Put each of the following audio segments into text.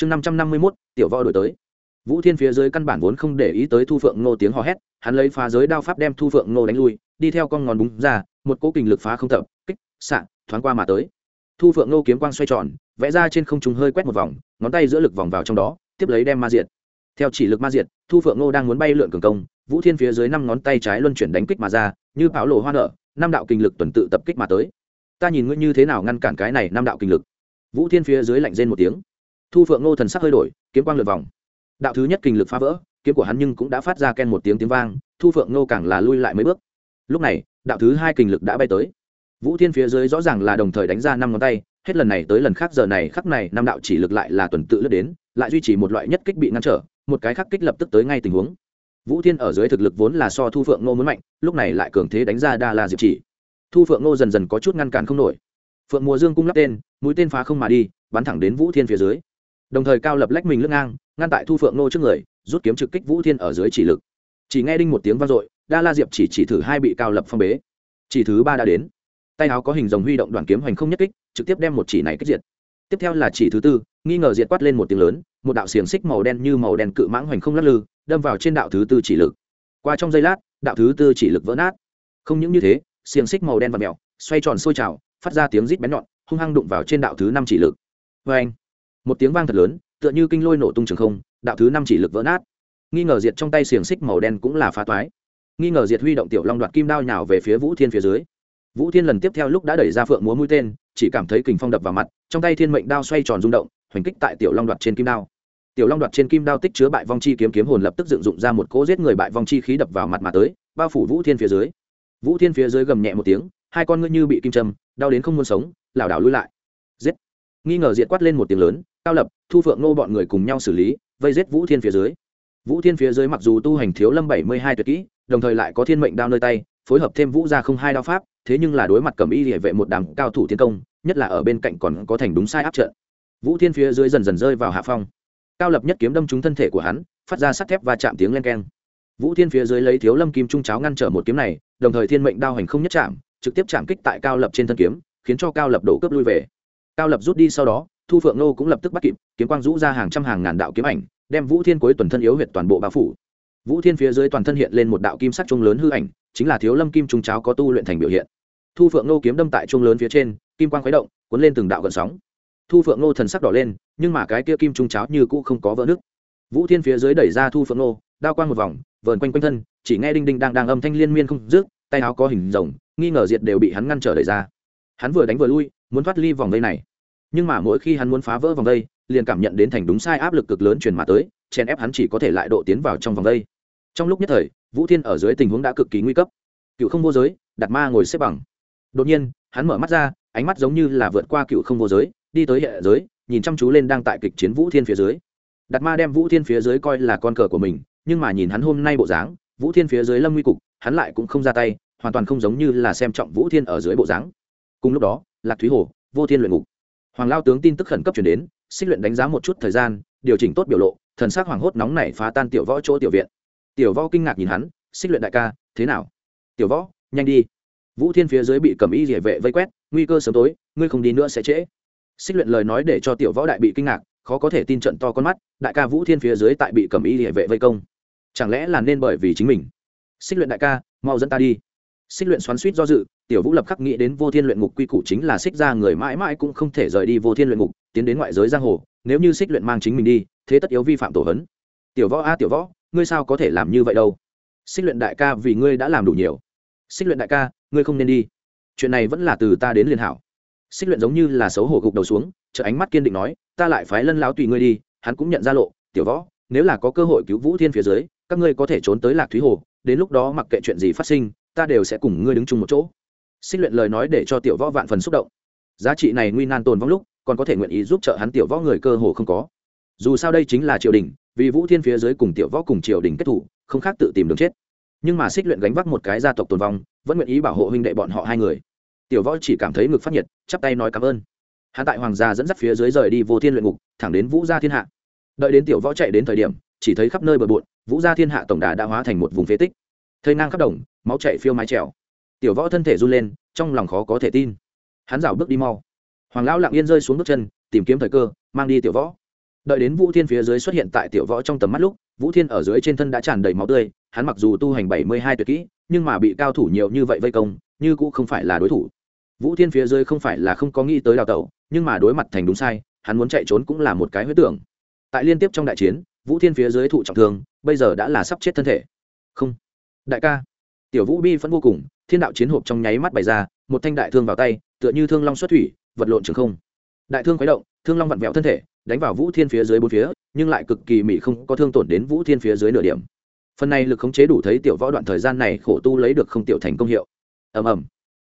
chương năm trăm năm mươi mốt, tiểu võ đổi tới. Vũ thiên phía dưới căn bản vốn không để ý tới thu phượng ngô tiếng hò hét, hắn lấy phá giới đao pháp đem thu phượng ngô đánh lui, đi theo con ngón búng ra, một cỗ kình lực phá không tập, kích, xạ, thoáng qua mà tới. Thu phượng ngô kiếm quang xoay tròn, vẽ ra trên không trung hơi quét một vòng, ngón tay giữa lực vòng vào trong đó, tiếp lấy đem ma diệt. Theo chỉ lực ma diệt, thu phượng ngô đang muốn bay lượn cường công, vũ thiên phía dưới năm ngón tay trái luân chuyển đánh kích mà ra, như bão lộ hoa nở, năm đạo kinh lực tuần tự tập kích mà tới. Ta nhìn ngươi như thế nào ngăn cản cái này năm đạo kinh lực? Vũ thiên phía dưới lạnh rên một tiếng thu phượng ngô thần sắc hơi đổi, kiếm quang lượt vòng. Đạo thứ nhất kinh lực phá vỡ, kiếm của hắn nhưng cũng đã phát ra ken một tiếng tiếng vang, thu phượng ngô càng là lui lại mấy bước. Lúc này, đạo thứ hai kinh lực đã bay tới. Vũ thiên phía dưới rõ ràng là đồng thời đánh ra năm ngón tay, hết lần này tới lần khác giờ này khắc này, năm đạo chỉ lực lại là tuần tự lướt đến, lại duy trì một loại nhất kích bị ngăn trở, một cái khắc kích lập tức tới ngay tình huống. Vũ thiên ở dưới thực lực vốn là so thu phượng ngô muốn mạnh, lúc này lại cường thế đánh ra đa la diệp chỉ. Thu phượng ngô dần dần có chút ngăn cản không nổi. Phượng mùa dương cung lắp tên, mũi tên phá không mà đi, bắn thẳng đến vũ thiên phía dưới đồng thời cao lập lách mình lưng ngang, ngăn tại thu phượng nô trước người, rút kiếm trực kích vũ thiên ở dưới chỉ lực. Chỉ nghe đinh một tiếng vang dội, đa la diệp chỉ chỉ thử hai bị cao lập phong bế. Chỉ thứ ba đã đến. Tay áo có hình dòng huy động đoàn kiếm hoành không nhất kích, trực tiếp đem một chỉ này kích diệt. Tiếp theo là chỉ thứ tư, nghi ngờ diệt quát lên một tiếng lớn, một đạo xiềng xích màu đen như màu đen cự mãng hoành không lắc lư, đâm vào trên đạo thứ tư chỉ lực. Qua trong giây lát, đạo thứ tư chỉ lực vỡ nát. Không những như thế, xiềng xích màu đen và mèo, xoay tròn sôi trào, phát ra tiếng rít bén nhọn, hung hăng đụng vào trên đạo thứ năm chỉ lực. Vê anh một tiếng vang thật lớn, tựa như kinh lôi nổ tung trường không, đạo thứ năm chỉ lực vỡ nát. Nghi ngờ diệt trong tay xiềng xích màu đen cũng là phá toái. Nghi ngờ diệt huy động tiểu long đoạt kim đao nhào về phía vũ thiên phía dưới. Vũ thiên lần tiếp theo lúc đã đẩy ra phượng múa mũi tên, chỉ cảm thấy kình phong đập vào mặt, trong tay thiên mệnh đao xoay tròn rung động, hoành kích tại tiểu long đoạt trên kim đao. Tiểu long đoạt trên kim đao tích chứa bại vong chi kiếm kiếm hồn lập tức dựng dụng ra một cỗ giết người bại vong chi khí đập vào mặt mà tới, bao phủ vũ thiên phía dưới. Vũ thiên phía dưới gầm nhẹ một tiếng, hai con ngươi như bị kim châm, đau đến không muốn sống, lảo đảo lui lại. Giết. Nghi ngờ diệt quát lên một tiếng lớn cao lập, thu phượng nô bọn người cùng nhau xử lý, vây giết vũ thiên phía dưới. Vũ thiên phía dưới mặc dù tu hành thiếu lâm bảy mươi hai tuyệt kỹ, đồng thời lại có thiên mệnh đao nơi tay, phối hợp thêm vũ gia không hai đao pháp, thế nhưng là đối mặt cầm y địa vệ một đám cao thủ tiến công, nhất là ở bên cạnh còn có thành đúng sai áp trận. Vũ thiên phía dưới dần dần rơi vào hạ phong. Cao lập nhất kiếm đâm trúng thân thể của hắn, phát ra sắt thép và chạm tiếng len keng. Vũ thiên phía dưới lấy thiếu lâm kim trung cháo ngăn trở một kiếm này, đồng thời thiên mệnh đao hành không nhất chạm, trực tiếp chạm kích tại cao lập trên thân kiếm, khiến cho cao lập đổ cướp lui về. Cao lập rút đi sau đó thu phượng nô cũng lập tức bắt kịp, kiếm quang rũ ra hàng trăm hàng ngàn đạo kiếm ảnh, đem vũ thiên cuối tuần thân yếu huyệt toàn bộ bao phủ. Vũ thiên phía dưới toàn thân hiện lên một đạo kim sắc trung lớn hư ảnh, chính là thiếu lâm kim trung cháo có tu luyện thành biểu hiện. Thu phượng nô kiếm đâm tại trung lớn phía trên, kim quang khuấy động, cuốn lên từng đạo gần sóng. Thu phượng nô thần sắc đỏ lên, nhưng mà cái kia kim trung cháo như cũ không có vỡ nước vũ thiên phía dưới đẩy ra thu phượng nô, đao quang một vòng, vờn quanh quanh thân, chỉ nghe đinh đinh đang đang âm thanh liên miên không dứt, tay áo có hình rồng, nghi ngờ diệt đều bị hắn ngăn trở đẩy ra. Hắn vừa đánh vừa lui, muốn thoát ly vòng vây này nhưng mà mỗi khi hắn muốn phá vỡ vòng vây, liền cảm nhận đến thành đúng sai áp lực cực lớn truyền mà tới, chèn ép hắn chỉ có thể lại độ tiến vào trong vòng vây. Trong lúc nhất thời, vũ thiên ở dưới tình huống đã cực kỳ nguy cấp. Cựu không vô giới, đặt ma ngồi xếp bằng. Đột nhiên, hắn mở mắt ra, ánh mắt giống như là vượt qua cựu không vô giới, đi tới hệ giới, nhìn chăm chú lên đang tại kịch chiến vũ thiên phía dưới. Đặt ma đem vũ thiên phía dưới coi là con cờ của mình, nhưng mà nhìn hắn hôm nay bộ dáng, vũ thiên phía dưới lâm nguy cục, hắn lại cũng không ra tay, hoàn toàn không giống như là xem trọng vũ thiên ở dưới bộ dáng. Cùng lúc đó, lạc thúy hồ, vô thiên luyện ngục hoàng lao tướng tin tức khẩn cấp chuyển đến, xích luyện đánh giá một chút thời gian, điều chỉnh tốt biểu lộ, thần s á c hoàng hốt nóng này phá tan tiểu võ chỗ tiểu viện. Tiểu võ kinh ngạc nhìn hắn, xích luyện đại ca, thế nào? Tiểu võ, nhanh đi. Vũ thiên phía dưới bị cầm y địa vệ vây quét, nguy cơ sớm tối, ngươi không đi nữa sẽ trễ. Xích luyện lời nói để cho tiểu võ đại bị kinh ngạc, khó có thể tin trận to con mắt, đại ca vũ thiên phía dưới tại bị cầm y địa vệ vây công. Chẳng lẽ là nên bởi vì chính mình? Xích luyện đại ca, mau dẫn ta đi. Xích luyện xoắn suýt do dự tiểu vũ lập khắc nghĩ đến vô thiên luyện ngục quy củ chính là xích ra người mãi mãi cũng không thể rời đi vô thiên luyện ngục, tiến đến ngoại giới giang hồ, nếu như xích luyện mang chính mình đi, thế tất yếu vi phạm tổ hấn. Tiểu võ a, tiểu võ, ngươi sao có thể làm như vậy đâu? Xích luyện đại ca vì ngươi đã làm đủ nhiều. Xích luyện đại ca, ngươi không nên đi. Chuyện này vẫn là từ ta đến liên hảo. Xích luyện giống như là xấu hổ gục đầu xuống chợ ánh mắt kiên định nói, ta lại phái lân láo tùy ngươi đi, hắn cũng nhận ra lộ. Tiểu võ, nếu là có cơ hội cứu vũ thiên phía dưới, các ngươi có thể trốn tới lạc thúy hồ, đến lúc đó mặc kệ chuyện gì phát sinh, ta đều sẽ cùng ngươi đứng chung một chỗ xích luyện lời nói để cho tiểu võ vạn phần xúc động. Giá trị này nguy nan tồn vong lúc, còn có thể nguyện ý giúp trợ hắn tiểu võ người cơ hồ không có. Dù sao đây chính là triều đình, vì vũ thiên phía dưới cùng tiểu võ cùng triều đình kết thủ, không khác tự tìm đường chết. Nhưng mà xích luyện gánh vác một cái gia tộc tồn vong, vẫn nguyện ý bảo hộ huynh đệ bọn họ hai người. Tiểu võ chỉ cảm thấy ngực phát nhiệt, chắp tay nói cảm ơn. Hắn tại hoàng gia dẫn dắt phía dưới rời đi vô thiên luyện ngục, thẳng đến vũ gia thiên hạ. Đợi đến tiểu võ chạy đến thời điểm, chỉ thấy khắp nơi bờ bộn, vũ gia thiên hạ tổng đà đã hóa thành một vùng phế tích. Thây nang khắp đồng, máu chạy phiêu mái trèo tiểu võ thân thể run lên, trong lòng khó có thể tin. Hắn rảo bước đi mau. Hoàng lão lặng yên rơi xuống bước chân, tìm kiếm thời cơ, mang đi tiểu võ. Đợi đến vũ thiên phía dưới xuất hiện tại tiểu võ trong tầm mắt lúc, vũ thiên ở dưới trên thân đã tràn đầy máu tươi, hắn mặc dù tu hành bảy mươi hai tuyệt kỹ, nhưng mà bị cao thủ nhiều như vậy vây công, như cũng không phải là đối thủ. Vũ thiên phía dưới không phải là không có nghĩ tới đào tẩu, nhưng mà đối mặt thành đúng sai, hắn muốn chạy trốn cũng là một cái huyết tưởng. Tại liên tiếp trong đại chiến, vũ thiên phía dưới thụ trọng thương, bây giờ đã là sắp chết thân thể. Không. Đại ca. Tiểu vũ bi vẫn vô cùng thiên đạo chiến hộp trong nháy mắt bày ra, một thanh đại thương vào tay, tựa như thương long xuất thủy, vật lộn trường không. Đại thương khuấy động, thương long vặn vẹo thân thể, đánh vào vũ thiên phía dưới bốn phía, nhưng lại cực kỳ mỹ không có thương tổn đến vũ thiên phía dưới nửa điểm. Phần này lực khống chế đủ thấy tiểu võ đoạn thời gian này khổ tu lấy được không tiểu thành công hiệu. Ầm ầm.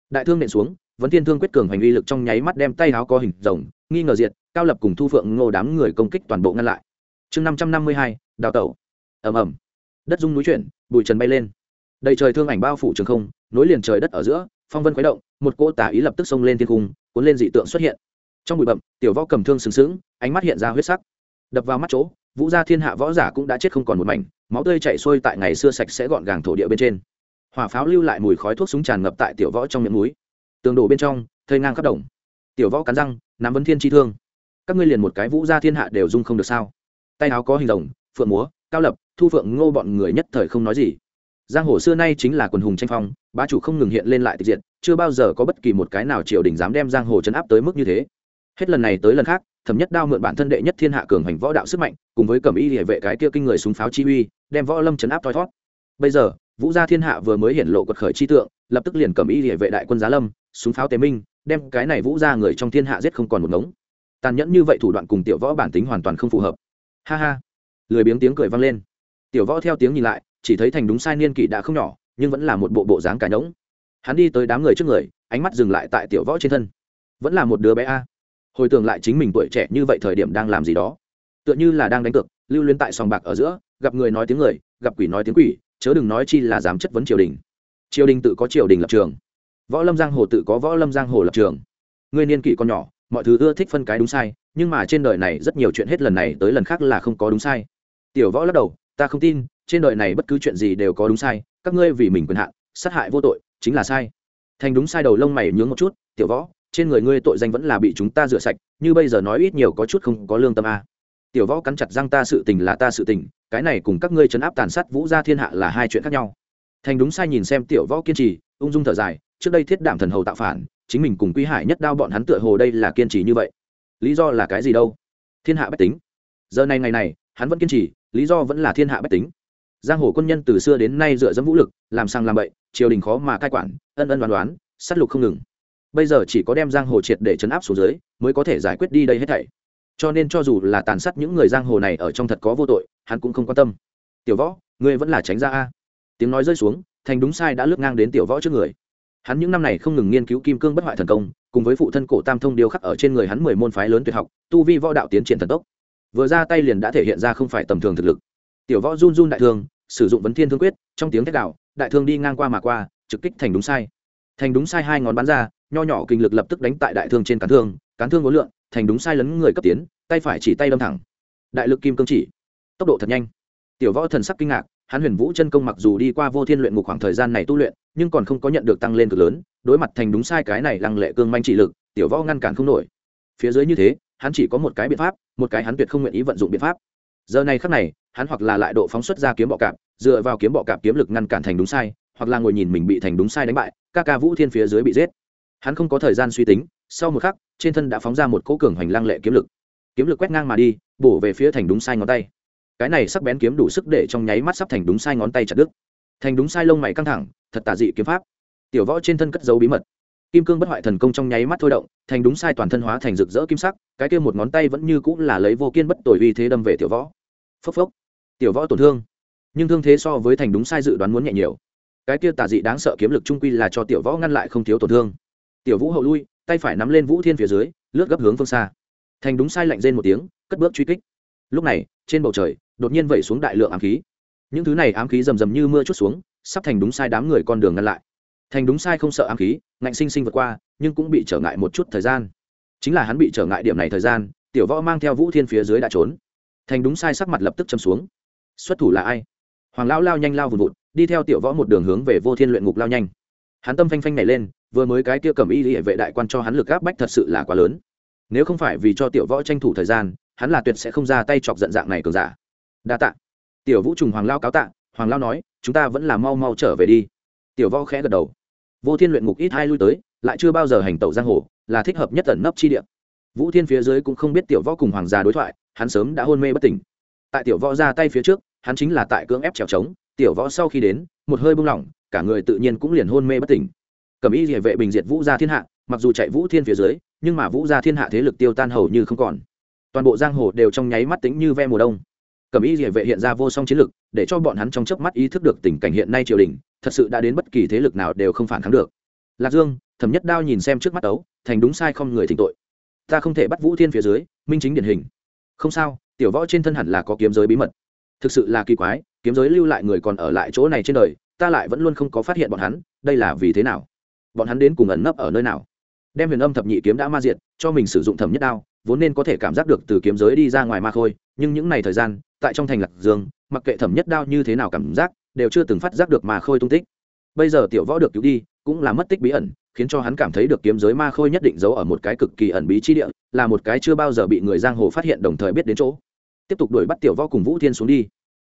Đại thương nện xuống, vấn thiên thương quyết cường hành uy lực trong nháy mắt đem tay áo có hình rồng, nghi ngờ diệt, cao lập cùng thu phượng ngô đám người công kích toàn bộ ngăn lại. Chương năm trăm năm mươi hai, đào tẩu. Ầm ầm. Đất dung núi chuyển, bụi trần bay lên. Đầy trời thương ảnh bao phủ trường không nối liền trời đất ở giữa, phong vân khuấy động, một cỗ tả ý lập tức xông lên thiên cung cuốn lên dị tượng xuất hiện. Trong bụi bậm tiểu võ cầm thương sừng sững, ánh mắt hiện ra huyết sắc. Đập vào mắt chỗ, vũ gia thiên hạ võ giả cũng đã chết không còn một mảnh, máu tươi chảy xuôi tại ngày xưa sạch sẽ gọn gàng thổ địa bên trên. Hỏa pháo lưu lại mùi khói thuốc súng tràn ngập tại tiểu võ trong miệng núi. Tường đổ bên trong thơi ngang khắp đồng. Tiểu võ cắn răng, nắm vấn thiên chi thương. Các ngươi liền một cái vũ gia thiên hạ đều dung không được sao? Tay áo có hình rồng, phượng múa, cao lập, thu phượng ngô bọn người nhất thời không nói gì giang hồ xưa nay chính là quần hùng tranh phong, bá chủ không ngừng hiện lên lại tịch diện chưa bao giờ có bất kỳ một cái nào triều đình dám đem giang hồ chấn áp tới mức như thế. Hết lần này tới lần khác, thẩm nhất đao mượn bản thân đệ nhất thiên hạ cường hành võ đạo sức mạnh, cùng với cẩm y địa vệ cái kia kinh người súng pháo chi uy, đem võ lâm chấn áp thoi thót bây giờ, vũ gia thiên hạ vừa mới hiển lộ quật khởi chi tượng, lập tức liền cẩm y địa vệ đại quân giá lâm, súng pháo tế minh, đem cái này vũ gia người trong thiên hạ giết không còn một ngống. Tàn nhẫn như vậy thủ đoạn cùng tiểu võ bản tính hoàn toàn không phù hợp. Ha ha. Lười biếng tiếng cười vang lên. Tiểu võ theo tiếng nhìn lại chỉ thấy thành đúng sai niên kỷ đã không nhỏ, nhưng vẫn là một bộ bộ dáng cả nhỗng hắn đi tới đám người trước người, ánh mắt dừng lại tại tiểu võ trên thân. Vẫn là một đứa bé a. Hồi tưởng lại chính mình tuổi trẻ như vậy thời điểm đang làm gì đó. Tựa như là đang đánh cược, lưu luyến tại sòng bạc ở giữa, gặp người nói tiếng người, gặp quỷ nói tiếng quỷ, chớ đừng nói chi là dám chất vấn triều đình. Triều đình tự có triều đình lập trường. Võ lâm giang hồ tự có võ lâm giang hồ lập trường. Người niên kỷ còn nhỏ, mọi thứ ưa thích phân cái đúng sai, nhưng mà trên đời này rất nhiều chuyện hết lần này tới lần khác là không có đúng sai. Tiểu võ lắc đầu, ta không tin trên đời này bất cứ chuyện gì đều có đúng sai, các ngươi vì mình quyền hạn, sát hại vô tội, chính là sai. Thành đúng sai đầu lông mày nhướng một chút, tiểu võ, trên người ngươi tội danh vẫn là bị chúng ta rửa sạch, như bây giờ nói ít nhiều có chút không có lương tâm a. Tiểu võ cắn chặt răng, ta sự tình là ta sự tình, cái này cùng các ngươi chấn áp tàn sát vũ gia thiên hạ là hai chuyện khác nhau. Thành đúng sai nhìn xem tiểu võ kiên trì, ung dung thở dài, trước đây thiết đảm thần hầu tạo phản, chính mình cùng quý hải nhất đao bọn hắn tựa hồ đây là kiên trì như vậy. Lý do là cái gì đâu? Thiên hạ bách tính. Giờ này ngày này, hắn vẫn kiên trì, lý do vẫn là thiên hạ bách tính giang hồ quân nhân từ xưa đến nay dựa dẫm vũ lực, làm sang làm bậy, triều đình khó mà cai quản, ân ân đoán đoán s á t lục không ngừng. Bây giờ chỉ có đem giang hồ triệt để chấn áp xuống dưới, mới có thể giải quyết đi đây hết thảy. Cho nên cho dù là tàn sát những người giang hồ này ở trong thật có vô tội, hắn cũng không quan tâm. Tiểu võ, ngươi vẫn là tránh ra a. Tiếng nói rơi xuống, thành đúng sai đã lướt ngang đến tiểu võ trước người. Hắn những năm này không ngừng nghiên cứu kim cương bất hoại thần công, cùng với phụ thân cổ tam thông điêu khắc ở trên người hắn mười môn phái lớn tuyệt học, tu vi võ đạo tiến triển thần tốc. Vừa ra tay liền đã thể hiện ra không phải tầm thường thực lực tiểu võ run run đại thương, sử dụng vấn thiên thương quyết, trong tiếng thét đạo đại thương đi ngang qua mà qua, trực kích thành đúng sai. Thành đúng sai hai ngón bắn ra, nho nhỏ kinh lực lập tức đánh tại đại thương trên cán thương cán thương ngốn lượn thành đúng sai lấn người cấp tiến, tay phải chỉ tay đâm thẳng. Đại lực kim cương chỉ. Tốc độ thật nhanh. Tiểu võ thần sắc kinh ngạc, hắn huyền vũ chân công mặc dù đi qua vô thiên luyện ngục khoảng thời gian này tu luyện, nhưng còn không có nhận được tăng lên cực lớn, đối mặt thành đúng sai cái này lăng lệ cương manh chỉ lực, tiểu võ ngăn cản không nổi. Phía dưới như thế, hắn chỉ có một cái biện pháp, một cái hắn tuyệt không nguyện ý vận dụng biện pháp. Giờ này khắc này hắn hoặc là lại độ phóng xuất ra kiếm bọ cạp, dựa vào kiếm bọ cạp kiếm lực ngăn cản thành đúng sai, hoặc là ngồi nhìn mình bị thành đúng sai đánh bại ca ca vũ thiên phía dưới bị giết. Hắn không có thời gian suy tính, sau một khắc, trên thân đã phóng ra một cỗ cường hoành lăng lệ kiếm lực. Kiếm lực quét ngang mà đi, bổ về phía thành đúng sai ngón tay. Cái này sắc bén kiếm đủ sức để trong nháy mắt sắp thành đúng sai ngón tay chặt đứt. Thành đúng sai lông mày căng thẳng, thật tà dị kiếm pháp. Tiểu võ trên thân cất dấu bí mật. Kim cương bất hoại thần công trong nháy mắt thôi động, thành đúng sai toàn thân hóa thành rực rỡ kim sắc, cái kia một ngón tay vẫn như cũng là lấy vô kiên bất tội uy thế đâm về tiểu võ. Phốc phốc tiểu võ tổn thương. Nhưng thương thế so với thành đúng sai dự đoán muốn nhẹ nhiều. Cái kia tà dị đáng sợ kiếm lực trung quy là cho tiểu võ ngăn lại không thiếu tổn thương. Tiểu vũ hậu lui, tay phải nắm lên vũ thiên phía dưới, lướt gấp hướng phương xa. Thành đúng sai lạnh rên một tiếng, cất bước truy kích. Lúc này, trên bầu trời, đột nhiên vẩy xuống đại lượng ám khí. Những thứ này ám khí rầm rầm như mưa chút xuống, sắp thành đúng sai đám người con đường ngăn lại. Thành đúng sai không sợ ám khí, ngạnh sinh sinh vượt qua, nhưng cũng bị trở ngại một chút thời gian. Chính là hắn bị trở ngại điểm này thời gian, tiểu võ mang theo vũ thiên phía dưới đã trốn. Thành đúng sai sắc mặt lập tức châm xuống xuất thủ là ai? Hoàng Lão lao nhanh lao vùn vụt, đi theo tiểu võ một đường hướng về vô thiên luyện ngục lao nhanh. Hắn tâm phanh phanh nảy lên, vừa mới cái kia cầm y hệ vệ đại quan cho hắn lực áp bách thật sự là quá lớn. Nếu không phải vì cho tiểu võ tranh thủ thời gian, hắn là tuyệt sẽ không ra tay chọc giận dạng này cường giả. Đa tạ. Tiểu vũ trùng hoàng lao cáo tạ, hoàng lao nói, chúng ta vẫn là mau mau trở về đi. Tiểu võ khẽ gật đầu. Vô thiên luyện ngục ít hai lui tới, lại chưa bao giờ hành tẩu giang hồ, là thích hợp nhất tận nấp chi địa. Vũ thiên phía dưới cũng không biết tiểu võ cùng hoàng gia đối thoại, hắn sớm đã hôn mê bất tỉnh. Tại tiểu võ ra tay phía trước hắn chính là tại cưỡng ép trèo trống, tiểu võ sau khi đến, một hơi bung lỏng, cả người tự nhiên cũng liền hôn mê bất tỉnh. Cầm y địa vệ bình diệt vũ gia thiên hạ, mặc dù chạy vũ thiên phía dưới, nhưng mà vũ gia thiên hạ thế lực tiêu tan hầu như không còn. Toàn bộ giang hồ đều trong nháy mắt tính như ve mùa đông. Cầm y địa vệ hiện ra vô song chiến lực, để cho bọn hắn trong chớp mắt ý thức được tình cảnh hiện nay triều đình, thật sự đã đến bất kỳ thế lực nào đều không phản kháng được. Lạc dương, thẩm nhất đao nhìn xem trước mắt ấu, thành đúng sai không người thỉnh tội. Ta không thể bắt vũ thiên phía dưới, minh chính điển hình. Không sao, tiểu võ trên thân hẳn là có kiếm giới bí mật thực sự là kỳ quái, kiếm giới lưu lại người còn ở lại chỗ này trên đời, ta lại vẫn luôn không có phát hiện bọn hắn, đây là vì thế nào? Bọn hắn đến cùng ẩn nấp ở nơi nào? Đem huyền âm thập nhị kiếm đã ma diệt, cho mình sử dụng thẩm nhất đao, vốn nên có thể cảm giác được từ kiếm giới đi ra ngoài ma khôi nhưng những ngày thời gian, tại trong thành lạc dương, mặc kệ thẩm nhất đao như thế nào cảm giác, đều chưa từng phát giác được ma khôi tung tích. Bây giờ tiểu võ được cứu đi, cũng là mất tích bí ẩn, khiến cho hắn cảm thấy được kiếm giới ma khôi nhất định giấu ở một cái cực kỳ ẩn bí chi địa, là một cái chưa bao giờ bị người giang hồ phát hiện đồng thời biết đến chỗ tiếp tục đuổi bắt tiểu võ cùng vũ thiên xuống đi.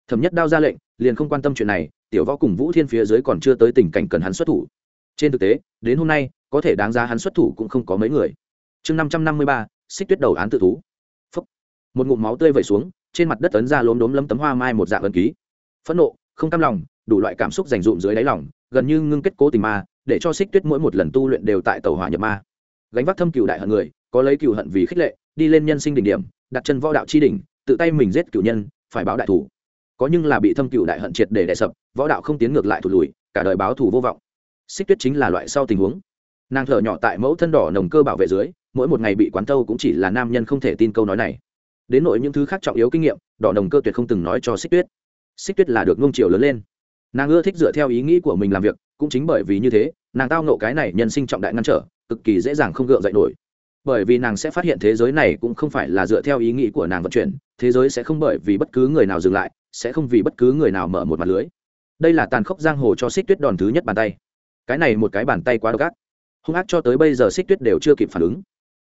Thẩm nhất đao ra lệnh, liền không quan tâm chuyện này, tiểu võ cùng vũ thiên phía dưới còn chưa tới tình cảnh cần hắn xuất thủ. Trên thực tế, đến hôm nay, có thể đáng giá hắn xuất thủ cũng không có mấy người. Chương năm trăm năm mươi ba, xích tuyết đầu án tự thú. Phúc. một ngụm máu tươi vẩy xuống, trên mặt đất ấn ra lốm đốm lấm tấm hoa mai một dạng ấn ký. Phẫn nộ, không cam lòng, đủ loại cảm xúc dành dụm dưới đáy lòng, gần như ngưng kết cố tình ma, để cho xích tuyết mỗi một lần tu luyện đều tại tàu hỏa nhập ma. Gánh vác thâm cựu đại hận người, có lấy cựu hận vì khích lệ, đi lên nhân sinh đỉnh điểm, đặt chân võ đạo chi đỉnh tự tay mình giết cựu nhân, phải báo đại thủ. Có nhưng là bị thâm cựu đại hận triệt để đè sập, võ đạo không tiến ngược lại thụt lùi, cả đời báo thù vô vọng. Xích tuyết chính là loại sau tình huống. Nàng thở nhỏ tại mẫu thân đỏ nồng cơ bảo vệ dưới, mỗi một ngày bị quán tâu cũng chỉ là nam nhân không thể tin câu nói này. Đến nội những thứ khác trọng yếu kinh nghiệm, đỏ nồng cơ tuyệt không từng nói cho xích tuyết. Xích tuyết là được ngông chiều lớn lên. Nàng ưa thích dựa theo ý nghĩ của mình làm việc, cũng chính bởi vì như thế, nàng tao nộ cái này nhân sinh trọng đại ngăn trở, cực kỳ dễ dàng không gượng dậy nổi bởi vì nàng sẽ phát hiện thế giới này cũng không phải là dựa theo ý nghĩ của nàng vận chuyển, thế giới sẽ không bởi vì bất cứ người nào dừng lại, sẽ không vì bất cứ người nào mở một mặt lưới. Đây là tàn khốc giang hồ cho xích tuyết đòn thứ nhất bàn tay. Cái này một cái bàn tay quá độc ác. Hung ác cho tới bây giờ xích tuyết đều chưa kịp phản ứng.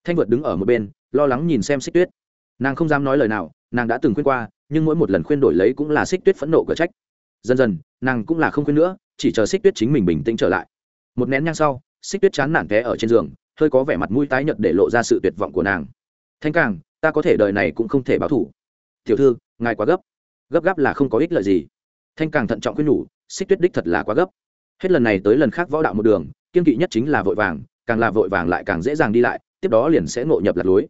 Thanh vượt đứng ở một bên, lo lắng nhìn xem xích tuyết. Nàng không dám nói lời nào, nàng đã từng khuyên qua, nhưng mỗi một lần khuyên đổi lấy cũng là xích tuyết phẫn nộ cở trách. Dần dần, nàng cũng là không khuyên nữa, chỉ chờ xích tuyết chính mình bình tĩnh trở lại. Một nén nhang sau, xích tuyết chán nản té ở trên giường hơi có vẻ mặt mũi tái nhợt để lộ ra sự tuyệt vọng của nàng. Thanh càng ta có thể đời này cũng không thể báo thủ. Tiểu thư, ngài quá gấp. Gấp gáp là không có ích lợi gì. Thanh càng thận trọng quyết nhủ, xích tuyết đích thật là quá gấp. Hết lần này tới lần khác võ đạo một đường, kiên kỵ nhất chính là vội vàng, càng là vội vàng lại càng dễ dàng đi lại, tiếp đó liền sẽ ngộ nhập lạc lối.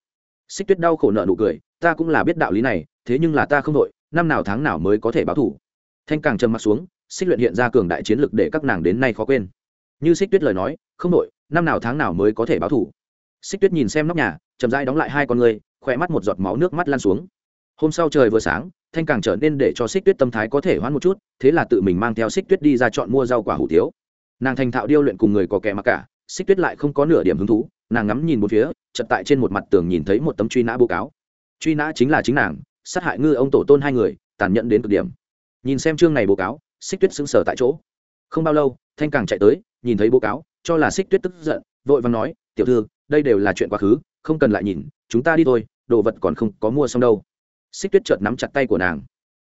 Xích tuyết đau khổ nợ nụ cười, ta cũng là biết đạo lý này, thế nhưng là ta không đội năm nào tháng nào mới có thể báo thủ. Thanh càng trầm m ặ t xuống, xích luyện hiện ra cường đại chiến lực để các nàng đến nay khó quên. Như xích tuyết lời nói, không đội năm nào tháng nào mới có thể báo thủ. Xích tuyết nhìn xem nóc nhà, chậm rãi đóng lại hai con người khỏe mắt một giọt máu nước mắt lan xuống. Hôm sau trời vừa sáng, thanh càng trở nên để cho xích tuyết tâm thái có thể hoãn một chút, thế là tự mình mang theo xích tuyết đi ra chọn mua rau quả hủ tiếu. Nàng thành thạo điêu luyện cùng người có kẻ mặc cả, xích tuyết lại không có nửa điểm hứng thú, nàng ngắm nhìn một phía chật tại trên một mặt tường nhìn thấy một tấm truy nã báo cáo. Truy nã chính là chính nàng, sát hại ngư ông tổ tôn hai người, tàn nhẫn đến cực điểm. Nhìn xem chương này báo cáo, xích tuyết sững sờ tại chỗ. Không bao lâu, thanh càng chạy tới, nhìn thấy báo cáo cho là xích tuyết tức giận, vội vàng nói, tiểu thư, đây đều là chuyện quá khứ, không cần lại nhìn, chúng ta đi thôi, đồ vật còn không có mua xong đâu. Xích tuyết chợt nắm chặt tay của nàng.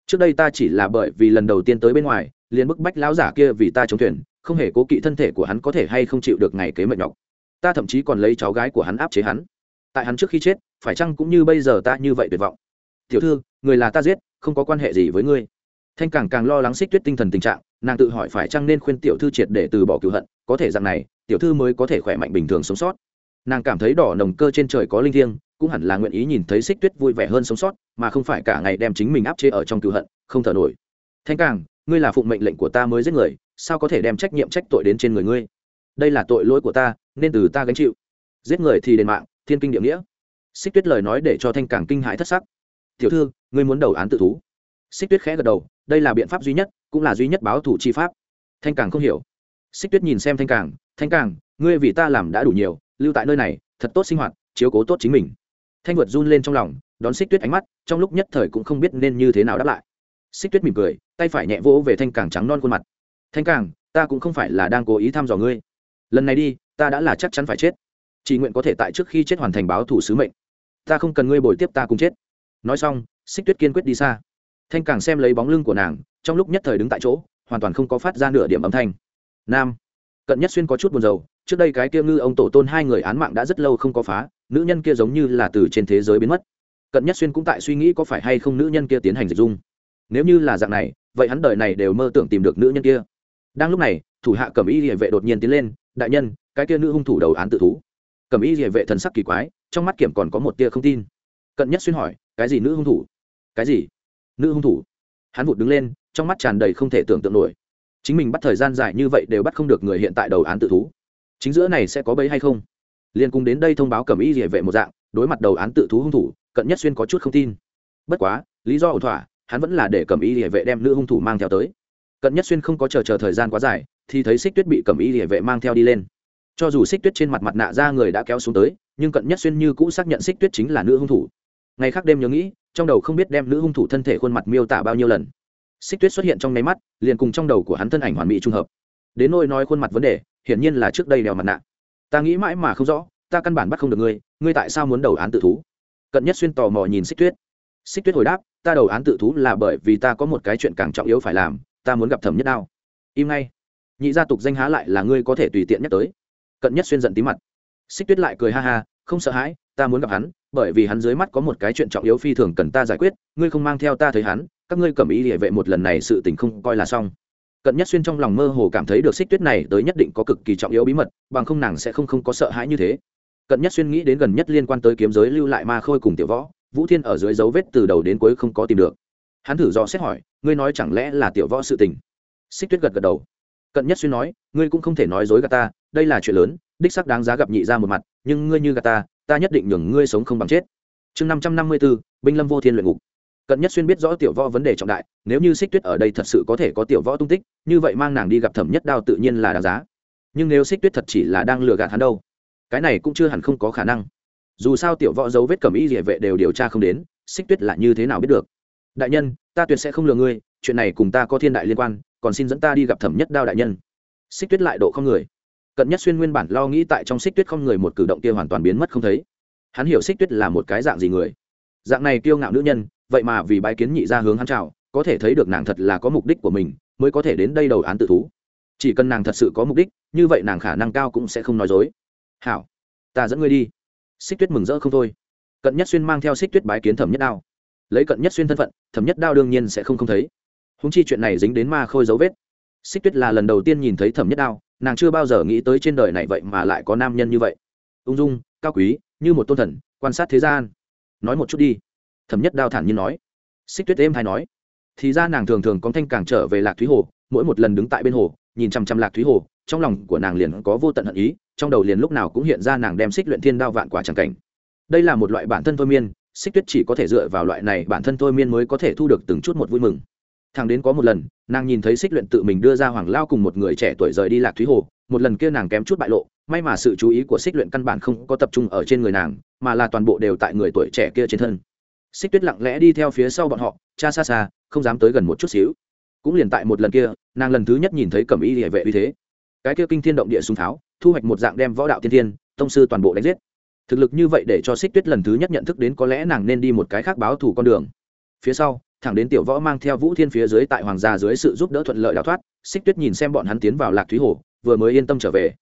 Trước đây ta chỉ là bởi vì lần đầu tiên tới bên ngoài, liền bức bách lão giả kia vì ta chống thuyền, không hề cố kỵ thân thể của hắn có thể hay không chịu được ngày kế mệt nhọc. Ta thậm chí còn lấy cháu gái của hắn áp chế hắn. Tại hắn trước khi chết, phải chăng cũng như bây giờ ta như vậy tuyệt vọng? Tiểu thư, người là ta giết, không có quan hệ gì với ngươi. Thanh càng càng lo lắng xích tuyết tinh thần tình trạng nàng tự hỏi phải chăng nên khuyên tiểu thư triệt để từ bỏ cựu hận, có thể rằng này, tiểu thư mới có thể khỏe mạnh bình thường sống sót. Nàng cảm thấy đỏ nồng cơ trên trời có linh thiêng, cũng hẳn là nguyện ý nhìn thấy xích tuyết vui vẻ hơn sống sót, mà không phải cả ngày đem chính mình áp chế ở trong cựu hận, không thở nổi. Thanh càng ngươi là phụng mệnh lệnh của ta mới giết người, sao có thể đem trách nhiệm trách tội đến trên người ngươi? Đây là tội lỗi của ta, nên từ ta gánh chịu. Giết người thì đền mạng, thiên kinh địa nghĩa. Xích tuyết lời nói để cho thanh càng kinh hãi thất sắc. Tiểu thư, ngươi muốn đầu án tự thú. Xích tuyết khẽ gật đầu đây là biện pháp duy nhất, cũng là duy nhất báo thủ chi pháp. Thanh càng không hiểu. Xích tuyết nhìn xem thanh càng thanh càng ngươi vì ta làm đã đủ nhiều, lưu tại nơi này, thật tốt sinh hoạt, chiếu cố tốt chính mình. Thanh vượt run lên trong lòng, đón xích tuyết ánh mắt, trong lúc nhất thời cũng không biết nên như thế nào đáp lại. Xích tuyết mỉm cười, tay phải nhẹ vỗ về thanh càng trắng non khuôn mặt. Thanh càng ta cũng không phải là đang cố ý thăm dò ngươi. Lần này đi, ta đã là chắc chắn phải chết. Chỉ nguyện có thể tại trước khi chết hoàn thành báo thủ sứ mệnh. Ta không cần ngươi bồi tiếp ta cùng chết. Nói xong, xích tuyết kiên quyết đi xa thanh càng xem lấy bóng lưng của nàng, trong lúc nhất thời đứng tại chỗ, hoàn toàn không có phát ra nửa điểm âm thanh. Nam, cận nhất xuyên có chút buồn rầu, trước đây cái kia ngư ông tổ tôn hai người án mạng đã rất lâu không có phá, nữ nhân kia giống như là từ trên thế giới biến mất. Cận nhất xuyên cũng tại suy nghĩ có phải hay không nữ nhân kia tiến hành dịch dung. Nếu như là dạng này, vậy hắn đời này đều mơ tưởng tìm được nữ nhân kia. Đang lúc này, thủ hạ cẩm y địa vệ đột nhiên tiến lên, đại nhân, cái kia nữ hung thủ đầu án tự thú. Cẩm y địa vệ thần sắc kỳ quái, trong mắt kiểm còn có một tia không tin. Cận nhất xuyên hỏi, cái gì nữ hung thủ? Cái gì? Nữ hung thủ. Hắn vụt đứng lên, trong mắt tràn đầy không thể tưởng tượng nổi. Chính mình bắt thời gian dài như vậy đều bắt không được người hiện tại đầu án tự thú. Chính giữa này sẽ có bấy hay không? Liên cung đến đây thông báo cẩm y địa vệ một dạng, đối mặt đầu án tự thú hung thủ, cận nhất xuyên có chút không tin. Bất quá, lý do ổn thỏa, hắn vẫn là để cẩm y địa vệ đem nữ hung thủ mang theo tới. Cận nhất xuyên không có chờ chờ thời gian quá dài, thì thấy xích tuyết bị cẩm y địa vệ mang theo đi lên. Cho dù xích tuyết trên mặt mặt nạ ra người đã kéo xuống tới, nhưng cận nhất xuyên như cũ xác nhận xích tuyết chính là nữ hung thủ ngày khác đêm nhớ nghĩ, trong đầu không biết đem nữ hung thủ thân thể khuôn mặt miêu tả bao nhiêu lần. Xích tuyết xuất hiện trong nháy mắt, liền cùng trong đầu của hắn thân ảnh hoàn mỹ trung hợp. Đến nôi nói khuôn mặt vấn đề, hiển nhiên là trước đây đèo mặt nạ. Ta nghĩ mãi mà không rõ, ta căn bản bắt không được ngươi ngươi tại sao muốn đầu án tự thú? Cận nhất xuyên tò mò nhìn xích tuyết. Xích tuyết hồi đáp, ta đầu án tự thú là bởi vì ta có một cái chuyện càng trọng yếu phải làm, ta muốn gặp thẩm nhất đao. Im ngay. Nhị gia tục danh há lại là ngươi có thể tùy tiện nhắc tới. Cận nhất xuyên giận tí mặt. Xích tuyết lại cười ha ha, không sợ hãi, ta muốn gặp hắn bởi vì hắn dưới mắt có một cái chuyện trọng yếu phi thường cần ta giải quyết, ngươi không mang theo ta thấy hắn, các ngươi cầm ý địa vệ một lần này sự tình không coi là xong. Cận nhất xuyên trong lòng mơ hồ cảm thấy được xích tuyết này tới nhất định có cực kỳ trọng yếu bí mật, bằng không nàng sẽ không không có sợ hãi như thế. Cận nhất xuyên nghĩ đến gần nhất liên quan tới kiếm giới lưu lại ma khôi cùng tiểu võ, vũ thiên ở dưới dấu vết từ đầu đến cuối không có tìm được. Hắn thử do xét hỏi, ngươi nói chẳng lẽ là tiểu võ sự tình? Xích tuyết gật gật đầu. Cận nhất xuyên nói, ngươi cũng không thể nói dối gạt ta, đây là chuyện lớn, đích sắc đáng giá gặp nhị ra một mặt, nhưng ngươi như gạt ta ta nhất định nhường ngươi sống không bằng chết. Chương năm trăm năm mươi bốn binh lâm vô thiên luyện ngục. Cận nhất xuyên biết rõ tiểu võ vấn đề trọng đại, nếu như xích tuyết ở đây thật sự có thể có tiểu võ tung tích, như vậy mang nàng đi gặp thẩm nhất đao tự nhiên là đáng giá. Nhưng nếu xích tuyết thật chỉ là đang lừa gạt hắn đâu, cái này cũng chưa hẳn không có khả năng. Dù sao tiểu võ dấu vết cầm y địa vệ đều điều tra không đến, xích tuyết là như thế nào biết được? Đại nhân, ta tuyệt sẽ không lừa ngươi, chuyện này cùng ta có thiên đại liên quan, còn xin dẫn ta đi gặp thẩm nhất đao đại nhân. Xích tuyết lại độ không người cận nhất xuyên nguyên bản lo nghĩ tại trong xích tuyết không người một cử động kia hoàn toàn biến mất không thấy. Hắn hiểu xích tuyết là một cái dạng gì người. Dạng này kiêu ngạo nữ nhân, vậy mà vì bái kiến nhị ra hướng hắn chào, có thể thấy được nàng thật là có mục đích của mình, mới có thể đến đây đầu án tự thú. Chỉ cần nàng thật sự có mục đích, như vậy nàng khả năng cao cũng sẽ không nói dối. Hảo, ta dẫn ngươi đi. Xích tuyết mừng rỡ không thôi. Cận nhất xuyên mang theo xích tuyết bái kiến thẩm nhất đao. Lấy cận nhất xuyên thân phận, thẩm nhất đao đương nhiên sẽ không không thấy. Húng chi chuyện này dính đến ma khôi dấu vết. Xích tuyết là lần đầu tiên nhìn thấy thẩm nhất đao nàng chưa bao giờ nghĩ tới trên đời này vậy mà lại có nam nhân như vậy. Ung dung, cao quý, như một tôn thần, quan sát thế gian. Nói một chút đi. Thẩm nhất đao thản nhiên nói. Xích tuyết êm hay nói. Thì ra nàng thường thường có thanh càng trở về lạc thúy hồ, mỗi một lần đứng tại bên hồ, nhìn chằm chằm lạc thúy hồ, trong lòng của nàng liền có vô tận hận ý, trong đầu liền lúc nào cũng hiện ra nàng đem xích luyện thiên đao vạn quả tràng cảnh. Đây là một loại bản thân thôi miên, xích tuyết chỉ có thể dựa vào loại này bản thân thôi miên mới có thể thu được từng chút một vui mừng thằng đến có một lần, nàng nhìn thấy xích luyện tự mình đưa ra hoàng lao cùng một người trẻ tuổi rời đi lạc thúy hồ, một lần kia nàng kém chút bại lộ, may mà sự chú ý của xích luyện căn bản không có tập trung ở trên người nàng, mà là toàn bộ đều tại người tuổi trẻ kia trên thân. Xích tuyết lặng lẽ đi theo phía sau bọn họ, cha xa xa, không dám tới gần một chút xíu. Cũng liền tại một lần kia, nàng lần thứ nhất nhìn thấy cẩm y địa vệ uy thế. Cái kia kinh thiên động địa súng tháo, thu hoạch một dạng đem võ đạo tiên thiên, tông sư toàn bộ đánh giết. Thực lực như vậy để cho xích tuyết lần thứ nhất nhận thức đến có lẽ nàng nên đi một cái khác báo thủ con đường. Phía sau thẳng đến tiểu võ mang theo vũ thiên phía dưới tại hoàng gia dưới sự giúp đỡ thuận lợi đào thoát, xích tuyết nhìn xem bọn hắn tiến vào lạc thúy hồ, vừa mới yên tâm trở về.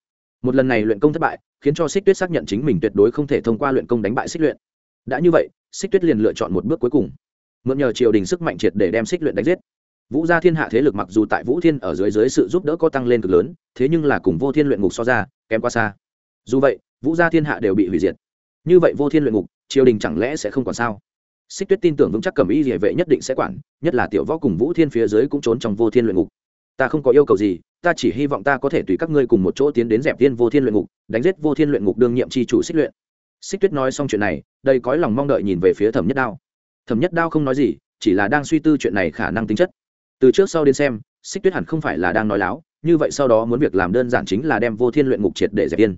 Một lần này luyện công thất bại, khiến cho xích tuyết xác nhận chính mình tuyệt đối không thể thông qua luyện công đánh bại xích luyện. Đã như vậy, xích tuyết liền lựa chọn một bước cuối cùng. Mượn nhờ triều đình sức mạnh triệt để đem xích luyện đánh giết. Vũ gia thiên hạ thế lực mặc dù tại vũ thiên ở dưới dưới sự giúp đỡ có tăng lên cực lớn, thế nhưng là cùng vô thiên luyện ngục so ra, kém quá xa. Dù vậy, vũ gia thiên hạ đều bị hủy diệt. Như vậy vô thiên luyện ngục, triều đình chẳng lẽ sẽ không còn sao? Xích tuyết tin tưởng vững chắc cầm y địa vệ nhất định sẽ quản, nhất là tiểu võ cùng vũ thiên phía dưới cũng trốn trong vô thiên luyện ngục. Ta không có yêu cầu gì, ta chỉ hy vọng ta có thể tùy các ngươi cùng một chỗ tiến đến dẹp tiên vô thiên luyện ngục, đánh giết vô thiên luyện ngục đương nhiệm c h i chủ xích luyện. Xích tuyết nói xong chuyện này đây cõi lòng mong đợi nhìn về phía thẩm nhất đao. Thẩm nhất đao không nói gì, chỉ là đang suy tư chuyện này khả năng tính chất. Từ trước sau đến xem, xích tuyết hẳn không phải là đang nói láo, như vậy sau đó muốn việc làm đơn giản chính là đem vô thiên luyện ngục triệt để dẹp tiên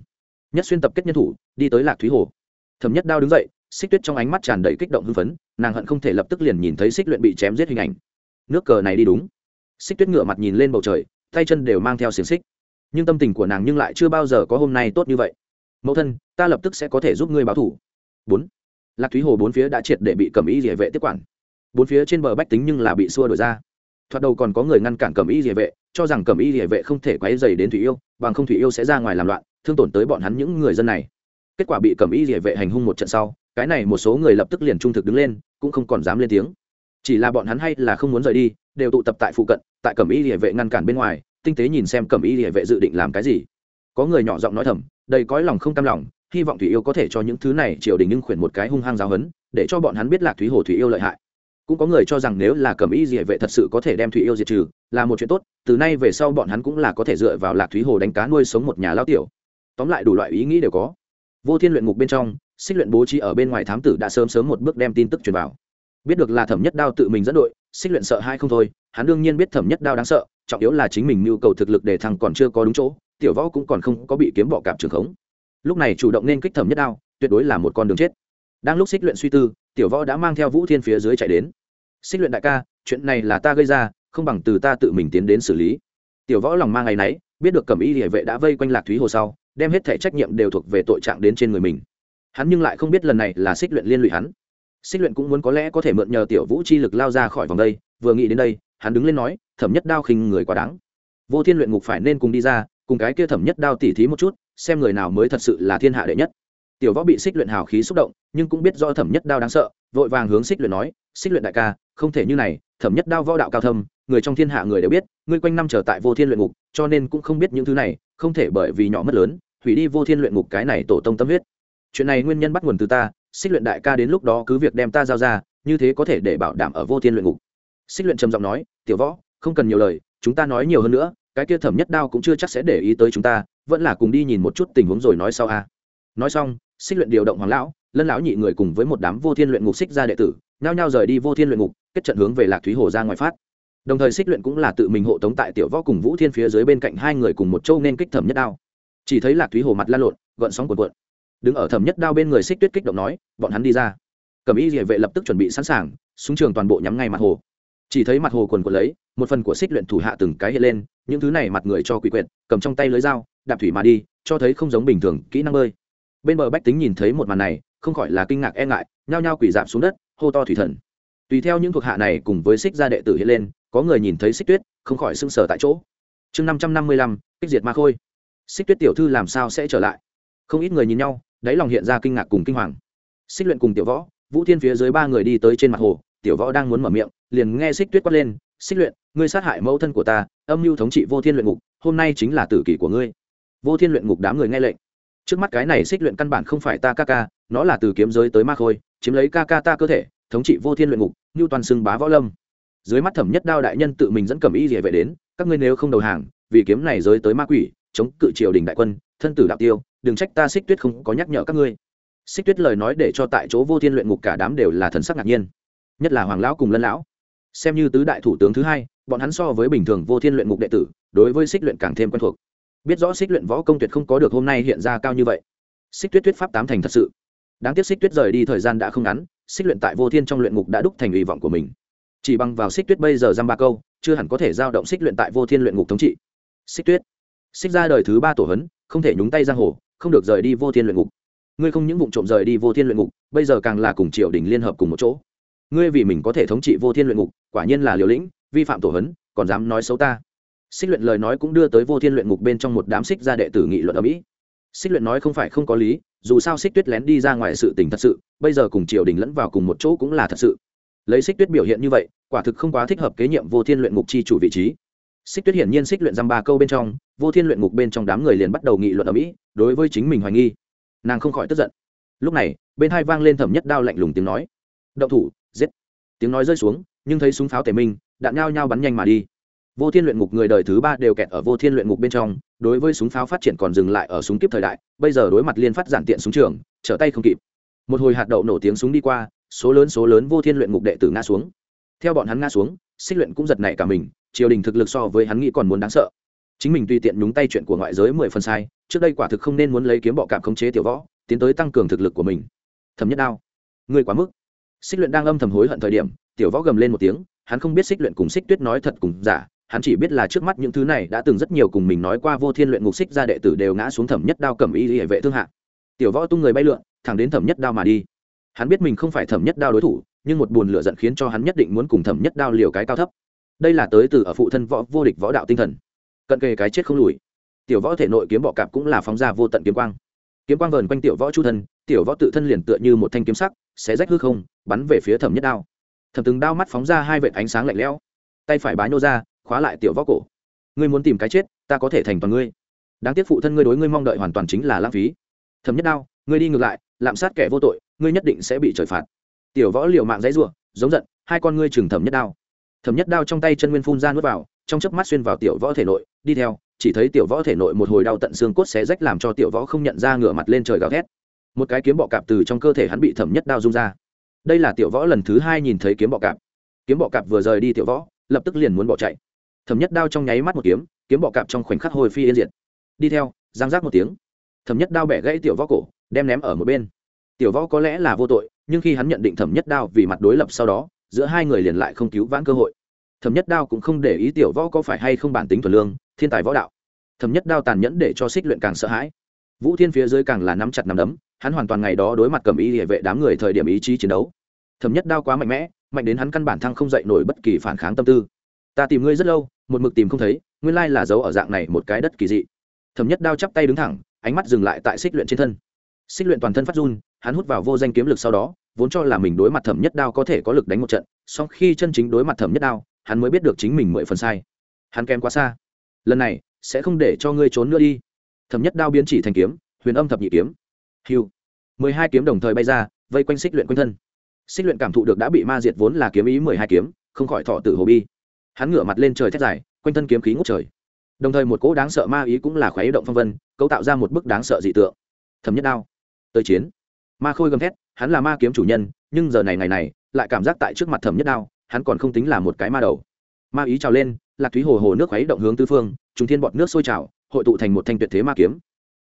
nhất xuyên tập kết nhân thủ, đi tới lạc thúy hồ. Thẩm nhất đao đứng dậy xích tuyết trong ánh mắt tràn đầy kích động hưng phấn, nàng hận không thể lập tức liền nhìn thấy xích luyện bị chém giết hình ảnh. Nước cờ này đi đúng. Xích tuyết ngựa mặt nhìn lên bầu trời, tay chân đều mang theo xiềng xích. Nhưng tâm tình của nàng nhưng lại chưa bao giờ có hôm nay tốt như vậy. Mẫu thân, ta lập tức sẽ có thể giúp ngươi báo thủ. Bốn. Lạc thúy hồ bốn phía đã triệt để bị cầm ý địa vệ tiếp quản. Bốn phía trên bờ bách tính nhưng là bị xua đổi ra. Thoạt đầu còn có người ngăn cản cầm ý địa vệ, cho rằng cầm ý địa vệ không thể quấy dày đến thủy yêu, bằng không thủy yêu sẽ ra ngoài làm loạn, thương tổn tới bọn hắn những người dân này. Kết quả bị cầm ý địa vệ hành hung một trận sau cái này một số người lập tức liền trung thực đứng lên, cũng không còn dám lên tiếng. Chỉ là bọn hắn hay là không muốn rời đi, đều tụ tập tại phụ cận, tại cẩm y địa vệ ngăn cản bên ngoài, tinh tế nhìn xem cẩm y địa vệ dự định làm cái gì. Có người nhỏ giọng nói thầm, đầy cõi lòng không cam lòng, hy vọng thủy yêu có thể cho những thứ này triều đình nhưng khuyển một cái hung hăng giáo hấn để cho bọn hắn biết lạc thúy hồ thủy yêu lợi hại. Cũng có người cho rằng nếu là cẩm y địa vệ thật sự có thể đem thủy yêu diệt trừ, là một chuyện tốt, từ nay về sau bọn hắn cũng là có thể dựa vào lạc thúy hồ đánh cá nuôi sống một nhà lao tiểu. Tóm lại đủ loại ý nghĩ đều có. Vô thiên luyện ngục bên trong xích luyện bố trí ở bên ngoài thám tử đã sớm sớm một bước đem tin tức truyền vào. Biết được là thẩm nhất đao tự mình dẫn đội, xích luyện sợ hai không thôi, hắn đương nhiên biết thẩm nhất đao đáng sợ, trọng yếu là chính mình nhu cầu thực lực để thằng còn chưa có đúng chỗ, tiểu võ cũng còn không có bị kiếm bọ cạp trường khống. Lúc này chủ động nên kích thẩm nhất đao, tuyệt đối là một con đường chết. Đang lúc xích luyện suy tư, tiểu võ đã mang theo vũ thiên phía dưới chạy đến. Xích luyện đại ca, chuyện này là ta gây ra, không bằng từ ta tự mình tiến đến xử lý. Tiểu võ lòng mang ngày nấy, biết được cẩm y địa vệ đã vây quanh lạc thúy hồ sau, đem hết thể trách nhiệm đều thuộc về tội trạng đến trên người mình hắn nhưng lại không biết lần này là xích luyện liên lụy hắn. Xích luyện cũng muốn có lẽ có thể mượn nhờ tiểu vũ chi lực lao ra khỏi vòng đây, vừa nghĩ đến đây, hắn đứng lên nói, thẩm nhất đao khinh người quá đáng. Vô thiên luyện ngục phải nên cùng đi ra, cùng cái kia thẩm nhất đao tỉ thí một chút, xem người nào mới thật sự là thiên hạ đệ nhất. Tiểu võ bị xích luyện hào khí xúc động, nhưng cũng biết do thẩm nhất đao đáng sợ, vội vàng hướng xích luyện nói, xích luyện đại ca, không thể như này, thẩm nhất đao võ đạo cao thâm, người trong thiên hạ người đều biết, ngươi quanh năm trở tại vô thiên luyện ngục, cho nên cũng không biết những thứ này, không thể bởi vì nhỏ mất lớn, hủy đi vô thiên luyện ngục cái này tổ tông tâm huyết chuyện này nguyên nhân bắt nguồn từ ta, xích luyện đại ca đến lúc đó cứ việc đem ta giao ra, như thế có thể để bảo đảm ở vô thiên luyện ngục. Xích luyện trầm giọng nói, tiểu võ, không cần nhiều lời, chúng ta nói nhiều hơn nữa, cái kia thẩm nhất đao cũng chưa chắc sẽ để ý tới chúng ta, vẫn là cùng đi nhìn một chút tình huống rồi nói sau a. Nói xong, xích luyện điều động hoàng lão, lân lão nhị người cùng với một đám vô thiên luyện ngục xích ra đệ tử, nhao nhao rời đi vô thiên luyện ngục, kết trận hướng về lạc thúy hồ ra ngoài phát. Đồng thời xích luyện cũng là tự mình hộ tống tại tiểu võ cùng vũ thiên phía dưới bên cạnh hai người cùng một châu nên kích thẩm nhất đao. Chỉ thấy lạc thúy hồ mặt lan lộn, gợn sóng cuộn cuộn đứng ở thẩm nhất đao bên người xích tuyết kích động nói, bọn hắn đi ra. Cầm y địa vệ lập tức chuẩn bị sẵn sàng súng trường toàn bộ nhắm ngay mặt hồ. Chỉ thấy mặt hồ quần quần lấy, một phần của xích luyện thủ hạ từng cái hiện lên, những thứ này mặt người cho quỷ quyệt, cầm trong tay lưới dao, đạp thủy mà đi, cho thấy không giống bình thường, kỹ năng bơi. Bên bờ bách tính nhìn thấy một màn này, không khỏi là kinh ngạc e ngại, nhao nhao quỷ dạp xuống đất, hô to thủy thần. Tùy theo những thuộc hạ này cùng với xích gia đệ tử hiện lên, có người nhìn thấy xích tuyết, không khỏi sưng sờ tại chỗ. Chương năm trăm năm mươi lăm, kích diệt ma khôi. Xích tuyết tiểu thư làm sao sẽ trở lại? Không ít người nhìn nhau đáy lòng hiện ra kinh ngạc cùng kinh hoàng. Xích luyện cùng tiểu võ, vũ thiên phía dưới ba người đi tới trên mặt hồ, tiểu võ đang muốn mở miệng, liền nghe xích tuyết quát lên, xích luyện, ngươi sát hại mẫu thân của ta, âm mưu thống trị vô thiên luyện ngục, hôm nay chính là tử kỷ của ngươi. Vô thiên luyện ngục đám người nghe lệnh. Trước mắt cái này xích luyện căn bản không phải ta ca ca, nó là từ kiếm giới tới ma khôi, chiếm lấy ca ca ta cơ thể, thống trị vô thiên luyện ngục như toàn xưng bá võ lâm. Dưới mắt thẩm nhất đao đại nhân tự mình dẫn cầm y rỉa vệ đến, các ngươi nếu không đầu hàng, vì kiếm này giới tới ma quỷ, chống cự triều đình đại quân, thân tử đạo tiêu đừng trách ta xích tuyết không có nhắc nhở các ngươi. Xích tuyết lời nói để cho tại chỗ vô thiên luyện ngục cả đám đều là thần sắc ngạc nhiên. Nhất là hoàng lão cùng lân lão. Xem như tứ đại thủ tướng thứ hai, bọn hắn so với bình thường vô thiên luyện ngục đệ tử, đối với xích luyện càng thêm quen thuộc. Biết rõ xích luyện võ công tuyệt không có được hôm nay hiện ra cao như vậy. Xích tuyết tuyết pháp tám thành thật sự. Đáng tiếc xích tuyết rời đi thời gian đã không ngắn, xích luyện tại vô thiên trong luyện ngục đã đúc thành hy vọng của mình. Chỉ bằng vào xích tuyết bây giờ dăm ba câu, chưa hẳn có thể giao động xích luyện tại vô thiên luyện ngục thống trị. Xích tuyết. Xích ra đời thứ ba tổ hấn không thể nhúng tay giang hồ không được rời đi vô thiên luyện ngục. Ngươi không những vụ trộm rời đi vô thiên luyện ngục, bây giờ càng là cùng triều đình liên hợp cùng một chỗ. Ngươi vì mình có thể thống trị vô thiên luyện ngục, quả nhiên là liều lĩnh, vi phạm tổ hấn, còn dám nói xấu ta. Xích luyện lời nói cũng đưa tới vô thiên luyện ngục bên trong một đám xích gia đệ tử nghị luận ở mỹ. Xích luyện nói không phải không có lý, dù sao xích tuyết lén đi ra ngoài sự tình thật sự, bây giờ cùng triều đình lẫn vào cùng một chỗ cũng là thật sự. Lấy xích tuyết biểu hiện như vậy, quả thực không quá thích hợp kế nhiệm vô thiên luyện ngục chi chủ vị trí xích tuyết hiển nhiên xích luyện dăm ba câu bên trong, vô thiên luyện ngục bên trong đám người liền bắt đầu nghị luận ở mỹ, đối với chính mình hoài nghi. Nàng không khỏi tức giận. Lúc này, bên hai vang lên thẩm nhất đao lạnh lùng tiếng nói. Động thủ, giết. Tiếng nói rơi xuống, nhưng thấy súng pháo tề minh đạn nhao nhao bắn nhanh mà đi. Vô thiên luyện ngục người đời thứ ba đều kẹt ở vô thiên luyện ngục bên trong, đối với súng pháo phát triển còn dừng lại ở súng kiếp thời đại, bây giờ đối mặt liên phát giản tiện súng trường, trở tay không kịp. Một hồi hạt đậu nổ tiếng súng đi qua, số lớn số lớn vô thiên luyện ngục đệ tử ngã xuống. Theo bọn hắn ngã xuống xích luyện cũng giật nảy cả mình, triều đình thực lực so với hắn nghĩ còn muốn đáng sợ. Chính mình tùy tiện nhúng tay chuyện của ngoại giới mười phần sai, trước đây quả thực không nên muốn lấy kiếm bọ cạp khống chế tiểu võ, tiến tới tăng cường thực lực của mình. Thẩm nhất đao, ngươi quá mức. Xích luyện đang âm thầm hối hận thời điểm, tiểu võ gầm lên một tiếng, hắn không biết xích luyện cùng xích tuyết nói thật cùng giả, hắn chỉ biết là trước mắt những thứ này đã từng rất nhiều cùng mình nói qua vô thiên luyện ngục xích ra đệ tử đều ngã xuống thẩm nhất đao cầm y hệ vệ thương hạ. Tiểu võ tung người bay lượn, thẳng đến thẩm nhất đao mà đi. Hắn biết mình không phải thẩm nhất đao đối thủ nhưng một buồn lửa giận khiến cho hắn nhất định muốn cùng thẩm nhất đao liều cái cao thấp. Đây là tới từ ở phụ thân võ, vô địch võ đạo tinh thần. Cận kề cái chết không lùi. Tiểu võ thể nội kiếm bọ cạp cũng là phóng ra vô tận kiếm quang. Kiếm quang vờn quanh tiểu võ chu thân, tiểu võ tự thân liền tựa như một thanh kiếm sắc sẽ rách hư không, bắn về phía thẩm nhất đao. Thẩm từng đao mắt phóng ra hai vệt ánh sáng lạnh lẽo. Tay phải bá nhô ra, khóa lại tiểu võ cổ. Ngươi muốn tìm cái chết, ta có thể thành toàn ngươi. Đáng tiếc phụ thân ngươi đối ngươi mong đợi hoàn toàn chính là lãng phí. Thẩm nhất đao, ngươi đi ngược lại, lạm sát kẻ vô tội, ngươi nhất định sẽ bị trời phạt tiểu võ liều mạng dãy rủa, giống giận, hai con ngươi trừng thẩm nhất đao. Thẩm nhất đao trong tay chân nguyên phun ra nuốt vào, trong chớp mắt xuyên vào tiểu võ thể nội, đi theo, chỉ thấy tiểu võ thể nội một hồi đau tận xương cốt xé rách làm cho tiểu võ không nhận ra ngửa mặt lên trời gào thét. Một cái kiếm bọ cạp từ trong cơ thể hắn bị thẩm nhất đao rung ra. Đây là tiểu võ lần thứ hai nhìn thấy kiếm bọ cạp. Kiếm bọ cạp vừa rời đi tiểu võ, lập tức liền muốn bỏ chạy. Thẩm nhất đao trong nháy mắt một kiếm kiếm bọ cạp trong khoảnh khắc hồi phi yên diệt. Đi theo, giang giác một tiếng. Thẩm nhất đao bẻ gãy tiểu võ cổ, đem ném ở một bên. Tiểu võ có lẽ là vô tội nhưng khi hắn nhận định thẩm nhất đao vì mặt đối lập sau đó, giữa hai người liền lại không cứu vãn cơ hội. Thẩm nhất đao cũng không để ý tiểu võ có phải hay không bản tính thuần lương, thiên tài võ đạo. Thẩm nhất đao tàn nhẫn để cho xích luyện càng sợ hãi. Vũ thiên phía dưới càng là nắm chặt nắm đấm, hắn hoàn toàn ngày đó đối mặt cầm ý địa vệ đám người thời điểm ý chí chiến đấu. Thẩm nhất đao quá mạnh mẽ, mạnh đến hắn căn bản thăng không dậy nổi bất kỳ phản kháng tâm tư. Ta tìm ngươi rất lâu, một mực tìm không thấy, nguyên lai là giấu ở dạng này một cái đất kỳ dị. Thẩm nhất đao chắp tay đứng thẳng, ánh mắt dừng lại tại xích luyện trên thân. Xích luyện toàn thân phát run hắn hút vào vô danh kiếm lực sau đó, vốn cho là mình đối mặt thẩm nhất đao có thể có lực đánh một trận, song khi chân chính đối mặt thẩm nhất đao, hắn mới biết được chính mình mười phần sai. Hắn kém quá xa. Lần này, sẽ không để cho ngươi trốn nữa đi. Thẩm nhất đao biến chỉ thành kiếm, huyền âm thập nhị kiếm. Hiu mười hai kiếm đồng thời bay ra, vây quanh xích luyện quanh thân. Xích luyện cảm thụ được đã bị ma diệt vốn là kiếm ý mười hai kiếm, không khỏi thọ tử hồ bi. Hắn ngửa mặt lên trời thét dài, quanh thân kiếm khí ngút trời. Đồng thời một cỗ đáng sợ ma ý cũng là khóe động phong vân, cấu tạo ra một bức đáng sợ dị tượng. Thẩm nhất đao. Tới chiến ma khôi gầm thét, hắn là ma kiếm chủ nhân, nhưng giờ này ngày này, lại cảm giác tại trước mặt thẩm nhất đao, hắn còn không tính là một cái ma đầu. Ma ý trào lên, lạc thúy hồ hồ nước khuấy động hướng tư phương chúng thiên bọt nước sôi trào, hội tụ thành một thanh tuyệt thế ma kiếm.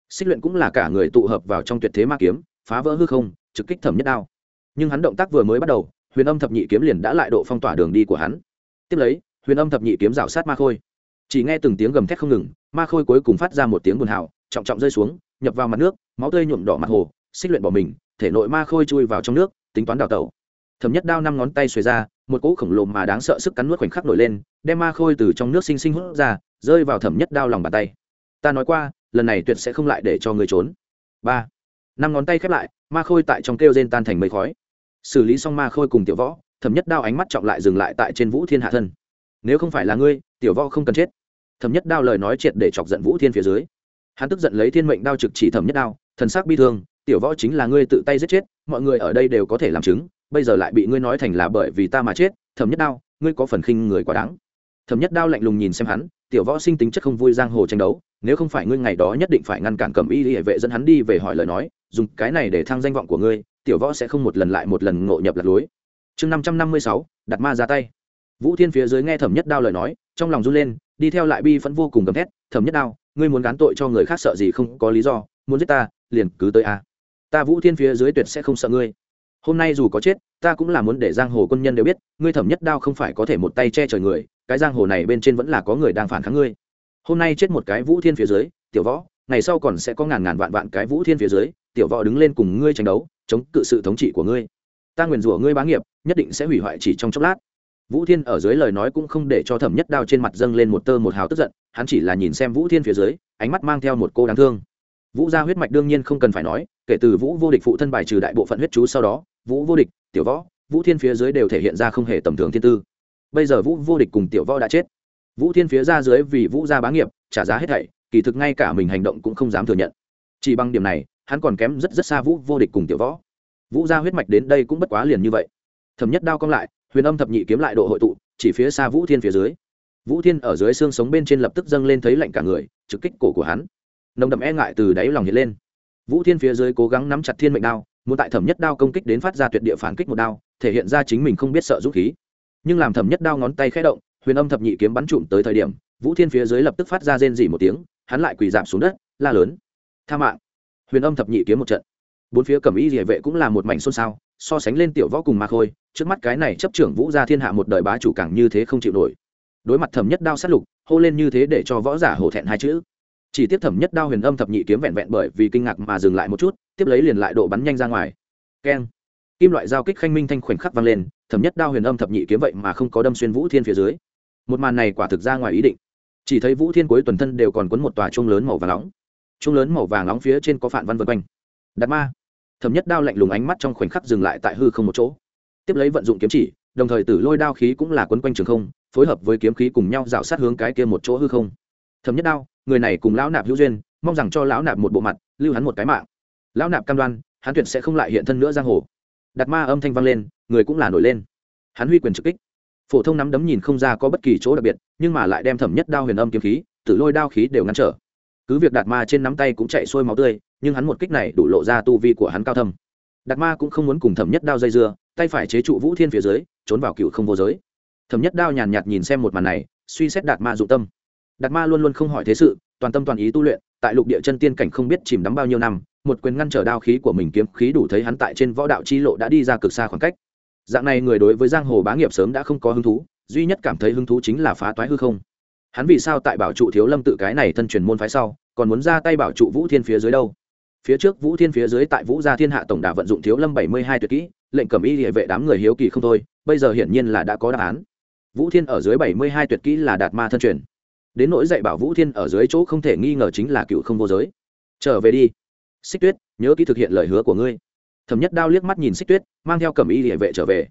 Xích luyện cũng là cả người tụ hợp vào trong tuyệt thế ma kiếm, phá vỡ hư không, trực kích thẩm nhất đao. Nhưng hắn động tác vừa mới bắt đầu, huyền âm thập nhị kiếm liền đã lại độ phong tỏa đường đi của hắn. Tiếp lấy, huyền âm thập nhị kiếm rào sát ma khôi. Chỉ nghe từng tiếng gầm thét không ngừng, ma khôi cuối cùng phát ra một tiếng buồn hào, trọng trọng rơi xuống, nhập vào mặt nước, máu tươi nhuộm đỏ mặt hồ, xích luyện bỏ mình thể nội ma khôi chui vào trong nước, tính toán đào tẩu. Thẩm nhất đao năm ngón tay xuề ra, một cỗ khổng lồ mà đáng sợ sức cắn nuốt khoảnh khắc nổi lên, đem ma khôi từ trong nước sinh sinh hút ra, rơi vào thẩm nhất đao lòng bàn tay. Ta nói qua, lần này tuyệt sẽ không lại để cho người trốn. Ba. Năm ngón tay khép lại, ma khôi tại trong kêu rên tan thành mây khói. Xử lý xong ma khôi cùng tiểu võ, thẩm nhất đao ánh mắt trọng lại dừng lại tại trên vũ thiên hạ thân. Nếu không phải là ngươi, tiểu võ không cần chết. Thẩm nhất đao lời nói triệt để chọc giận vũ thiên phía dưới. Hắn tức giận lấy thiên mệnh đao trực chỉ thẩm nhất đao, thần sắc bi thương tiểu võ chính là ngươi tự tay giết chết, mọi người ở đây đều có thể làm chứng, bây giờ lại bị ngươi nói thành là bởi vì ta mà chết, thẩm nhất đao, ngươi có phần khinh người quá đáng. Thẩm nhất đao lạnh lùng nhìn xem hắn, tiểu võ sinh tính chất không vui giang hồ tranh đấu, nếu không phải ngươi ngày đó nhất định phải ngăn cản cầm y hệ vệ dẫn hắn đi về hỏi lời nói, dùng cái này để thăng danh vọng của ngươi, tiểu võ sẽ không một lần lại một lần ngộ nhập lạc lối. Chương năm trăm năm mươi sáu, đặt ma ra tay. Vũ thiên phía dưới nghe thẩm nhất đao lời nói, trong lòng run lên, đi theo lại bi phẫn vô cùng gầm thét, thẩm nhất đao, ngươi muốn gán tội cho người khác sợ gì không có lý do, muốn giết ta, liền cứ tới a ta vũ thiên phía dưới tuyệt sẽ không sợ ngươi. Hôm nay dù có chết, ta cũng là muốn để giang hồ quân nhân đều biết, ngươi thẩm nhất đao không phải có thể một tay che trời người, cái giang hồ này bên trên vẫn là có người đang phản kháng ngươi. Hôm nay chết một cái vũ thiên phía dưới, tiểu võ, ngày sau còn sẽ có ngàn ngàn vạn vạn cái vũ thiên phía dưới, tiểu võ đứng lên cùng ngươi tranh đấu, chống cự sự thống trị của ngươi. Ta nguyền rủa ngươi bá nghiệp, nhất định sẽ hủy hoại chỉ trong chốc lát. Vũ thiên ở dưới lời nói cũng không để cho thẩm nhất đao trên mặt dâng lên một tơ một hào tức giận, hắn chỉ là nhìn xem vũ thiên phía dưới, ánh mắt mang theo một cô đáng thương. Vũ gia huyết mạch đương nhiên không cần phải nói kể từ vũ vô địch phụ thân bài trừ đại bộ phận huyết chú sau đó, vũ vô địch, tiểu võ, vũ thiên phía dưới đều thể hiện ra không hề tầm thường thiên tư. Bây giờ vũ vô địch cùng tiểu võ đã chết. Vũ thiên phía ra dưới vì vũ gia bá nghiệp, trả giá hết thảy, kỳ thực ngay cả mình hành động cũng không dám thừa nhận. Chỉ bằng điểm này, hắn còn kém rất rất xa vũ vô địch cùng tiểu võ. Vũ gia huyết mạch đến đây cũng bất quá liền như vậy. Thẩm nhất đao cong lại, huyền âm thập nhị kiếm lại độ hội tụ, chỉ phía xa vũ thiên phía dưới. Vũ thiên ở dưới xương sống bên trên lập tức dâng lên thấy lạnh cả người, trực kích cổ của hắn. Nồng đậm e ngại từ đáy lòng hiện lên vũ thiên phía dưới cố gắng nắm chặt thiên mệnh đao, muốn tại thẩm nhất đao công kích đến phát ra tuyệt địa phản kích một đao, thể hiện ra chính mình không biết sợ dũng khí. Nhưng làm thẩm nhất đao ngón tay khẽ động, huyền âm thập nhị kiếm bắn trụm tới thời điểm, vũ thiên phía dưới lập tức phát ra rên dỉ một tiếng, hắn lại quỳ giảm xuống đất, la lớn. Tha mạng. Huyền âm thập nhị kiếm một trận. Bốn phía cẩm y địa vệ cũng là một mảnh xôn xao, so sánh lên tiểu võ cùng ma khôi, trước mắt cái này chấp trưởng vũ gia thiên hạ một đời bá chủ càng như thế không chịu nổi. Đối mặt thẩm nhất đao sát lục, hô lên như thế để cho võ giả hổ thẹn hai chữ chỉ tiếp thẩm nhất đao huyền âm thập nhị kiếm vẹn vẹn bởi vì kinh ngạc mà dừng lại một chút, tiếp lấy liền lại độ bắn nhanh ra ngoài. Keng. Kim loại giao kích khanh minh thanh khoảnh khắc vang lên, thẩm nhất đao huyền âm thập nhị kiếm vậy mà không có đâm xuyên vũ thiên phía dưới. Một màn này quả thực ra ngoài ý định. Chỉ thấy vũ thiên cuối tuần thân đều còn quấn một tòa chuông lớn màu vàng nóng. Chuông lớn màu vàng nóng phía trên có phản văn vân quanh. Đạt ma. Thẩm nhất đao lạnh lùng ánh mắt trong khoảnh khắc dừng lại tại hư không một chỗ. Tiếp lấy vận dụng kiếm chỉ, đồng thời tử lôi đao khí cũng là quấn quanh trường không, phối hợp với kiếm khí cùng nhau dạo sát hướng cái kia một chỗ hư không thẩm nhất đao, người này cùng lão nạp hữu duyên, mong rằng cho lão nạp một bộ mặt, lưu hắn một cái mạng. Lão nạp cam đoan, hắn tuyệt sẽ không lại hiện thân nữa giang hồ. Đặt ma âm thanh vang lên, người cũng là nổi lên. Hắn huy quyền trực kích. Phổ thông nắm đấm nhìn không ra có bất kỳ chỗ đặc biệt, nhưng mà lại đem thẩm nhất đao huyền âm kiếm khí, tử lôi đao khí đều ngăn trở. Cứ việc đạt ma trên nắm tay cũng chạy sôi máu tươi, nhưng hắn một kích này đủ lộ ra tu vi của hắn cao thâm. Đạt ma cũng không muốn cùng thẩm nhất đao dây dưa, tay phải chế trụ vũ thiên phía dưới, trốn vào cựu không vô giới. Thẩm nhất đao nhàn nhạt nhìn xem một màn này, suy xét đạt ma dụng tâm đạt ma luôn luôn không hỏi thế sự, toàn tâm toàn ý tu luyện, tại lục địa chân tiên cảnh không biết chìm đắm bao nhiêu năm, một quyền ngăn trở đao khí của mình kiếm khí đủ thấy hắn tại trên võ đạo chi lộ đã đi ra cực xa khoảng cách. Dạng này người đối với giang hồ bá nghiệp sớm đã không có hứng thú, duy nhất cảm thấy hứng thú chính là phá toái hư không. Hắn vì sao tại bảo trụ thiếu lâm tự cái này thân truyền môn phái sau, còn muốn ra tay bảo trụ vũ thiên phía dưới đâu? Phía trước vũ thiên phía dưới tại vũ gia thiên hạ tổng đà vận dụng thiếu lâm bảy mươi hai tuyệt kỹ, lệnh cầm y địa vệ đám người hiếu kỳ không thôi, bây giờ hiển nhiên là đã có đáp án. Vũ thiên ở dưới bảy mươi hai tuyệt kỹ là đạt ma thân truyền đến nỗi dạy bảo vũ thiên ở dưới chỗ không thể nghi ngờ chính là cựu không vô giới. Trở về đi. Xích tuyết, nhớ kỹ thực hiện lời hứa của ngươi. Thẩm nhất đao liếc mắt nhìn xích tuyết, mang theo cẩm y địa vệ trở về.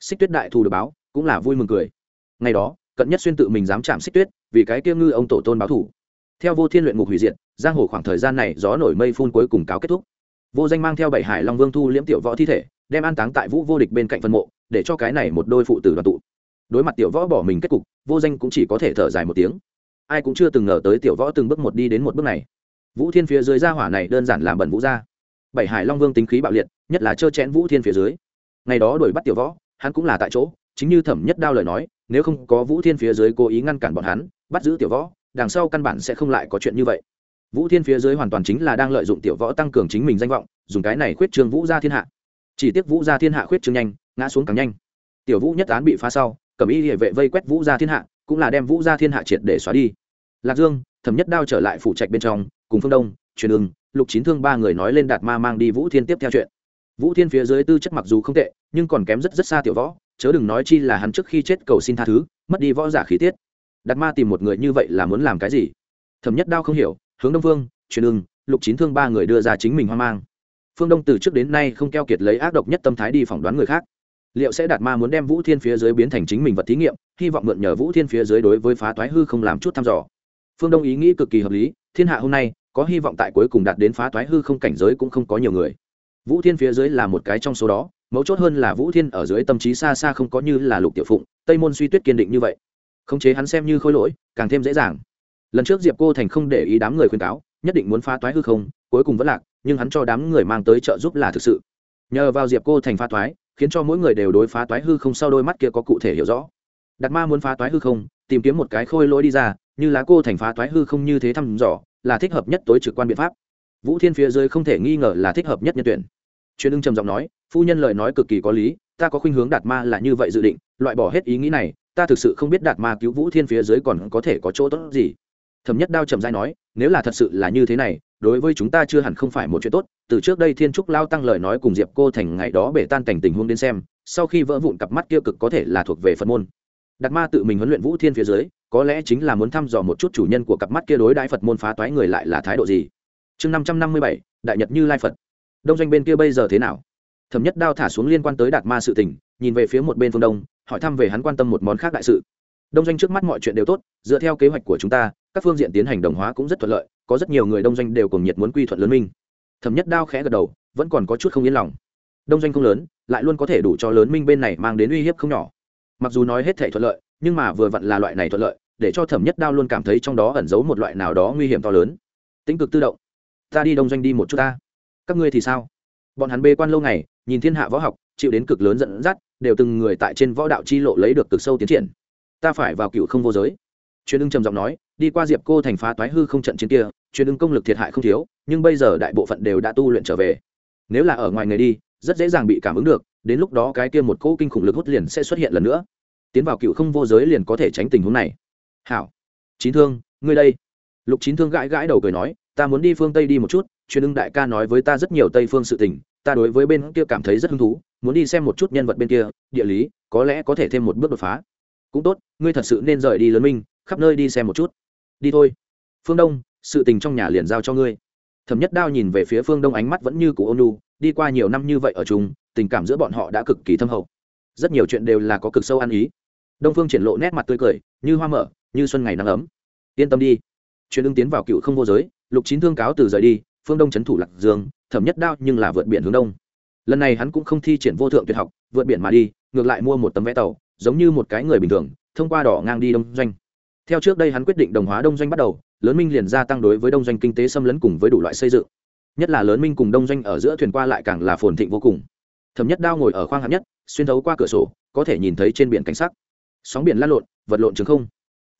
Xích tuyết đại thù được báo, cũng là vui mừng cười. Ngày đó, cận nhất xuyên tự mình dám chạm xích tuyết, vì cái kia ngư ông tổ tôn báo thủ. Theo vô thiên luyện ngục hủy diệt, giang hồ khoảng thời gian này gió nổi mây phun cuối cùng cáo kết thúc. Vô danh mang theo bảy hải long vương thu liễm tiểu võ thi thể, đem an táng tại vũ vô địch bên cạnh phân mộ, để cho cái này một đôi phụ tử đoàn tụ. Đối mặt tiểu võ bỏ mình kết cục, vô danh cũng chỉ có thể thở dài một tiếng ai cũng chưa từng ngờ tới tiểu võ từng bước một đi đến một bước này. Vũ thiên phía dưới ra hỏa này đơn giản làm bẩn vũ gia. Bảy hải long vương tính khí bạo liệt, nhất là trơ chẽn vũ thiên phía dưới. Ngày đó đuổi bắt tiểu võ, hắn cũng là tại chỗ, chính như thẩm nhất đao lời nói, nếu không có vũ thiên phía dưới cố ý ngăn cản bọn hắn, bắt giữ tiểu võ, đằng sau căn bản sẽ không lại có chuyện như vậy. Vũ thiên phía dưới hoàn toàn chính là đang lợi dụng tiểu võ tăng cường chính mình danh vọng, dùng cái này khuyết trương vũ gia thiên hạ. Chỉ tiếc vũ gia thiên hạ khuyết trương nhanh, ngã xuống càng nhanh. Tiểu vũ nhất án bị phá sau cẩm y hệ vệ vây quét vũ gia thiên hạ cũng là đem vũ gia thiên hạ triệt để xóa đi. Lạc dương, thẩm nhất đao trở lại phủ trạch bên trong, cùng phương đông, truyền ưng, lục chín thương ba người nói lên đạt ma mang đi vũ thiên tiếp theo chuyện. Vũ thiên phía dưới tư chất mặc dù không tệ, nhưng còn kém rất rất xa tiểu võ, chớ đừng nói chi là hắn trước khi chết cầu xin tha thứ, mất đi võ giả khí tiết. Đạt ma tìm một người như vậy là muốn làm cái gì? Thẩm nhất đao không hiểu, hướng đông phương, truyền ưng, lục chín thương ba người đưa ra chính mình hoang mang. Phương đông từ trước đến nay không keo kiệt lấy ác độc nhất tâm thái đi phỏng đoán người khác liệu sẽ đạt ma muốn đem vũ thiên phía dưới biến thành chính mình vật thí nghiệm, hy vọng mượn nhờ vũ thiên phía dưới đối với phá toái hư không làm chút thăm dò. Phương đông ý nghĩ cực kỳ hợp lý, thiên hạ hôm nay, có hy vọng tại cuối cùng đạt đến phá toái hư không cảnh giới cũng không có nhiều người. Vũ thiên phía dưới là một cái trong số đó, mấu chốt hơn là vũ thiên ở dưới tâm trí xa xa không có như là lục tiểu phụng, tây môn suy tuyết kiên định như vậy. Khống chế hắn xem như khôi lỗi, càng thêm dễ dàng. Lần trước diệp cô thành không để ý đám người khuyên cáo, nhất định muốn phá toái hư không, cuối cùng vẫn lạc, nhưng hắn cho đám người mang tới trợ giúp là thực sự. Nhờ vào diệp cô thành phá toái khiến cho mỗi người đều đối phá toái hư không sau đôi mắt kia có cụ thể hiểu rõ. Đạt ma muốn phá toái hư không, tìm kiếm một cái khôi lỗi đi ra, như lá cô thành phá toái hư không như thế thăm dò, là thích hợp nhất tối trực quan biện pháp. Vũ thiên phía dưới không thể nghi ngờ là thích hợp nhất nhân tuyển. Truyền ưng trầm giọng nói, phu nhân lời nói cực kỳ có lý, ta có khuynh hướng đạt ma là như vậy dự định, loại bỏ hết ý nghĩ này, ta thực sự không biết đạt ma cứu vũ thiên phía dưới còn có thể có chỗ tốt gì. Thẩm nhất đao trầm dai nói, nếu là thật sự là như thế này đối với chúng ta chưa hẳn không phải một chuyện tốt, từ trước đây thiên trúc lao tăng lời nói cùng diệp cô thành ngày đó bể tan cảnh tình huống đến xem, sau khi vỡ vụn cặp mắt kia cực có thể là thuộc về phật môn. Đạt ma tự mình huấn luyện vũ thiên phía dưới, có lẽ chính là muốn thăm dò một chút chủ nhân của cặp mắt kia đối đãi phật môn phá toái người lại là thái độ gì. Chương năm trăm năm mươi bảy, đại nhật như lai phật. Đông doanh bên kia bây giờ thế nào? Thẩm nhất đao thả xuống liên quan tới đạt ma sự tình, nhìn về phía một bên phương đông, hỏi thăm về hắn quan tâm một món khác đại sự. Đông doanh trước mắt mọi chuyện đều tốt, dựa theo kế hoạch của chúng ta, các phương diện tiến hành đồng hóa cũng rất thuận lợi có rất nhiều người đông doanh đều cùng nhiệt muốn quy thuận lớn minh. Thẩm nhất đao khẽ gật đầu, vẫn còn có chút không yên lòng. Đông doanh không lớn, lại luôn có thể đủ cho lớn minh bên này mang đến uy hiếp không nhỏ. Mặc dù nói hết thể thuận lợi, nhưng mà vừa vặn là loại này thuận lợi, để cho thẩm nhất đao luôn cảm thấy trong đó ẩn giấu một loại nào đó nguy hiểm to lớn. Tính cực tự động. Ta đi đông doanh đi một chút ta. Các ngươi thì sao? Bọn hắn bê quan lâu ngày, nhìn thiên hạ võ học, chịu đến cực lớn dẫn dắt, đều từng người tại trên võ đạo chi lộ lấy được cực sâu tiến triển. Ta phải vào cựu không vô giới truyền ưng trầm giọng nói, đi qua diệp cô thành phá toái hư không trận chiến kia, truyền ưng công lực thiệt hại không thiếu, nhưng bây giờ đại bộ phận đều đã tu luyện trở về. Nếu là ở ngoài người đi, rất dễ dàng bị cảm ứng được, đến lúc đó cái kia một cỗ kinh khủng lực hút liền sẽ xuất hiện lần nữa. Tiến vào cựu không vô giới liền có thể tránh tình huống này. Hảo. Chín thương, ngươi đây. Lục chín thương gãi gãi đầu cười nói, ta muốn đi phương tây đi một chút, truyền ưng đại ca nói với ta rất nhiều tây phương sự tình, ta đối với bên kia cảm thấy rất hứng thú, muốn đi xem một chút nhân vật bên kia, địa lý, có lẽ có thể thêm một bước đột phá. Cũng tốt, ngươi thật sự nên rời đi lớn minh khắp nơi đi xem một chút. Đi thôi. Phương đông, sự tình trong nhà liền giao cho ngươi. Thẩm nhất đao nhìn về phía phương đông ánh mắt vẫn như cụ ôn lu đi qua nhiều năm như vậy ở chung, tình cảm giữa bọn họ đã cực kỳ thâm hậu. Rất nhiều chuyện đều là có cực sâu ăn ý. Đông phương triển lộ nét mặt tươi cười, như hoa mở, như xuân ngày nắng ấm. Yên tâm đi. Chuyện ứng tiến vào cựu không vô giới, lục chín thương cáo từ rời đi, phương đông trấn thủ lạc dương, thẩm nhất đao nhưng là vượt biển hướng đông. Lần này hắn cũng không thi triển vô thượng tuyệt học, vượt biển mà đi, ngược lại mua một tấm vé tàu, giống như một cái người bình thường, thông qua đỏ ngang đi đông doanh theo trước đây hắn quyết định đồng hóa đông doanh bắt đầu, lớn minh liền gia tăng đối với đông doanh kinh tế xâm lấn cùng với đủ loại xây dựng. Nhất là lớn minh cùng đông doanh ở giữa thuyền qua lại càng là phồn thịnh vô cùng. Thẩm nhất đao ngồi ở khoang hạng nhất, xuyên thấu qua cửa sổ, có thể nhìn thấy trên biển cảnh sắc. Sóng biển lăn lộn, vật lộn chứng không.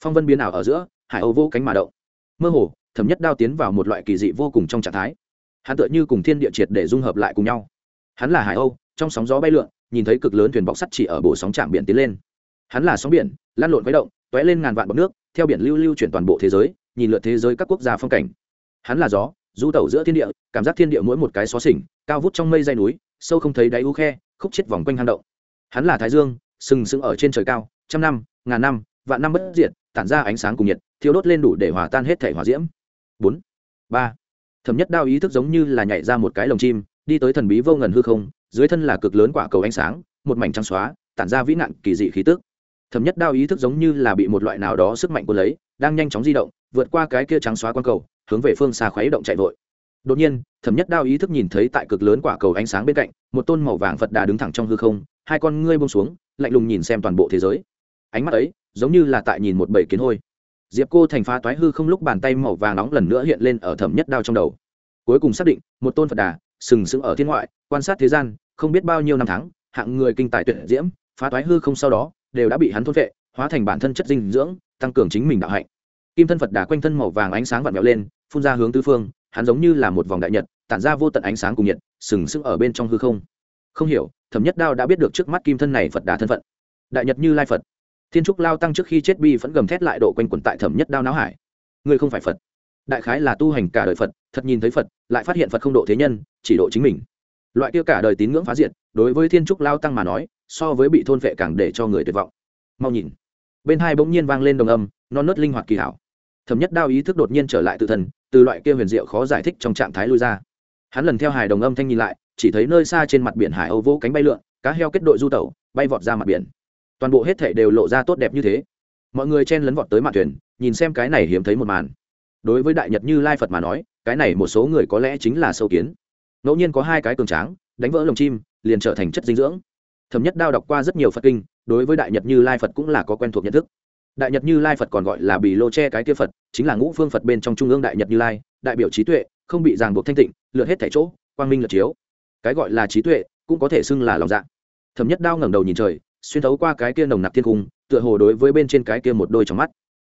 Phong vân biến ảo ở giữa, hải âu vô cánh mà động. Mơ hồ, thẩm nhất đao tiến vào một loại kỳ dị vô cùng trong trạng thái. Hắn tựa như cùng thiên địa triệt để dung hợp lại cùng nhau. Hắn là hải âu, trong sóng gió bay lượn, nhìn thấy cực lớn thuyền bọc sắt chỉ ở bổ sóng trạm biển tiến lên. Hắn là sóng biển lan lộn quấy động t ó é lên ngàn vạn bọc nước, theo biển lưu lưu chuyển toàn bộ thế giới, nhìn lượt thế giới các quốc gia phong cảnh. Hắn là gió, du tẩu giữa thiên địa, cảm giác thiên địa mỗi một cái xó xỉnh, cao vút trong mây dây núi, sâu không thấy đáy u khe, khúc chết vòng quanh hang động. Hắn là thái dương, sừng sững ở trên trời cao, trăm năm, ngàn năm, vạn năm bất diệt, tản ra ánh sáng cùng nhiệt, thiêu đốt lên đủ để hòa tan hết thể hỏa diễm. Bốn, ba, thẩm nhất đao ý thức giống như là nhảy ra một cái lồng chim, đi tới thần bí vô ngần hư không, dưới thân là cực lớn quả cầu ánh sáng, một mảnh trắng xóa, tản ra vĩ nạn kỳ dị khí tức thẩm nhất đao ý thức giống như là bị một loại nào đó sức mạnh của lấy, đang nhanh chóng di động, vượt qua cái kia trắng xóa quan cầu, hướng về phương xa khuấy động chạy vội. Đột nhiên, thẩm nhất đao ý thức nhìn thấy tại cực lớn quả cầu ánh sáng bên cạnh, một tôn màu vàng phật đà đứng thẳng trong hư không, hai con ngươi bông xuống, lạnh lùng nhìn xem toàn bộ thế giới. Ánh mắt ấy, giống như là tại nhìn một bầy kiến hôi. Diệp cô thành phá toái hư không lúc bàn tay màu vàng nóng lần nữa hiện lên ở thẩm nhất đao trong đầu. Cuối cùng xác định, một tôn phật đà, sừng sững ở thiên ngoại, quan sát thế gian, không biết bao nhiêu năm tháng, hạng người kinh tài tuyển diễm, phá toái hư không sau đó đều đã bị hắn thôn vệ hóa thành bản thân chất dinh dưỡng, tăng cường chính mình đạo hạnh. Kim thân phật đà quanh thân màu vàng ánh sáng vặn vẹo lên, phun ra hướng tứ phương, hắn giống như là một vòng đại nhật, tản ra vô tận ánh sáng cùng nhiệt, sừng sững ở bên trong hư không. Không hiểu, thẩm nhất đao đã biết được trước mắt kim thân này phật đà thân phận. Đại nhật như lai phật. Thiên trúc lao tăng trước khi chết bi vẫn gầm thét lại độ quanh quẩn tại thẩm nhất đao não hải. Ngươi không phải phật. Đại khái là tu hành cả đời phật, thật nhìn thấy phật, lại phát hiện phật không độ thế nhân, chỉ độ chính mình. Loại kia cả đời tín ngưỡng phá diệt, đối với thiên trúc lao tăng mà nói so với bị thôn vệ càng để cho người tuyệt vọng. Mau nhìn. Bên hai bỗng nhiên vang lên đồng âm non nớt linh hoạt kỳ hảo. Thẩm nhất đao ý thức đột nhiên trở lại tự thần từ loại kia huyền diệu khó giải thích trong trạng thái lui ra. Hắn lần theo hài đồng âm thanh nhìn lại, chỉ thấy nơi xa trên mặt biển hải âu vỗ cánh bay lượn, cá heo kết đội du tẩu, bay vọt ra mặt biển. Toàn bộ hết thể đều lộ ra tốt đẹp như thế. Mọi người chen lấn vọt tới mặt thuyền, nhìn xem cái này hiếm thấy một màn. Đối với đại nhật như lai phật mà nói, cái này một số người có lẽ chính là sâu kiến. Ngẫu nhiên có hai cái cường tráng, đánh vỡ lồng chim, liền trở thành chất dinh dưỡng thẩm nhất đao đọc qua rất nhiều phật kinh, đối với đại nhật như lai phật cũng là có quen thuộc nhận thức. Đại nhật như lai phật còn gọi là bì lô che cái kia phật, chính là ngũ phương phật bên trong trung ương đại nhật như lai, đại biểu trí tuệ, không bị ràng buộc thanh tịnh, lượt hết thẻ chỗ, quang minh lượt chiếu. Cái gọi là trí tuệ, cũng có thể xưng là lòng dạ. Thẩm nhất đao ngẩng đầu nhìn trời, xuyên thấu qua cái kia nồng nặc thiên cung, tựa hồ đối với bên trên cái kia một đôi trong mắt.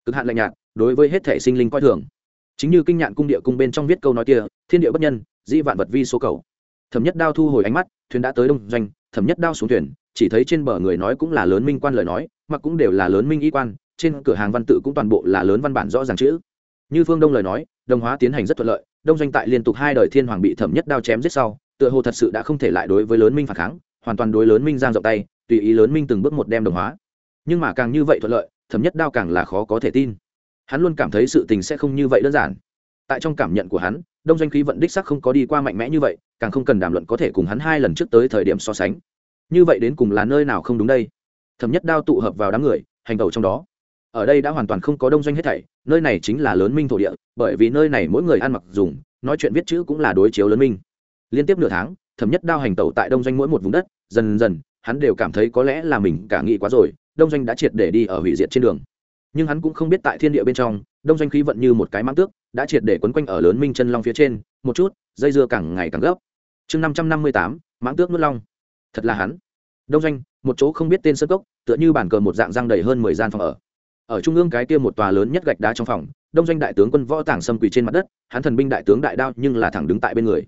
Cực hạn lạnh nhạt, đối với hết thể sinh linh coi thường. Chính như kinh nhạn cung địa cung bên trong viết câu nói kia, thiên địa bất nhân di vạn vật vi số cầu. Thẩm nhất đao thu hồi ánh mắt, thuyền đã tới đông doanh thẩm nhất đao xuống thuyền, chỉ thấy trên bờ người nói cũng là lớn minh quan lời nói mà cũng đều là lớn minh y quan, trên cửa hàng văn tự cũng toàn bộ là lớn văn bản rõ ràng chữ. Như phương đông lời nói đồng hóa tiến hành rất thuận lợi, đông doanh tại liên tục hai đời thiên hoàng bị thẩm nhất đao chém giết sau, tựa hồ thật sự đã không thể lại đối với lớn minh phản kháng, hoàn toàn đối lớn minh giang rộng tay, tùy ý lớn minh từng bước một đem đồng hóa. Nhưng mà càng như vậy thuận lợi, thẩm nhất đao càng là khó có thể tin. Hắn luôn cảm thấy sự tình sẽ không như vậy đơn giản. Tại trong cảm nhận của hắn đông doanh khí vận đích sắc không có đi qua mạnh mẽ như vậy, càng không cần đàm luận có thể cùng hắn hai lần trước tới thời điểm so sánh. Như vậy đến cùng là nơi nào không đúng đây? Thẩm nhất đao tụ hợp vào đám người, hành tẩu trong đó. Ở đây đã hoàn toàn không có đông doanh hết thảy, nơi này chính là lớn minh thổ địa, bởi vì nơi này mỗi người ăn mặc dùng, nói chuyện viết chữ cũng là đối chiếu lớn minh. Liên tiếp nửa tháng, thẩm nhất đao hành tẩu tại đông doanh mỗi một vùng đất, dần dần, hắn đều cảm thấy có lẽ là mình cả nghĩ quá rồi, đông doanh đã triệt để đi ở hủy diệt trên đường. Nhưng hắn cũng không biết tại thiên địa bên trong, đông doanh khí vận như một cái mãng tước đã triệt để quấn quanh ở lớn minh chân long phía trên, một chút, dây dưa càng ngày càng gấp. Chương năm trăm năm mươi tám, mãng tước nuốt long. Thật là hắn. Đông doanh, một chỗ không biết tên sơ cốc, tựa như bản cờ một dạng răng đầy hơn mười gian phòng ở. Ở trung ương cái kia một tòa lớn nhất gạch đá trong phòng, đông doanh đại tướng quân võ tảng xâm quỳ trên mặt đất, hắn thần binh đại tướng đại đao nhưng là thẳng đứng tại bên người.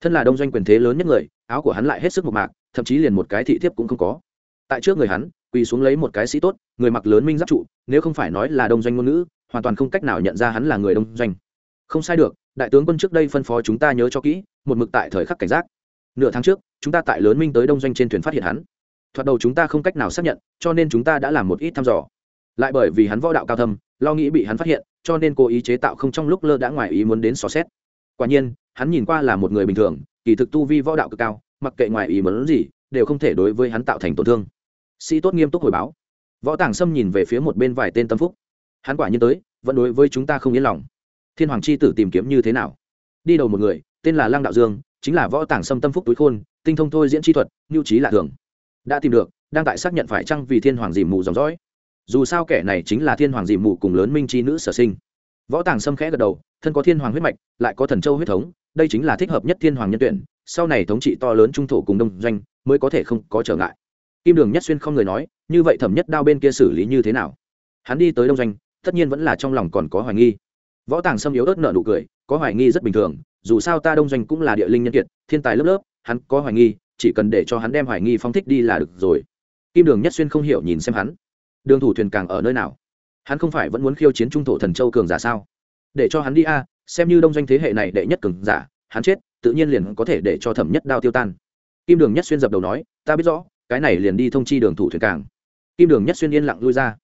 Thân là đông doanh quyền thế lớn nhất người, áo của hắn lại hết sức một mạc, thậm chí liền một cái thị thiếp cũng không có. Tại trước người hắn, quỳ xuống lấy một cái sĩ tốt, người mặc lớn minh giáp trụ, nếu không phải nói là đông doanh ngôn ngữ hoàn toàn không cách nào nhận ra hắn là người đông doanh. Không sai được, đại tướng quân trước đây phân phó chúng ta nhớ cho kỹ, một mực tại thời khắc cảnh giác. Nửa tháng trước, chúng ta tại lớn minh tới đông doanh trên thuyền phát hiện hắn. Thoạt đầu chúng ta không cách nào xác nhận, cho nên chúng ta đã làm một ít thăm dò. Lại bởi vì hắn võ đạo cao thâm, lo nghĩ bị hắn phát hiện, cho nên cố ý chế tạo không trong lúc lơ đã ngoài ý muốn đến xò xét. Quả nhiên, hắn nhìn qua là một người bình thường, kỳ thực tu vi võ đạo cực cao, mặc kệ ngoài ý muốn gì, đều không thể đối với hắn tạo thành tổn thương. Sĩ tốt nghiêm túc hồi báo. Võ tàng sâm nhìn về phía một bên vài tên tâm phúc hắn quả nhiên tới, vẫn đối với chúng ta không yên lòng. Thiên hoàng c h i tử tìm kiếm như thế nào? Đi đầu một người, tên là lăng đạo dương, chính là võ tàng sâm tâm phúc túi khôn, tinh thông thôi diễn chi thuật, nhu trí lạ thường. Đã tìm được, đang tại xác nhận phải chăng vì thiên hoàng dìm mù dòng dõi. Dù sao kẻ này chính là thiên hoàng dìm mù cùng lớn minh chi nữ sở sinh. Võ tàng sâm khẽ gật đầu, thân có thiên hoàng huyết mạch, lại có thần châu huyết thống, đây chính là thích hợp nhất thiên hoàng nhân tuyển, sau này thống trị to lớn trung thổ cùng đông doanh, mới có thể không có trở ngại. Kim đường nhất xuyên không người nói, như vậy thẩm nhất đao bên kia xử lý như thế nào? Hắn đi tới đông doanh tất nhiên vẫn là trong lòng còn có hoài nghi. Võ tàng sâm yếu ớt nợ nụ cười, có hoài nghi rất bình thường, dù sao ta đông doanh cũng là địa linh nhân kiệt, thiên tài lớp lớp, hắn có hoài nghi, chỉ cần để cho hắn đem hoài nghi phong thích đi là được rồi. Kim đường nhất xuyên không hiểu nhìn xem hắn. Đường thủ thuyền càng ở nơi nào? Hắn không phải vẫn muốn khiêu chiến trung thổ thần châu cường giả sao? Để cho hắn đi a, xem như đông doanh thế hệ này đệ nhất cường giả, hắn chết, tự nhiên liền có thể để cho thẩm nhất đao tiêu tan. Kim đường nhất xuyên dập đầu nói, ta biết rõ, cái này liền đi thông chi đường thủ thuyền cảng kim đường nhất xuyên yên lặng lui ra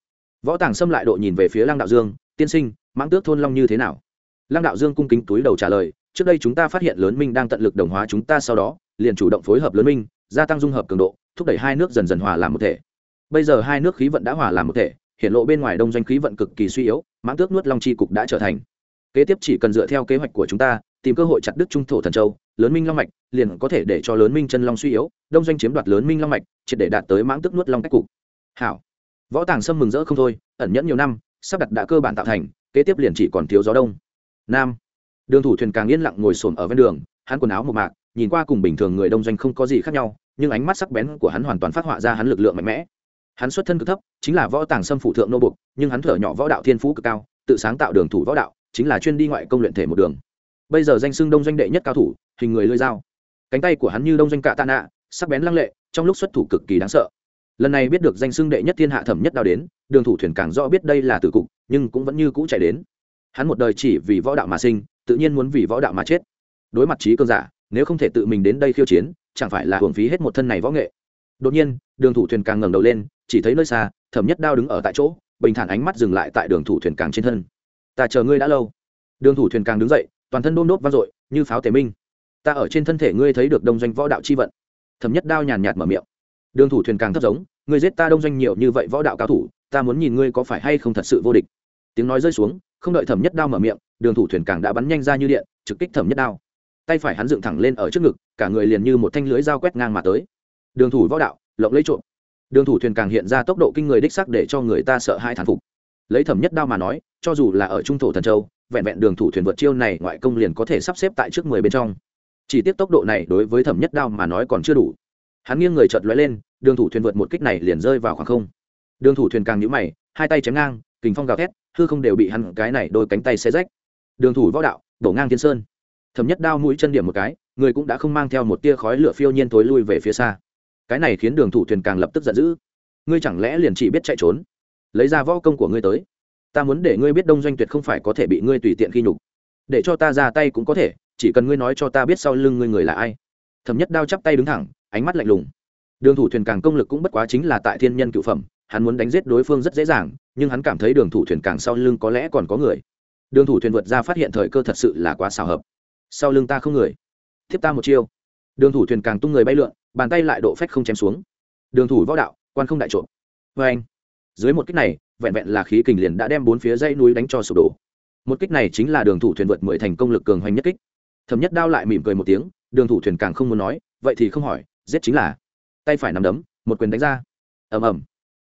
võ tàng xâm lại độ nhìn về phía lăng đạo dương, tiên sinh, mãng tước thôn long như thế nào? Lăng đạo dương cung kính túi đầu trả lời, trước đây chúng ta phát hiện lớn minh đang tận lực đồng hóa chúng ta, sau đó, liền chủ động phối hợp lớn minh, gia tăng dung hợp cường độ, thúc đẩy hai nước dần dần hòa làm một thể. Bây giờ hai nước khí vận đã hòa làm một thể, hiện lộ bên ngoài đông doanh khí vận cực kỳ suy yếu, mãng tước nuốt long chi cục đã trở thành. Kế tiếp chỉ cần dựa theo kế hoạch của chúng ta, tìm cơ hội chặt đứt trung thổ thần châu, lớn minh long mạch, liền có thể để cho lớn minh chân long suy yếu, đông doanh chiếm đoạt lớn minh long mạch, triệt để đạt tới mãng Tước nuốt long cách cục. Hảo võ tàng sâm mừng rỡ không thôi, ẩn nhẫn nhiều năm, sắp đặt đã cơ bản tạo thành, kế tiếp liền chỉ còn thiếu gió đông. Nam. Đường thủ thuyền càng yên lặng ngồi xổm ở ven đường, hắn quần áo một mạc, nhìn qua cùng bình thường người đông doanh không có gì khác nhau, nhưng ánh mắt sắc bén của hắn hoàn toàn phát họa ra hắn lực lượng mạnh mẽ. Hắn xuất thân cực thấp, chính là võ tàng sâm phụ thượng nô bục, nhưng hắn thở nhỏ võ đạo thiên phú cực cao, tự sáng tạo đường thủ võ đạo, chính là chuyên đi ngoại công luyện thể một đường. Bây giờ danh xưng đông doanh đệ nhất cao thủ, hình người lơi dao. Cánh tay của hắn như đông doanh cạ tạ nạ sắc bén lăng lệ, trong lúc xuất thủ cực kỳ đáng sợ lần này biết được danh xưng đệ nhất thiên hạ thẩm nhất đao đến, đường thủ thuyền càng rõ biết đây là tử cục, nhưng cũng vẫn như cũ chạy đến. Hắn một đời chỉ vì võ đạo mà sinh, tự nhiên muốn vì võ đạo mà chết. Đối mặt trí cơn giả, nếu không thể tự mình đến đây khiêu chiến, chẳng phải là hưởng phí hết một thân này võ nghệ. Đột nhiên, đường thủ thuyền càng ngẩng đầu lên, chỉ thấy nơi xa, thẩm nhất đao đứng ở tại chỗ, bình thản ánh mắt dừng lại tại đường thủ thuyền càng trên thân. Ta chờ ngươi đã lâu. Đường thủ thuyền càng đứng dậy, toàn thân đôn đốt vang dội, như pháo tề minh. Ta ở trên thân thể ngươi thấy được đông doanh võ đạo chi vận. Thẩm nhất đao nhàn nhạt mở miệng đường thủ thuyền càng thấp giống người giết ta đông doanh nhiều như vậy võ đạo cao thủ, ta muốn nhìn ngươi có phải hay không thật sự vô địch. Tiếng nói rơi xuống, không đợi thẩm nhất đao mở miệng, đường thủ thuyền càng đã bắn nhanh ra như điện, trực kích thẩm nhất đao. Tay phải hắn dựng thẳng lên ở trước ngực, cả người liền như một thanh lưới dao quét ngang mà tới. Đường thủ võ đạo, lộng lấy trộm. Đường thủ thuyền càng hiện ra tốc độ kinh người đích sắc để cho người ta sợ hai thán phục. Lấy thẩm nhất đao mà nói, cho dù là ở trung thổ thần châu, vẹn vẹn đường thủ thuyền vượt chiêu này ngoại công liền có thể sắp xếp tại trước mười bên trong. Chỉ tiếp tốc độ này đối với thẩm nhất đao mà nói còn chưa đủ hắn nghiêng người chợt lóe lên, đường thủ thuyền vượt một kích này liền rơi vào khoảng không. Đường thủ thuyền càng nhũ mày, hai tay chém ngang, kình phong gào thét, hư không đều bị hắn cái này đôi cánh tay xe rách. Đường thủ võ đạo, đổ ngang thiên sơn. Thẩm nhất đao mũi chân điểm một cái, người cũng đã không mang theo một tia khói lửa phiêu nhiên tối lui về phía xa. Cái này khiến đường thủ thuyền càng lập tức giận dữ. Ngươi chẳng lẽ liền chỉ biết chạy trốn? Lấy ra võ công của ngươi tới. Ta muốn để ngươi biết đông doanh tuyệt không phải có thể bị ngươi tùy tiện khi nhục. Để cho ta ra tay cũng có thể, chỉ cần ngươi nói cho ta biết sau lưng ngươi người là ai. Thẩm nhất đao chắp tay đứng thẳng ánh mắt lạnh lùng. Đường thủ thuyền càng công lực cũng bất quá chính là tại thiên nhân cựu phẩm, hắn muốn đánh giết đối phương rất dễ dàng, nhưng hắn cảm thấy đường thủ thuyền càng sau lưng có lẽ còn có người. Đường thủ thuyền vượt ra phát hiện thời cơ thật sự là quá xào hợp. Sau lưng ta không người. Thiếp ta một chiêu. Đường thủ thuyền càng tung người bay lượn, bàn tay lại độ phách không chém xuống. Đường thủ võ đạo, quan không đại trộm. Vê anh, dưới một kích này, vẹn vẹn là khí kình liền đã đem bốn phía dãy núi đánh cho sụp đổ. Một kích này chính là đường thủ thuyền vượt mười thành công lực cường hoành nhất kích. Thẩm nhất đao lại mỉm cười một tiếng, đường thủ thuyền càng không muốn nói, vậy thì không hỏi giết chính là tay phải nắm đấm, một quyền đánh ra. Ầm ầm.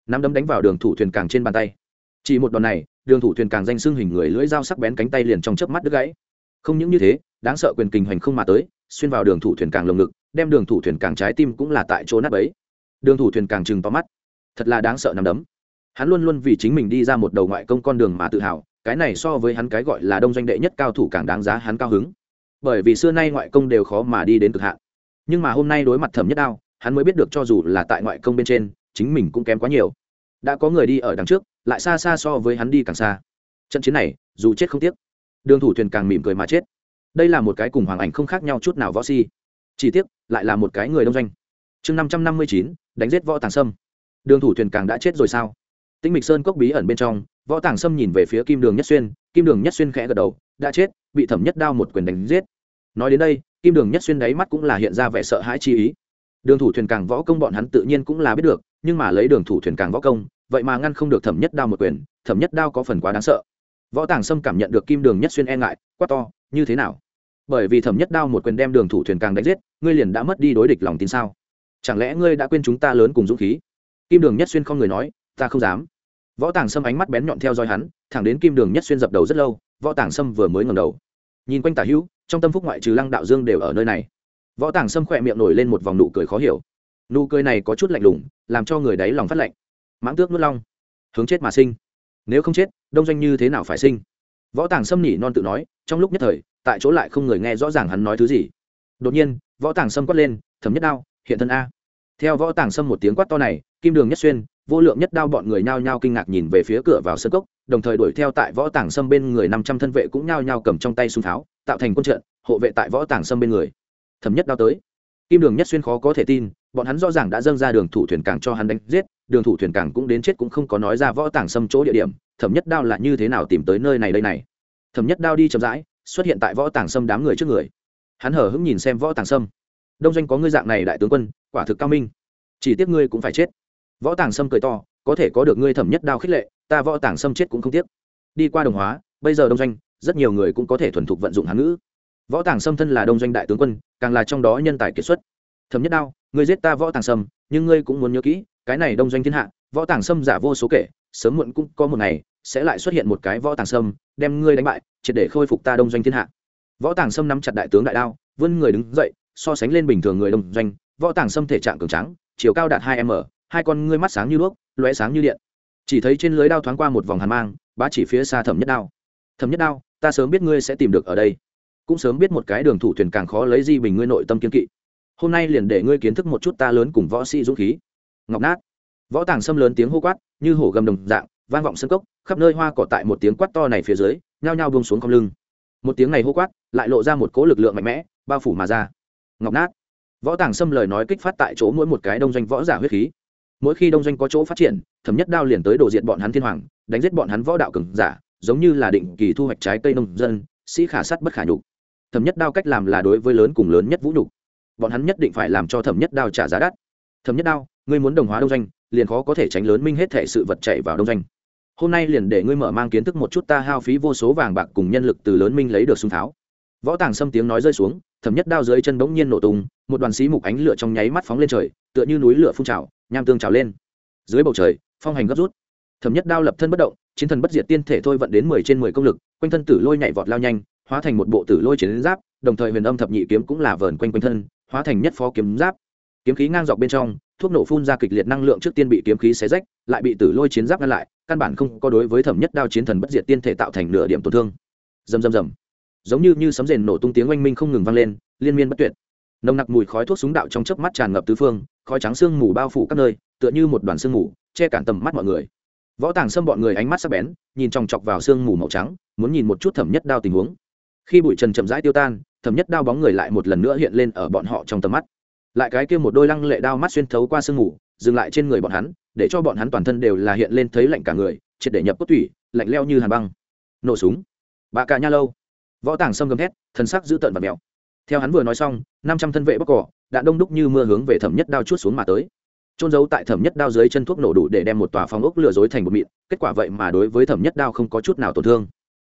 Nắm đấm đánh vào đường thủ thuyền càng trên bàn tay. Chỉ một đòn này, đường thủ thuyền càng danh xương hình người lưỡi dao sắc bén cánh tay liền trong chớp mắt đứt gãy. Không những như thế, đáng sợ quyền kình hoành không mà tới, xuyên vào đường thủ thuyền càng lồng ngực, đem đường thủ thuyền càng trái tim cũng là tại chỗ nát ấy đường thủ thuyền càng chừng to mắt. Thật là đáng sợ nắm đấm. Hắn luôn luôn vì chính mình đi ra một đầu ngoại công con đường mà tự hào, cái này so với hắn cái gọi là đông doanh đệ nhất cao thủ càng đáng giá hắn cao hứng. Bởi vì xưa nay ngoại công đều khó mà đi đến cực hạn nhưng mà hôm nay đối mặt thẩm nhất đao, hắn mới biết được cho dù là tại ngoại công bên trên, chính mình cũng kém quá nhiều. Đã có người đi ở đằng trước, lại xa xa so với hắn đi càng xa. Trận chiến này, dù chết không tiếc. Đường thủ thuyền càng mỉm cười mà chết. Đây là một cái cùng hoàng ảnh không khác nhau chút nào võ si. Chỉ tiếc, lại là một cái người đông doanh. Chương năm trăm năm mươi chín, đánh giết võ tàng sâm. Đường thủ thuyền càng đã chết rồi sao? Tĩnh mịch sơn cốc bí ẩn bên trong, võ tàng sâm nhìn về phía kim đường nhất xuyên, kim đường nhất xuyên khẽ gật đầu, đã chết, bị thẩm nhất đao một quyền đánh giết. Nói đến đây kim đường nhất xuyên đáy mắt cũng là hiện ra vẻ sợ hãi chi ý. Đường thủ thuyền càng võ công bọn hắn tự nhiên cũng là biết được, nhưng mà lấy đường thủ thuyền càng võ công, vậy mà ngăn không được thẩm nhất đao một quyền, thẩm nhất đao có phần quá đáng sợ. Võ tàng sâm cảm nhận được kim đường nhất xuyên e ngại, quát to, như thế nào? Bởi vì thẩm nhất đao một quyền đem đường thủ thuyền càng đánh giết, ngươi liền đã mất đi đối địch lòng tin sao? Chẳng lẽ ngươi đã quên chúng ta lớn cùng dũng khí? Kim đường nhất xuyên không người nói, ta không dám. Võ tàng sâm ánh mắt bén nhọn theo dõi hắn, thẳng đến kim đường nhất xuyên dập đầu rất lâu, võ tàng sâm vừa mới ngầm đầu nhìn quanh tả hữu, trong tâm phúc ngoại trừ lăng đạo dương đều ở nơi này. Võ tàng sâm khỏe miệng nổi lên một vòng nụ cười khó hiểu. Nụ cười này có chút lạnh lùng, làm cho người đáy lòng phát lạnh. Mãng tước nuốt long. Hướng chết mà sinh. Nếu không chết, đông doanh như thế nào phải sinh? Võ tàng sâm nỉ non tự nói, trong lúc nhất thời, tại chỗ lại không người nghe rõ ràng hắn nói thứ gì. Đột nhiên, võ tàng sâm quát lên thấm nhất đao, hiện thân a. Theo võ tàng sâm một tiếng quát to này, kim đường nhất xuyên vô lượng nhất đao bọn người nhao nhao kinh ngạc nhìn về phía cửa vào sân cốc, đồng thời đuổi theo tại võ tàng sâm bên người năm trăm thân vệ cũng nhao nhao cầm trong tay súng tháo, tạo thành quân trận, hộ vệ tại võ tàng sâm bên người. Thẩm nhất đao tới. Kim đường nhất xuyên khó có thể tin, bọn hắn rõ ràng đã dâng ra đường thủ thuyền càng cho hắn đánh giết, đường thủ thuyền càng cũng đến chết cũng không có nói ra võ tàng sâm chỗ địa điểm, thẩm nhất đao là như thế nào tìm tới nơi này đây này. Thẩm nhất đao đi chậm rãi, xuất hiện tại võ tàng sâm đám người trước người. Hắn hở hững nhìn xem võ tàng sâm. Đông doanh có ngươi dạng này đại tướng quân, quả thực cao minh. Chỉ tiếc ngươi cũng phải chết võ tàng sâm cười to, có thể có được ngươi thẩm nhất đao khích lệ, ta võ tàng sâm chết cũng không tiếc. Đi qua đồng hóa, bây giờ đông doanh, rất nhiều người cũng có thể thuần thục vận dụng hán ngữ. Võ tàng sâm thân là đông doanh đại tướng quân, càng là trong đó nhân tài kiệt xuất. Thẩm nhất đao, ngươi giết ta võ tàng sâm, nhưng ngươi cũng muốn nhớ kỹ, cái này đông doanh thiên hạ, võ tàng sâm giả vô số kể, sớm muộn cũng có một ngày, sẽ lại xuất hiện một cái võ tàng sâm, đem ngươi đánh bại, triệt để khôi phục ta đông doanh thiên hạ. Võ tàng sâm nắm chặt đại tướng đại đao, vươn người đứng dậy, so sánh lên bình thường người đông doanh, võ tàng sâm thể trạng cường trắng chiều cao đạt hai m hai con ngươi mắt sáng như đuốc, lóe sáng như điện. Chỉ thấy trên lưới đao thoáng qua một vòng hàn mang, bá chỉ phía xa thẩm nhất đao. Thẩm nhất đao, ta sớm biết ngươi sẽ tìm được ở đây. Cũng sớm biết một cái đường thủ thuyền càng khó lấy di bình ngươi nội tâm kiên kỵ. Hôm nay liền để ngươi kiến thức một chút ta lớn cùng võ sĩ dũng khí. Ngọc nát. Võ tàng xâm lớn tiếng hô quát, như hổ gầm đồng dạng, vang vọng sân cốc, khắp nơi hoa cỏ tại một tiếng quát to này phía dưới, nhao nhao buông xuống không lưng. Một tiếng này hô quát, lại lộ ra một cỗ lực lượng mạnh mẽ, bao phủ mà ra. Ngọc nát. Võ tàng xâm lời nói kích phát tại chỗ mỗi một cái đông doanh võ giả huyết khí mỗi khi đông doanh có chỗ phát triển, thẩm nhất đao liền tới đổ diện bọn hắn thiên hoàng, đánh giết bọn hắn võ đạo cường giả, giống như là định kỳ thu hoạch trái cây nông dân, sĩ khả sắt bất khả nhục. Thẩm nhất đao cách làm là đối với lớn cùng lớn nhất vũ nhục. Bọn hắn nhất định phải làm cho thẩm nhất đao trả giá đắt. Thẩm nhất đao, ngươi muốn đồng hóa đông doanh, liền khó có thể tránh lớn minh hết thể sự vật chạy vào đông doanh. Hôm nay liền để ngươi mở mang kiến thức một chút ta hao phí vô số vàng bạc cùng nhân lực từ lớn minh lấy được sung tháo. Võ tàng xâm tiếng nói rơi xuống, thẩm nhất đao dưới chân bỗng nhiên nổ tung, một đoàn xí mục ánh lửa trong nháy mắt phóng lên trời, tựa như núi lửa phun trào nham tương trào lên. Dưới bầu trời, phong hành gấp rút. Thẩm nhất đao lập thân bất động, chiến thần bất diệt tiên thể thôi vận đến mười trên mười công lực, quanh thân tử lôi nhảy vọt lao nhanh, hóa thành một bộ tử lôi chiến giáp, đồng thời huyền âm thập nhị kiếm cũng là vờn quanh quanh thân, hóa thành nhất phó kiếm giáp. Kiếm khí ngang dọc bên trong, thuốc nổ phun ra kịch liệt năng lượng trước tiên bị kiếm khí xé rách, lại bị tử lôi chiến giáp ngăn lại, căn bản không có đối với thẩm nhất đao chiến thần bất diệt tiên thể tạo thành nửa điểm tổn thương. Dầm dầm dầm giống như như sấm rền nổ tung tiếng oanh minh không ngừng vang lên, liên miên bất tuyệt. Nồng nặc mùi khói thuốc súng đạo trong chớp mắt tràn ngập tứ phương khói trắng sương mù bao phủ các nơi, tựa như một đoàn sương mù, che cản tầm mắt mọi người. Võ tàng xâm bọn người ánh mắt sắc bén, nhìn chòng chọc vào sương mù màu trắng, muốn nhìn một chút thẩm nhất đao tình huống. Khi bụi trần chậm rãi tiêu tan, thẩm nhất đao bóng người lại một lần nữa hiện lên ở bọn họ trong tầm mắt. Lại cái kia một đôi lăng lệ đao mắt xuyên thấu qua sương mù, dừng lại trên người bọn hắn, để cho bọn hắn toàn thân đều là hiện lên thấy lạnh cả người, triệt để nhập cốt tủy, lạnh leo như hàn băng. Nổ súng. Bà cả nha lâu. Võ tàng sâm gầm thét thân sắc giữ tợn và mèo theo hắn vừa nói xong, năm trăm thân vệ bóc cỏ đạn đông đúc như mưa hướng về thẩm nhất đao chút xuống mà tới. Trôn giấu tại thẩm nhất đao dưới chân thuốc nổ đủ để đem một tòa phòng ốc lừa dối thành một mịn, kết quả vậy mà đối với thẩm nhất đao không có chút nào tổn thương.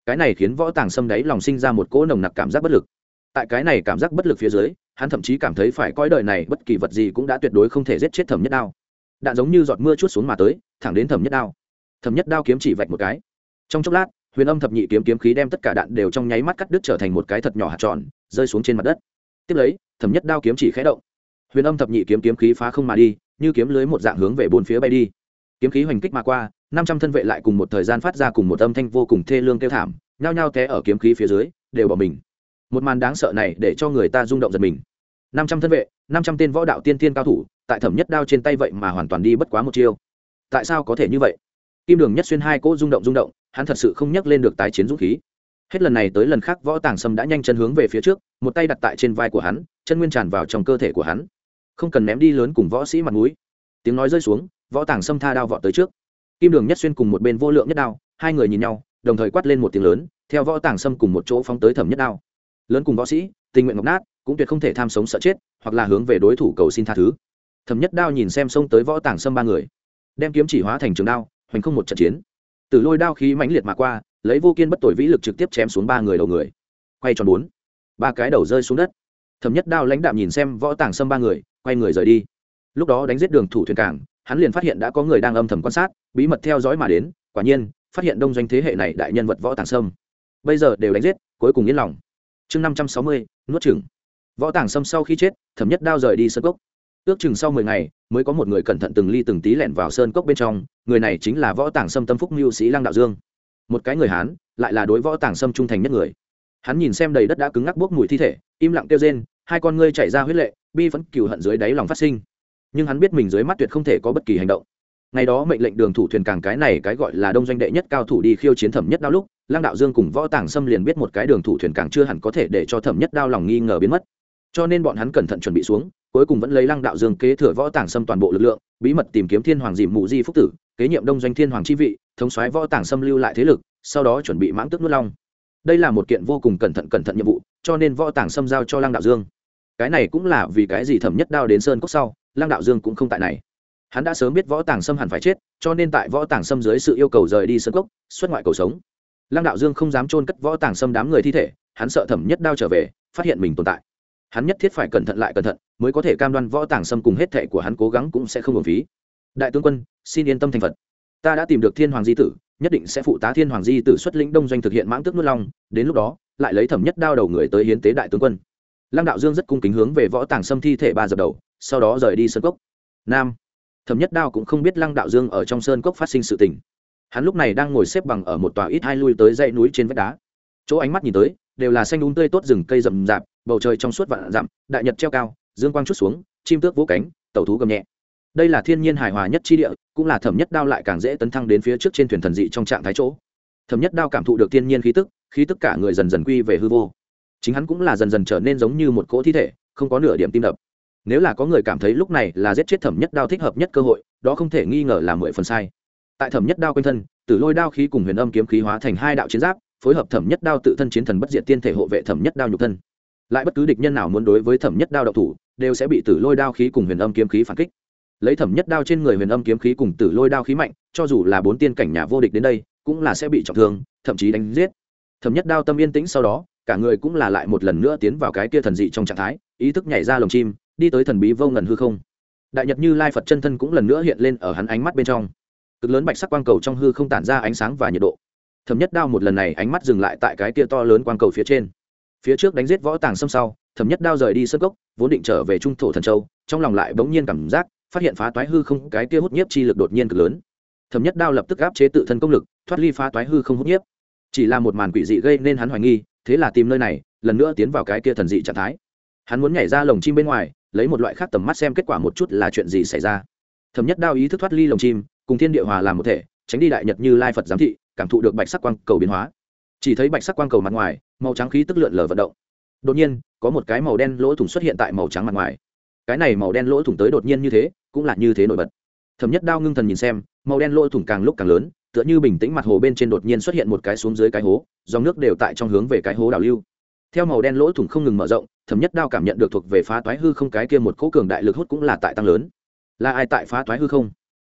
Cái này khiến võ tàng sâm đáy lòng sinh ra một cỗ nồng nặc cảm giác bất lực. Tại cái này cảm giác bất lực phía dưới, hắn thậm chí cảm thấy phải coi đời này bất kỳ vật gì cũng đã tuyệt đối không thể giết chết thẩm nhất đao. Đạn giống như giọt mưa chút xuống mà tới, thẳng đến thẩm nhất đao. Thẩm nhất đao kiếm chỉ vạch một cái. Trong chốc lát, huyền âm thập nhị kiếm kiếm khí đem tất cả đạn đều trong nháy mắt cắt đứt trở thành một cái thật nhỏ hạt tròn rơi xuống trên mặt đất. Tiếp lấy, thẩm nhất đao kiếm chỉ khẽ động. Huyền âm thập nhị kiếm kiếm khí phá không mà đi, như kiếm lưới một dạng hướng về bốn phía bay đi. Kiếm khí hoành kích mà qua, năm trăm thân vệ lại cùng một thời gian phát ra cùng một âm thanh vô cùng thê lương kêu thảm, nhao nhao té ở kiếm khí phía dưới, đều bỏ mình. Một màn đáng sợ này để cho người ta rung động giật mình. Năm trăm thân vệ, năm trăm tên võ đạo tiên tiên cao thủ, tại thẩm nhất đao trên tay vậy mà hoàn toàn đi bất quá một chiêu. Tại sao có thể như vậy? Kim đường nhất xuyên hai cỗ rung động rung động, hắn thật sự không nhắc lên được tái chiến dũng khí hết lần này tới lần khác, võ tàng sâm đã nhanh chân hướng về phía trước, một tay đặt tại trên vai của hắn, chân nguyên tràn vào trong cơ thể của hắn. Không cần ném đi lớn cùng võ sĩ mặt mũi. Tiếng nói rơi xuống, võ tàng sâm tha đao vọt tới trước. Kim đường nhất xuyên cùng một bên vô lượng nhất đao, hai người nhìn nhau, đồng thời quát lên một tiếng lớn, theo võ tàng sâm cùng một chỗ phóng tới thẩm nhất đao. Lớn cùng võ sĩ, tình nguyện ngọc nát, cũng tuyệt không thể tham sống sợ chết, hoặc là hướng về đối thủ cầu xin tha thứ. Thẩm nhất đao nhìn xem xông tới võ tàng sâm ba người, đem kiếm chỉ hóa thành trường đao, hoành không một trận chiến. Từ lôi đao khí mãnh liệt mà qua lấy vô kiên bất tội vĩ lực trực tiếp chém xuống ba người đầu người. Quay tròn bốn. Ba cái đầu rơi xuống đất. Thẩm nhất đao lãnh đạm nhìn xem võ tàng sâm ba người, quay người rời đi. Lúc đó đánh giết đường thủ thuyền cảng, hắn liền phát hiện đã có người đang âm thầm quan sát, bí mật theo dõi mà đến, quả nhiên, phát hiện đông doanh thế hệ này đại nhân vật võ tàng sâm. Bây giờ đều đánh giết, cuối cùng yên lòng. Chương năm trăm sáu mươi, nuốt chừng võ tàng sâm sau khi chết, thẩm nhất đao rời đi sơn cốc. Ước chừng sau mười ngày, mới có một người cẩn thận từng ly từng tí lẻn vào sơn cốc bên trong, người này chính là võ tàng sâm tâm phúc mưu sĩ lăng đạo dương một cái người hán, lại là đối võ tàng sâm trung thành nhất người. Hắn nhìn xem đầy đất đã cứng ngắc bốc mùi thi thể, im lặng kêu rên, hai con ngươi chảy ra huyết lệ, bi vẫn cừu hận dưới đáy lòng phát sinh. Nhưng hắn biết mình dưới mắt tuyệt không thể có bất kỳ hành động. Ngày đó mệnh lệnh đường thủ thuyền càng cái này cái gọi là đông doanh đệ nhất cao thủ đi khiêu chiến thẩm nhất đao lúc, lăng đạo dương cùng võ tàng sâm liền biết một cái đường thủ thuyền càng chưa hẳn có thể để cho thẩm nhất đao lòng nghi ngờ biến mất. Cho nên bọn hắn cẩn thận chuẩn bị xuống, cuối cùng vẫn lấy lăng đạo dương kế thừa võ tàng sâm toàn bộ lực lượng, bí mật tìm kiếm thiên hoàng dìm mụ di phúc tử, kế nhiệm đông doanh thiên hoàng chi vị thống soái võ tàng xâm lưu lại thế lực, sau đó chuẩn bị mãng tức nuốt long. Đây là một kiện vô cùng cẩn thận cẩn thận nhiệm vụ, cho nên võ tàng xâm giao cho lăng đạo dương. Cái này cũng là vì cái gì thẩm nhất đao đến sơn cốc sau, lăng đạo dương cũng không tại này. Hắn đã sớm biết võ tàng sâm hẳn phải chết, cho nên tại võ tàng sâm dưới sự yêu cầu rời đi sơn cốc, xuất ngoại cầu sống. Lăng đạo dương không dám trôn cất võ tàng sâm đám người thi thể, hắn sợ thẩm nhất đao trở về, phát hiện mình tồn tại. Hắn nhất thiết phải cẩn thận lại cẩn thận, mới có thể cam đoan võ tàng sâm cùng hết thệ của hắn cố gắng cũng sẽ không hưởng phí. Đại tướng quân, xin yên tâm thành phật ta đã tìm được thiên hoàng di tử, nhất định sẽ phụ tá thiên hoàng di tử xuất lĩnh đông doanh thực hiện mãng tước nuốt long đến lúc đó, lại lấy thẩm nhất đao đầu người tới hiến tế đại tướng quân. Lăng đạo dương rất cung kính hướng về võ tàng sâm thi thể ba dập đầu, sau đó rời đi sơn cốc. Nam, thẩm nhất đao cũng không biết lăng đạo dương ở trong sơn cốc phát sinh sự tình. Hắn lúc này đang ngồi xếp bằng ở một tòa ít hai lui tới dãy núi trên vách đá. Chỗ ánh mắt nhìn tới, đều là xanh đúng tươi tốt rừng cây rậm rạp, bầu trời trong suốt vạn dặm, đại nhật treo cao, dương quang chút xuống, chim tước vỗ cánh, tẩu thú gầm nhẹ đây là thiên nhiên hài hòa nhất chi địa, cũng là thẩm nhất đao lại càng dễ tấn thăng đến phía trước trên thuyền thần dị trong trạng thái chỗ. Thẩm nhất đao cảm thụ được thiên nhiên khí tức khí tức cả người dần dần quy về hư vô. Chính hắn cũng là dần dần trở nên giống như một cỗ thi thể, không có nửa điểm tim đập. Nếu là có người cảm thấy lúc này là giết chết thẩm nhất đao thích hợp nhất cơ hội, đó không thể nghi ngờ là mười phần sai. Tại thẩm nhất đao quanh thân, tử lôi đao khí cùng huyền âm kiếm khí hóa thành hai đạo chiến giáp, phối hợp thẩm nhất đao tự thân chiến thần bất diệt tiên thể hộ vệ thẩm nhất đao nhục thân. Lại bất cứ địch nhân nào muốn đối với thẩm nhất đao độc thủ, đều sẽ bị tử lôi đao khí cùng huyền âm kiếm khí phản kích lấy thẩm nhất đao trên người huyền âm kiếm khí cùng tử lôi đao khí mạnh, cho dù là bốn tiên cảnh nhà vô địch đến đây, cũng là sẽ bị trọng thương, thậm chí đánh giết. Thẩm nhất đao tâm yên tĩnh sau đó, cả người cũng là lại một lần nữa tiến vào cái kia thần dị trong trạng thái, ý thức nhảy ra lồng chim, đi tới thần bí vô ngần hư không. Đại nhật như lai phật chân thân cũng lần nữa hiện lên ở hắn ánh mắt bên trong. Cực lớn bạch sắc quang cầu trong hư không tản ra ánh sáng và nhiệt độ. Thẩm nhất đao một lần này ánh mắt dừng lại tại cái kia to lớn quang cầu phía trên. Phía trước đánh giết võ tàng xâm sau, thẩm nhất đao rời đi sân gốc vốn định trở về trung thổ thần châu, trong lòng lại bỗng nhiên cảm giác phát hiện phá toái hư không, cái kia hút nhiếp chi lực đột nhiên cực lớn. Thẩm nhất đao lập tức áp chế tự thân công lực, thoát ly phá toái hư không hút nhiếp. Chỉ là một màn quỷ dị gây nên hắn hoài nghi, thế là tìm nơi này, lần nữa tiến vào cái kia thần dị trạng thái. Hắn muốn nhảy ra lồng chim bên ngoài, lấy một loại khác tầm mắt xem kết quả một chút là chuyện gì xảy ra. Thẩm nhất đao ý thức thoát ly lồng chim, cùng thiên địa hòa làm một thể, tránh đi đại nhật như lai phật giám thị, cảm thụ được bạch sắc quang cầu biến hóa. Chỉ thấy bạch sắc quang cầu mặt ngoài, màu trắng khí tức lượn lờ vận động. Đột nhiên, có một cái màu đen lỗ thủng xuất hiện tại màu trắng mặt ngoài. Cái này màu đen lỗ thủng tới đột nhiên như thế cũng là như thế nổi bật. Thấm nhất đao ngưng thần nhìn xem, màu đen lỗ thủng càng lúc càng lớn, tựa như bình tĩnh mặt hồ bên trên đột nhiên xuất hiện một cái xuống dưới cái hố, dòng nước đều tại trong hướng về cái hố đảo lưu. Theo màu đen lỗ thủng không ngừng mở rộng thấm nhất đao cảm nhận được thuộc về phá toái hư không cái kia một cỗ cường đại lực hút cũng là tại tăng lớn. Là ai tại phá toái hư không?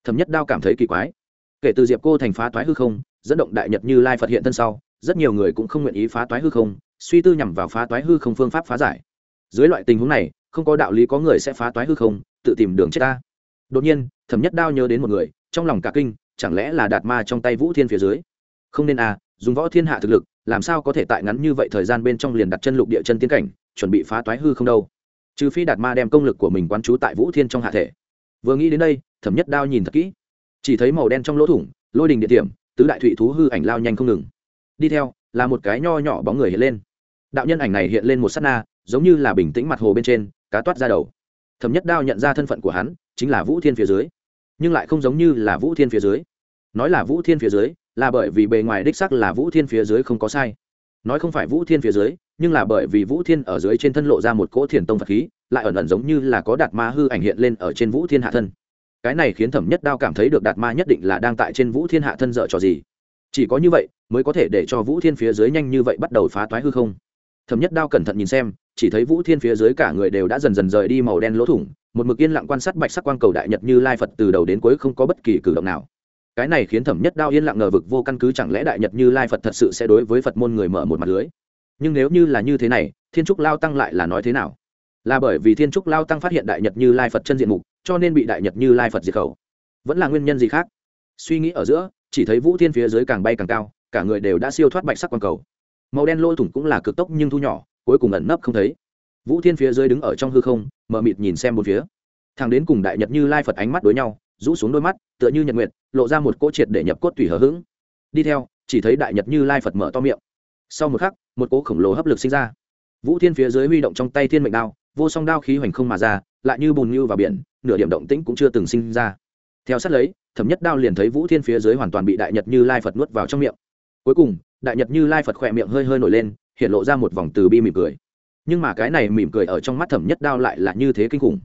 Thấm nhất đao cảm thấy kỳ quái. Kể từ diệp cô thành phá toái hư không, dẫn động đại nhật như lai phật hiện thân sau, rất nhiều người cũng không nguyện ý phá toái hư không, suy tư nhằm vào phá toái hư không phương pháp phá giải. Dưới loại tình huống này, không có đạo lý có người sẽ phá toái hư không tự tìm đường chết ta. Đột nhiên, thẩm nhất đao nhớ đến một người, trong lòng cả kinh, chẳng lẽ là đạt ma trong tay vũ thiên phía dưới? Không nên à dùng võ thiên hạ thực lực, làm sao có thể tại ngắn như vậy thời gian bên trong liền đặt chân lục địa chân tiến cảnh, chuẩn bị phá toái hư không đâu? Trừ phi đạt ma đem công lực của mình quán trú tại vũ thiên trong hạ thể. Vừa nghĩ đến đây, thẩm nhất đao nhìn thật kỹ. Chỉ thấy màu đen trong lỗ thủng, lôi đình địa điểm, tứ đại thụy thú hư ảnh lao nhanh không ngừng. Đi theo, là một cái nho nhỏ bóng người hiện lên. Đạo nhân ảnh này hiện lên một s á t na, giống như là bình tĩnh mặt hồ bên trên, cá toát ra đầu thẩm nhất đao nhận ra thân phận của hắn, chính là vũ thiên phía dưới. Nhưng lại không giống như là vũ thiên phía dưới. Nói là vũ thiên phía dưới, là bởi vì bề ngoài đích sắc là vũ thiên phía dưới không có sai. Nói không phải vũ thiên phía dưới, nhưng là bởi vì vũ thiên ở dưới trên thân lộ ra một cỗ thiền tông phật khí, lại ẩn ẩn giống như là có đạt ma hư ảnh hiện lên ở trên vũ thiên hạ thân. Cái này khiến thẩm nhất đao cảm thấy được đạt ma nhất định là đang tại trên vũ thiên hạ thân dở trò gì. Chỉ có như vậy, mới có thể để cho vũ thiên phía dưới nhanh như vậy bắt đầu phá toái hư không thẩm nhất đao cẩn thận nhìn xem, chỉ thấy vũ thiên phía dưới cả người đều đã dần dần rời đi màu đen lỗ thủng, một mực yên lặng quan sát bạch sắc quang cầu đại nhật như lai phật từ đầu đến cuối không có bất kỳ cử động nào. Cái này khiến thẩm nhất đao yên lặng ngờ vực vô căn cứ chẳng lẽ đại nhật như lai phật thật sự sẽ đối với phật môn người mở một mặt lưới? Nhưng nếu như là như thế này, thiên trúc lao tăng lại là nói thế nào? Là bởi vì thiên trúc lao tăng phát hiện đại nhật như lai phật chân diện mục, cho nên bị đại nhật như lai phật diệt khẩu. Vẫn là nguyên nhân gì khác? Suy nghĩ ở giữa, chỉ thấy vũ thiên phía dưới càng bay càng cao, cả người đều đã siêu thoát bạch sắc quang cầu màu đen lôi thủng cũng là cực tốc nhưng thu nhỏ, cuối cùng ẩn nấp không thấy. Vũ thiên phía dưới đứng ở trong hư không, mờ mịt nhìn xem một phía. Thằng đến cùng đại nhật như lai phật ánh mắt đối nhau, rũ xuống đôi mắt, tựa như nhật nguyệt, lộ ra một cỗ triệt để nhập cốt tùy hờ hững. Đi theo, chỉ thấy đại nhật như lai phật mở to miệng. Sau một khắc, một cỗ khổng lồ hấp lực sinh ra. Vũ thiên phía dưới huy động trong tay thiên mệnh đao, vô song đao khí hoành không mà ra, lại như bùn như vào biển, nửa điểm động tĩnh cũng chưa từng sinh ra. Theo sát lấy, thẩm nhất đao liền thấy vũ thiên phía dưới hoàn toàn bị đại nhật như lai phật nuốt vào trong miệng. Cuối cùng đại nhật như lai phật khỏe miệng hơi hơi nổi lên hiện lộ ra một vòng từ bi mỉm cười nhưng mà cái này mỉm cười ở trong mắt thẩm nhất đao lại là như thế kinh khủng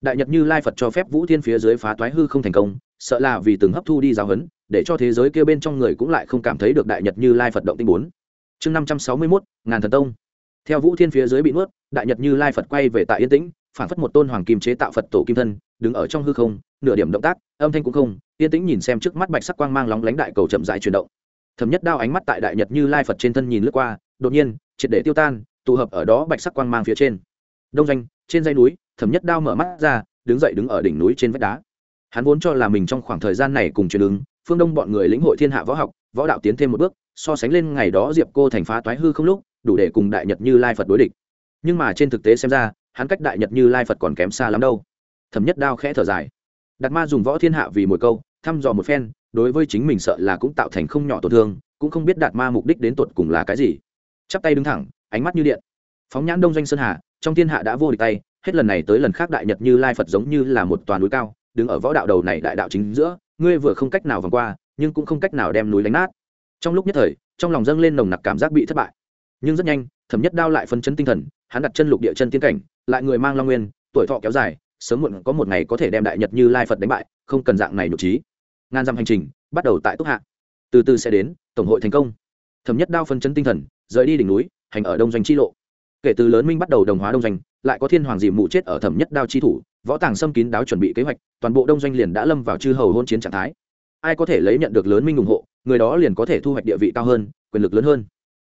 đại nhật như lai phật cho phép vũ thiên phía dưới phá toái hư không thành công sợ là vì từng hấp thu đi giáo huấn để cho thế giới kia bên trong người cũng lại không cảm thấy được đại nhật như lai phật động tinh bốn chương năm trăm sáu mươi mốt ngàn thần tông theo vũ thiên phía dưới bị nuốt đại nhật như lai phật quay về tại yên tĩnh phản phất một tôn hoàng kim chế tạo phật tổ kim thân đứng ở trong hư không nửa điểm động tác âm thanh cũng không yên tĩnh nhìn xem trước mắt bạch sắc quang mang lóng lánh đại cầu chậm dại chuyển động thẩm nhất đao ánh mắt tại đại nhật như lai phật trên thân nhìn lướt qua đột nhiên triệt để tiêu tan tụ hợp ở đó bạch sắc quang mang phía trên đông doanh trên dây núi thẩm nhất đao mở mắt ra đứng dậy đứng ở đỉnh núi trên vách đá hắn vốn cho là mình trong khoảng thời gian này cùng truyền ứng phương đông bọn người lĩnh hội thiên hạ võ học võ đạo tiến thêm một bước so sánh lên ngày đó diệp cô thành phá toái hư không lúc đủ để cùng đại nhật như lai phật đối địch nhưng mà trên thực tế xem ra hắn cách đại nhật như lai phật còn kém xa lắm đâu thẩm nhất đao khẽ thở dài đạt ma dùng võ thiên hạ vì một câu thăm dò một phen đối với chính mình sợ là cũng tạo thành không nhỏ tổn thương, cũng không biết đạt ma mục đích đến tột cùng là cái gì. Chắp tay đứng thẳng, ánh mắt như điện. Phóng nhãn đông doanh sơn hà, trong thiên hạ đã vô địch tay, hết lần này tới lần khác đại nhật như lai phật giống như là một toàn núi cao, đứng ở võ đạo đầu này đại đạo chính giữa, ngươi vừa không cách nào vòng qua, nhưng cũng không cách nào đem núi đánh nát. Trong lúc nhất thời, trong lòng dâng lên nồng nặc cảm giác bị thất bại. Nhưng rất nhanh, thẩm nhất đao lại phân chấn tinh thần, hắn đặt chân lục địa chân tiên cảnh, lại người mang long nguyên, tuổi thọ kéo dài, sớm muộn có một ngày có thể đem đại nhật như lai phật đánh bại, không cần dạng này nhục trí ngàn dặm hành trình, bắt đầu tại túc hạ. Từ từ sẽ đến, tổng hội thành công. Thẩm nhất đao phân chấn tinh thần, rời đi đỉnh núi, hành ở đông doanh chi lộ. Kể từ lớn minh bắt đầu đồng hóa đông doanh, lại có thiên hoàng dìm mụ chết ở thẩm nhất đao chi thủ, võ tàng xâm kín đáo chuẩn bị kế hoạch, toàn bộ đông doanh liền đã lâm vào chư hầu hôn chiến trạng thái. Ai có thể lấy nhận được lớn minh ủng hộ, người đó liền có thể thu hoạch địa vị cao hơn, quyền lực lớn hơn.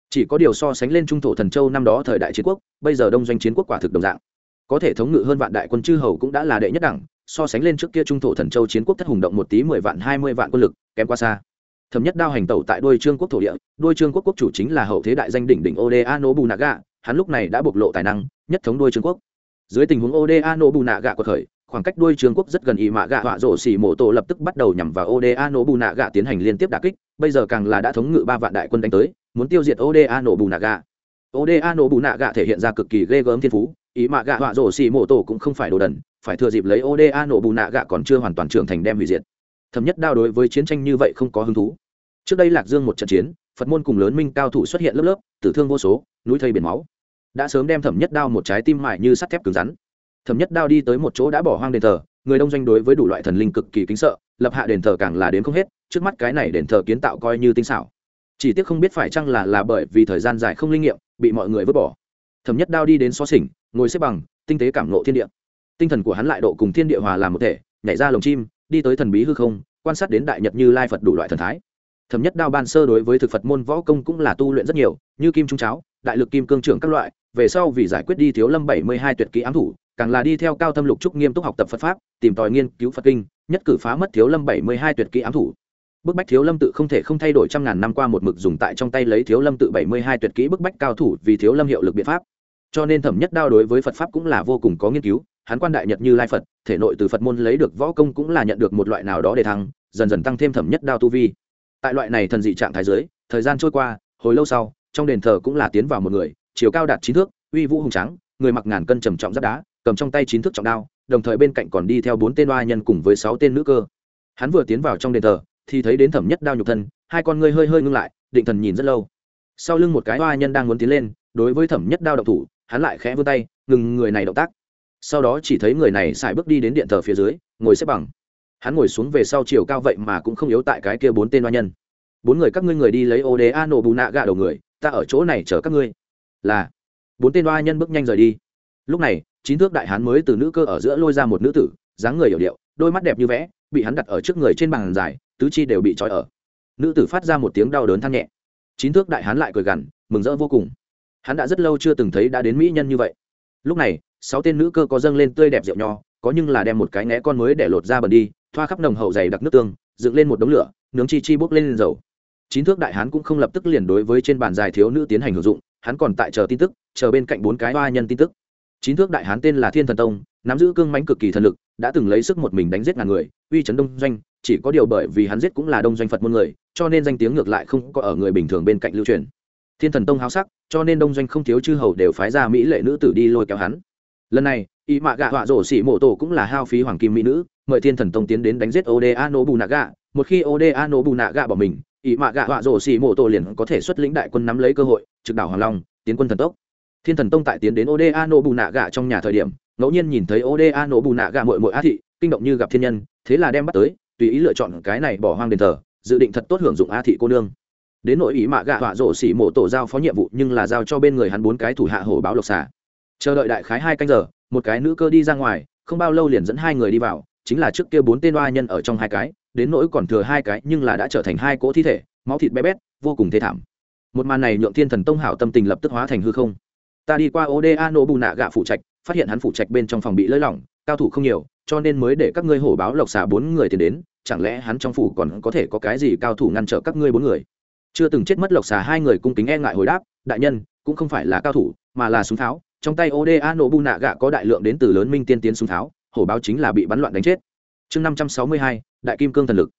Chỉ có điều so sánh lên trung thổ thần châu năm đó thời đại chiến quốc, bây giờ đông doanh chiến quốc quả thực đồng dạng. Có thể thống ngự hơn vạn đại quân chư hầu cũng đã là đệ nhất đẳng so sánh lên trước kia trung thổ thần châu chiến quốc thất hùng động một tí mười vạn, hai mươi vạn quân lực, kém qua xa. Thấm nhất đao hành tẩu tại đôi trương quốc thổ địa, đôi trương quốc quốc chủ chính là hậu thế đại danh đỉnh đỉnh oda nobunaga hắn lúc này đã bộc lộ tài năng, nhất thống đôi trương quốc. Dưới tình huống oda nobunaga của khởi, khoảng cách đôi trương quốc rất gần ý mạ gạ họa rổ xỉ mổ tổ lập tức bắt đầu nhằm vào oda nobunaga tiến hành liên tiếp đà kích, bây giờ càng là đã thống ngự ba vạn đại quân đánh tới, muốn tiêu diệt oda nobunaga oda nobunaga thể hiện ra cực kỳ ghê gớm thiên phú ý mạ gạ họa rổ xỉ mổ tổ cũng không phải đồ đần phải thừa dịp lấy oda nổ bùn nạ gạ còn chưa hoàn toàn trưởng thành đem hủy diệt. Thẩm nhất đao đối với chiến tranh như vậy không có hứng thú. Trước đây lạc dương một trận chiến, phật môn cùng lớn minh cao thủ xuất hiện lớp lớp, tử thương vô số, núi thây biển máu. Đã sớm đem thẩm nhất đao một trái tim mại như sắt thép cứng rắn. Thẩm nhất đao đi tới một chỗ đã bỏ hoang đền thờ, người đông doanh đối với đủ loại thần linh cực kỳ kính sợ, lập hạ đền thờ càng là đến không hết, trước mắt cái này đền thờ kiến tạo coi như tinh xảo. Chỉ tiếc không biết phải chăng là là bởi vì thời gian dài không linh nghiệm, bị mọi người vứt bỏ. Thẩm nhất đao đi đến xó xỉnh, ngồi xếp bằng, tinh tế cảm nộ thiên địa tinh thần của hắn lại độ cùng thiên địa hòa làm một thể, nhảy ra lồng chim, đi tới thần bí hư không, quan sát đến đại nhật như lai phật đủ loại thần thái. Thẩm nhất đao ban sơ đối với thực phật môn võ công cũng là tu luyện rất nhiều, như kim trung cháo, đại lực kim cương trưởng các loại, về sau vì giải quyết đi thiếu lâm bảy mươi hai tuyệt kỹ ám thủ, càng là đi theo cao thâm lục trúc nghiêm túc học tập phật pháp, tìm tòi nghiên cứu phật kinh, nhất cử phá mất thiếu lâm bảy mươi hai tuyệt kỹ ám thủ. Bức bách thiếu lâm tự không thể không thay đổi trăm ngàn năm qua một mực dùng tại trong tay lấy thiếu lâm tự bảy mươi hai tuyệt kỹ bức bách cao thủ vì thiếu lâm hiệu lực biện pháp. Cho nên thẩm nhất đao đối với phật pháp cũng là vô cùng có nghiên cứu hắn quan đại nhật như lai phật, thể nội từ phật môn lấy được võ công cũng là nhận được một loại nào đó để thăng, dần dần tăng thêm thẩm nhất đao tu vi. Tại loại này thần dị trạng thái giới thời gian trôi qua, hồi lâu sau, trong đền thờ cũng là tiến vào một người, chiều cao đạt chín thước, uy vũ hùng trắng người mặc ngàn cân trầm trọng giáp đá, cầm trong tay chín thước trọng đao, đồng thời bên cạnh còn đi theo bốn tên oa nhân cùng với sáu tên nữ cơ. Hắn vừa tiến vào trong đền thờ, thì thấy đến thẩm nhất đao nhục thân, hai con ngươi hơi hơi ngưng lại, định thần nhìn rất lâu. Sau lưng một cái oa nhân đang muốn tiến lên, đối với thẩm nhất đao động thủ, hắn lại khẽ vươn tay, ngừng người này động tác sau đó chỉ thấy người này xài bước đi đến điện thờ phía dưới, ngồi xếp bằng. Hắn ngồi xuống về sau chiều cao vậy mà cũng không yếu tại cái kia bốn tên hoa nhân. Bốn người các ngươi người đi lấy ô đế a nổ bù nạ gạ đầu người, ta ở chỗ này chờ các ngươi. Là. Bốn tên hoa nhân bước nhanh rời đi. Lúc này, chín thước đại hán mới từ nữ cơ ở giữa lôi ra một nữ tử, dáng người hiểu điệu, đôi mắt đẹp như vẽ, bị hắn đặt ở trước người trên bàn dài, tứ chi đều bị trói ở. Nữ tử phát ra một tiếng đau đớn than nhẹ. Chín thước đại hán lại cười gằn, mừng rỡ vô cùng. Hắn đã rất lâu chưa từng thấy đã đến mỹ nhân như vậy lúc này, sáu tên nữ cơ có dâng lên tươi đẹp rượu nho, có nhưng là đem một cái né con mới để lột ra bẩn đi, thoa khắp nồng hậu dày đặc nước tương, dựng lên một đống lửa, nướng chi chi bốc lên dầu. Chín thước đại hán cũng không lập tức liền đối với trên bàn dài thiếu nữ tiến hành hưởng dụng, hắn còn tại chờ tin tức, chờ bên cạnh bốn cái ba nhân tin tức. Chín thước đại hán tên là thiên thần tông, nắm giữ cương mãnh cực kỳ thần lực, đã từng lấy sức một mình đánh giết ngàn người, uy chấn đông doanh, chỉ có điều bởi vì hắn giết cũng là đông doanh phật môn người, cho nên danh tiếng ngược lại không có ở người bình thường bên cạnh lưu truyền thiên thần tông háo sắc, cho nên đông doanh không thiếu chư hầu đều phái ra mỹ lệ nữ tử đi lôi kéo hắn. Lần này y mạ gạ họa rổ xỉ mộ tổ cũng là hao phí hoàng kim mỹ nữ, mời thiên thần tông tiến đến đánh giết oda nô bù nạ gạ một khi oda nô bù nạ gạ bỏ mình y mạ gạ họa rổ xỉ mộ tổ liền có thể xuất lĩnh đại quân nắm lấy cơ hội, trực đảo hoàng long, tiến quân thần tốc. Thiên thần tông tại tiến đến oda nô bù nạ gạ trong nhà thời điểm, ngẫu nhiên nhìn thấy oda nô bù nạ gạ mội mội á thị, kinh động như gặp thiên nhân, thế là đem bắt tới, tùy ý lựa chọn cái này bỏ hoang đền thờ, dự định thật tốt hưởng dụng á thị cô nương đến nội ý mạ gạ họa rổ xỉ mộ tổ giao phó nhiệm vụ nhưng là giao cho bên người hắn bốn cái thủ hạ hổ báo lộc xả chờ đợi đại khái hai canh giờ, một cái nữ cơ đi ra ngoài, không bao lâu liền dẫn hai người đi vào, chính là trước kia bốn tên oa nhân ở trong hai cái, đến nỗi còn thừa hai cái nhưng là đã trở thành hai cỗ thi thể, máu thịt bé bét, vô cùng thê thảm. Một màn này nhượng thiên thần tông hảo tâm tình lập tức hóa thành hư không. Ta đi qua oda nô bù nạ gạ phụ trạch, phát hiện hắn phụ trạch bên trong phòng bị lơi lỏng, cao thủ không nhiều, cho nên mới để các ngươi hổ báo lộc xả bốn người tiền đến, chẳng lẽ hắn trong phủ còn có thể có cái gì cao thủ ngăn trở các ngươi bốn người? Chưa từng chết mất lộc xà hai người cung kính e ngại hồi đáp, đại nhân, cũng không phải là cao thủ, mà là súng tháo, trong tay oda nổ bu nạ gạ có đại lượng đến từ lớn minh tiên tiến súng tháo, hổ báo chính là bị bắn loạn đánh chết. Chương năm trăm sáu mươi hai, đại kim cương thần lực.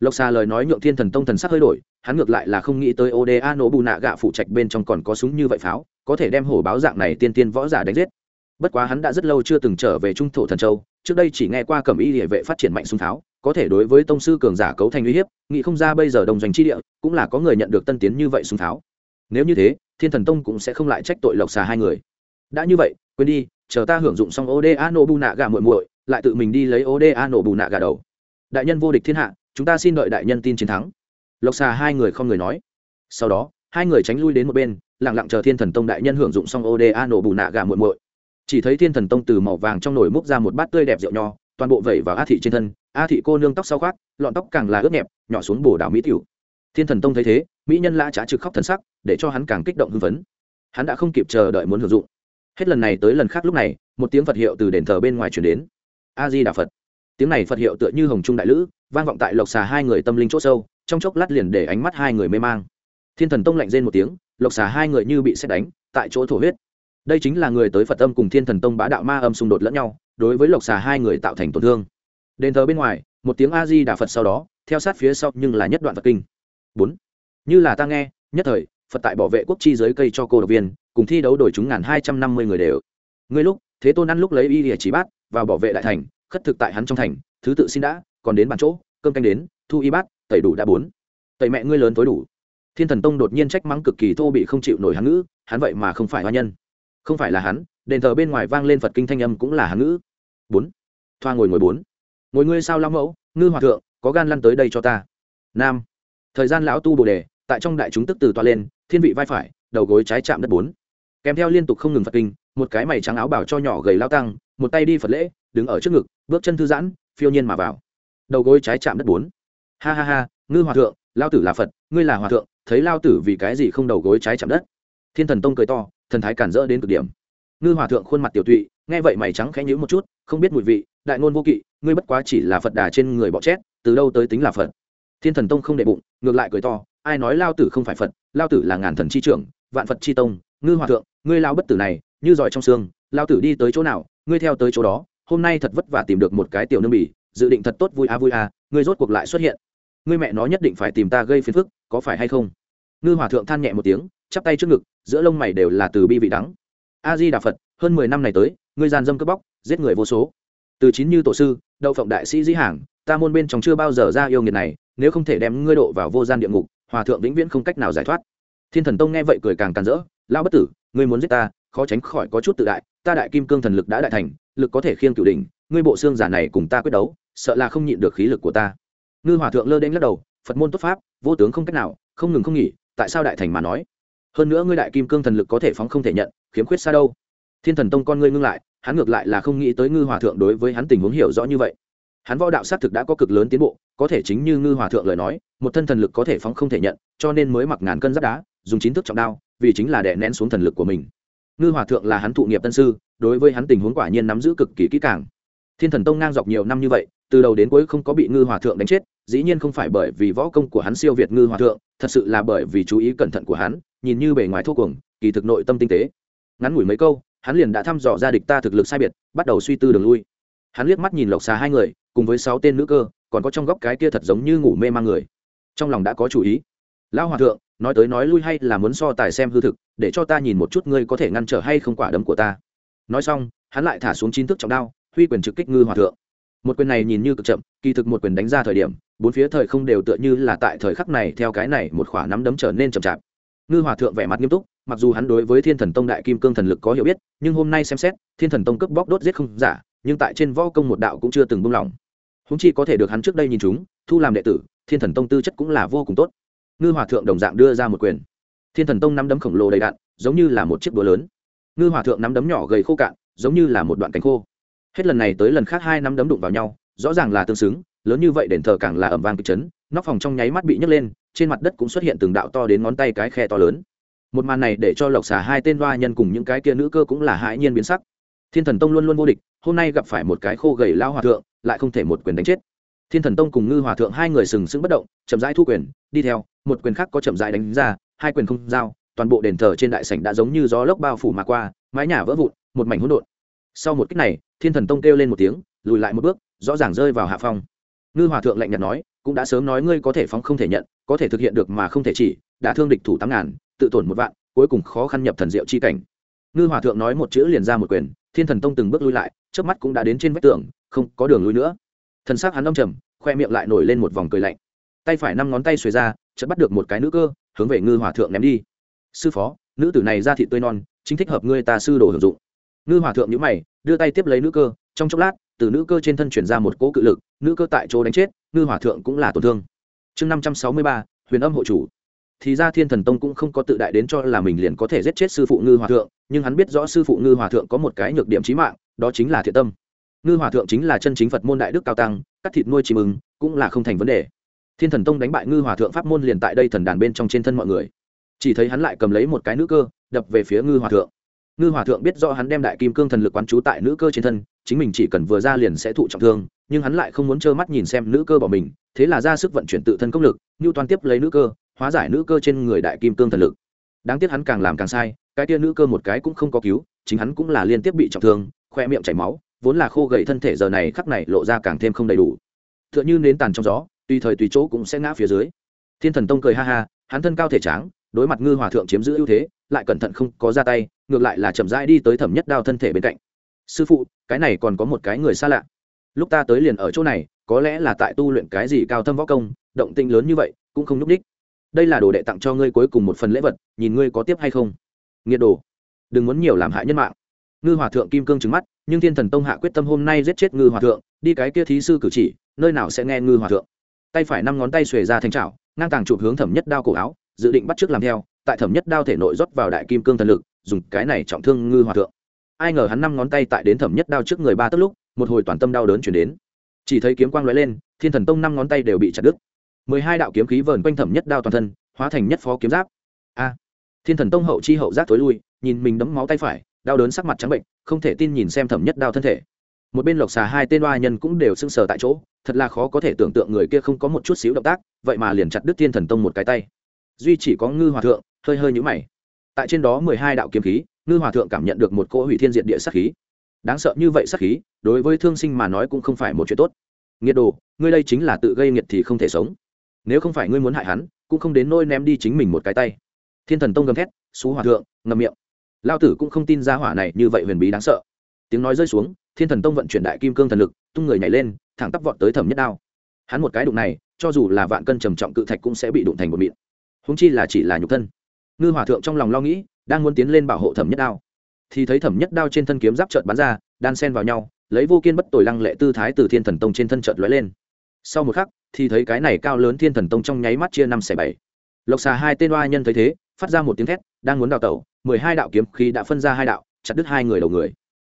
Lộc xà lời nói nhượng thiên thần tông thần sắc hơi đổi, hắn ngược lại là không nghĩ tới oda nổ bu nạ gạ phụ trạch bên trong còn có súng như vậy pháo, có thể đem hổ báo dạng này tiên tiên võ giả đánh giết. Bất quá hắn đã rất lâu chưa từng trở về trung thổ thần châu trước đây chỉ nghe qua cẩm y địa vệ phát triển mạnh súng tháo có thể đối với tông sư cường giả cấu thành uy hiếp, nghĩ không ra bây giờ đồng doanh chi địa, cũng là có người nhận được tân tiến như vậy súng tháo nếu như thế, thiên thần tông cũng sẽ không lại trách tội lộc xà hai người. Đã như vậy, quên đi, chờ ta hưởng dụng xong oda nổ bù nạ gà muội muội, lại tự mình đi lấy oda nổ bù nạ gà đầu. Đại nhân vô địch thiên hạ, chúng ta xin đợi đại nhân tin chiến thắng. Lộc xà hai người không người nói. Sau đó, hai người tránh lui đến một bên, lặng lặng chờ thiên thần tông đại nhân hưởng dụng xong oda nổ bù nạ gà muội muội chỉ thấy thiên thần tông từ màu vàng trong nồi múc ra một bát tươi đẹp rượu nho, toàn bộ vẩy vào a thị trên thân. A thị cô nương tóc sau khoác, lọn tóc càng là ướt nhẹp, nhỏ xuống bồ đảo mỹ tiểu. Thiên thần tông thấy thế, mỹ nhân lã trá trực khóc thần sắc, để cho hắn càng kích động hưng phấn. Hắn đã không kịp chờ đợi muốn hưởng dụng. Hết lần này tới lần khác lúc này, một tiếng phật hiệu từ đền thờ bên ngoài chuyển đến. A di đà phật. Tiếng này phật hiệu tựa như hồng trung đại lữ, vang vọng tại lộc xà hai người tâm linh c h ỗ sâu, trong chốc lát liền để ánh mắt hai người mê mang. Thiên thần tông lạnh rên một tiếng, lộc xà hai người như bị xét đánh, tại chỗ thổ huyết đây chính là người tới phật Âm cùng thiên thần tông bá đạo ma âm xung đột lẫn nhau, đối với lộc xà hai người tạo thành tổn thương. Đền thờ bên ngoài, một tiếng a di đà phật sau đó, theo sát phía sau nhưng là nhất đoạn phật kinh. Bốn. Như là ta nghe, nhất thời, phật tại bảo vệ quốc chi giới cây cho cô độc viên, cùng thi đấu đổi chúng ngàn hai trăm năm mươi người đều. Ngươi lúc, thế tôn ăn lúc lấy y địa chỉ bát, vào bảo vệ đại thành, khất thực tại hắn trong thành, thứ tự xin đã, còn đến bàn chỗ, cơm canh đến, thu y bát, tẩy đủ đã bốn. Tẩy mẹ ngươi lớn tối đủ. Thiên thần tông đột nhiên trách mắng cực kỳ thô bị không chịu nổi hắn ngữ, hắn vậy mà không phải hoa nhân không phải là hắn, đền thờ bên ngoài vang lên phật kinh thanh âm cũng là hắn ngữ. Bốn. Thoa ngồi ngồi bốn. Ngồi ngươi sao lão mẫu, ngư hòa thượng, có gan lăn tới đây cho ta. Nam. Thời gian lão tu bồ đề, tại trong đại chúng tức từ toa lên, thiên vị vai phải, đầu gối trái chạm đất bốn. Kèm theo liên tục không ngừng phật kinh, một cái mày trắng áo bảo cho nhỏ gầy lao tăng, một tay đi phật lễ, đứng ở trước ngực, bước chân thư giãn, phiêu nhiên mà vào. Đầu gối trái chạm đất bốn. Ha ha ha, ngư hòa thượng lao tử là phật, ngươi là hòa thượng, thấy lao tử vì cái gì không đầu gối trái chạm đất? Thiên thần tông cười to thần thái cản rỡ đến cực điểm. Ngư hòa thượng khuôn mặt tiểu tụy, nghe vậy mày trắng khẽ nhữ một chút, không biết mùi vị, đại ngôn vô kỵ, ngươi bất quá chỉ là phật đà trên người bọ chét, từ đâu tới tính là phật? Thiên thần tông không đệ bụng, ngược lại cười to, ai nói lao tử không phải phật, lao tử là ngàn thần chi trưởng, vạn phật chi tông, ngư hòa thượng, ngươi lao bất tử này, như giỏi trong xương, lao tử đi tới chỗ nào, ngươi theo tới chỗ đó, hôm nay thật vất vả tìm được một cái tiểu nương bỉ, dự định thật tốt vui a vui a, ngươi rốt cuộc lại xuất hiện. Ngươi mẹ nó nhất định phải tìm ta gây phiền phức, có phải hay không? Ngư hòa thượng than nhẹ một tiếng chắp tay trước ngực, giữa lông mày đều là từ bi vị đắng. A di đà phật hơn mười năm này tới, ngươi gian dâm cướp bóc, giết người vô số. Từ chín như tổ sư, đậu phộng đại sĩ dĩ hàng, ta môn bên trong chưa bao giờ ra yêu nghiệt này, nếu không thể đem ngươi độ vào vô gian địa ngục, hòa thượng vĩnh viễn không cách nào giải thoát. Thiên thần tông nghe vậy cười càng càn rỡ lao bất tử, ngươi muốn giết ta, khó tránh khỏi có chút tự đại, ta đại kim cương thần lực đã đại thành, lực có thể khiêng cửu đỉnh, ngươi bộ xương giả này cùng ta quyết đấu, sợ là không nhịn được khí lực của ta. Ngư hòa thượng lơ đễnh lắc đầu, phật môn tốt pháp, vô tướng không cách nào, không ngừng không nghỉ, tại sao đại thành mà nói? Hơn nữa ngươi đại kim cương thần lực có thể phóng không thể nhận, khiếm khuyết xa đâu. Thiên thần tông con ngươi ngưng lại, hắn ngược lại là không nghĩ tới ngư hòa thượng đối với hắn tình huống hiểu rõ như vậy. Hắn võ đạo xác thực đã có cực lớn tiến bộ, có thể chính như ngư hòa thượng lời nói, một thân thần lực có thể phóng không thể nhận, cho nên mới mặc ngàn cân giáp đá, dùng chín thức trọng đao, vì chính là đè nén xuống thần lực của mình. Ngư hòa thượng là hắn thụ nghiệp tân sư, đối với hắn tình huống quả nhiên nắm giữ cực kỳ kỹ càng. Thiên thần tông ngang dọc nhiều năm như vậy, từ đầu đến cuối không có bị ngư hòa thượng đánh chết, dĩ nhiên không phải bởi vì võ công của hắn siêu việt ngư hòa thượng, thật sự là bởi vì chú ý cẩn thận của hắn nhìn như bề ngoài thô cuồng, kỳ thực nội tâm tinh tế. Ngắn ngủi mấy câu, hắn liền đã thăm dò ra địch ta thực lực sai biệt, bắt đầu suy tư đường lui. Hắn liếc mắt nhìn lộc xà hai người, cùng với sáu tên nữ cơ, còn có trong góc cái kia thật giống như ngủ mê mang người. Trong lòng đã có chủ ý. Lão hòa thượng, nói tới nói lui hay là muốn so tài xem hư thực, để cho ta nhìn một chút ngươi có thể ngăn trở hay không quả đấm của ta. Nói xong, hắn lại thả xuống chín thước trọng đao, huy quyền trực kích ngư hòa thượng. Một quyền này nhìn như cực chậm, kỳ thực một quyền đánh ra thời điểm, bốn phía thời không đều tựa như là tại thời khắc này theo cái này một khỏa nắm đấm trở nên chậm chạp ngư hòa thượng vẻ mặt nghiêm túc, mặc dù hắn đối với thiên thần tông đại kim cương thần lực có hiểu biết, nhưng hôm nay xem xét, thiên thần tông cướp bóc đốt giết không giả, nhưng tại trên võ công một đạo cũng chưa từng buông lỏng. Húng chi có thể được hắn trước đây nhìn chúng, thu làm đệ tử, thiên thần tông tư chất cũng là vô cùng tốt. Ngư hòa thượng đồng dạng đưa ra một quyền. Thiên thần tông nắm đấm khổng lồ đầy đạn, giống như là một chiếc búa lớn. Ngư hòa thượng nắm đấm nhỏ gầy khô cạn, giống như là một đoạn cánh khô. Hết lần này tới lần khác hai nắm đấm đụng vào nhau, rõ ràng là tương xứng lớn như vậy đền thờ càng là ẩm vang kịch chấn, nóc phòng trong nháy mắt bị nhấc lên, trên mặt đất cũng xuất hiện từng đạo to đến ngón tay cái khe to lớn. Một màn này để cho lộc xà hai tên đoa nhân cùng những cái kia nữ cơ cũng là hãi nhiên biến sắc. Thiên thần tông luôn luôn vô địch, hôm nay gặp phải một cái khô gầy lao hòa thượng, lại không thể một quyền đánh chết. Thiên thần tông cùng ngư hòa thượng hai người sừng sững bất động, chậm rãi thu quyền, đi theo, một quyền khác có chậm rãi đánh ra, hai quyền không giao, toàn bộ đền thờ trên đại sảnh đã giống như gió lốc bao phủ mà qua, mái nhà vỡ vụn, một mảnh hỗn độn. Sau một cách này, thiên thần tông kêu lên một tiếng, lùi lại một bước, rõ ràng rơi vào hạ phong ngư hòa thượng lạnh nhạt nói, cũng đã sớm nói ngươi có thể phóng không thể nhận, có thể thực hiện được mà không thể chỉ, đã thương địch thủ tám ngàn, tự tổn một vạn, cuối cùng khó khăn nhập thần diệu chi cảnh. Ngư hòa thượng nói một chữ liền ra một quyền, thiên thần tông từng bước lui lại trước mắt cũng đã đến trên vách tường, không có đường lui nữa. Thần s ắ c hắn đông trầm, khoe miệng lại nổi lên một vòng cười lạnh. Tay phải năm ngón tay xuề ra, chợt bắt được một cái nữ cơ, hướng về ngư hòa thượng ném đi. Sư phó, nữ tử này ra thị tươi non, chính thích hợp ngươi ta sư đồ hưởng dụng. Ngư hòa thượng nhữ mày, đưa tay tiếp lấy nữ cơ, trong chốc lát từ nữ cơ trên thân chuyển ra một cỗ cự lực nữ cơ tại chỗ đánh chết ngư hỏa thượng cũng là tổn thương. Chương năm trăm sáu mươi ba huyền âm hộ chủ. Thì ra thiên thần tông cũng không có tự đại đến cho là mình liền có thể giết chết sư phụ ngư hòa thượng nhưng hắn biết rõ sư phụ ngư hòa thượng có một cái nhược điểm trí mạng đó chính là thiện tâm. Ngư hòa thượng chính là chân chính phật môn đại đức cao tăng cắt thịt nuôi chim mừng, cũng là không thành vấn đề. Thiên thần tông đánh bại ngư hòa thượng pháp môn liền tại đây thần đàn bên trong trên thân mọi người. Chỉ thấy hắn lại cầm lấy một cái nữ cơ đập về phía ngư hòa thượng ngư hòa thượng biết rõ hắn đem đại kim cương thần lực quán trú tại nữ cơ trên thân, chính mình chỉ cần vừa ra liền sẽ thụ trọng thương, nhưng hắn lại không muốn trơ mắt nhìn xem nữ cơ bỏ mình, thế là ra sức vận chuyển tự thân công lực như toàn tiếp lấy nữ cơ, hóa giải nữ cơ trên người đại kim cương thần lực. Đáng tiếc hắn càng làm càng sai, cái tia nữ cơ một cái cũng không có cứu, chính hắn cũng là liên tiếp bị trọng thương, khoe miệng chảy máu, vốn là khô gầy thân thể giờ này khắc này lộ ra càng thêm không đầy đủ. T h ư ợ n h ư nến tàn trong gió, tùy thời tùy chỗ cũng sẽ ngã phía dưới. Thiên thần tông cười ha ha, hắn thân cao thể tráng đối mặt ngư hòa thượng chiếm giữ ưu thế, lại cẩn thận không có ra tay, ngược lại là chậm rãi đi tới thẩm nhất đao thân thể bên cạnh. Sư phụ, cái này còn có một cái người xa lạ. Lúc ta tới liền ở chỗ này, có lẽ là tại tu luyện cái gì cao thâm võ công, động tinh lớn như vậy, cũng không n ú c đích đây là đồ đệ tặng cho ngươi cuối cùng một phần lễ vật, nhìn ngươi có tiếp hay không. Nghiệt đồ, đừng muốn nhiều làm hại nhân mạng. Ngư hòa thượng kim cương trứng mắt, nhưng thiên thần tông hạ quyết tâm hôm nay giết chết ngư hòa thượng, đi cái kia thí sư cử chỉ, nơi nào sẽ nghe ngư hòa thượng. Tay phải năm ngón tay xuề ra thành trào ngang tàng chụp hướng thẩm nhất đao cổ áo dự định bắt trước làm theo, tại thẩm nhất đao thể nội rót vào đại kim cương thần lực, dùng cái này trọng thương ngư hòa thượng. Ai ngờ hắn năm ngón tay tại đến thẩm nhất đao trước người ba tức lúc, một hồi toàn tâm đau đớn chuyển đến. Chỉ thấy kiếm quang lóe lên, thiên thần tông năm ngón tay đều bị chặt đứt. Mười hai đạo kiếm khí vờn quanh thẩm nhất đao toàn thân, hóa thành nhất phó kiếm giáp. A! Thiên thần tông hậu chi hậu giác tối lui, nhìn mình đấm máu tay phải, đau đớn sắc mặt trắng bệnh, không thể tin nhìn xem thẩm nhất đao thân thể. Một bên lộc xà hai tên oa nhân cũng đều sưng sờ tại chỗ, thật là khó có thể tưởng tượng người kia không có một chút xíu động tác, vậy mà liền chặt đứt thiên thần tông một cái tay duy chỉ có ngư hòa thượng, hơi hơi nhũ mày. Tại trên đó mười hai đạo kiếm khí, ngư hòa thượng cảm nhận được một cỗ hủy thiên diện địa sắc khí. Đáng sợ như vậy sắc khí, đối với thương sinh mà nói cũng không phải một chuyện tốt. Nghiệt đồ, ngươi đây chính là tự gây nghiệt thì không thể sống. Nếu không phải ngươi muốn hại hắn, cũng không đến nôi ném đi chính mình một cái tay. Thiên thần tông gầm thét, xú hòa thượng! Ngầm miệng. Lao tử cũng không tin ra hỏa này như vậy huyền bí đáng sợ. Tiếng nói rơi xuống, thiên thần tông vận chuyển đại kim cương thần lực, tung người nhảy lên, thẳng tắp vọt tới thẩm nhất đao. Hắn một cái đụng này, cho dù là vạn cân trầm trọng cự thạch cũng sẽ bị đụng thành một mịn húng chi là chỉ là nhục thân. Ngư hòa thượng trong lòng lo nghĩ, đang muốn tiến lên bảo hộ thẩm nhất đao. Thì thấy thẩm nhất đao trên thân kiếm giáp trợt bắn ra, đan sen vào nhau, lấy vô kiên bất tồi lăng lệ tư thái từ thiên thần tông trên thân trợt lóe lên. Sau một khắc, thì thấy cái này cao lớn thiên thần tông trong nháy mắt chia năm xẻ bảy. Lộc xà hai tên oa nhân thấy thế, phát ra một tiếng thét, đang muốn đào tẩu, mười hai đạo kiếm khí đã phân ra hai đạo, chặt đứt hai người đầu người.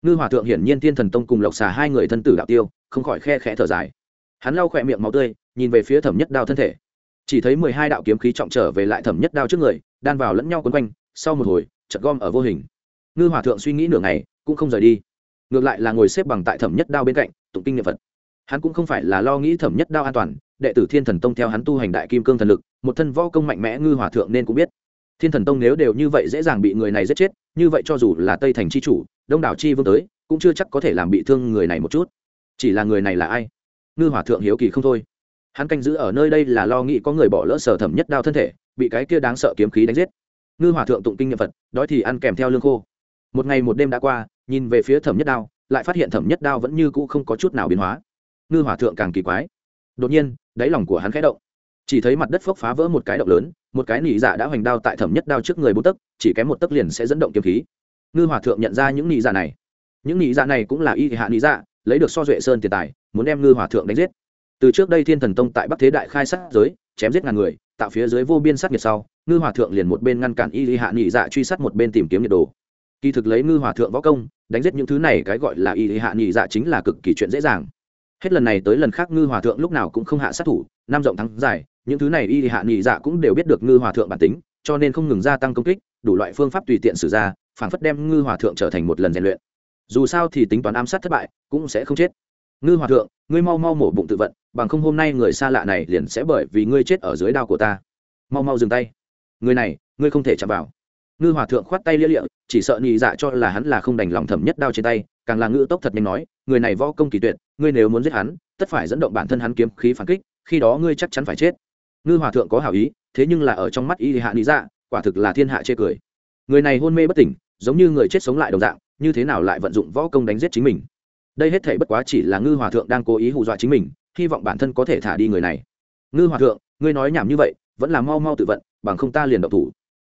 Ngư hòa thượng hiển nhiên thiên thần tông cùng lộc xà hai người thân tử đạo tiêu, không khỏi khe khẽ thở dài. Hắn lau khỏe miệng máu tươi, nhìn về phía thẩm nhất đao thân thể chỉ thấy mười hai đạo kiếm khí trọng trở về lại thẩm nhất đao trước người, đan vào lẫn nhau quấn quanh, sau một hồi chật gom ở vô hình. Ngư hòa thượng suy nghĩ nửa ngày, cũng không rời đi. Ngược lại là ngồi xếp bằng tại thẩm nhất đao bên cạnh, tụng kinh niệm phật. Hắn cũng không phải là lo nghĩ thẩm nhất đao an toàn, đệ tử thiên thần tông theo hắn tu hành đại kim cương thần lực, một thân võ công mạnh mẽ ngư hòa thượng nên cũng biết. Thiên thần tông nếu đều như vậy dễ dàng bị người này giết chết, như vậy cho dù là tây thành c h i chủ, đông đảo chi vương tới, cũng chưa chắc có thể làm bị thương người này một chút. Chỉ là người này là ai? Ngư hòa thượng hiếu kỳ không thôi hắn canh giữ ở nơi đây là lo nghĩ có người bỏ lỡ sở thẩm nhất đao thân thể, bị cái kia đáng sợ kiếm khí đánh giết. Ngư hòa thượng tụng kinh nghiệm phật, đói thì ăn kèm theo lương khô. Một ngày một đêm đã qua, nhìn về phía thẩm nhất đao, lại phát hiện thẩm nhất đao vẫn như cũ không có chút nào biến hóa. Ngư hòa thượng càng kỳ quái. Đột nhiên, đáy lòng của hắn khẽ động. Chỉ thấy mặt đất phốc phá vỡ một cái động lớn, một cái nỉ dạ đã hoành đao tại thẩm nhất đao trước người bốn tấc, chỉ kém một tấc liền sẽ dẫn động kiếm khí. Ngư hòa thượng nhận ra những nỉ dạ này. Những nỉ dạ này cũng là y hạ nỉ dạ lấy được so duệ sơn tiền tài, muốn đem ngư hòa thượng đánh giết từ trước đây thiên thần tông tại bắc thế đại khai sát giới, chém giết ngàn người, tạo phía dưới vô biên sát nhiệt sau, ngư hòa thượng liền một bên ngăn cản y hạ nỉ dạ truy sát một bên tìm kiếm nhiệt đồ kỳ thực lấy ngư hòa thượng võ công, đánh giết những thứ này cái gọi là y hạ nỉ dạ chính là cực kỳ chuyện dễ dàng. Hết lần này tới lần khác ngư hòa thượng lúc nào cũng không hạ sát thủ nam rộng thắng dài, những thứ này y hạ nghị dạ cũng đều biết được ngư hòa thượng bản tính, cho nên không ngừng gia tăng công kích, đủ loại phương pháp tùy tiện sử ra, phản phất đem ngư hòa thượng trở thành một lần rèn luyện. Dù sao thì tính toán ám sát thất bại, cũng sẽ không chết ngư hòa thượng, ngươi mau mau mổ bụng tự vận, bằng không hôm nay người xa lạ này liền sẽ bởi vì ngươi chết ở dưới đao của ta. Mau mau dừng tay. Người này, ngươi không thể chạm vào. Ngư hòa thượng khoát tay lia lịa, chỉ sợ nhị dạ cho là hắn là không đành lòng thẩm nhất đao trên tay, càng là ngữ tốc thật nhanh nói, người này võ công kỳ tuyệt, ngươi nếu muốn giết hắn, tất phải dẫn động bản thân hắn kiếm khí phản kích, khi đó ngươi chắc chắn phải chết. Ngư hòa thượng có hảo ý, thế nhưng là ở trong mắt y hạ nhị dạ quả thực là thiên hạ chê cười. Người này hôn mê bất tỉnh, giống như người chết sống lại đồng dạng, như thế nào lại vận dụng võ công đánh giết chính mình? Đây hết thể bất quá chỉ là ngư hòa thượng đang cố ý hù dọa chính mình, hy vọng bản thân có thể thả đi người này. Ngư hòa thượng, ngươi nói nhảm như vậy, vẫn là mau mau tự vận, bằng không ta liền độc thủ.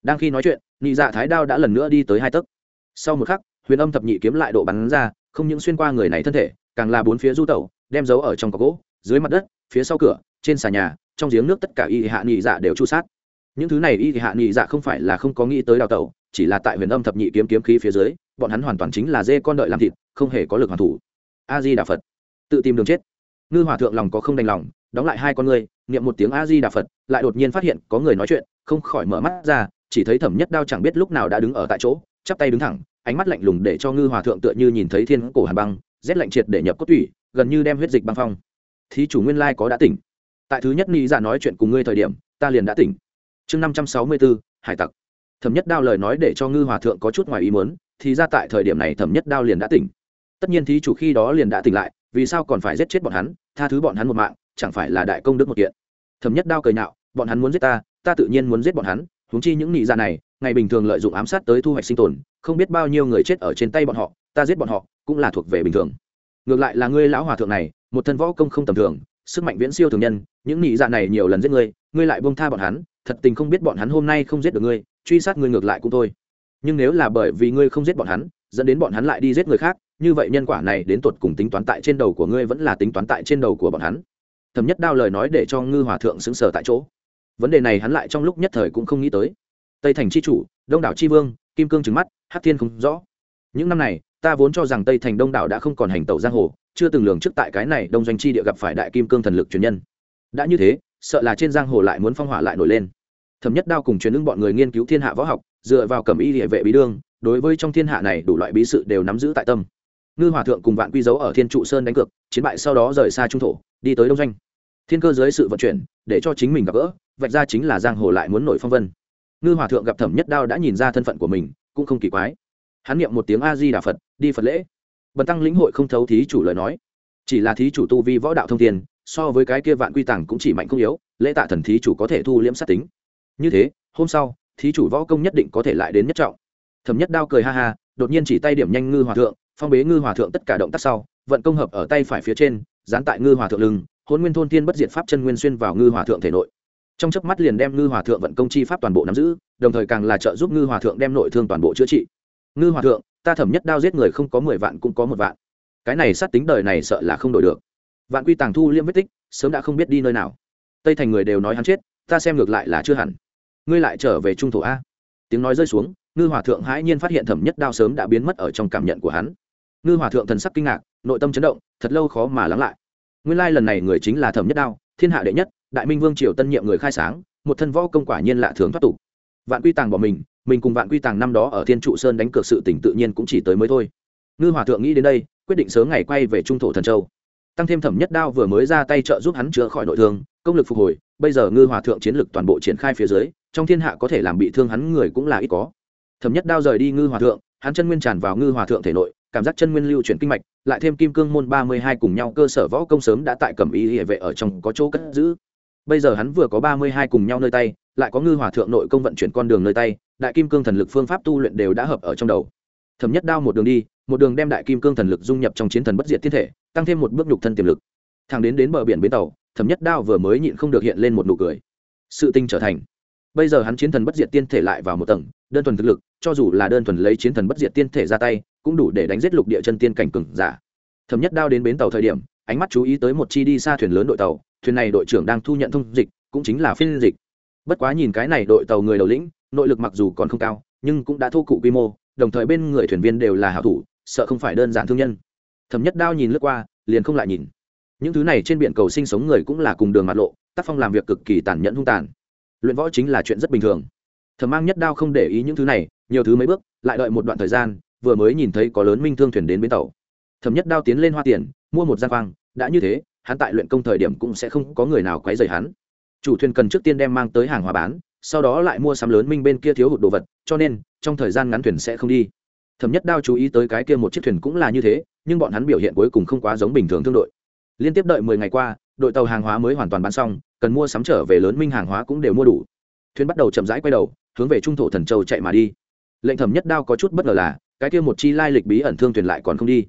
Đang khi nói chuyện, nhị dạ thái đao đã lần nữa đi tới hai tấc. Sau một khắc, huyền âm thập nhị kiếm lại độ bắn ra, không những xuyên qua người này thân thể, càng là bốn phía du tẩu, đem giấu ở trong cọc gỗ, dưới mặt đất, phía sau cửa, trên xà nhà, trong giếng nước tất cả y hạ nhị dạ đều chu sát những thứ này y thì hạ nghị dạ không phải là không có nghĩ tới đào tẩu, chỉ là tại huyền âm thập nhị kiếm kiếm khí phía dưới, bọn hắn hoàn toàn chính là dê con đợi làm thịt, không hề có lực hoàn thủ. A di đà phật tự tìm đường chết. Ngư hòa thượng lòng có không đành lòng, đóng lại hai con người niệm một tiếng a di đà phật lại đột nhiên phát hiện có người nói chuyện, không khỏi mở mắt ra, chỉ thấy thẩm nhất đao chẳng biết lúc nào đã đứng ở tại chỗ, chắp tay đứng thẳng, ánh mắt lạnh lùng để cho ngư hòa thượng tựa như nhìn thấy thiên cổ hàn băng, rét lạnh triệt để nhập cốt tủy, gần như đem huyết dịch băng phong. Thí chủ nguyên lai có đã tỉnh. Tại thứ nhất ni dạ nói chuyện cùng ngươi thời điểm, ta liền đã tỉnh chương năm trăm sáu mươi bốn hải tặc. Thẩm nhất đao lời nói để cho ngư hòa thượng có chút ngoài ý muốn, thì ra tại thời điểm này thẩm nhất đao liền đã tỉnh. Tất nhiên thí chủ khi đó liền đã tỉnh lại, vì sao còn phải giết chết bọn hắn, tha thứ bọn hắn một mạng, chẳng phải là đại công đức một kiện. Thẩm nhất đao cười nhạo, bọn hắn muốn giết ta ta tự nhiên muốn giết bọn hắn, huống chi những nị dạ này, ngày bình thường lợi dụng ám sát tới thu hoạch sinh tồn, không biết bao nhiêu người chết ở trên tay bọn họ, ta giết bọn họ cũng là thuộc về bình thường. Ngược lại là ngươi lão hòa thượng này, một thân võ công không tầm thường, sức mạnh viễn siêu thường nhân, những nị dạ này nhiều lần giết ngươi ngươi lại buông tha bọn hắn thật tình không biết bọn hắn hôm nay không giết được ngươi, truy sát ngươi ngược lại cũng thôi. Nhưng nếu là bởi vì ngươi không giết bọn hắn, dẫn đến bọn hắn lại đi giết người khác, như vậy nhân quả này đến tột cùng tính toán tại trên đầu của ngươi vẫn là tính toán tại trên đầu của bọn hắn. Thẩm nhất đao lời nói để cho ngư hòa thượng xứng sở tại chỗ. Vấn đề này hắn lại trong lúc nhất thời cũng không nghĩ tới. Tây thành c h i chủ, đông đảo c h i vương, kim cương trứng mắt hát thiên không rõ. Những năm này, ta vốn cho rằng tây thành đông đảo đã không còn hành tẩu giang hồ, chưa từng lường trước tại cái này đông doanh chi địa gặp phải đại kim cương thần lực truyền nhân. Đã như thế, sợ là trên giang hồ lại muốn phong hỏa lại nổi lên thẩm nhất đao cùng truyền ứng bọn người nghiên cứu thiên hạ võ học, dựa vào cẩm y địa vệ bí đương, đối với trong thiên hạ này đủ loại bí sự đều nắm giữ tại tâm. Ngư hòa thượng cùng vạn quy dấu ở thiên trụ sơn đánh cược, chiến bại sau đó rời xa trung thổ, đi tới đông doanh. Thiên cơ dưới sự vận chuyển, để cho chính mình gặp gỡ, vạch ra chính là giang hồ lại muốn nổi phong vân. Ngư hòa thượng gặp thẩm nhất đao đã nhìn ra thân phận của mình, cũng không kỳ quái. Hắn niệm một tiếng a di đà phật, đi phật lễ. Bần tăng lĩnh hội không thấu thí chủ lời nói. Chỉ là thí chủ tu vi võ đạo thông thiên, so với cái kia vạn quy tàng cũng chỉ mạnh không yếu, lễ tạ thần thí chủ có thể thu liễm sát tính như thế, hôm sau, thí chủ võ công nhất định có thể lại đến nhất trọng. Thẩm nhất đao cười ha ha, đột nhiên chỉ tay điểm nhanh ngư hòa thượng, phong bế ngư hòa thượng tất cả động tác sau, vận công hợp ở tay phải phía trên, dán tại ngư hòa thượng lưng hôn nguyên thôn thiên bất diệt pháp chân nguyên xuyên vào ngư hòa thượng thể nội. Trong chớp mắt liền đem ngư hòa thượng vận công chi pháp toàn bộ nắm giữ, đồng thời càng là trợ giúp ngư hòa thượng đem nội thương toàn bộ chữa trị. Ngư hòa thượng, ta thẩm nhất đao giết người không có mười vạn cũng có một vạn. Cái này sát tính đời này sợ là không đổi được. Vạn quy tàng thu liêm vết tích, sớm đã không biết đi nơi nào. Tây thành người đều nói hắn chết, ta xem ngược lại là chưa hẳn ngươi lại trở về trung thổ a. Tiếng nói rơi xuống, ngư hòa thượng hãi nhiên phát hiện thẩm nhất đao sớm đã biến mất ở trong cảm nhận của hắn. Ngư hòa thượng thần sắc kinh ngạc, nội tâm chấn động, thật lâu khó mà lắng lại. Nguyên lai lần này người chính là thẩm nhất đao, thiên hạ đệ nhất, đại minh vương triều tân nhiệm người khai sáng, một thân võ công quả nhiên lạ thường thoát tục. Vạn quy tàng bỏ mình mình cùng vạn quy tàng năm đó ở thiên trụ sơn đánh cược sự tỉnh tự nhiên cũng chỉ tới mới thôi. Ngư hòa thượng nghĩ đến đây, quyết định sớm ngày quay về trung thổ thần châu. Tăng thêm thẩm nhất đao vừa mới ra tay trợ giúp hắn chữa khỏi nội thương, công lực phục hồi, bây giờ ngư hòa thượng chiến lực toàn bộ triển khai phía dưới trong thiên hạ có thể làm bị thương hắn người cũng là ít có. Thẩm nhất đao rời đi ngư hòa thượng, hắn chân nguyên tràn vào ngư hòa thượng thể nội, cảm giác chân nguyên lưu chuyển kinh mạch, lại thêm kim cương môn ba mươi hai cùng nhau, cơ sở võ công sớm đã tại cẩm y hệ vệ ở trong có chỗ cất giữ. Bây giờ hắn vừa có ba mươi hai cùng nhau nơi tay, lại có ngư hòa thượng nội công vận chuyển con đường nơi tay, đại kim cương thần lực phương pháp tu luyện đều đã hợp ở trong đầu. Thẩm nhất đao một đường đi, một đường đem đại kim cương thần lực dung nhập trong chiến thần bất diệt thiên thể, tăng thêm một bước nhục thân tiềm lực. Thẳng đến đến bờ biển bến tàu, thẩm nhất đao vừa mới nhịn không được hiện lên một nụ cười. Sự tinh trở thành bây giờ hắn chiến thần bất diệt tiên thể lại vào một tầng, đơn thuần thực lực, cho dù là đơn thuần lấy chiến thần bất diệt tiên thể ra tay, cũng đủ để đánh giết lục địa chân tiên cảnh cừng giả. Thấm nhất đao đến bến tàu thời điểm, ánh mắt chú ý tới một chi đi xa thuyền lớn đội tàu, thuyền này đội trưởng đang thu nhận thông dịch, cũng chính là phiên dịch. Bất quá nhìn cái này đội tàu người đầu lĩnh, nội lực mặc dù còn không cao, nhưng cũng đã thu cụ quy mô, đồng thời bên người thuyền viên đều là hảo thủ, sợ không phải đơn giản thương nhân. Thấm nhất đao nhìn lướt qua, liền không lại nhìn. Những thứ này trên biển cầu sinh sống người cũng là cùng đường mặt lộ, tác phong làm việc cực kỳ tàn nhẫn hung tàn luyện võ chính là chuyện rất bình thường. Thẩm mang nhất đao không để ý những thứ này, nhiều thứ mấy bước, lại đợi một đoạn thời gian, vừa mới nhìn thấy có lớn minh thương thuyền đến bến tàu. Thẩm nhất đao tiến lên hoa tiền, mua một gian khoang, đã như thế, hắn tại luyện công thời điểm cũng sẽ không có người nào quấy rầy hắn. Chủ thuyền cần trước tiên đem mang tới hàng hóa bán, sau đó lại mua sắm lớn minh bên kia thiếu hụt đồ vật, cho nên, trong thời gian ngắn thuyền sẽ không đi. Thẩm nhất đao chú ý tới cái kia một chiếc thuyền cũng là như thế, nhưng bọn hắn biểu hiện cuối cùng không quá giống bình thường thương đội. Liên tiếp đợi mười ngày qua, đội tàu hàng hóa mới hoàn toàn bán xong cần mua sắm trở về lớn minh hàng hóa cũng đều mua đủ. Thuyền bắt đầu chậm rãi quay đầu, hướng về trung thổ thần châu chạy mà đi. Lệnh thẩm nhất đao có chút bất ngờ là, cái kia một chi lai lịch bí ẩn thương thuyền lại còn không đi.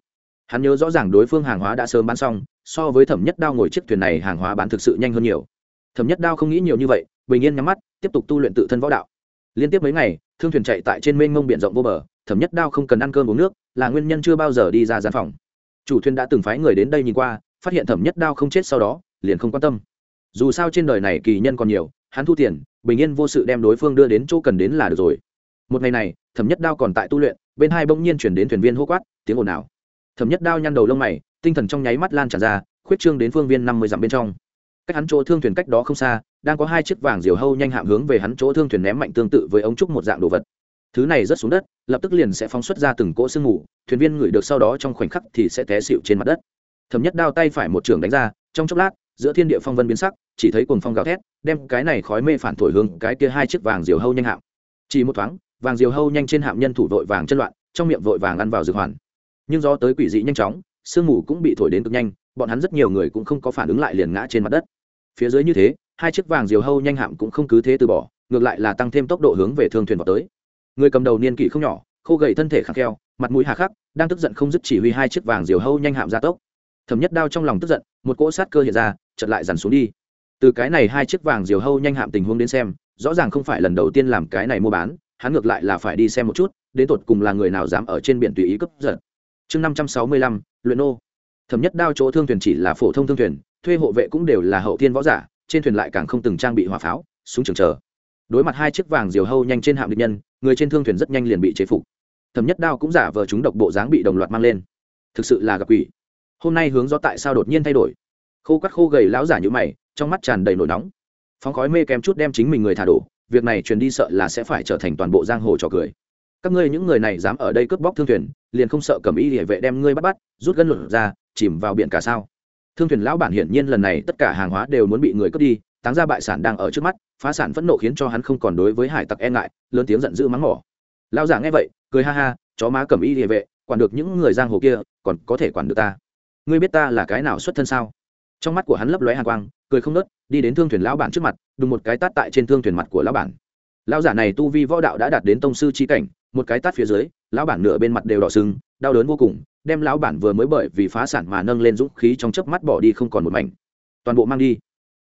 Hắn nhớ rõ ràng đối phương hàng hóa đã sớm bán xong, so với thẩm nhất đao ngồi chiếc thuyền này hàng hóa bán thực sự nhanh hơn nhiều. Thẩm nhất đao không nghĩ nhiều như vậy, bình yên nhắm mắt, tiếp tục tu luyện tự thân võ đạo. Liên tiếp mấy ngày, thương thuyền chạy tại trên mênh mông biển rộng vô bờ, thẩm nhất đao không cần ăn cơm uống nước, là nguyên nhân chưa bao giờ đi ra gian phòng. Chủ thuyền đã từng phái người đến đây nhìn qua, phát hiện thẩm nhất đao không chết sau đó, liền không quan tâm dù sao trên đời này kỳ nhân còn nhiều, hắn thu tiền, bình yên vô sự đem đối phương đưa đến chỗ cần đến là được rồi. Một ngày này, thẩm nhất đao còn tại tu luyện, bên hai bỗng nhiên chuyển đến thuyền viên hô quát, tiếng ồn ào. Thẩm nhất đao nhăn đầu lông mày, tinh thần trong nháy mắt lan tràn ra, khuyết trương đến phương viên năm mươi dặm bên trong. Cách hắn chỗ thương thuyền cách đó không xa, đang có hai chiếc vàng diều hâu nhanh hạm hướng về hắn chỗ thương thuyền ném mạnh tương tự với ống trúc một dạng đồ vật. Thứ này rớt xuống đất, lập tức liền sẽ phóng xuất ra từng cỗ sương mù, thuyền viên ngửi được sau đó trong khoảnh khắc thì sẽ té xịu trên mặt đất. Thẩm nhất đao tay phải một trường đánh ra, trong chốc lát giữa thiên địa phong vân biến sắc, chỉ thấy cuồng phong gào thét, đem cái này khói mê phản thổi hướng cái kia hai chiếc vàng diều hâu nhanh hạm. Chỉ một thoáng, vàng diều hâu nhanh trên hạm nhân thủ vội vàng chân loạn, trong miệng vội vàng ăn vào dược hoàn. Nhưng do tới quỷ dị nhanh chóng, sương mù cũng bị thổi đến cực nhanh, bọn hắn rất nhiều người cũng không có phản ứng lại liền ngã trên mặt đất. Phía dưới như thế, hai chiếc vàng diều hâu nhanh hạm cũng không cứ thế từ bỏ, ngược lại là tăng thêm tốc độ hướng về thương thuyền vào tới. Người cầm đầu niên kỷ không nhỏ, khô gầy thân thể khắc keo mặt mũi hà khắc, đang tức giận không dứt chỉ huy hai chiếc vàng diều hâu nhanh hạm ra tốc. Thẩm nhất đao trong lòng tức giận, một cỗ sát cơ hiện ra chật lại dằn xuống đi. Từ cái này hai chiếc vàng diều hâu nhanh hạm tình huống đến xem, rõ ràng không phải lần đầu tiên làm cái này mua bán, hắn ngược lại là phải đi xem một chút, đến tột cùng là người nào dám ở trên biển tùy ý cướp giật. Chương năm trăm sáu mươi lăm, luyện ô thẩm nhất đao chỗ thương thuyền chỉ là phổ thông thương thuyền, thuê hộ vệ cũng đều là hậu thiên võ giả, trên thuyền lại càng không từng trang bị hỏa pháo, súng trường chờ. Đối mặt hai chiếc vàng diều hâu nhanh trên hạm địch nhân, người trên thương thuyền rất nhanh liền bị chế phục. Thẩm nhất đao cũng giả vờ chúng độc bộ dáng bị đồng loạt mang lên. Thực sự là gặp quỷ. Hôm nay hướng do tại sao đột nhiên thay đổi? Khô cắt khô gầy lão giả như mày, trong mắt tràn đầy nổi nóng. Phóng khói mê kém chút đem chính mình người thả đổ, việc này truyền đi sợ là sẽ phải trở thành toàn bộ giang hồ trò cười. Các ngươi những người này dám ở đây cướp bóc thương thuyền, liền không sợ cầm y địa vệ đem ngươi bắt bắt, rút gân luận ra, chìm vào biển cả sao? Thương thuyền lão bản hiển nhiên lần này tất cả hàng hóa đều muốn bị người cướp đi, táng ra bại sản đang ở trước mắt, phá sản phẫn nộ khiến cho hắn không còn đối với hải tặc e ngại, lớn tiếng giận dữ mắng mỏ. Lão giả nghe vậy, cười ha ha, chó má cầm y địa vệ, quản được những người giang hồ kia, còn có thể quản được ta? Ngươi biết ta là cái nào xuất thân sao? Trong mắt của hắn lấp lóe hàn quang, cười không nớt đi đến thương thuyền lão bản trước mặt, đùng một cái tát tại trên thương thuyền mặt của lão bản. Lão giả này tu vi võ đạo đã đạt đến tông sư chi cảnh, một cái tát phía dưới, lão bản nửa bên mặt đều đỏ sưng đau đớn vô cùng, đem lão bản vừa mới bởi vì phá sản mà nâng lên dũng khí trong chớp mắt bỏ đi không còn một mảnh. Toàn bộ mang đi.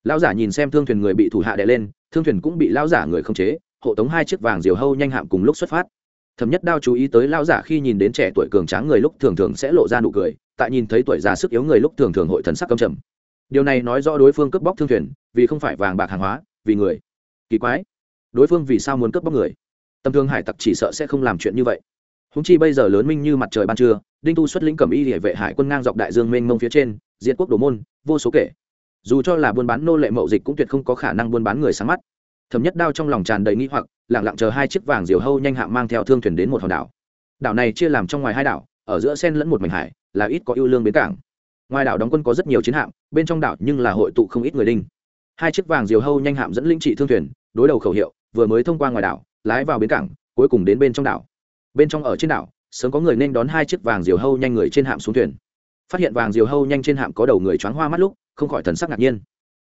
Lão giả nhìn xem thương thuyền người bị thủ hạ đè lên, thương thuyền cũng bị lão giả người không chế, hộ tống hai chiếc vàng diều hâu nhanh hạm cùng lúc xuất phát. Thẩm nhất đao chú ý tới lão giả khi nhìn đến trẻ tuổi cường tráng người lúc thường thường sẽ lộ ra nụ cười, tại nhìn thấy tuổi già sức yếu người lúc thường thường hội thần sắc cầm trầm điều này nói rõ đối phương cướp bóc thương thuyền, vì không phải vàng bạc hàng hóa, vì người. Kỳ quái. Đối phương vì sao muốn cướp bóc người? Tầm thương hải tặc chỉ sợ sẽ không làm chuyện như vậy. Húng chi bây giờ lớn minh như mặt trời ban trưa, đinh tu xuất lĩnh cầm y địa vệ hải quân ngang dọc đại dương mênh mông phía trên diện quốc đồ môn, vô số kể. Dù cho là buôn bán nô lệ mậu dịch cũng tuyệt không có khả năng buôn bán người sáng mắt. Thấm nhất đao trong lòng tràn đầy nghĩ hoặc lẳng lặng chờ hai chiếc vàng diều hâu nhanh hạ mang theo thương thuyền đến một hòn đảo. Đảo này chia làm trong ngoài hai đảo, ở giữa sen lẫn một mảnh hải, là ít có ưu lương bến cảng ngoài đảo đóng quân có rất nhiều chiến hạm, bên trong đảo nhưng là hội tụ không ít người đinh. Hai chiếc vàng diều hâu nhanh hạm dẫn linh trị thương thuyền, đối đầu khẩu hiệu, vừa mới thông qua ngoài đảo, lái vào bến cảng, cuối cùng đến bên trong đảo. Bên trong ở trên đảo, sớm có người nên đón hai chiếc vàng diều hâu nhanh người trên hạm xuống thuyền. Phát hiện vàng diều hâu nhanh trên hạm có đầu người choáng hoa mắt lúc, không khỏi thần sắc ngạc nhiên.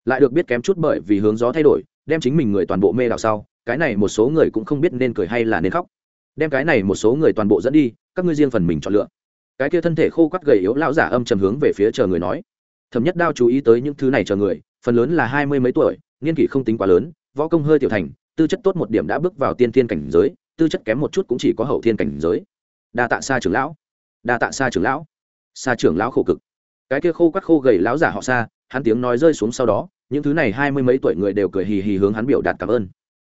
Lại được biết kém chút bởi vì hướng gió thay đổi, đem chính mình người toàn bộ mê đảo sau, cái này một số người cũng không biết nên cười hay là nên khóc. Đem cái này một số người toàn bộ dẫn đi, các ngươi riêng phần mình chọn lựa cái kia thân thể khô quắt gầy yếu lão giả âm trầm hướng về phía chờ người nói. Thẩm nhất đao chú ý tới những thứ này chờ người, phần lớn là hai mươi mấy tuổi, niên kỷ không tính quá lớn, võ công hơi tiểu thành, tư chất tốt một điểm đã bước vào tiên thiên cảnh giới, tư chất kém một chút cũng chỉ có hậu thiên cảnh giới. Đa tạ xa trưởng lão. Đa tạ xa trưởng lão. Xa trưởng lão khổ cực. Cái kia khô quắt khô gầy lão giả họ xa hắn tiếng nói rơi xuống sau đó, những thứ này hai mươi mấy tuổi người đều cười hì hì hướng hắn biểu đạt cảm ơn.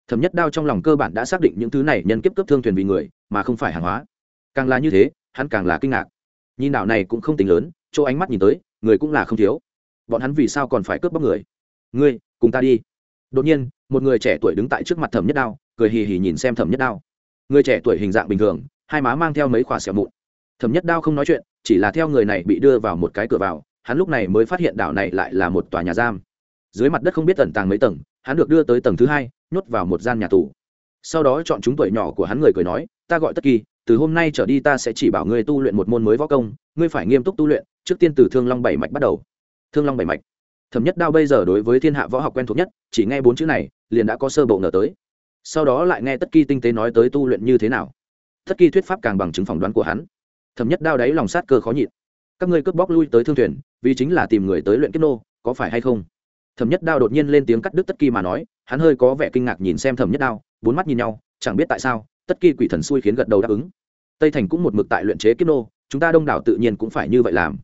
Thẩm nhất đao trong lòng cơ bản đã xác định những thứ này nhân kiếp cấp thương thuyền vì người, mà không phải hàng hóa. Càng là như thế, hắn càng là kinh ngạc nhìn đảo này cũng không tính lớn, chỗ ánh mắt nhìn tới, người cũng là không thiếu. Bọn hắn vì sao còn phải cướp bóc người? Ngươi, cùng ta đi. Đột nhiên, một người trẻ tuổi đứng tại trước mặt thẩm nhất đao, cười hì hì nhìn xem thẩm nhất đao. Người trẻ tuổi hình dạng bình thường, hai má mang theo mấy khỏa xẻo mụn. Thẩm nhất đao không nói chuyện, chỉ là theo người này bị đưa vào một cái cửa vào, hắn lúc này mới phát hiện đảo này lại là một tòa nhà giam. Dưới mặt đất không biết tần tàng mấy tầng, hắn được đưa tới tầng thứ hai, nhốt vào một gian nhà tù. Sau đó chọn chúng tuổi nhỏ của hắn người cười nói, ta gọi tất kỳ từ hôm nay trở đi ta sẽ chỉ bảo ngươi tu luyện một môn mới võ công, ngươi phải nghiêm túc tu luyện, trước tiên từ thương long bảy mạch bắt đầu. Thương long bảy mạch. Thẩm nhất đao bây giờ đối với thiên hạ võ học quen thuộc nhất, chỉ nghe bốn chữ này, liền đã có sơ bộ ngờ tới. Sau đó lại nghe tất kỳ tinh tế nói tới tu luyện như thế nào. Tất kỳ thuyết pháp càng bằng chứng phỏng đoán của hắn. Thẩm nhất đao đáy lòng sát cơ khó nhịn. Các ngươi cướp bóc lui tới thương thuyền, vì chính là tìm người tới luyện kiếp nô, có phải hay không? Thẩm nhất đao đột nhiên lên tiếng cắt đứt tất kỳ mà nói, hắn hơi có vẻ kinh ngạc nhìn xem thẩm nhất đao, bốn mắt nhìn nhau, chẳng biết tại sao tất kỳ quỷ thần xui khiến gật đầu đáp ứng. Tây thành cũng một mực tại luyện chế kiếp nô, chúng ta đông đảo tự nhiên cũng phải như vậy làm.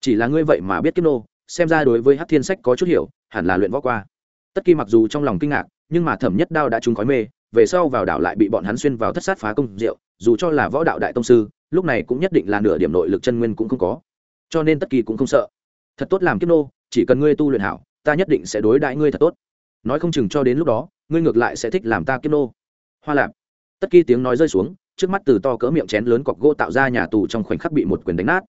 Chỉ là ngươi vậy mà biết kiếp nô, xem ra đối với hát thiên sách có chút hiểu, hẳn là luyện võ qua. Tất kỳ mặc dù trong lòng kinh ngạc, nhưng mà thẩm nhất đao đã trúng khói mê, về sau vào đảo lại bị bọn hắn xuyên vào thất sát phá công diệu dù cho là võ đạo đại tông sư, lúc này cũng nhất định là nửa điểm nội lực chân nguyên cũng không có. Cho nên tất kỳ cũng không sợ. Thật tốt làm kiếp nô, chỉ cần ngươi tu luyện hảo, ta nhất định sẽ đối đãi ngươi thật tốt. Nói không chừng cho đến lúc đó, ngươi ngược lại sẽ thích làm ta kiếp nô. Hoa lạp tất kỳ tiếng nói rơi xuống, trước mắt từ to cỡ miệng chén lớn cọc gỗ tạo ra nhà tù trong khoảnh khắc bị một quyền đánh nát.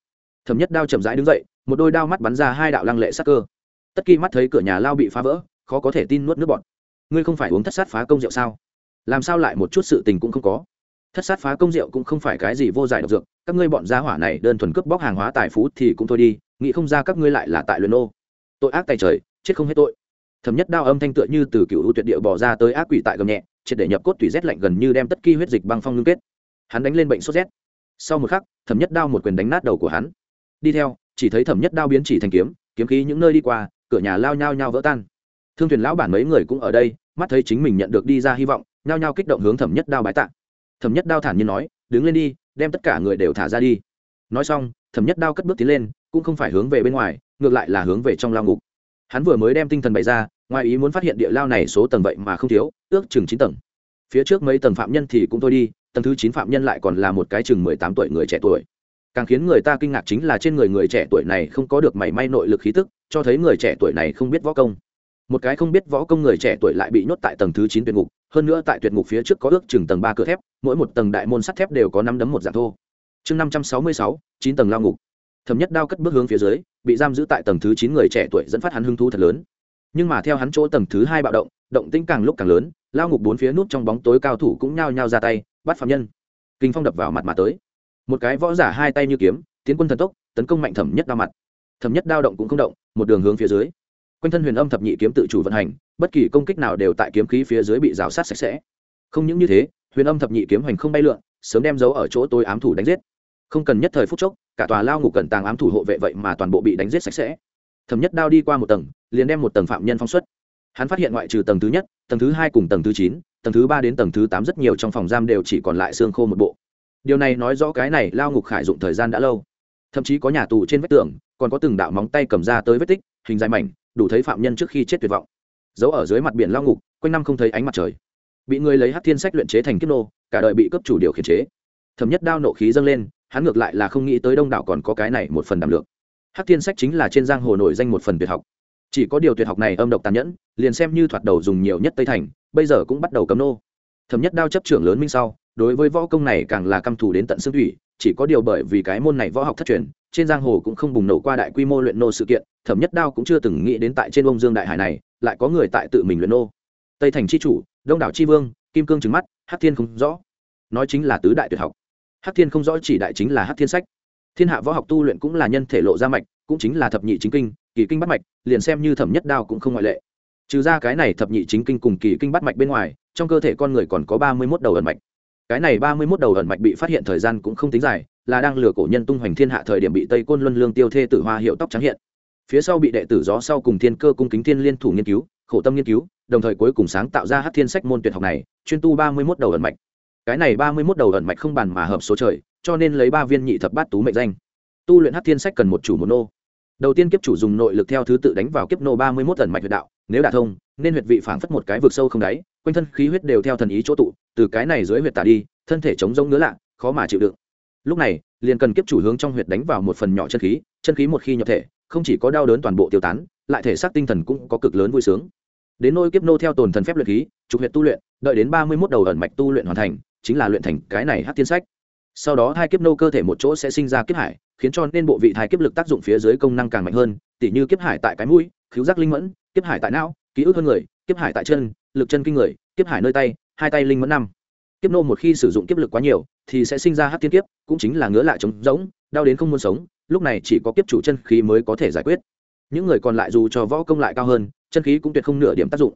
Thẩm nhất đao chậm rãi đứng dậy, một đôi đao mắt bắn ra hai đạo lăng lệ sắc cơ. Tất kỳ mắt thấy cửa nhà lao bị phá vỡ, khó có thể tin nuốt nước bọt. Ngươi không phải uống thất sát phá công rượu sao? Làm sao lại một chút sự tình cũng không có? Thất sát phá công rượu cũng không phải cái gì vô giải độc dược, các ngươi bọn gia hỏa này đơn thuần cướp bóc hàng hóa tài phú thì cũng thôi đi, nghĩ không ra các ngươi lại là tại luyện ô tội ác tay trời, chết không hết tội thẩm nhất đao âm thanh tựa như từ cựu tuyệt địa bỏ ra tới ác quỷ tại gầm nhẹ, triệt để nhập cốt tủy rét lạnh gần như đem tất ki huyết dịch băng phong ngưng kết. Hắn đánh lên bệnh sốt rét. Sau một khắc, thẩm nhất đao một quyền đánh nát đầu của hắn. Đi theo, chỉ thấy thẩm nhất đao biến chỉ thành kiếm kiếm khí những nơi đi qua, cửa nhà lao nhao nhao vỡ tan. Thương thuyền lão bản mấy người cũng ở đây, mắt thấy chính mình nhận được đi ra hy vọng, nhao nhao kích động hướng thẩm nhất đao bái tạ. Thẩm nhất đao thản nhiên nói, đứng lên đi, đem tất cả người đều thả ra đi. Nói xong, thẩm nhất đao cất bước tiến lên, cũng không phải hướng về bên ngoài, ngược lại là hướng về trong lao ngục hắn vừa mới đem tinh thần bày ra, ngoài ý muốn phát hiện địa lao này số tầng vậy mà không thiếu, ước chừng chín tầng. Phía trước mấy tầng phạm nhân thì cũng thôi đi, tầng thứ chín phạm nhân lại còn là một cái chừng mười tám tuổi người trẻ tuổi. Càng khiến người ta kinh ngạc chính là trên người người trẻ tuổi này không có được mảy may nội lực khí tức, cho thấy người trẻ tuổi này không biết võ công. Một cái không biết võ công người trẻ tuổi lại bị nhốt tại tầng thứ chín tuyệt ngục, hơn nữa tại tuyệt ngục phía trước có ước chừng tầng ba cửa thép, mỗi một tầng đại môn sắt thép đều có năm đấm một dạng thô. Chương năm trăm sáu mươi sáu, chín tầng lao ngục thẩm nhất đao cất bước hướng phía dưới, bị giam giữ tại tầng thứ chín người trẻ tuổi dẫn phát hắn hưng thu thật lớn. Nhưng mà theo hắn chỗ tầng thứ hai bạo động động tĩnh càng lúc càng lớn, lao ngục bốn phía nút trong bóng tối cao thủ cũng nhao nhao ra tay, bắt phạm nhân. Kinh phong đập vào mặt mà tới. Một cái võ giả hai tay như kiếm, tiến quân thần tốc, tấn công mạnh thẩm nhất đao mặt. Thẩm nhất đao động cũng không động, một đường hướng phía dưới. Quanh thân huyền âm thập nhị kiếm tự chủ vận hành, bất kỳ công kích nào đều tại kiếm khí phía dưới bị rào sát sạch sẽ. Không những như thế, huyền âm thập nhị kiếm hành không bay lượn, sớm đem dấu ở chỗ tôi ám thủ đánh giết. Không cần nhất thời phút chốc cả tòa lao ngục cẩn tàng ám thủ hộ vệ vậy mà toàn bộ bị đánh giết sạch sẽ. Thẩm nhất đao đi qua một tầng, liền đem một tầng phạm nhân phong xuất. Hắn phát hiện ngoại trừ tầng thứ nhất, tầng thứ hai cùng tầng thứ chín, tầng thứ ba đến tầng thứ tám rất nhiều trong phòng giam đều chỉ còn lại xương khô một bộ. Điều này nói rõ cái này lao ngục khải dụng thời gian đã lâu. Thậm chí có nhà tù trên vách tường, còn có từng đạo móng tay cầm ra tới vết tích, hình dài mảnh, đủ thấy phạm nhân trước khi chết tuyệt vọng. Giấu ở dưới mặt biển lao ngục, quanh năm không thấy ánh mặt trời. Bị người lấy hát thiên sách luyện chế thành kiếp nô, cả đời bị cấp chủ điều khiển chế. Thẩm nhất đao nộ khí dâng lên hắn ngược lại là không nghĩ tới đông đảo còn có cái này một phần đảm lượng. Hắc thiên sách chính là trên giang hồ nổi danh một phần tuyệt học. Chỉ có điều tuyệt học này âm độc tàn nhẫn, liền xem như thoạt đầu dùng nhiều nhất tây thành, bây giờ cũng bắt đầu cấm nô. Thẩm nhất đao chấp trưởng lớn minh sau, đối với võ công này càng là căm thù đến tận xương thủy, chỉ có điều bởi vì cái môn này võ học thất truyền, trên giang hồ cũng không bùng nổ qua đại quy mô luyện nô sự kiện, thẩm nhất đao cũng chưa từng nghĩ đến tại trên ông dương đại hải này, lại có người tại tự mình luyện nô. Tây thành c h i chủ, đông đảo c h i vương, kim cương trứng mắt hát thiên không rõ. Nói chính là tứ đại tuyệt học hát thiên không rõ chỉ đại chính là hát thiên sách. Thiên hạ võ học tu luyện cũng là nhân thể lộ ra mạch, cũng chính là thập nhị chính kinh, kỳ kinh bắt mạch, liền xem như thẩm nhất đao cũng không ngoại lệ. Trừ ra cái này thập nhị chính kinh cùng kỳ kinh bắt mạch bên ngoài, trong cơ thể con người còn có ba mươi mốt đầu ẩn mạch. Cái này ba mươi mốt đầu ẩn mạch bị phát hiện thời gian cũng không tính dài, là đang lừa cổ nhân tung hoành thiên hạ thời điểm bị tây côn luân lương tiêu thê tử hoa hiệu tóc trắng hiện. Phía sau bị đệ tử gió sau cùng thiên cơ cung kính thiên liên thủ nghiên cứu, khổ tâm nghiên cứu, đồng thời cuối cùng sáng tạo ra hát thiên sách môn tuyệt học này, chuyên tu ba mươi mốt đầu ẩn mạch cái này ba mươi mốt đầu ẩn mạch không bàn mà hợp số trời, cho nên lấy ba viên nhị thập bát tú mệnh danh. Tu luyện hát thiên sách cần một chủ một nô. Đầu tiên kiếp chủ dùng nội lực theo thứ tự đánh vào kiếp nô ba mươi mốt ẩn mạch huyệt đạo, nếu đả thông, nên huyệt vị phảng phất một cái vực sâu không đáy, quanh thân khí huyết đều theo thần ý chỗ tụ, từ cái này dưới huyệt tả đi, thân thể chống rông ngứa lạ, khó mà chịu đựng. Lúc này, liền cần kiếp chủ hướng trong huyệt đánh vào một phần nhỏ chân khí chân khí một khi nhập thể, không chỉ có đau đớn toàn bộ tiêu tán, lại thể xác tinh thần cũng có cực lớn vui sướng. Đến nôi kiếp nô theo tồn thần phép luyện khí, trục huyệt tu luyện, đợi đến ba mươi mốt đầu ẩn mạch tu luyện hoàn thành chính là luyện thành cái này hát tiên sách. Sau đó hai kiếp nô cơ thể một chỗ sẽ sinh ra kiếp hải, khiến cho nên bộ vị thai kiếp lực tác dụng phía dưới công năng càng mạnh hơn, tỉ như kiếp hải tại cái mũi khiếu giác linh mẫn, kiếp hải tại não, ký ức hơn người, kiếp hải tại chân, lực chân kinh người, kiếp hải nơi tay, hai tay linh mẫn năm. Kiếp nô một khi sử dụng kiếp lực quá nhiều, thì sẽ sinh ra hát tiên kiếp, cũng chính là ngứa lại trống rỗng, đau đến không muốn sống, lúc này chỉ có kiếp chủ chân khí mới có thể giải quyết. Những người còn lại dù cho võ công lại cao hơn, chân khí cũng tuyệt không nửa điểm tác dụng.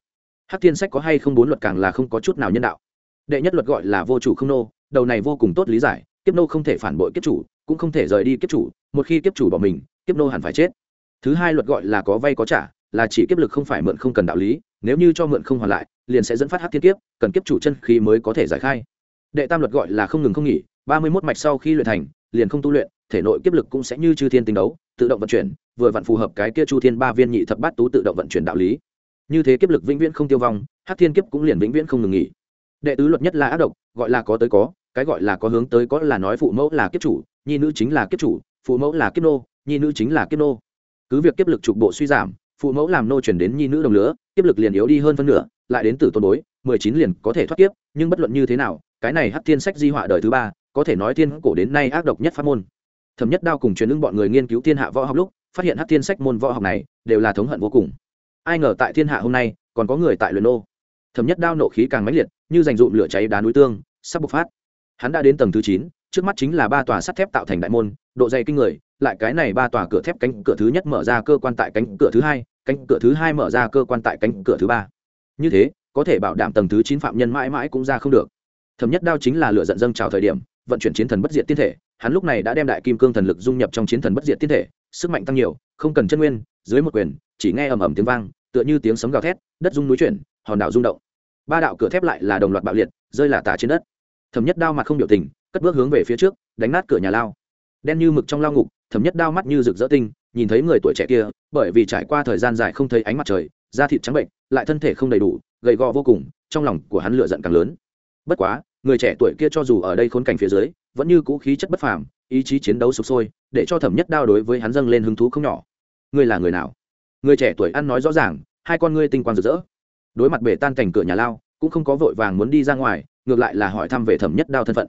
Hát thiên sách có hay không bốn luật càng là không có chút nào nhân đạo đệ nhất luật gọi là vô chủ không nô, đầu này vô cùng tốt lý giải, kiếp nô không thể phản bội kiếp chủ, cũng không thể rời đi kiếp chủ, một khi kiếp chủ bỏ mình, kiếp nô hẳn phải chết. Thứ hai luật gọi là có vay có trả, là chỉ kiếp lực không phải mượn không cần đạo lý, nếu như cho mượn không hoàn lại, liền sẽ dẫn phát hát thiên kiếp, cần kiếp chủ chân khí mới có thể giải khai. Đệ tam luật gọi là không ngừng không nghỉ, ba mươi mốt mạch sau khi luyện thành, liền không tu luyện, thể nội kiếp lực cũng sẽ như chư thiên tinh đấu, tự động vận chuyển, vừa vặn phù hợp cái kia chu thiên ba viên nhị thập bát tú tự động vận chuyển đạo lý. Như thế kiếp lực vĩnh viễn không tiêu vong hát thiên kiếp cũng liền vĩnh viễn không ngừng nghỉ đệ tứ luật nhất là ác độc, gọi là có tới có, cái gọi là có hướng tới có là nói phụ mẫu là kiếp chủ, nhi nữ chính là kiếp chủ, phụ mẫu là kiếp nô, nhi nữ chính là kiếp nô. Cứ việc kiếp lực trục bộ suy giảm, phụ mẫu làm nô chuyển đến nhi nữ đồng lứa, kiếp lực liền yếu đi hơn phân nửa, lại đến từ tôn bối, mười chín liền có thể thoát kiếp, nhưng bất luận như thế nào, cái này hát thiên sách di họa đời thứ ba, có thể nói thiên cổ đến nay ác độc nhất pháp môn. Thẩm nhất đao cùng truyền ứng bọn người nghiên cứu thiên hạ võ học lúc, phát hiện hát thiên sách môn võ học này đều là thống hận vô cùng. Ai ngờ tại thiên hạ hôm nay, còn có người tại luyện nô thẩm nhất đao nộ khí càng mãnh liệt, như dành dụm lửa cháy đá núi tương, sắp bộc phát. Hắn đã đến tầng thứ chín, trước mắt chính là ba tòa sắt thép tạo thành đại môn, độ dày kinh người, lại cái này ba tòa cửa thép cánh cửa thứ nhất mở ra cơ quan tại cánh cửa thứ hai, cánh cửa thứ hai mở ra cơ quan tại cánh cửa thứ ba. Như thế, có thể bảo đảm tầng thứ chín phạm nhân mãi mãi cũng ra không được. Thẩm nhất đao chính là lửa giận dâng trào thời điểm, vận chuyển chiến thần bất diệt tiên thể, hắn lúc này đã đem đại kim cương thần lực dung nhập trong chiến thần bất diệt tiên thể, sức mạnh tăng nhiều, không cần chân nguyên, dưới một quyền, chỉ nghe ầm ầm tiếng vang, tựa như tiếng sấm gào thét, đất rung núi chuyển, hòn đảo rung động ba đạo cửa thép lại là đồng loạt bạo liệt, rơi là tả trên đất. Thẩm nhất đao mặt không biểu tình, cất bước hướng về phía trước, đánh nát cửa nhà lao. Đen như mực trong lao ngục, thẩm nhất đao mắt như rực rỡ tinh, nhìn thấy người tuổi trẻ kia, bởi vì trải qua thời gian dài không thấy ánh mặt trời, da thịt trắng bệnh, lại thân thể không đầy đủ, gầy gò vô cùng, trong lòng của hắn lựa giận càng lớn. Bất quá, người trẻ tuổi kia cho dù ở đây khốn cảnh phía dưới, vẫn như cũ khí chất bất phàm, ý chí chiến đấu sục sôi, để cho thẩm nhất đao đối với hắn dâng lên hứng thú không nhỏ. Ngươi là người nào? Người trẻ tuổi ăn nói rõ ràng, hai con ngươi tinh quang rực rỡ đối mặt bể tan cảnh cửa nhà lao, cũng không có vội vàng muốn đi ra ngoài, ngược lại là hỏi thăm về thẩm nhất đao thân phận.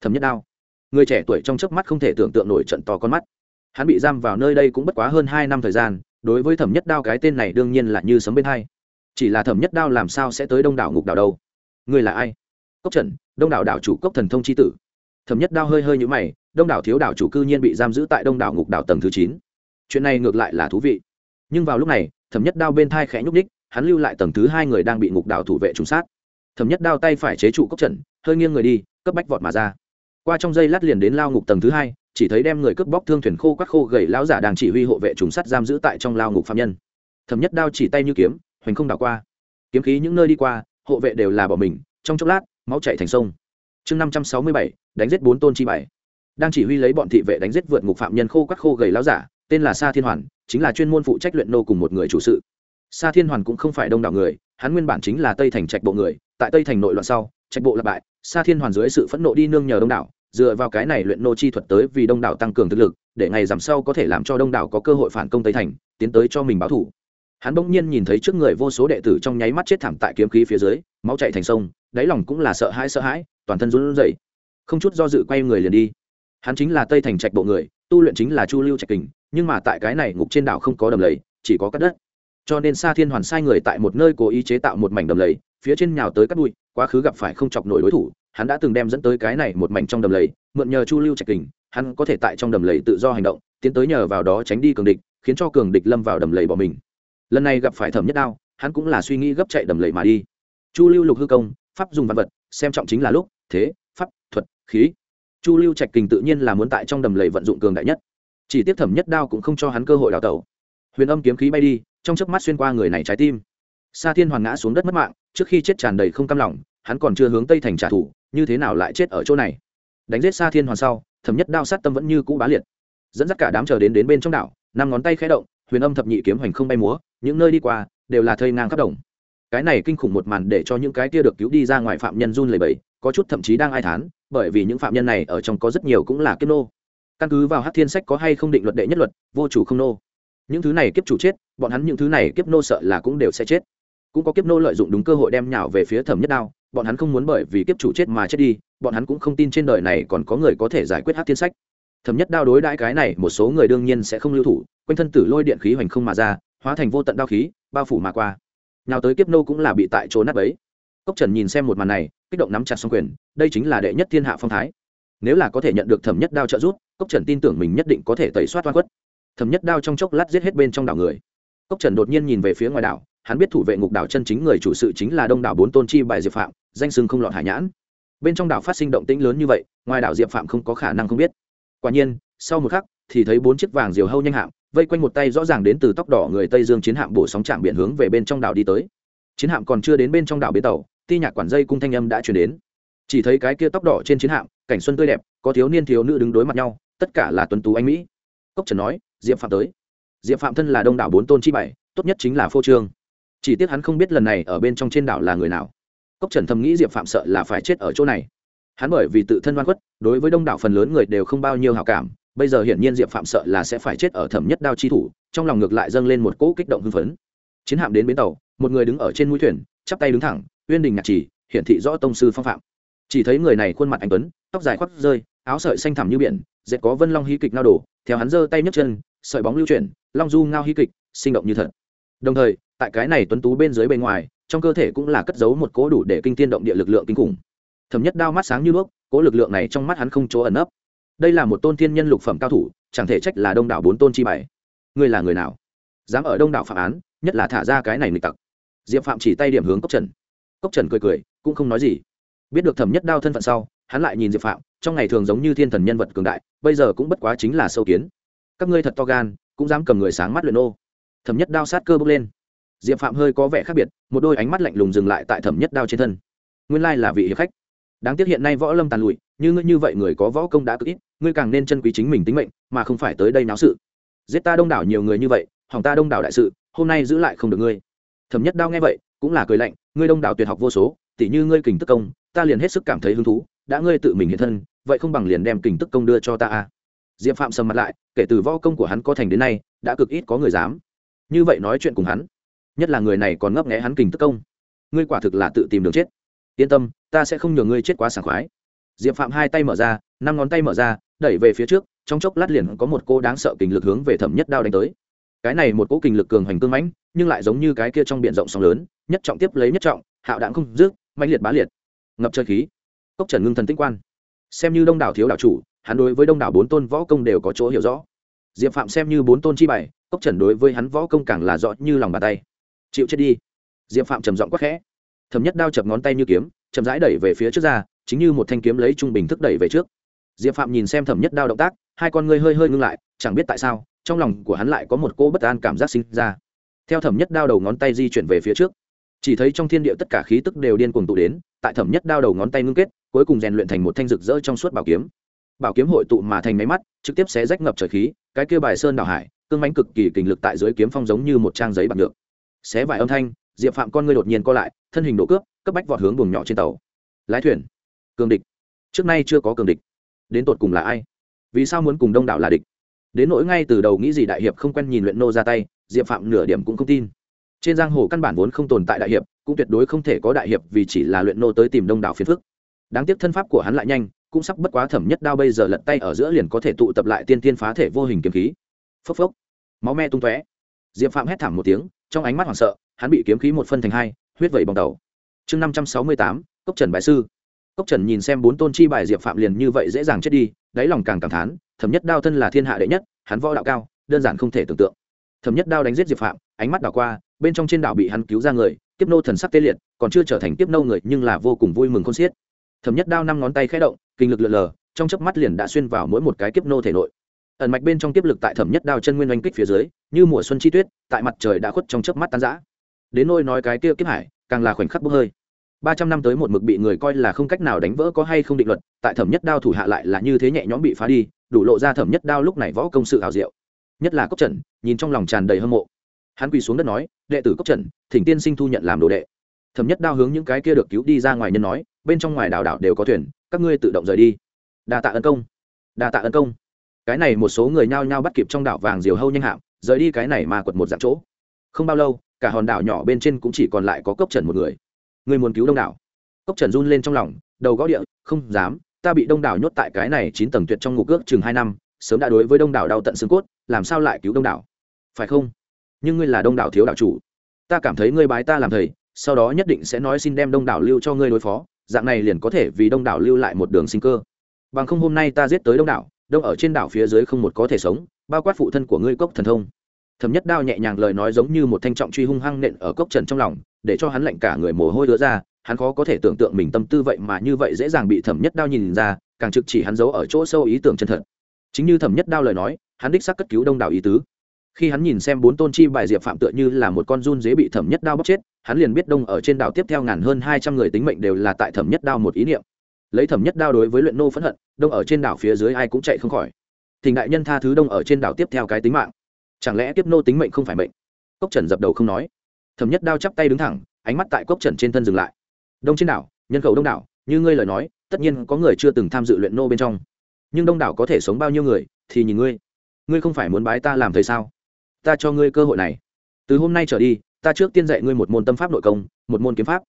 Thẩm nhất đao? Người trẻ tuổi trong chớp mắt không thể tưởng tượng nổi trận to con mắt. Hắn bị giam vào nơi đây cũng bất quá hơn hai năm thời gian, đối với thẩm nhất đao cái tên này đương nhiên là như sấm bên hai. Chỉ là thẩm nhất đao làm sao sẽ tới đông đảo ngục đảo đâu? Người là ai? Cốc trần, đông đảo đảo chủ cốc thần thông c h i tử. Thẩm nhất đao hơi hơi nhũ mày, đông đảo thiếu đảo chủ cư nhiên bị giam giữ tại đông đảo ngục đảo tầng thứ chín. Chuyện này ngược lại là thú vị. Nhưng vào lúc này, thẩm nhất đao bên thai khẽ nhúc ních hắn lưu lại tầng thứ hai người đang bị ngục đảo thủ vệ trùng sát. Thẩm nhất đao tay phải chế trụ cốc trận, hơi nghiêng người đi, cấp bách vọt mà ra. Qua trong dây lát liền đến lao ngục tầng thứ hai, chỉ thấy đem người cướp bóc thương thuyền khô quắc khô gầy lão giả đang chỉ huy hộ vệ trùng sắt giam giữ tại trong lao ngục phạm nhân. Thẩm nhất đao chỉ tay như kiếm, hoành không đảo qua. Kiếm khí những nơi đi qua, hộ vệ đều là bỏ mình, trong chốc lát, máu chạy thành sông. Chương năm trăm sáu mươi bảy, đánh giết bốn tôn chi bảy đang chỉ huy lấy bọn thị vệ đánh giết vượt ngục phạm nhân khô quắc khô gầy láo giả, tên là sa thiên hoàn, chính là chuyên môn phụ trách luyện nô cùng một người chủ sự sa thiên hoàn cũng không phải đông đảo người, hắn nguyên bản chính là tây thành trạch bộ người, tại tây thành nội loạn sau, trạch bộ lập bại sa thiên hoàn dưới sự phẫn nộ đi nương nhờ đông đảo, dựa vào cái này luyện nô chi thuật tới vì đông đảo tăng cường thực lực, để ngày giảm sau có thể làm cho đông đảo có cơ hội phản công tây thành, tiến tới cho mình báo thủ. Hắn bỗng nhiên nhìn thấy trước người vô số đệ tử trong nháy mắt chết thảm tại kiếm khí phía dưới, máu chạy thành sông, đáy lòng cũng là sợ hãi sợ hãi, toàn thân run rẩy. Không chút do dự quay người liền đi. Hắn chính là tây thành trạch bộ người, tu luyện chính là chu lưu trạch kình, nhưng mà tại cái này ngục trên đảo không có đầm lầy, chỉ có cắt đất cho nên sa thiên hoàn sai người tại một nơi cố ý chế tạo một mảnh đầm lầy, phía trên nhào tới cắt bụi, quá khứ gặp phải không chọc nổi đối thủ, hắn đã từng đem dẫn tới cái này một mảnh trong đầm lầy, mượn nhờ chu lưu trạch kình, hắn có thể tại trong đầm lầy tự do hành động, tiến tới nhờ vào đó tránh đi cường địch, khiến cho cường địch lâm vào đầm lầy bỏ mình. Lần này gặp phải thẩm nhất đao, hắn cũng là suy nghĩ gấp chạy đầm lầy mà đi. Chu lưu lục hư công, pháp dùng văn vật, xem trọng chính là lúc, thế, pháp, thuật, khí. Chu lưu trạch kình tự nhiên là muốn tại trong đầm lầy vận dụng cường đại nhất. Chỉ tiếp thẩm nhất đao cũng không cho hắn cơ hội đào tẩu. Huyền âm kiếm khí bay đi trong chớp mắt xuyên qua người này trái tim. Sa thiên hoàn ngã xuống đất mất mạng, trước khi chết tràn đầy không cam lòng, hắn còn chưa hướng tây thành trả thù, như thế nào lại chết ở chỗ này? Đánh giết sa thiên hoàn sau, thẩm nhất đao sát tâm vẫn như cũ bá liệt. Dẫn dắt cả đám chờ đến đến bên trong đảo, năm ngón tay khẽ động, huyền âm thập nhị kiếm hoành không bay múa, những nơi đi qua, đều là thây ngang khắp đồng. Cái này kinh khủng một màn để cho những cái kia được cứu đi ra ngoài phạm nhân run lẩy bẩy, có chút thậm chí đang ai thán, bởi vì những phạm nhân này ở trong có rất nhiều cũng là kiếp nô. Căn cứ vào hát thiên sách có hay không định luật đệ nhất luật, vô chủ không nô những thứ này kiếp chủ chết, bọn hắn những thứ này kiếp nô sợ là cũng đều sẽ chết. Cũng có kiếp nô lợi dụng đúng cơ hội đem nhào về phía thẩm nhất đao, bọn hắn không muốn bởi vì kiếp chủ chết mà chết đi, bọn hắn cũng không tin trên đời này còn có người có thể giải quyết hát thiên sách. Thẩm nhất đao đối đãi cái này, một số người đương nhiên sẽ không lưu thủ, quanh thân tử lôi điện khí hoành không mà ra, hóa thành vô tận đao khí, bao phủ mà qua. Nào tới kiếp nô cũng là bị tại chỗ nát ấy cốc trần nhìn xem một màn này, kích động nắm chặt xong quyền, đây chính là đệ nhất thiên hạ phong thái. Nếu là có thể nhận được thẩm nhất đao trợ giúp, cốc trần tin tưởng mình nhất định có thể tẩy soát toan khuất thầm nhất đao trong chốc lát giết hết bên trong đảo người. Cốc trần đột nhiên nhìn về phía ngoài đảo, hắn biết thủ vệ ngục đảo chân chính người chủ sự chính là đông đảo bốn tôn chi bài diệp phạm, danh sưng không lọt hải nhãn. Bên trong đảo phát sinh động tĩnh lớn như vậy, ngoài đảo diệp phạm không có khả năng không biết. Quả nhiên, sau một khắc, thì thấy bốn chiếc vàng diều hâu nhanh hạm, vây quanh một tay rõ ràng đến từ tóc đỏ người tây dương chiến hạm bổ sóng trạm biển hướng về bên trong đảo đi tới. Chiến hạm còn chưa đến bên trong đảo bến tàu, ti nhạc quản dây cung thanh âm đã chuyển đến. Chỉ thấy cái kia tóc đỏ trên chiến hạm, cảnh xuân tươi đẹp, có thiếu niên thiếu nữ đứng đối mặt nhau, tất cả là tuấn tú anh mỹ. Cốc trần nói diệp phạm tới. Diệp phạm thân là đông đảo bốn tôn chi bảy tốt nhất chính là phô trương. Chỉ tiếc hắn không biết lần này ở bên trong trên đảo là người nào. Cốc trần thầm nghĩ diệp phạm sợ là phải chết ở chỗ này. Hắn bởi vì tự thân oan khuất, đối với đông đảo phần lớn người đều không bao nhiêu hào cảm, bây giờ hiển nhiên diệp phạm sợ là sẽ phải chết ở thẩm nhất đao chi thủ, trong lòng ngược lại dâng lên một cỗ kích động hưng phấn. Chiến hạm đến bến tàu, một người đứng ở trên mũi thuyền, chắp tay đứng thẳng, uyên đình nhạc chỉ, hiển thị rõ tông sư phong phạm. Chỉ thấy người này khuôn mặt anh tuấn, tóc dài khoác rơi, áo sợi xanh thẳm như biển, dệt có vân long hí kịch nao đổ theo hắn giơ tay nhấc chân sợi bóng lưu chuyển, long du ngao hí kịch, sinh động như thật. Đồng thời, tại cái này tuấn tú bên dưới bên ngoài, trong cơ thể cũng là cất giấu một cố đủ để kinh tiên động địa lực lượng kinh khủng. Thẩm nhất đao mắt sáng như đuốc cố lực lượng này trong mắt hắn không chỗ ẩn nấp. Đây là một tôn thiên nhân lục phẩm cao thủ, chẳng thể trách là đông đảo bốn tôn chi bảy ngươi là người nào? Dám ở đông đảo phạm án, nhất là thả ra cái này nghịch tặc. Diệp phạm chỉ tay điểm hướng cốc trần. Cốc trần cười cười, cũng không nói gì. Biết được thẩm nhất đao thân phận sau, hắn lại nhìn diệp phạm, trong ngày thường giống như thiên thần nhân vật cường đại, bây giờ cũng bất quá chính là sâu kiến các ngươi thật to gan, cũng dám cầm người sáng mắt luyện ô thẩm nhất đao sát cơ bước lên. Diệp phạm hơi có vẻ khác biệt, một đôi ánh mắt lạnh lùng dừng lại tại thẩm nhất đao trên thân. Nguyên lai là vị hiệp khách. Đáng tiếc hiện nay võ lâm tàn lụi, như ngươi như vậy người có võ công đã cực ít, ngươi càng nên chân quý chính mình tính mệnh, mà không phải tới đây náo sự. Giết ta đông đảo nhiều người như vậy, hỏng ta đông đảo đại sự, hôm nay giữ lại không được ngươi. Thẩm nhất đao nghe vậy, cũng là cười lạnh, ngươi đông đảo tuyệt học vô số, tỉ như ngươi kình tức công, ta liền hết sức cảm thấy hứng thú, đã ngươi tự mình hiện thân, vậy không bằng liền đem kình tức công đưa cho ta a diệp phạm sầm mặt lại, kể từ võ công của hắn có thành đến nay, đã cực ít có người dám. Như vậy nói chuyện cùng hắn, nhất là người này còn ngấp nghé hắn kình tức công. Ngươi quả thực là tự tìm đường chết. Yên tâm, ta sẽ không nhường ngươi chết quá sảng khoái. Diệp phạm hai tay mở ra, năm ngón tay mở ra, đẩy về phía trước, trong chốc lát liền có một cô đáng sợ kình lực hướng về thẩm nhất đao đánh tới. Cái này một cỗ kình lực cường hoành cương mãnh, nhưng lại giống như cái kia trong biển rộng sóng lớn, nhất trọng tiếp lấy nhất trọng, hạo đạn không dứt mạnh liệt bá liệt. Ngập trời khí, cốc trần ngưng thần tinh quan. Xem như đông đảo thiếu đảo chủ hắn đối với đông đảo bốn tôn võ công đều có chỗ hiểu rõ. Diệp phạm xem như bốn tôn chi bảy cốc trần đối với hắn võ công càng là rõ như lòng bàn tay. Chịu chết đi. Diệp phạm trầm giọng quắc khẽ. Thấm nhất đao chập ngón tay như kiếm, chậm rãi đẩy về phía trước ra, chính như một thanh kiếm lấy trung bình thức đẩy về trước. Diệp phạm nhìn xem thẩm nhất đao động tác, hai con ngươi hơi hơi ngưng lại, chẳng biết tại sao, trong lòng của hắn lại có một cô bất an cảm giác sinh ra. Theo thẩm nhất đao đầu ngón tay di chuyển về phía trước, chỉ thấy trong thiên địa tất cả khí tức đều điên cuồng tụ đến, tại thẩm nhất đao đầu ngón tay ngưng kết, cuối cùng rèn luyện thành một thanh rực rỡ trong suốt bảo kiếm bảo kiếm hội tụ mà thành máy mắt, trực tiếp xé rách ngập trời khí, cái kia bài sơn đảo hải, cương mánh cực kỳ kình lực tại dưới kiếm phong giống như một trang giấy bạc được xé vài âm thanh, diệp phạm con ngươi đột nhiên co lại, thân hình độ cướp, cấp bách vọt hướng buồng nhỏ trên tàu. Lái thuyền. Cường địch. Trước nay chưa có cường địch. Đến tột cùng là ai? Vì sao muốn cùng đông đảo là địch? Đến nỗi ngay từ đầu nghĩ gì đại hiệp không quen nhìn luyện nô ra tay, diệp phạm nửa điểm cũng không tin. Trên giang hồ căn bản vốn không tồn tại đại hiệp, cũng tuyệt đối không thể có đại hiệp vì chỉ là luyện nô tới tìm đông đảo phiền phức. Đáng tiếc thân pháp của hắn lại nhanh cũng sắp bất quá thẩm nhất đao bây giờ lật tay ở giữa liền có thể tụ tập lại tiên tiên phá thể vô hình kiếm khí. Phốc phốc. Máu me tung tóe. Diệp phạm hét thảm một tiếng, trong ánh mắt hoảng sợ, hắn bị kiếm khí một phân thành hai, huyết vẩy bong tàu. Chương năm trăm sáu mươi tám, cốc trần bại sư. Cốc trần nhìn xem bốn tôn chi bài diệp phạm liền như vậy dễ dàng chết đi, đáy lòng càng cảm thán, thẩm nhất đao thân là thiên hạ đệ nhất, hắn võ đạo cao, đơn giản không thể tưởng tượng. Thẩm nhất đao đánh giết diệp phạm, ánh mắt đảo qua, bên trong trên đảo bị hắn cứu ra người tiếp nô thần sắc tê liệt, còn chưa trở thành tiếp nô người nhưng là vô cùng vui mừng con xiết. Thẩm nhất đao năm ngón tay khẽ động kinh lực lượn lờ, trong chớp mắt liền đã xuyên vào mỗi một cái kiếp nô thể nội. Ẩn mạch bên trong kiếp lực tại thẩm nhất đao chân nguyên oanh kích phía dưới, như mùa xuân chi tuyết, tại mặt trời đã khuất trong chớp mắt tan rã. Đến nôi nói cái kia kiếp hải, càng là khoảnh khắc bốc hơi. Ba trăm năm tới một mực bị người coi là không cách nào đánh vỡ có hay không định luật, tại thẩm nhất đao thủ hạ lại là như thế nhẹ nhõm bị phá đi, đủ lộ ra thẩm nhất đao lúc này võ công sự hào diệu. Nhất là cốc trần, nhìn trong lòng tràn đầy hâm mộ. Hắn quỳ xuống đất nói, đệ tử cốc trần, thỉnh tiên sinh thu nhận làm đồ đệ. Thẩm nhất đao hướng những cái kia được cứu đi ra ngoài nhân nói bên trong ngoài đảo đảo đều có thuyền, các ngươi tự động rời đi. Đa tạ ân công. Đa tạ ân công. Cái này một số người nhao nhao bắt kịp trong đảo vàng diều hâu nhanh hạm, rời đi cái này mà quật một dạng chỗ. Không bao lâu, cả hòn đảo nhỏ bên trên cũng chỉ còn lại có cốc trần một người. Người muốn cứu đông đảo? Cốc trần run lên trong lòng, đầu gõ địa, không dám, ta bị đông đảo nhốt tại cái này chín tầng tuyệt trong ngục ước chừng hai năm, sớm đã đối với đông đảo đau tận xương cốt, làm sao lại cứu đông đảo? Phải không? Nhưng ngươi là đông đảo thiếu đảo chủ. Ta cảm thấy ngươi bái ta làm thầy, sau đó nhất định sẽ nói xin đem đông đảo lưu cho ngươi đối phó dạng này liền có thể vì đông đảo lưu lại một đường sinh cơ. Bằng không hôm nay ta giết tới đông đảo, đông ở trên đảo phía dưới không một có thể sống, bao quát phụ thân của ngươi cốc thần thông. Thẩm nhất đao nhẹ nhàng lời nói giống như một thanh trọng truy hung hăng nện ở cốc trần trong lòng, để cho hắn lạnh cả người mồ hôi đứa ra, hắn khó có thể tưởng tượng mình tâm tư vậy mà như vậy dễ dàng bị thẩm nhất đao nhìn ra, càng trực chỉ hắn giấu ở chỗ sâu ý tưởng chân thật. Chính như thẩm nhất đao lời nói, hắn đích xác cất cứu đông đảo ý tứ khi hắn nhìn xem bốn tôn chi bài diệp phạm tựa như là một con run dế bị thẩm nhất đao bóc chết, hắn liền biết đông ở trên đảo tiếp theo ngàn hơn hai trăm người tính mệnh đều là tại thẩm nhất đao một ý niệm. Lấy thẩm nhất đao đối với luyện nô phẫn hận, đông ở trên đảo phía dưới ai cũng chạy không khỏi. Thì đại nhân tha thứ đông ở trên đảo tiếp theo cái tính mạng. Chẳng lẽ tiếp nô tính mệnh không phải mệnh? Cốc trần dập đầu không nói. Thẩm nhất đao chắp tay đứng thẳng, ánh mắt tại cốc trần trên thân dừng lại. Đông trên đảo, nhân khẩu đông đảo, như ngươi lời nói, tất nhiên có người chưa từng tham dự luyện nô bên trong. Nhưng đông đảo có thể sống bao nhiêu người, thì nhìn ngươi. Ngươi không phải muốn bái ta làm thầy sao? Ta cho ngươi cơ hội này. Từ hôm nay trở đi, ta trước tiên dạy ngươi một môn tâm pháp nội công, một môn kiếm pháp.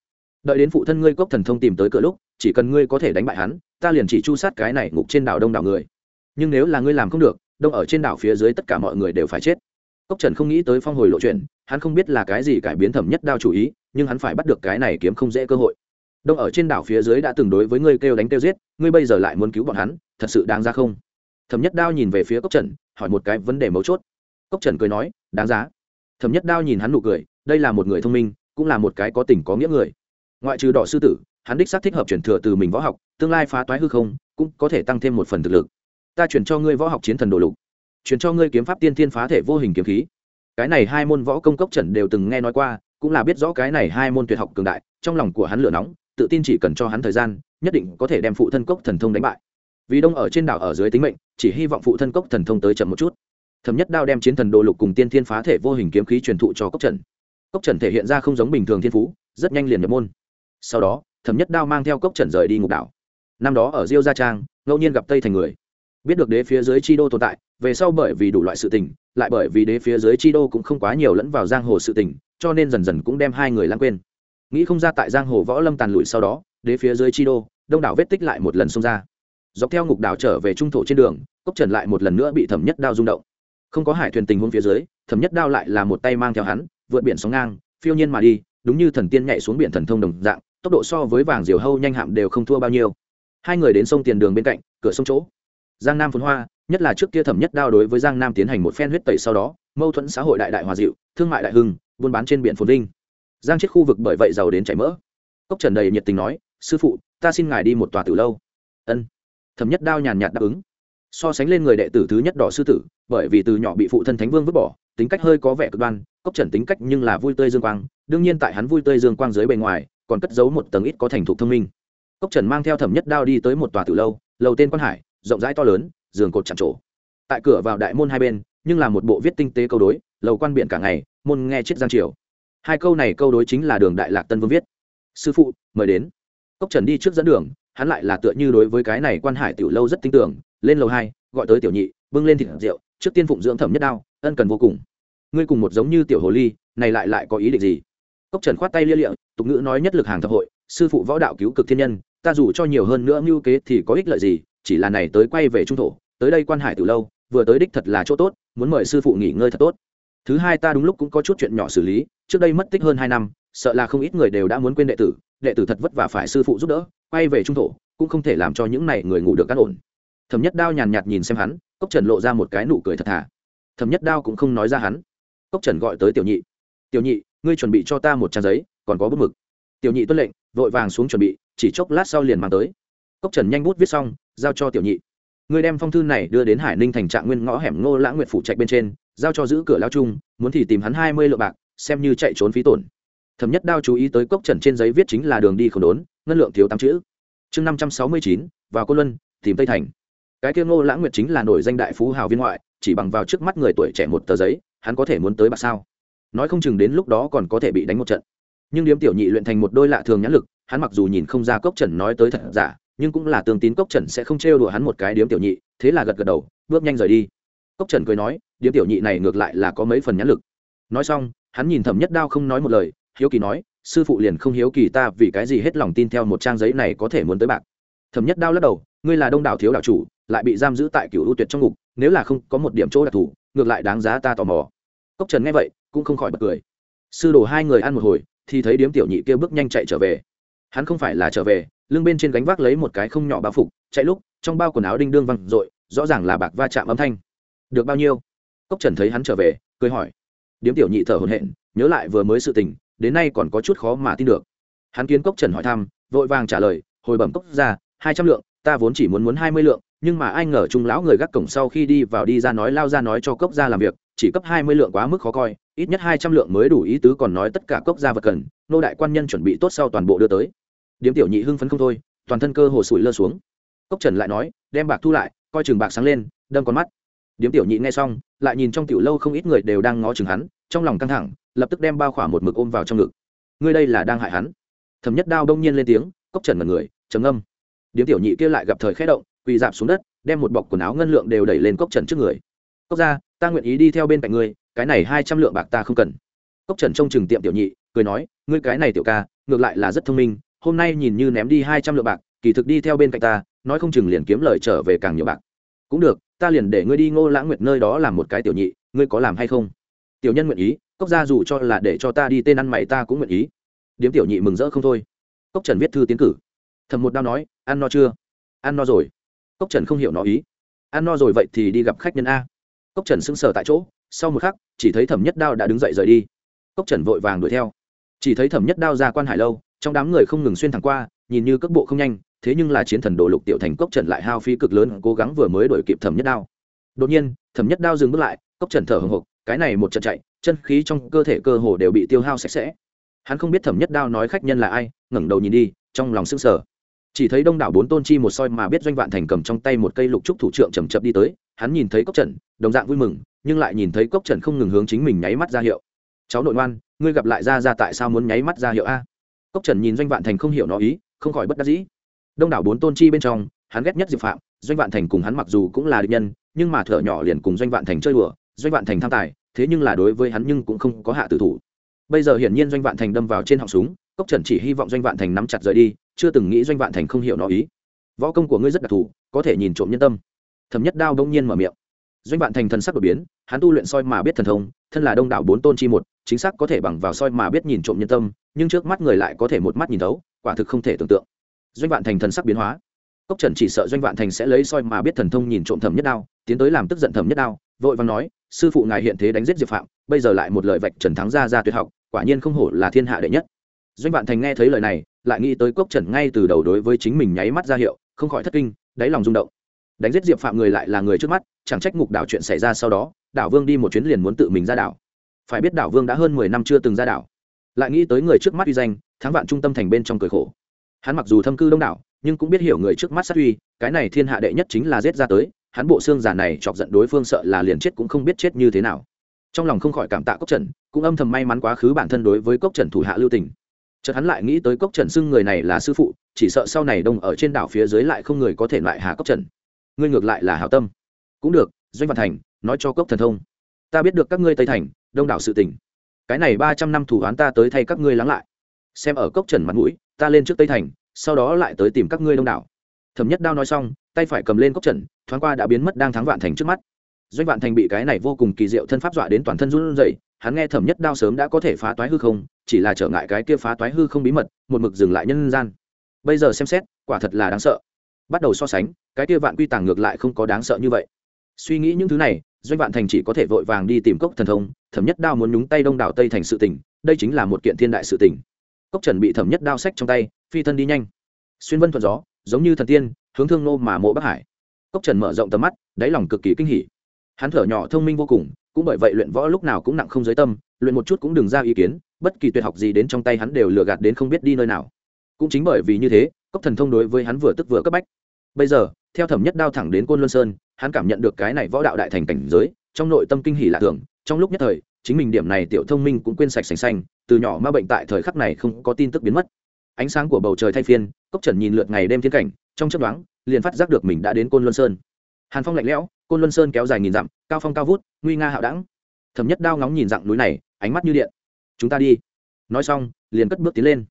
Đợi đến phụ thân ngươi cốc thần thông tìm tới cửa lúc, chỉ cần ngươi có thể đánh bại hắn, ta liền chỉ chu sát cái này ngục trên đảo đông đảo người. Nhưng nếu là ngươi làm không được, đông ở trên đảo phía dưới tất cả mọi người đều phải chết. Cốc trần không nghĩ tới phong hồi lộ chuyện, hắn không biết là cái gì cải biến thẩm nhất đao chủ ý, nhưng hắn phải bắt được cái này kiếm không dễ cơ hội. Đông ở trên đảo phía dưới đã từng đối với ngươi kêu đánh kêu giết, ngươi bây giờ lại muốn cứu bọn hắn, thật sự đáng ra không? Thẩm nhất đao nhìn về phía cốc trần, hỏi một cái vấn đề mấu chốt cốc trần cười nói, đáng giá. Thẩm nhất đao nhìn hắn nụ cười, đây là một người thông minh, cũng là một cái có tình có nghĩa người. Ngoại trừ đỏ sư tử, hắn đích xác thích hợp chuyển thừa từ mình võ học, tương lai phá toái hư không, cũng có thể tăng thêm một phần thực lực. Ta chuyển cho ngươi võ học chiến thần đồ lục, chuyển cho ngươi kiếm pháp tiên thiên phá thể vô hình kiếm khí. Cái này hai môn võ công cốc trần đều từng nghe nói qua, cũng là biết rõ cái này hai môn tuyệt học cường đại, trong lòng của hắn lửa nóng, tự tin chỉ cần cho hắn thời gian, nhất định có thể đem phụ thân cốc thần thông đánh bại. Vì đông ở trên đảo ở dưới tính mệnh, chỉ hy vọng phụ thân cốc thần thông tới chậm một chút thẩm nhất đao đem chiến thần đồ lục cùng tiên thiên phá thể vô hình kiếm khí truyền thụ cho cốc trần. Cốc trần thể hiện ra không giống bình thường thiên phú, rất nhanh liền nhập môn. Sau đó, thẩm nhất đao mang theo cốc trần rời đi ngục đảo. Năm đó ở diêu gia trang, ngẫu nhiên gặp tây thành người. Biết được đế phía dưới chi đô tồn tại, về sau bởi vì đủ loại sự tình, lại bởi vì đế phía dưới chi đô cũng không quá nhiều lẫn vào giang hồ sự tình, cho nên dần dần cũng đem hai người lãng quên. Nghĩ không ra tại giang hồ võ lâm tàn lụi sau đó, đế phía dưới chi đô, đông đảo vết tích lại một lần xông ra. Dọc theo ngục đảo trở về trung thổ trên đường, cốc trần lại một lần nữa bị thẩm nhất đao rung động không có hải thuyền tình huống phía dưới, thẩm nhất đao lại là một tay mang theo hắn, vượt biển sóng ngang, phiêu nhiên mà đi, đúng như thần tiên nhảy xuống biển thần thông đồng dạng, tốc độ so với vàng diều hâu nhanh hạm đều không thua bao nhiêu. Hai người đến sông tiền đường bên cạnh, cửa sông chỗ. Giang nam phồn hoa, nhất là trước kia thẩm nhất đao đối với giang nam tiến hành một phen huyết tẩy sau đó, mâu thuẫn xã hội đại đại hòa dịu, thương mại đại hưng, buôn bán trên biển phồn vinh. Giang chết khu vực bởi vậy giàu đến chảy mỡ. Cốc trần đầy nhiệt tình nói, sư phụ, ta xin ngài đi một tòa từ lâu. Ân. Thẩm nhất đao nhàn nhạt đáp ứng so sánh lên người đệ tử thứ nhất đỏ sư tử, bởi vì từ nhỏ bị phụ thân thánh vương vứt bỏ, tính cách hơi có vẻ cực đoan, cốc trần tính cách nhưng là vui tươi dương quang, đương nhiên tại hắn vui tươi dương quang dưới bề ngoài, còn cất giấu một tầng ít có thành thục thông minh. Cốc trần mang theo thẩm nhất đao đi tới một tòa từ lâu, lầu tên quan hải, rộng rãi to lớn, giường cột chạm trổ. Tại cửa vào đại môn hai bên, nhưng là một bộ viết tinh tế câu đối, lầu quan biện cả ngày, môn nghe chết giang triều. Hai câu này câu đối chính là đường đại lạc tân vương viết. Sư phụ, mời đến. Cốc trần đi trước dẫn đường, hắn lại là tựa như đối với cái này quan hải tiểu lâu rất tin tưởng lên lầu hai gọi tới tiểu nhị bưng lên thịt rượu trước tiên phụng dưỡng thẩm nhất đao ân cần vô cùng. Ngươi cùng một giống như tiểu hồ ly này lại lại có ý định gì? Cốc trần khoát tay lia lịa, tục ngữ nói nhất lực hàng thập hội sư phụ võ đạo cứu cực thiên nhân ta dù cho nhiều hơn nữa mưu kế thì có ích lợi gì chỉ là này tới quay về trung thổ tới đây quan hải từ lâu vừa tới đích thật là chỗ tốt muốn mời sư phụ nghỉ ngơi thật tốt. Thứ hai ta đúng lúc cũng có chút chuyện nhỏ xử lý trước đây mất tích hơn hai năm sợ là không ít người đều đã muốn quên đệ tử đệ tử thật vất vả phải sư phụ giúp đỡ quay về trung thổ cũng không thể làm cho những này người ngủ được cắt ổn thẩm nhất đao nhàn nhạt nhìn xem hắn, cốc trần lộ ra một cái nụ cười thật thà. Thẩm nhất đao cũng không nói ra hắn. Cốc trần gọi tới tiểu nhị. Tiểu nhị, ngươi chuẩn bị cho ta một trang giấy, còn có bút mực. Tiểu nhị tuân lệnh, vội vàng xuống chuẩn bị, chỉ chốc lát sau liền mang tới. Cốc trần nhanh bút viết xong, giao cho tiểu nhị. Ngươi đem phong thư này đưa đến hải ninh thành trạng nguyên ngõ hẻm ngô lãng nguyện phủ trạch bên trên, giao cho giữ cửa lao trung, muốn thì tìm hắn hai mươi lượng bạc, xem như chạy trốn phí tổn. Thẩm nhất đao chú ý tới cốc trần trên giấy viết chính là đường đi không đốn, ngân lượng thiếu tám chữ. Chương năm trăm sáu mươi chín, vào cô luân, tìm tây thành cái kia ngô lãng nguyệt chính là nổi danh đại phú hào viên ngoại, chỉ bằng vào trước mắt người tuổi trẻ một tờ giấy, hắn có thể muốn tới bạc sao? Nói không chừng đến lúc đó còn có thể bị đánh một trận. Nhưng điếm tiểu nhị luyện thành một đôi lạ thường nhãn lực, hắn mặc dù nhìn không ra cốc trần nói tới thật giả, nhưng cũng là tương tín cốc trần sẽ không trêu đùa hắn một cái điếm tiểu nhị, thế là gật gật đầu, bước nhanh rời đi. Cốc trần cười nói, điếm tiểu nhị này ngược lại là có mấy phần nhãn lực. Nói xong, hắn nhìn thẩm nhất đao không nói một lời, hiếu kỳ nói, sư phụ liền không hiếu kỳ ta vì cái gì hết lòng tin theo một trang giấy này có thể muốn tới bạc. Thẩm nhất đao lắc đầu, ngươi là đông đảo thiếu đạo chủ lại bị giam giữ tại cựu ưu tuyệt trong ngục, nếu là không có một điểm chỗ đặc thù, ngược lại đáng giá ta tò mò. Cốc trần nghe vậy, cũng không khỏi bật cười. Sư đồ hai người ăn một hồi, thì thấy điếm tiểu nhị kia bước nhanh chạy trở về. Hắn không phải là trở về, lưng bên trên gánh vác lấy một cái không nhỏ bao phục, chạy lúc, trong bao quần áo đinh đương văng r rõ ràng là bạc va chạm âm thanh. Được bao nhiêu? Cốc trần thấy hắn trở về, cười hỏi. Điếm tiểu nhị thở hồn hện nhớ lại vừa mới sự tình, đến nay còn có chút khó mà tin được. Hắn kiến cốc trần hỏi thăm, vội vàng trả lời, hồi bẩm cốc ra hai trăm lượng, ta vốn chỉ muốn muốn hai mươi lượng nhưng mà ai ngờ trung lão người gác cổng sau khi đi vào đi ra nói lao ra nói cho cốc ra làm việc, chỉ cấp hai mươi lượng quá mức khó coi, ít nhất hai trăm lượng mới đủ ý tứ còn nói tất cả cốc gia vật cần, nô đại quan nhân chuẩn bị tốt sau toàn bộ đưa tới. Điếm tiểu nhị hưng phấn không thôi, toàn thân cơ hồ sủi lơ xuống. Cốc trần lại nói, đem bạc thu lại, coi chừng bạc sáng lên, đâm con mắt. Điếm tiểu nhị nghe xong, lại nhìn trong tiểu lâu không ít người đều đang ngó chừng hắn, trong lòng căng thẳng, lập tức đem bao khỏa một mực ôm vào trong ngực. Ngươi đây là đang hại hắn. Thẩm nhất đao đông nhiên lên tiếng, cốc trần mật người, trầm âm điếm tiểu nhị kia lại gặp thời khẽ động quỳ dạp xuống đất, đem một bọc quần áo ngân lượng đều đẩy lên cốc trần trước người. Cốc ra ta nguyện ý đi theo bên cạnh ngươi, cái này hai trăm lượng bạc ta không cần. Cốc trần trông chừng tiệm tiểu nhị, cười nói, ngươi cái này tiểu ca, ngược lại là rất thông minh, hôm nay nhìn như ném đi hai trăm lượng bạc, kỳ thực đi theo bên cạnh ta, nói không chừng liền kiếm lời trở về càng nhiều bạc. Cũng được, ta liền để ngươi đi ngô lãng nguyệt nơi đó làm một cái tiểu nhị, ngươi có làm hay không? Tiểu nhân nguyện ý, cốc gia dù cho là để cho ta đi tên ăn mày ta cũng nguyện ý. Điếm tiểu nhị mừng rỡ không thôi. Cốc trần viết thư tiến cử. Thầm một đao nói, ăn no chưa? Ăn no rồi cốc trần không hiểu nó ý. Ăn no rồi vậy thì đi gặp khách nhân a. Cốc trần sững sờ tại chỗ, sau một khắc, chỉ thấy thẩm nhất đao đã đứng dậy rời đi. Cốc trần vội vàng đuổi theo. Chỉ thấy thẩm nhất đao ra quan hải lâu, trong đám người không ngừng xuyên thẳng qua, nhìn như cước bộ không nhanh, thế nhưng là chiến thần đồ lục tiểu thành cốc trần lại hao phí cực lớn, cố gắng vừa mới đuổi kịp thẩm nhất đao. Đột nhiên, thẩm nhất đao dừng bước lại, cốc trần thở hồng hộc, cái này một trận chạy, chân khí trong cơ thể cơ hồ đều bị tiêu hao sạch sẽ. Hắn không biết thẩm nhất đao nói khách nhân là ai, ngẩng đầu nhìn đi, trong lòng sững sờ chỉ thấy đông đảo bốn tôn chi một soi mà biết doanh vạn thành cầm trong tay một cây lục trúc thủ trưởng chầm chậm đi tới, hắn nhìn thấy cốc trần, đồng dạng vui mừng, nhưng lại nhìn thấy cốc trần không ngừng hướng chính mình nháy mắt ra hiệu. Cháu nội ngoan, ngươi gặp lại ra ra tại sao muốn nháy mắt ra hiệu a? Cốc trần nhìn doanh vạn thành không hiểu nó ý, không khỏi bất đắc dĩ. Đông đảo bốn tôn chi bên trong, hắn ghét nhất diệp phạm, doanh vạn thành cùng hắn mặc dù cũng là địch nhân, nhưng mà thở nhỏ liền cùng doanh vạn thành chơi đùa, doanh vạn thành tham tài, thế nhưng là đối với hắn nhưng cũng không có hạ tử thủ. Bây giờ hiển nhiên doanh vạn thành đâm vào trên họng súng, cốc trần chỉ hy vọng doanh vạn thành nắm chặt rời đi chưa từng nghĩ doanh vạn thành không hiểu nó ý. Võ công của ngươi rất đặc thù, có thể nhìn trộm nhân tâm. Thẩm nhất đao đông nhiên mở miệng. Doanh vạn thành thần sắc đột biến, hắn tu luyện soi mà biết thần thông, thân là đông đảo bốn tôn chi một, chính xác có thể bằng vào soi mà biết nhìn trộm nhân tâm, nhưng trước mắt người lại có thể một mắt nhìn thấu, quả thực không thể tưởng tượng. Doanh vạn thành thần sắc biến hóa. Cốc trần chỉ sợ doanh vạn thành sẽ lấy soi mà biết thần thông nhìn trộm thẩm nhất đao, tiến tới làm tức giận thẩm nhất đao, vội vàng nói, sư phụ ngài hiện thế đánh giết diệp phạm, bây giờ lại một lời vạch trần thắng ra ra tuyệt học, quả nhiên không hổ là thiên hạ đệ nhất. Doanh vạn thành nghe thấy lời này lại nghĩ tới cốc trần ngay từ đầu đối với chính mình nháy mắt ra hiệu, không khỏi thất kinh, đáy lòng rung động. Đánh giết diệp phạm người lại là người trước mắt, chẳng trách ngục đảo chuyện xảy ra sau đó, đảo vương đi một chuyến liền muốn tự mình ra đảo. Phải biết đảo vương đã hơn mười năm chưa từng ra đảo. Lại nghĩ tới người trước mắt uy danh, thắng vạn trung tâm thành bên trong cười khổ. Hắn mặc dù thâm cư đông đảo, nhưng cũng biết hiểu người trước mắt sát uy, cái này thiên hạ đệ nhất chính là giết ra tới, hắn bộ xương giả này chọc giận đối phương sợ là liền chết cũng không biết chết như thế nào. Trong lòng không khỏi cảm tạ cốc trần, cũng âm thầm may mắn quá khứ bản thân đối với cốc trần thủ hạ lưu tình chợt hắn lại nghĩ tới cốc trần xưng người này là sư phụ, chỉ sợ sau này đông ở trên đảo phía dưới lại không người có thể loại hạ cốc trần. Ngươi ngược lại là hảo tâm. Cũng được, doanh văn thành, nói cho cốc thần thông. Ta biết được các ngươi tây thành, đông đảo sự tỉnh cái này ba trăm năm thủ án ta tới thay các ngươi lắng lại. Xem ở cốc trần mặt mũi, ta lên trước tây thành, sau đó lại tới tìm các ngươi đông đảo. Thẩm nhất đao nói xong, tay phải cầm lên cốc trần, thoáng qua đã biến mất đang thắng vạn thành trước mắt. Doanh vạn thành bị cái này vô cùng kỳ diệu thân pháp dọa đến toàn thân run rẩy hắn nghe thẩm nhất đao sớm đã có thể phá toái hư không, chỉ là trở ngại cái kia phá toái hư không bí mật, một mực dừng lại nhân gian. Bây giờ xem xét, quả thật là đáng sợ. Bắt đầu so sánh, cái kia vạn quy tàng ngược lại không có đáng sợ như vậy. Suy nghĩ những thứ này, doanh vạn thành chỉ có thể vội vàng đi tìm cốc thần thông, thẩm nhất đao muốn nhúng tay đông đảo tây thành sự tỉnh đây chính là một kiện thiên đại sự tỉnh cốc trần bị thẩm nhất đao sách trong tay, phi thân đi nhanh. Xuyên vân thuận gió, giống như thần tiên, hướng thương nô mà mộ bắc hải. Cốc trần mở rộng tầm mắt, đáy lòng cực kỳ kinh hỉ. Hắn thở nhỏ thông minh vô cùng cũng bởi vậy luyện võ lúc nào cũng nặng không giới tâm, luyện một chút cũng đừng ra ý kiến, bất kỳ tuyệt học gì đến trong tay hắn đều lừa gạt đến không biết đi nơi nào. Cũng chính bởi vì như thế, cốc thần thông đối với hắn vừa tức vừa cấp bách. Bây giờ, theo thẩm nhất đao thẳng đến côn luân sơn, hắn cảm nhận được cái này võ đạo đại thành cảnh giới, trong nội tâm kinh hỉ lạ thường, trong lúc nhất thời, chính mình điểm này tiểu thông minh cũng quên sạch sành xanh từ nhỏ ma bệnh tại thời khắc này không có tin tức biến mất. Ánh sáng của bầu trời thay phiên, cốc trần nhìn lượt ngày đêm thiên cảnh, trong chấp đoán liền phát giác được mình đã đến côn luân sơn. Hàn phong lạnh lẽo côn luân sơn kéo dài nghìn dặm, cao phong cao vút, nguy nga hạo đẳng. Thẩm nhất đao ngóng nhìn dặng núi này, ánh mắt như điện. Chúng ta đi. Nói xong, liền cất bước tiến lên.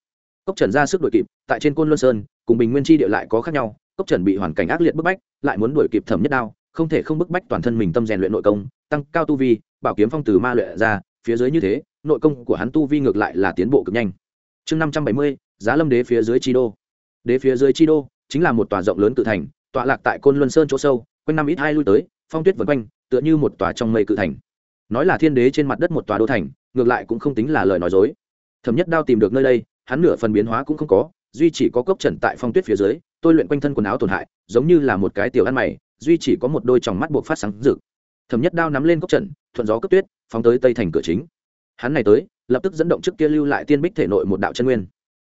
Cốc trần ra sức đuổi kịp, tại trên côn luân sơn, cùng bình nguyên chi địa lại có khác nhau. Cốc trần bị hoàn cảnh ác liệt bức bách, lại muốn đuổi kịp thẩm nhất đao, không thể không bức bách toàn thân mình tâm rèn luyện nội công, tăng cao tu vi, bảo kiếm phong từ ma luyện ra, phía dưới như thế, nội công của hắn tu vi ngược lại là tiến bộ cực nhanh. Chương năm trăm bảy mươi, giá lâm đế phía dưới chi đô. Đế phía dưới chi đô chính là một tòa rộng lớn tự thành, tọa lạc tại côn luân sơn chỗ sâu quanh năm ít hai lui tới, phong tuyết vân quanh, tựa như một tòa trong mây cự thành. Nói là thiên đế trên mặt đất một tòa đô thành, ngược lại cũng không tính là lời nói dối. Thẩm nhất đao tìm được nơi đây, hắn nửa phần biến hóa cũng không có, duy chỉ có cốc trần tại phong tuyết phía dưới, tôi luyện quanh thân quần áo tổn hại, giống như là một cái tiểu ăn mày, duy chỉ có một đôi tròng mắt buộc phát sáng rực. Thẩm nhất đao nắm lên cốc trần, thuận gió cấp tuyết, phóng tới tây thành cửa chính. Hắn này tới, lập tức dẫn động trước kia lưu lại tiên bích thể nội một đạo chân nguyên.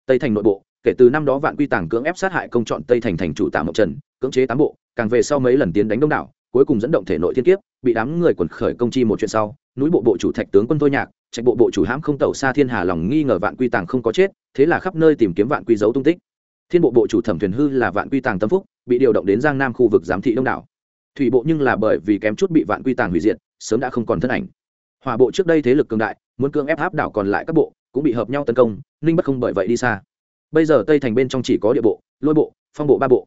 Tây thành nội bộ, kể từ năm đó vạn quy tàng cưỡng ép sát hại công chọn tây thành thành chủ tạ mộc trần cưỡng chế tám bộ, càng về sau mấy lần tiến đánh đông đảo, cuối cùng dẫn động thể nội thiên kiếp, bị đám người quần khởi công chi một chuyện sau, núi bộ bộ chủ thạch tướng quân thôi nhạc, trạch bộ bộ chủ hãm không tẩu xa thiên hà lòng nghi ngờ vạn quy tàng không có chết, thế là khắp nơi tìm kiếm vạn quy dấu tung tích. Thiên bộ bộ chủ thẩm thuyền hư là vạn quy tàng tâm phúc, bị điều động đến giang nam khu vực giám thị đông đảo. Thủy bộ nhưng là bởi vì kém chút bị vạn quy tàng hủy diệt, sớm đã không còn thân ảnh. Hòa bộ trước đây thế lực cường đại, muốn cưỡng ép áp đảo còn lại các bộ, cũng bị hợp nhau tấn công, ninh bất không bởi vậy đi xa. Bây giờ tây thành bên trong chỉ có địa bộ, lôi bộ, phong bộ ba bộ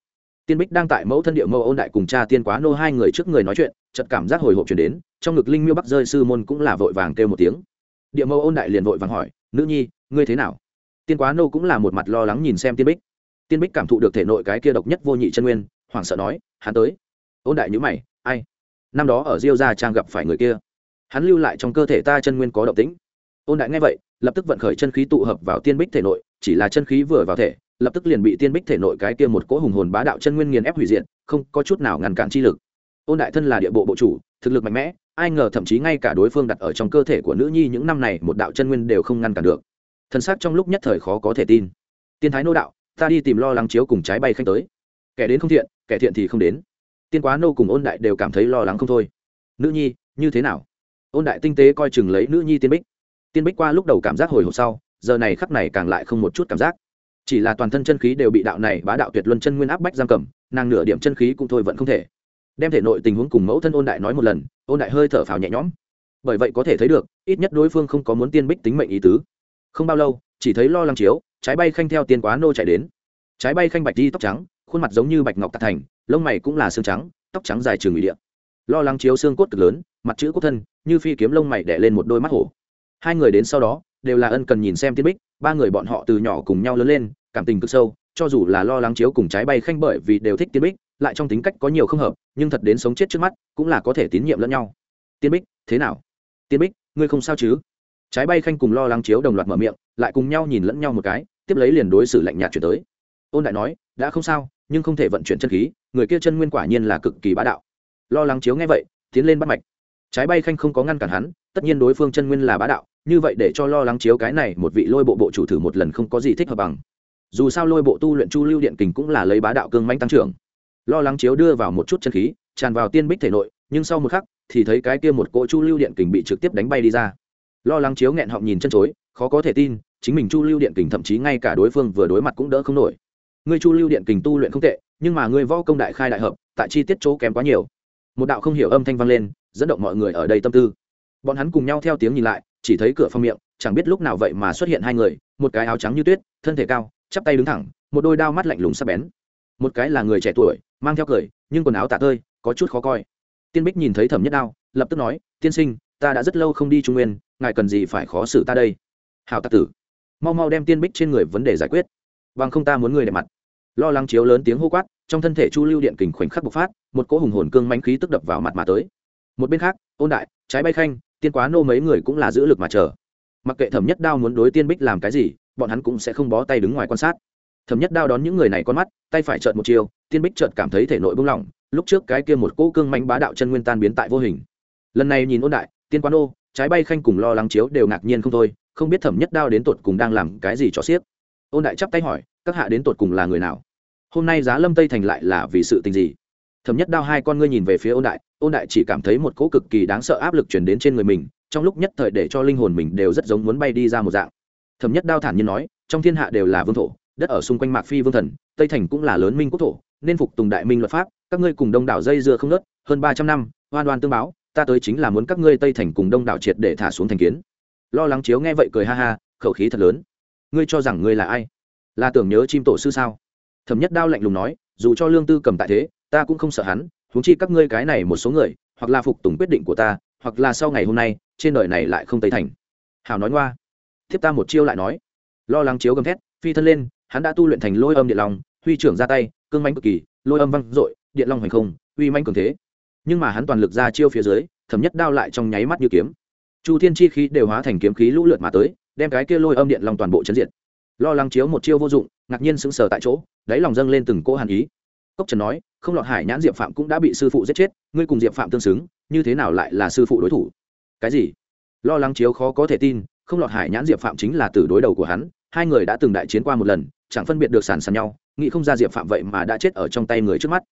tiên bích đang tại mẫu thân địa mẫu ôn đại cùng cha tiên quá nô hai người trước người nói chuyện chật cảm giác hồi hộp chuyển đến, trong ngực linh miêu bắc rơi sư môn cũng là vội vàng kêu một tiếng. Địa mẫu ôn đại liền vội vàng hỏi, nữ nhi, ngươi thế nào? Tiên quá nô cũng là một mặt lo lắng nhìn xem tiên bích. Tiên bích cảm thụ được thể nội cái kia độc nhất vô nhị chân nguyên, hoảng sợ nói, hắn tới. Ôn đại nhữ mày, ai? Năm đó ở diêu gia trang gặp phải người kia. Hắn lưu lại trong cơ thể ta chân nguyên có động tĩnh ôn đại nghe vậy, lập tức vận khởi chân khí tụ hợp vào tiên bích thể nội, chỉ là chân khí vừa vào thể, lập tức liền bị tiên bích thể nội cái kia một cỗ hùng hồn bá đạo chân nguyên nghiền ép hủy diện không có chút nào ngăn cản chi lực. Ôn đại thân là địa bộ bộ chủ, thực lực mạnh mẽ, ai ngờ thậm chí ngay cả đối phương đặt ở trong cơ thể của nữ nhi những năm này một đạo chân nguyên đều không ngăn cản được. Thân xác trong lúc nhất thời khó có thể tin. Tiên thái nô đạo, ta đi tìm lo lắng chiếu cùng trái bay khanh tới. Kẻ đến không thiện, kẻ thiện thì không đến. Tiên quá nô cùng ôn đại đều cảm thấy lo lắng không thôi. Nữ nhi, như thế nào? Ôn đại tinh tế coi chừng lấy nữ nhi tiên bích tiên bích qua lúc đầu cảm giác hồi hộp sau, giờ này khắc này càng lại không một chút cảm giác. Chỉ là toàn thân chân khí đều bị đạo này bá đạo tuyệt luân chân nguyên áp bách giam cầm, nàng nửa điểm chân khí cũng thôi vẫn không thể. Đem thể nội tình huống cùng mẫu thân ôn đại nói một lần, ôn đại hơi thở phào nhẹ nhõm. Bởi vậy có thể thấy được, ít nhất đối phương không có muốn tiên bích tính mệnh ý tứ. Không bao lâu, chỉ thấy lo lắng chiếu, trái bay khanh theo tiên quá nô chạy đến. Trái bay khanh bạch đi tóc trắng, khuôn mặt giống như bạch ngọc tạc thành, lông mày cũng là xương trắng, tóc trắng dài trường ủy địa. lo lắng chiếu xương cốt cực lớn, mặt chữ cốt thân, như phi kiếm lông mày đẻ lên một đôi mắt hổ hai người đến sau đó, đều là ân cần nhìn xem tiên bích, ba người bọn họ từ nhỏ cùng nhau lớn lên, cảm tình cực sâu, cho dù là lo lắng chiếu cùng trái bay khanh bởi vì đều thích tiên bích, lại trong tính cách có nhiều không hợp, nhưng thật đến sống chết trước mắt, cũng là có thể tín nhiệm lẫn nhau. Tiên bích, thế nào? Tiên bích, ngươi không sao chứ? Trái bay khanh cùng lo lắng chiếu đồng loạt mở miệng, lại cùng nhau nhìn lẫn nhau một cái, tiếp lấy liền đối xử lạnh nhạt chuyển tới. Ôn đại nói, đã không sao, nhưng không thể vận chuyển chân khí, người kia chân nguyên quả nhiên là cực kỳ bá đạo. Lo lắng chiếu nghe vậy, tiến lên bắt mạch trái bay khanh không có ngăn cản hắn, tất nhiên đối phương chân nguyên là bá đạo, như vậy để cho lo lắng chiếu cái này một vị lôi bộ bộ chủ thử một lần không có gì thích hợp bằng. Dù sao lôi bộ tu luyện chu lưu điện kình cũng là lấy bá đạo cương manh tăng trưởng. Lo lắng chiếu đưa vào một chút chân khí, tràn vào tiên bích thể nội, nhưng sau một khắc thì thấy cái kia một cỗ chu lưu điện kình bị trực tiếp đánh bay đi ra. Lo lắng chiếu nghẹn họng nhìn chân chối, khó có thể tin, chính mình chu lưu điện kình thậm chí ngay cả đối phương vừa đối mặt cũng đỡ không nổi. Ngươi chu lưu điện kình tu luyện không tệ, nhưng mà ngươi võ công đại khai đại hợp, tại chi tiết chỗ kém quá nhiều. Một đạo không hiểu âm thanh vang lên dẫn động mọi người ở đây tâm tư. Bọn hắn cùng nhau theo tiếng nhìn lại, chỉ thấy cửa phòng miệng, chẳng biết lúc nào vậy mà xuất hiện hai người, một cái áo trắng như tuyết, thân thể cao, chắp tay đứng thẳng, một đôi đao mắt lạnh lùng sắc bén. Một cái là người trẻ tuổi, mang theo cười, nhưng quần áo tạ tơi, có chút khó coi. Tiên bích nhìn thấy thẩm nhất đao, lập tức nói, tiên sinh, ta đã rất lâu không đi trung nguyên, ngài cần gì phải khó xử ta đây? Hào tạc tử. Mau mau đem tiên bích trên người vấn đề giải quyết, bằng không ta muốn người đẹp mặt. Lo lắng chiếu lớn tiếng hô quát, trong thân thể chu lưu điện kình khoảnh khắc bộc phát, một cỗ hùng hồn cương manh khí tức đập vào mặt mà tới một bên khác, ôn đại, trái bay khanh, tiên quá nô mấy người cũng là giữ lực mà chờ. Mặc kệ thẩm nhất đao muốn đối tiên bích làm cái gì, bọn hắn cũng sẽ không bó tay đứng ngoài quan sát. Thẩm nhất đao đón những người này con mắt, tay phải trợn một chiều, tiên bích trợn cảm thấy thể nội bung lỏng, lúc trước cái kia một cỗ cương mạnh bá đạo chân nguyên tan biến tại vô hình. Lần này nhìn ôn đại, tiên quán ô trái bay khanh cùng lo lắng chiếu đều ngạc nhiên không thôi, không biết thẩm nhất đao đến tột cùng đang làm cái gì cho xiếc. Ôn đại chắp tay hỏi, các hạ đến tột cùng là người nào? Hôm nay giá lâm tây thành lại là vì sự tình gì? Thẩm nhất đao hai con ngươi nhìn về phía ôn đại ôn đại chỉ cảm thấy một cỗ cực kỳ đáng sợ áp lực chuyển đến trên người mình, trong lúc nhất thời để cho linh hồn mình đều rất giống muốn bay đi ra một dạng. Thẩm nhất đao thản nhiên nói, trong thiên hạ đều là vương thổ, đất ở xung quanh mạc phi vương thần, tây thành cũng là lớn minh quốc thổ, nên phục tùng đại minh luật pháp, các ngươi cùng đông đảo dây dưa không nớt hơn ba trăm năm, oan oan tương báo, ta tới chính là muốn các ngươi tây thành cùng đông đảo triệt để thả xuống thành kiến. Lo lắng chiếu nghe vậy cười ha ha, khẩu khí thật lớn. Ngươi cho rằng ngươi là ai? Là tưởng nhớ chim tổ sư sao? Thẩm nhất đao lạnh lùng nói, dù cho lương tư cầm tại thế, ta cũng không sợ hắn huống chi các ngươi cái này một số người, hoặc là phục tùng quyết định của ta, hoặc là sau ngày hôm nay, trên đời này lại không tây thành. Hào nói ngoa. Thiếp ta một chiêu lại nói. Lo lắng chiếu gầm thét, phi thân lên, hắn đã tu luyện thành lôi âm điện long, huy trưởng ra tay, cương mãnh cực kỳ, lôi âm văng dội, điện long hành không, uy manh cường thế. Nhưng mà hắn toàn lực ra chiêu phía dưới, thẩm nhất đao lại trong nháy mắt như kiếm. Chu thiên chi khí đều hóa thành kiếm khí lũ lượt mà tới, đem cái kia lôi âm điện long toàn bộ chấn diện lo lắng chiếu một chiêu vô dụng, ngạc nhiên sững sờ tại chỗ, đáy lòng dâng lên từng cỗ hàn ý. Cốc trần nói không lọt hải nhãn diệp phạm cũng đã bị sư phụ giết chết, ngươi cùng diệp phạm tương xứng, như thế nào lại là sư phụ đối thủ? Cái gì? Lo lắng chiếu khó có thể tin, không lọt hải nhãn diệp phạm chính là từ đối đầu của hắn, hai người đã từng đại chiến qua một lần, chẳng phân biệt được sàn sàn nhau, nghĩ không ra diệp phạm vậy mà đã chết ở trong tay người trước mắt.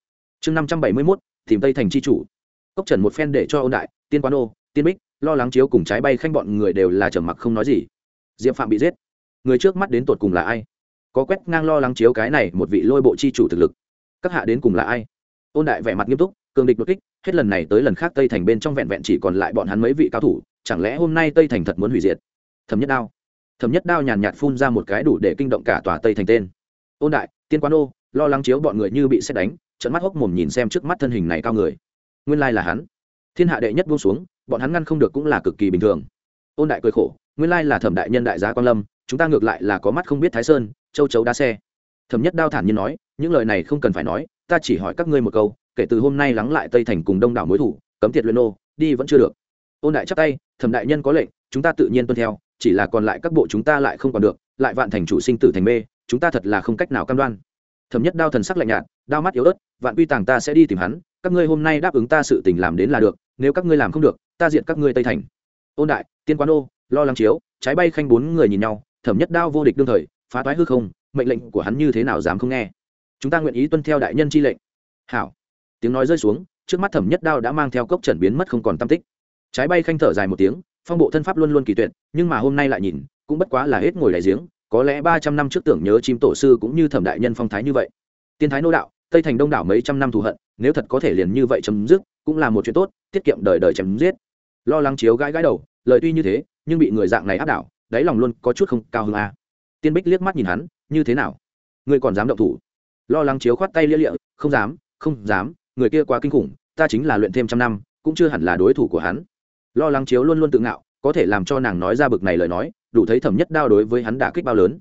Chương năm trăm bảy mươi mốt, tìm tây thành c h i chủ. Cốc trần một phen để cho ôn đại, tiên quán ô, tiên bích, lo lắng chiếu cùng trái bay khanh bọn người đều là trầm mặc không nói gì. Diệp phạm bị giết. Người trước mắt đến tột cùng là ai? Có quét ngang lo lắng chiếu cái này một vị lôi bộ chi chủ thực lực các hạ đến cùng là ai? Ôn đại vẻ mặt nghiêm túc, cường địch đột kích, hết lần này tới lần khác tây thành bên trong vẹn vẹn chỉ còn lại bọn hắn mấy vị cao thủ, chẳng lẽ hôm nay tây thành thật muốn hủy diệt? Thấm nhất đao. Thấm nhất đao nhàn nhạt phun ra một cái đủ để kinh động cả tòa tây thành tên. Ôn đại, tiên quán ô, lo lắng chiếu bọn người như bị xét đánh trận mắt hốc mồm nhìn xem trước mắt thân hình này cao người. Nguyên lai là hắn. Thiên hạ đệ nhất buông xuống, bọn hắn ngăn không được cũng là cực kỳ bình thường. Ôn đại cười khổ, nguyên lai là thẩm đại nhân đại giá quan lâm, chúng ta ngược lại là có mắt không biết thái sơn, châu chấu đa xe. Thẩm nhất đao thản nhiên nói những lời này không cần phải nói, ta chỉ hỏi các ngươi một câu, kể từ hôm nay lắng lại tây thành cùng đông đảo mối thủ, cấm tiệt luyện nô, đi vẫn chưa được. Ôn đại chắc tay, thẩm đại nhân có lệnh, chúng ta tự nhiên tuân theo, chỉ là còn lại các bộ chúng ta lại không còn được, lại vạn thành chủ sinh tử thành mê, chúng ta thật là không cách nào cam đoan. Thẩm nhất đao thần sắc lạnh nhạt đao mắt yếu ớt, vạn quy tàng ta sẽ đi tìm hắn, các ngươi hôm nay đáp ứng ta sự tình làm đến là được, nếu các ngươi làm không được, ta diện các ngươi tây thành. Ôn đại, tiên quán ô, lo lắng chiếu, trái bay khanh bốn người nhìn nhau, thẩm nhất đao vô địch đương thời, phá toái hư không, mệnh lệnh của hắn như thế nào dám không nghe chúng ta nguyện ý tuân theo đại nhân chi lệnh. Hảo. Tiếng nói rơi xuống, trước mắt thẩm nhất đao đã mang theo cốc trần biến mất không còn tam tích. Trái bay khanh thở dài một tiếng, phong bộ thân pháp luôn luôn kỳ tuyệt, nhưng mà hôm nay lại nhìn, cũng bất quá là hết ngồi đại giếng, có lẽ ba trăm năm trước tưởng nhớ chim tổ sư cũng như thẩm đại nhân phong thái như vậy. Tiên thái nô đạo, tây thành đông đảo mấy trăm năm thù hận, nếu thật có thể liền như vậy chấm dứt, cũng là một chuyện tốt, tiết kiệm đời đời chấm giết. Lo lắng chiếu gãi gãi đầu, lời tuy như thế, nhưng bị người dạng này áp đảo, đáy lòng luôn có chút không cao hơn a à. tiên bích liếc mắt nhìn hắn, như thế nào? Ngươi còn dám động thủ? Lo lắng chiếu khoát tay lia lịa, không dám không dám, người kia quá kinh khủng, ta chính là luyện thêm trăm năm, cũng chưa hẳn là đối thủ của hắn. Lo lắng chiếu luôn luôn tự ngạo, có thể làm cho nàng nói ra bực này lời nói, đủ thấy thẩm nhất đao đối với hắn đả kích bao lớn.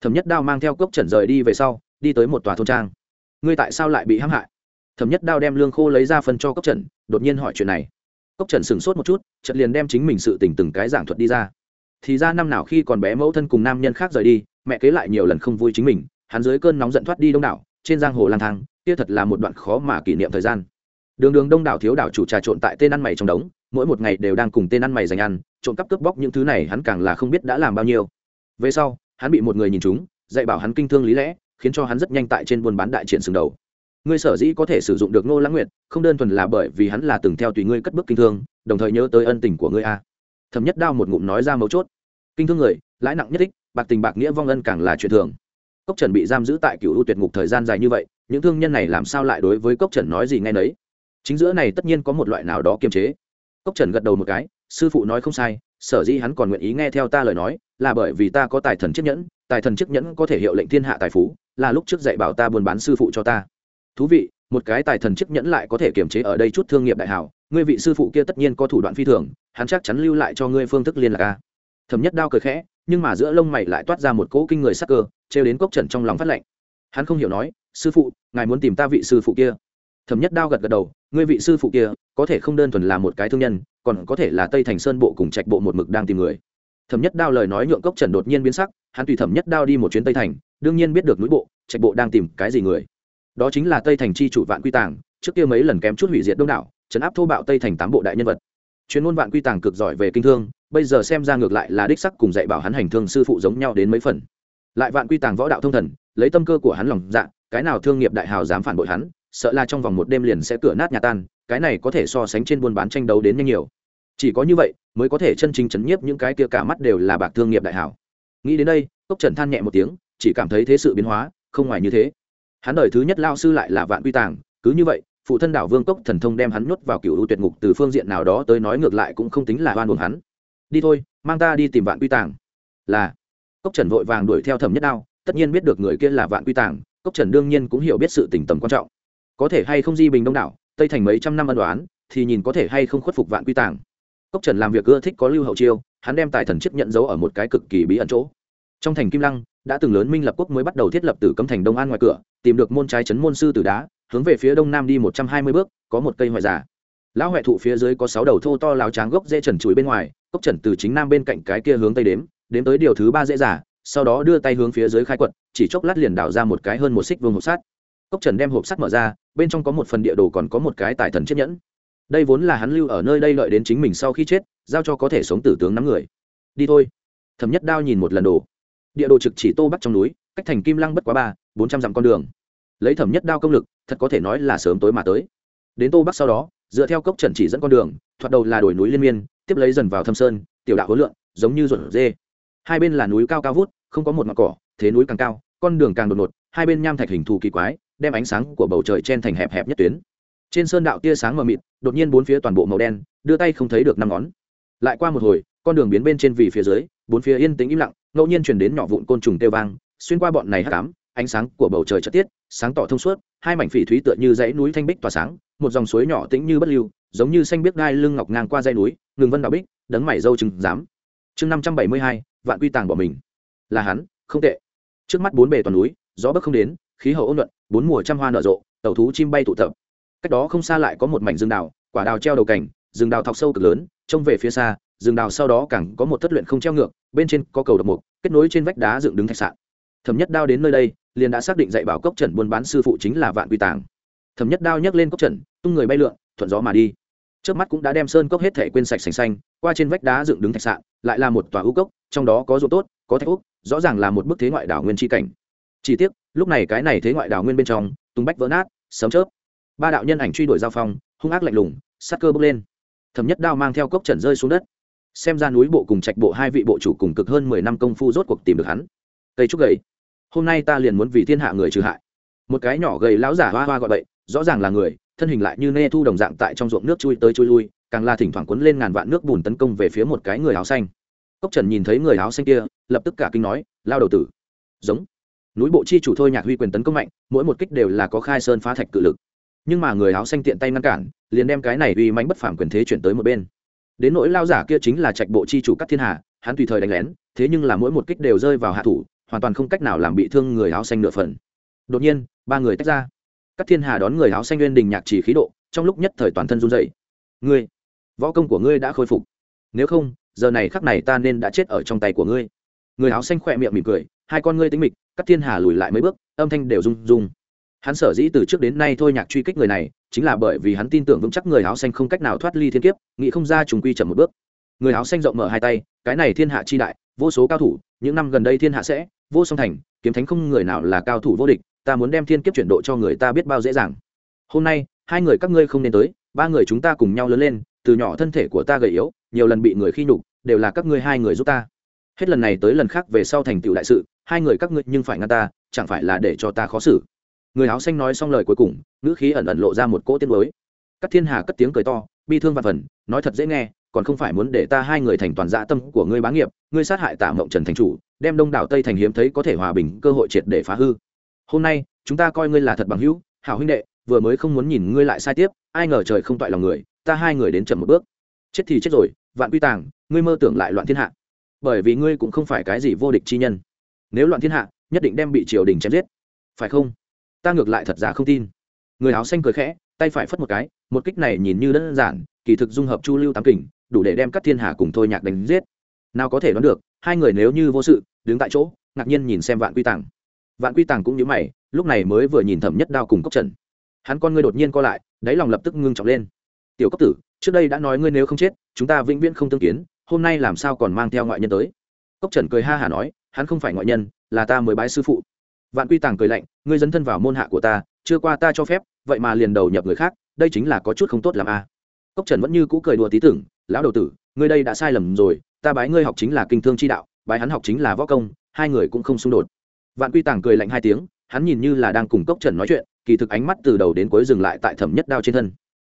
Thẩm nhất đao mang theo cốc trần rời đi về sau, đi tới một tòa thôn trang. Ngươi tại sao lại bị hãm hại? Thẩm nhất đao đem lương khô lấy ra phân cho cốc trần, đột nhiên hỏi chuyện này. Cốc trần sửng sốt một chút trận liền đem chính mình sự tình từng cái giảng thuật đi ra. Thì ra năm nào khi còn bé mẫu thân cùng nam nhân khác rời đi, mẹ kế lại nhiều lần không vui chính mình, hắn dưới cơn nóng giận thoát đi đông đảo trên giang hồ lang thang, kia thật là một đoạn khó mà kỷ niệm thời gian. Đường đường đông đảo thiếu đảo chủ trà trộn tại tên ăn mày trong đống, mỗi một ngày đều đang cùng tên ăn mày giành ăn trộm cắp cướp bóc những thứ này hắn càng là không biết đã làm bao nhiêu. Về sau, hắn bị một người nhìn chúng dạy bảo hắn kinh thương lý lẽ, khiến cho hắn rất nhanh tại trên buôn bán đại triển sừng đầu. Ngươi sở dĩ có thể sử dụng được ngô lãng nguyệt, không đơn thuần là bởi vì hắn là từng theo tùy ngươi cất bước kinh thương, đồng thời nhớ tới ân tình của ngươi a. Thẩm nhất đao một ngụm nói ra mấu chốt. Kinh thương người, lãi nặng nhất đích, bạc tình bạc nghĩa vong ân càng là chuyện thường cốc trần bị giam giữ tại cựu ưu tuyệt ngục thời gian dài như vậy, những thương nhân này làm sao lại đối với cốc trần nói gì ngay nấy? Chính giữa này tất nhiên có một loại nào đó kiềm chế. Cốc trần gật đầu một cái, sư phụ nói không sai, sở dĩ hắn còn nguyện ý nghe theo ta lời nói, là bởi vì ta có tài thần chiếc nhẫn, tài thần chiếc nhẫn có thể hiệu lệnh thiên hạ tài phú, là lúc trước dạy bảo ta buôn bán sư phụ cho ta. Thú vị, một cái tài thần chiếc nhẫn lại có thể kiềm chế ở đây chút thương nghiệp đại hảo, ngươi vị sư phụ kia tất nhiên có thủ đoạn phi thường, hắn chắc chắn lưu lại cho ngươi phương thức liên lạc a. Thẩm nhất đao cười khẽ nhưng mà giữa lông mày lại toát ra một cỗ kinh người sắc cơ, trêu đến cốc trần trong lòng phát lạnh. hắn không hiểu nói, sư phụ, ngài muốn tìm ta vị sư phụ kia? Thẩm nhất đao gật gật đầu, ngươi vị sư phụ kia, có thể không đơn thuần là một cái thương nhân, còn có thể là tây thành sơn bộ cùng trạch bộ một mực đang tìm người. Thẩm nhất đao lời nói nhượng cốc trần đột nhiên biến sắc, hắn tùy thẩm nhất đao đi một chuyến tây thành, đương nhiên biết được núi bộ, trạch bộ đang tìm cái gì người. Đó chính là tây thành chi chủ vạn quy tàng, trước kia mấy lần kém chút hủy diệt đông đảo chấn áp thô bạo tây thành tám bộ đại nhân vật. Chuyên môn vạn quy tàng cực giỏi về kinh thương bây giờ xem ra ngược lại là đích sắc cùng dạy bảo hắn hành thương sư phụ giống nhau đến mấy phần. Lại vạn quy tàng võ đạo thông thần, lấy tâm cơ của hắn lòng dạ cái nào thương nghiệp đại hào dám phản bội hắn, sợ là trong vòng một đêm liền sẽ cửa nát nhà tan, cái này có thể so sánh trên buôn bán tranh đấu đến nhanh nhiều. Chỉ có như vậy, mới có thể chân chính chấn nhiếp những cái kia cả mắt đều là bạc thương nghiệp đại hảo nghĩ đến đây cốc trần than nhẹ một tiếng, chỉ cảm thấy thế sự biến hóa, không ngoài như thế. Hắn đời thứ nhất lao sư lại là vạn quy tàng, cứ như vậy, phụ thân đảo vương cốc thần thông đem hắn nhốt vào cựu ưu tuyệt ngục từ phương diện nào đó tới nói ngược lại cũng không tính là oan buồn hắn đi thôi, mang ta đi tìm vạn quy tàng. Là. Cốc trần vội vàng đuổi theo thẩm nhất đao, tất nhiên biết được người kia là vạn quy tàng, cốc trần đương nhiên cũng hiểu biết sự tình tầm quan trọng. Có thể hay không di bình đông đảo, tây thành mấy trăm năm ân đoán thì nhìn có thể hay không khuất phục vạn quy tàng. Cốc trần làm việc ưa thích có lưu hậu chiêu, hắn đem tài thần chiếc nhận dấu ở một cái cực kỳ bí ẩn chỗ. Trong thành kim lăng, đã từng lớn minh lập quốc mới bắt đầu thiết lập tử cấm thành đông an ngoài cửa, tìm được môn trái trấn môn sư tử đá, hướng về phía đông nam đi một trăm hai mươi bước, có một cây ngoại giả lão huệ thụ phía dưới có sáu đầu thô to láo tráng gốc dễ trần chuối bên ngoài, cốc trần từ chính nam bên cạnh cái kia hướng tây đếm đếm tới điều thứ ba dễ giả sau đó đưa tay hướng phía dưới khai quật, chỉ chốc lát liền đào ra một cái hơn một xích vương hộp sắt. Cốc trần đem hộp sắt mở ra, bên trong có một phần địa đồ còn có một cái tài thần chiếc nhẫn. Đây vốn là hắn lưu ở nơi đây lợi đến chính mình sau khi chết, giao cho có thể sống tử tướng nắm người. Đi thôi. Thẩm nhất đao nhìn một lần đồ. Địa đồ trực chỉ tô bắc trong núi, cách thành kim lăng bất quá ba, bốn trăm dặm con đường. Lấy thẩm nhất đao công lực, thật có thể nói là sớm tối mà tới. Đến tô bắc sau đó dựa theo cốc trần chỉ dẫn con đường, thoạt đầu là đồi núi liên miên, tiếp lấy dần vào thâm sơn, tiểu đạo hối lượn, giống như ruột dê. Hai bên là núi cao cao vút, không có một mặt cỏ, thế núi càng cao, con đường càng đột ngột, hai bên nham thạch hình thù kỳ quái, đem ánh sáng của bầu trời chen thành hẹp hẹp nhất tuyến. Trên sơn đạo tia sáng mờ mịt, đột nhiên bốn phía toàn bộ màu đen, đưa tay không thấy được năm ngón. Lại qua một hồi, con đường biến bên trên vì phía dưới, bốn phía yên tĩnh im lặng, ngẫu nhiên chuyển đến nhỏ vụn côn trùng têu vang, xuyên qua bọn này hắc ám ánh sáng của bầu trời chợt tiết, sáng tỏ thông suốt, hai mảnh phỉ thúy tựa như dãy núi thanh bích tỏa sáng, một dòng suối nhỏ tĩnh như bất lưu, giống như xanh biếc gai lưng ngọc ngang qua dãy núi, ngừng vân đạo bích, đấng mảy dâu chừng dám chương năm trăm bảy mươi hai, vạn quy tàng bỏ mình. Là hắn, không tệ. Trước mắt bốn bề toàn núi, gió bấc không đến, khí hậu ôn nhuận, bốn mùa trăm hoa nở rộ tàu thú chim bay tụ tập. Cách đó không xa lại có một mảnh rừng đào, quả đào treo đầu cảnh rừng đào thọc sâu cực lớn, trông về phía xa, rừng đào sau đó càng có một thất luyện không treo ngược, bên trên có cầu độc mục, kết nối trên vách đá dựng đứng thạch sạn thẩm nhất đao đến nơi đây, liền đã xác định dạy bảo cốc trần buôn bán sư phụ chính là vạn quy tàng. Thẩm nhất đao nhấc lên cốc trần, tung người bay lượn, thuận gió mà đi. Trước mắt cũng đã đem sơn cốc hết thể quên sạch sành xanh, qua trên vách đá dựng đứng thạch sạn, lại là một tòa ưu cốc, trong đó có ruộng tốt, có thạch úc, rõ ràng là một bức thế ngoại đảo nguyên tri cảnh. Chỉ tiếc, lúc này cái này thế ngoại đảo nguyên bên trong, tung bách vỡ nát sớm chớp. Ba đạo nhân ảnh truy đuổi giao phong, hung ác lạnh lùng, sát cơ bốc lên. Thẩm nhất đao mang theo cốc trần rơi xuống đất. Xem ra núi bộ cùng trạch bộ hai vị bộ chủ cùng cực hơn mười năm công phu rốt cuộc tìm được hắn. Cây trúc gầy hôm nay ta liền muốn vì thiên hạ người trừ hại. Một cái nhỏ gầy lão giả hoa hoa gọi bậy, rõ ràng là người, thân hình lại như nê thu đồng dạng tại trong ruộng nước chui tới chui lui, càng là thỉnh thoảng cuốn lên ngàn vạn nước bùn tấn công về phía một cái người áo xanh. Cốc trần nhìn thấy người áo xanh kia, lập tức cả kinh nói, lao đầu tử. Giống. Núi bộ chi chủ thôi nhạc huy quyền tấn công mạnh, mỗi một kích đều là có khai sơn phá thạch cự lực. Nhưng mà người áo xanh tiện tay ngăn cản, liền đem cái này uy mánh bất phàm quyền thế chuyển tới một bên. Đến nỗi lao giả kia chính là trạch bộ chi chủ các thiên hạ hắn tùy thời đánh lén, thế nhưng là mỗi một kích đều rơi vào hạ thủ hoàn toàn không cách nào làm bị thương người áo xanh nửa phần. Đột nhiên, ba người tách ra. Các thiên hà đón người áo xanh nguyên đình nhạc chỉ khí độ, trong lúc nhất thời toàn thân run dậy ngươi, võ công của ngươi đã khôi phục. Nếu không, giờ này khắc này ta nên đã chết ở trong tay của ngươi. Người áo xanh khỏe miệng mỉm cười, hai con ngươi tính mịch các thiên hà lùi lại mấy bước, âm thanh đều rung rung. Hắn sở dĩ từ trước đến nay thôi nhạc truy kích người này, chính là bởi vì hắn tin tưởng vững chắc người áo xanh không cách nào thoát ly thiên kiếp, nghĩ không ra trùng quy chậm một bước. Người áo xanh rộng mở hai tay, cái này thiên hạ chi đại, vô số cao thủ, những năm gần đây thiên hạ sẽ vô song thành, kiếm thánh không người nào là cao thủ vô địch, ta muốn đem thiên kiếp chuyển độ cho người ta biết bao dễ dàng. Hôm nay, hai người các ngươi không nên tới, ba người chúng ta cùng nhau lớn lên, từ nhỏ thân thể của ta gầy yếu, nhiều lần bị người khi nhục, đều là các ngươi hai người giúp ta. Hết lần này tới lần khác về sau thành tựu đại sự, hai người các ngươi nhưng phải ngăn ta, chẳng phải là để cho ta khó xử. Người áo xanh nói xong lời cuối cùng, ngữ khí ẩn ẩn lộ ra một cỗ tiếng mới các thiên hà cất tiếng cười to, bi thương và phần, nói thật dễ nghe còn không phải muốn để ta hai người thành toàn dạ tâm của ngươi bá nghiệp, ngươi sát hại tả mộng trần thành chủ, đem đông đảo tây thành hiếm thấy có thể hòa bình cơ hội triệt để phá hư. Hôm nay, chúng ta coi ngươi là thật bằng hữu, hảo huynh đệ, vừa mới không muốn nhìn ngươi lại sai tiếp, ai ngờ trời không toại lòng người, ta hai người đến chậm một bước. Chết thì chết rồi, vạn quy tàng, ngươi mơ tưởng lại loạn thiên hạ. Bởi vì ngươi cũng không phải cái gì vô địch chi nhân. Nếu loạn thiên hạ, nhất định đem bị triều đình chém giết. Phải không? Ta ngược lại thật ra không tin. Người áo xanh cười khẽ, tay phải phất một cái, một kích này nhìn như đơn giản, kỳ thực dung hợp chu lưu tám kình đủ để đem các thiên hà cùng thôi nhạc đánh giết. Nào có thể đoán được, hai người nếu như vô sự, đứng tại chỗ, ngạc nhiên nhìn xem vạn quy tàng. Vạn quy tàng cũng như mày, lúc này mới vừa nhìn thẩm nhất đao cùng cốc trần. Hắn con ngươi đột nhiên co lại, đáy lòng lập tức ngưng trọng lên. Tiểu cốc tử, trước đây đã nói ngươi nếu không chết, chúng ta vĩnh viễn không tương kiến, hôm nay làm sao còn mang theo ngoại nhân tới? Cốc trần cười ha hả nói, hắn không phải ngoại nhân, là ta mới bái sư phụ. Vạn quy tàng cười lạnh, ngươi dấn thân vào môn hạ của ta, chưa qua ta cho phép, vậy mà liền đầu nhập người khác, đây chính là có chút không tốt làm a à. cốc trần vẫn như cũ cười đùa tí tưởng lão đầu tử, ngươi đây đã sai lầm rồi, ta bái ngươi học chính là kinh thương chi đạo, bái hắn học chính là võ công, hai người cũng không xung đột. Vạn quy tàng cười lạnh hai tiếng, hắn nhìn như là đang cùng cốc trần nói chuyện, kỳ thực ánh mắt từ đầu đến cuối dừng lại tại thẩm nhất đao trên thân.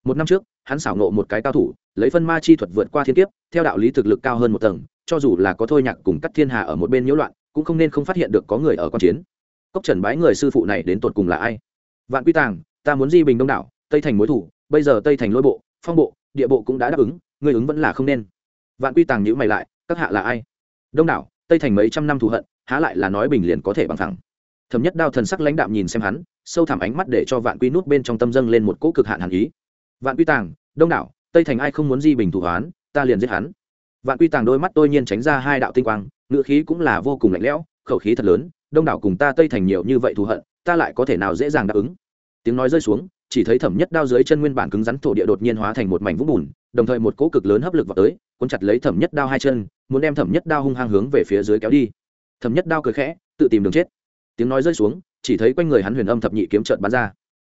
Một năm trước, hắn xảo nộ một cái cao thủ, lấy phân ma chi thuật vượt qua thiên kiếp, theo đạo lý thực lực cao hơn một tầng, cho dù là có thôi nhạc cùng cắt thiên hà ở một bên nhiễu loạn, cũng không nên không phát hiện được có người ở q chiến. Cốc trần bái người sư phụ này đến tột cùng là ai? Vạn quy tàng, ta muốn di bình đông đảo, tây thành mối thủ, bây giờ tây thành lôi bộ, phong bộ, địa bộ cũng đã đáp ứng ngươi ứng vẫn là không nên. Vạn quy tàng nhữ mày lại, các hạ là ai? Đông đảo, tây thành mấy trăm năm thù hận, há lại là nói bình liền có thể bằng thẳng. Thẩm nhất đao thần sắc lãnh đạm nhìn xem hắn, sâu thẳm ánh mắt để cho vạn quy nút bên trong tâm dâng lên một cỗ cực hạn hàn ý. Vạn quy tàng, đông đảo, tây thành ai không muốn di bình thủ hoán, ta liền giết hắn. Vạn quy tàng đôi mắt tôi nhiên tránh ra hai đạo tinh quang, ngữ khí cũng là vô cùng lạnh lẽo, khẩu khí thật lớn, đông đảo cùng ta tây thành nhiều như vậy thù hận, ta lại có thể nào dễ dàng đáp ứng? Tiếng nói rơi xuống, chỉ thấy thẩm nhất đao dưới chân nguyên bản cứng rắn thổ địa đột nhiên hóa thành một mảnh vũng bùn đồng thời một cỗ cực lớn hấp lực vào tới, cuốn chặt lấy thẩm nhất đao hai chân, muốn đem thẩm nhất đao hung hăng hướng về phía dưới kéo đi. Thẩm nhất đao cười khẽ, tự tìm đường chết. Tiếng nói rơi xuống, chỉ thấy quanh người hắn huyền âm thập nhị kiếm trợn bắn ra.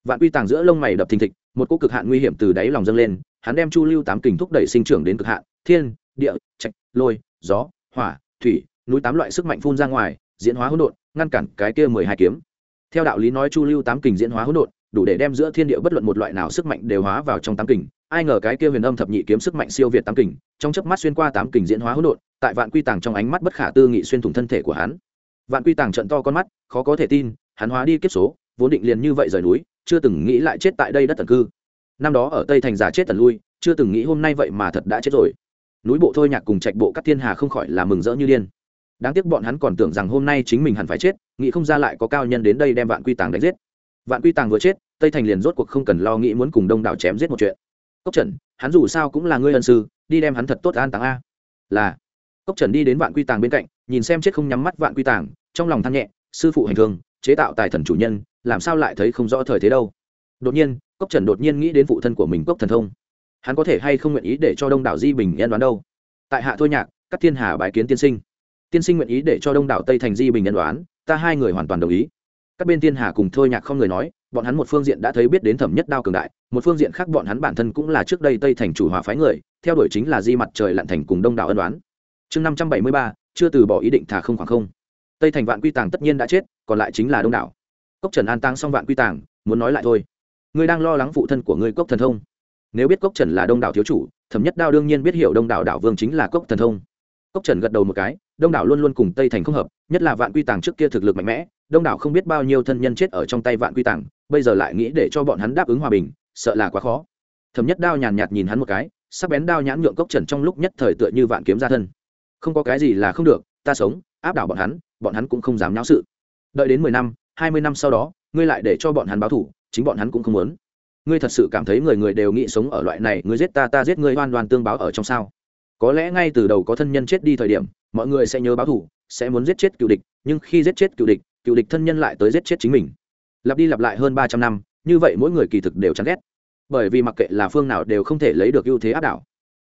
Vạn quy tàng giữa lông mày đập thình thịch, một cỗ cực hạn nguy hiểm từ đáy lòng dâng lên, hắn đem chu lưu tám kình thúc đẩy sinh trưởng đến cực hạn, thiên, địa, trạch, lôi, gió, hỏa, thủy, núi tám loại sức mạnh phun ra ngoài, diễn hóa hỗn độn, ngăn cản cái kia mười hai kiếm. Theo đạo lý nói chu lưu tám kình diễn hóa hỗn độn đủ để đem giữa thiên địa bất luận một loại nào sức mạnh đều hóa vào trong tám kình. Ai ngờ cái kia huyền âm thập nhị kiếm sức mạnh siêu việt tám kình, trong chớp mắt xuyên qua tám kình diễn hóa hỗn độn, tại vạn quy tàng trong ánh mắt bất khả tư nghị xuyên thủng thân thể của hắn. Vạn quy tàng trận to con mắt, khó có thể tin, hắn hóa đi kiếp số, vốn định liền như vậy rời núi, chưa từng nghĩ lại chết tại đây đất tần cư. Năm đó ở tây thành giả chết tần lui, chưa từng nghĩ hôm nay vậy mà thật đã chết rồi. Núi bộ thôi nhạc cùng trạch bộ các thiên hà không khỏi là mừng rỡ như điên. Đáng tiếc bọn hắn còn tưởng rằng hôm nay chính mình hẳn phải chết, nghĩ không ra lại có cao nhân đến đây đem vạn quy tàng đánh giết vạn quy tàng vừa chết, tây thành liền rốt cuộc không cần lo nghĩ muốn cùng đông đảo chém giết một chuyện. Cốc trần, hắn dù sao cũng là ngươi ân sư, đi đem hắn thật tốt an táng a. Là. Cốc trần đi đến vạn quy tàng bên cạnh, nhìn xem chết không nhắm mắt vạn quy tàng, trong lòng than nhẹ, sư phụ hành thương, chế tạo tài thần chủ nhân, làm sao lại thấy không rõ thời thế đâu. Đột nhiên, cốc trần đột nhiên nghĩ đến phụ thân của mình cốc thần thông. Hắn có thể hay không nguyện ý để cho đông đảo di bình nhân đoán đâu? Tại hạ thôi nhạc, các thiên hà bài kiến tiên sinh. Tiên sinh nguyện ý để cho đông đảo tây thành di bình nhân đoán, ta hai người hoàn toàn đồng ý các bên tiên hà cùng thôi nhạc không người nói, bọn hắn một phương diện đã thấy biết đến thẩm nhất đao cường đại, một phương diện khác bọn hắn bản thân cũng là trước đây tây thành chủ hòa phái người, theo đuổi chính là di mặt trời lặn thành cùng đông đảo ân đoán chương năm trăm bảy mươi ba, chưa từ bỏ ý định thả không khoảng không. Tây thành vạn quy tàng tất nhiên đã chết, còn lại chính là đông đảo. Cốc trần an tăng xong vạn quy tàng, muốn nói lại thôi. Ngươi đang lo lắng phụ thân của ngươi cốc thần thông. Nếu biết cốc trần là đông đảo thiếu chủ, thẩm nhất đao đương nhiên biết hiểu đông đảo đảo vương chính là cốc thần thông. Cốc trần gật đầu một cái đông đảo luôn luôn cùng tây thành không hợp nhất là vạn quy tàng trước kia thực lực mạnh mẽ đông đảo không biết bao nhiêu thân nhân chết ở trong tay vạn quy tàng bây giờ lại nghĩ để cho bọn hắn đáp ứng hòa bình sợ là quá khó thẩm nhất đao nhàn nhạt nhìn hắn một cái sắc bén đao nhãn nhượng cốc trần trong lúc nhất thời tựa như vạn kiếm ra thân không có cái gì là không được ta sống áp đảo bọn hắn bọn hắn cũng không dám nháo sự đợi đến mười năm hai mươi năm sau đó ngươi lại để cho bọn hắn báo thủ chính bọn hắn cũng không muốn ngươi thật sự cảm thấy người người đều nghĩ sống ở loại này ngươi giết ta ta giết ngươi hoan đoan tương báo ở trong sao có lẽ ngay từ đầu có thân nhân chết đi thời điểm, mọi người sẽ nhớ báo thủ sẽ muốn giết chết cựu địch, nhưng khi giết chết cựu địch cựu địch thân nhân lại tới giết chết chính mình. Lặp đi lặp lại hơn ba trăm năm, như vậy mỗi người kỳ thực đều chán ghét. Bởi vì mặc kệ là phương nào đều không thể lấy được ưu thế áp đảo.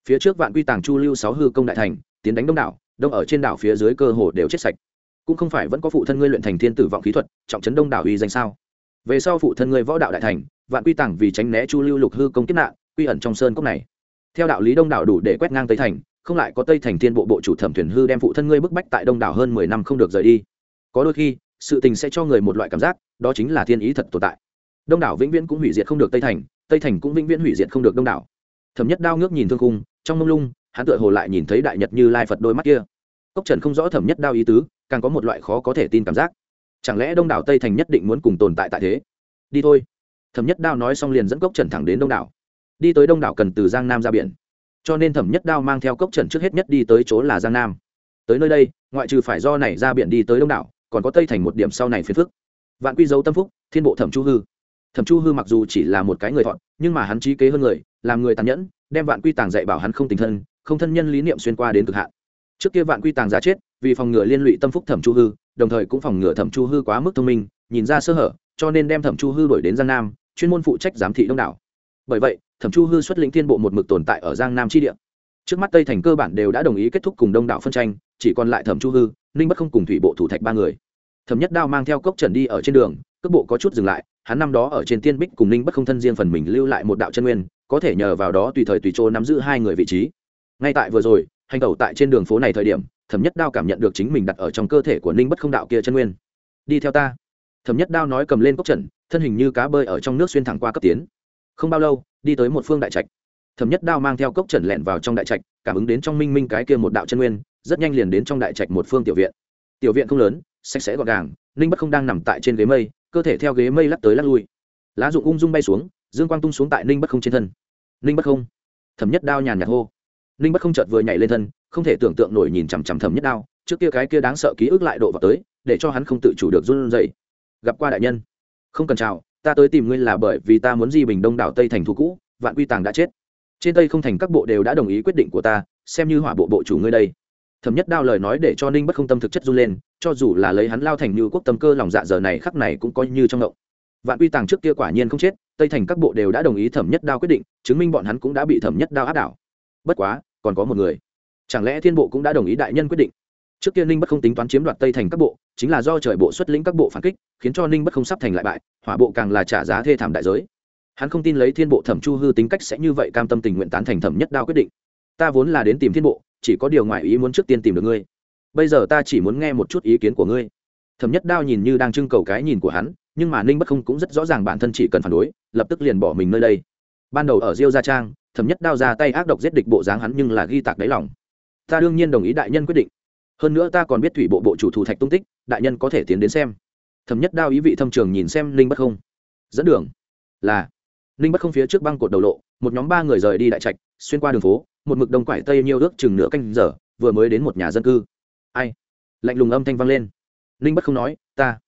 Phía trước vạn quy tàng chu lưu sáu hư công đại thành, tiến đánh đông đảo, đông ở trên đảo phía dưới cơ hồ đều chết sạch. Cũng không phải vẫn có phụ thân ngươi luyện thành thiên tử vọng khí thuật, trọng trấn đông đảo uy danh sao? Về sau phụ thân ngươi võ đạo đại thành, vạn quy tàng vì tránh né chu lưu lục hư công kiếp nạn, quy ẩn trong sơn cốc này theo đạo lý đông đảo đủ để quét ngang tây thành, không lại có tây thành thiên bộ bộ chủ thẩm thuyền hư đem phụ thân ngươi bức bách tại đông đảo hơn mười năm không được rời đi. Có đôi khi, sự tình sẽ cho người một loại cảm giác, đó chính là thiên ý thật tồn tại. Đông đảo vĩnh viễn cũng hủy diệt không được tây thành tây thành cũng vĩnh viễn hủy diệt không được đông đảo. Thẩm nhất đao ngước nhìn thương cung trong mông lung, hắn tựa hồ lại nhìn thấy đại nhật như lai phật đôi mắt kia. Cốc trần không rõ thẩm nhất đao ý tứ, càng có một loại khó có thể tin cảm giác. Chẳng lẽ đông đảo tây thành nhất định muốn cùng tồn tại tại thế? Đi thôi. Thẩm nhất đao nói xong liền dẫn cốc trần thẳng đến đông đảo đi tới đông đảo cần từ giang nam ra biển. Cho nên thẩm nhất đao mang theo cốc trần trước hết nhất đi tới chỗ là giang nam. Tới nơi đây, ngoại trừ phải do này ra biển đi tới đông đảo, còn có tây thành một điểm sau này phiền phức. Vạn quy dấu tâm phúc, thiên bộ thẩm chu hư. Thẩm chu hư mặc dù chỉ là một cái người thọn, nhưng mà hắn trí kế hơn người, làm người tàn nhẫn, đem vạn quy tàng dạy bảo hắn không tình thân, không thân nhân lý niệm xuyên qua đến cực hạn. Trước kia vạn quy tàng giá chết, vì phòng ngừa liên lụy tâm phúc thẩm chu hư, đồng thời cũng phòng ngừa thẩm chu hư quá mức thông minh, nhìn ra sơ hở, cho nên đem thẩm chu hư đổi đến giang nam, chuyên môn phụ trách giám thị đông đảo. Bởi vậy thẩm chu hư xuất lĩnh thiên bộ một mực tồn tại ở giang nam tri địa. Trước mắt tây thành cơ bản đều đã đồng ý kết thúc cùng đông đảo phân tranh, chỉ còn lại thẩm chu hư, ninh bất không cùng thủy bộ thủ thạch ba người. Thẩm nhất đao mang theo cốc trần đi ở trên đường, cước bộ có chút dừng lại, hắn năm đó ở trên tiên bích cùng ninh bất không thân riêng phần mình lưu lại một đạo chân nguyên, có thể nhờ vào đó tùy thời tùy chỗ nắm giữ hai người vị trí. Ngay tại vừa rồi, hành tẩu tại trên đường phố này thời điểm, thẩm nhất đao cảm nhận được chính mình đặt ở trong cơ thể của ninh bất không đạo kia chân nguyên. Đi theo ta. Thẩm nhất đao nói cầm lên cốc trần, thân hình như cá bơi ở trong nước xuyên thẳng qua cấp tiến không bao lâu, đi tới một phương đại trạch. Thẩm nhất đao mang theo cốc trần lẹn vào trong đại trạch, cảm ứng đến trong minh minh cái kia một đạo chân nguyên, rất nhanh liền đến trong đại trạch một phương tiểu viện. Tiểu viện không lớn, sạch sẽ gọn gàng, ninh bất không đang nằm tại trên ghế mây, cơ thể theo ghế mây lắc tới lắc lui. Lá dụng ung dung bay xuống, dương quang tung xuống tại ninh bất không trên thân. Ninh bất không. Thẩm nhất đao nhàn nhạt hô. Ninh bất không chợt vừa nhảy lên thân, không thể tưởng tượng nổi nhìn chằm chằm thẩm nhất đao, trước kia cái kia đáng sợ ký ức lại độ vào tới, để cho hắn không tự chủ được run rẩy. Gặp qua đại nhân. Không cần chào ta tới tìm ngươi là bởi vì ta muốn di bình đông đảo tây thành thu cũ, vạn quy tàng đã chết. Trên tây không thành các bộ đều đã đồng ý quyết định của ta, xem như hỏa bộ bộ chủ ngươi đây. Thẩm nhất đao lời nói để cho ninh bất không tâm thực chất run lên, cho dù là lấy hắn lao thành như quốc tâm cơ lòng dạ giờ này khắc này cũng coi như trong động. Vạn quy tàng trước kia quả nhiên không chết, tây thành các bộ đều đã đồng ý thẩm nhất đao quyết định, chứng minh bọn hắn cũng đã bị thẩm nhất đao áp đảo. Bất quá, còn có một người. Chẳng lẽ thiên bộ cũng đã đồng ý đại nhân quyết định? Trước kia ninh bất không tính toán chiếm đoạt tây thành các bộ, chính là do trời bộ xuất lĩnh các bộ phản kích, khiến cho ninh bất không sắp thành lại bại, hỏa bộ càng là trả giá thê thảm đại giới. Hắn không tin lấy thiên bộ thẩm chu hư tính cách sẽ như vậy cam tâm tình nguyện tán thành thẩm nhất đao quyết định. Ta vốn là đến tìm thiên bộ, chỉ có điều ngoại ý muốn trước tiên tìm được ngươi. Bây giờ ta chỉ muốn nghe một chút ý kiến của ngươi. Thẩm nhất đao nhìn như đang trưng cầu cái nhìn của hắn, nhưng mà ninh bất không cũng rất rõ ràng bản thân chỉ cần phản đối, lập tức liền bỏ mình nơi đây. Ban đầu ở diêu gia trang, thẩm nhất đao ra tay ác độc giết địch bộ dáng hắn nhưng là ghi tạc đáy lòng. Ta đương nhiên đồng ý đại nhân quyết định hơn nữa ta còn biết thủy bộ bộ chủ thủ thạch tung tích, đại nhân có thể tiến đến xem. Thẩm nhất đao ý vị thâm trường nhìn xem ninh bất không. Dẫn đường. Là. Ninh bất không phía trước băng cột đầu lộ, một nhóm ba người rời đi đại trạch, xuyên qua đường phố, một mực đông quải tây nhiêu ước chừng nửa canh giờ, vừa mới đến một nhà dân cư. Ai? Lạnh lùng âm thanh vang lên. Ninh bất không nói, ta.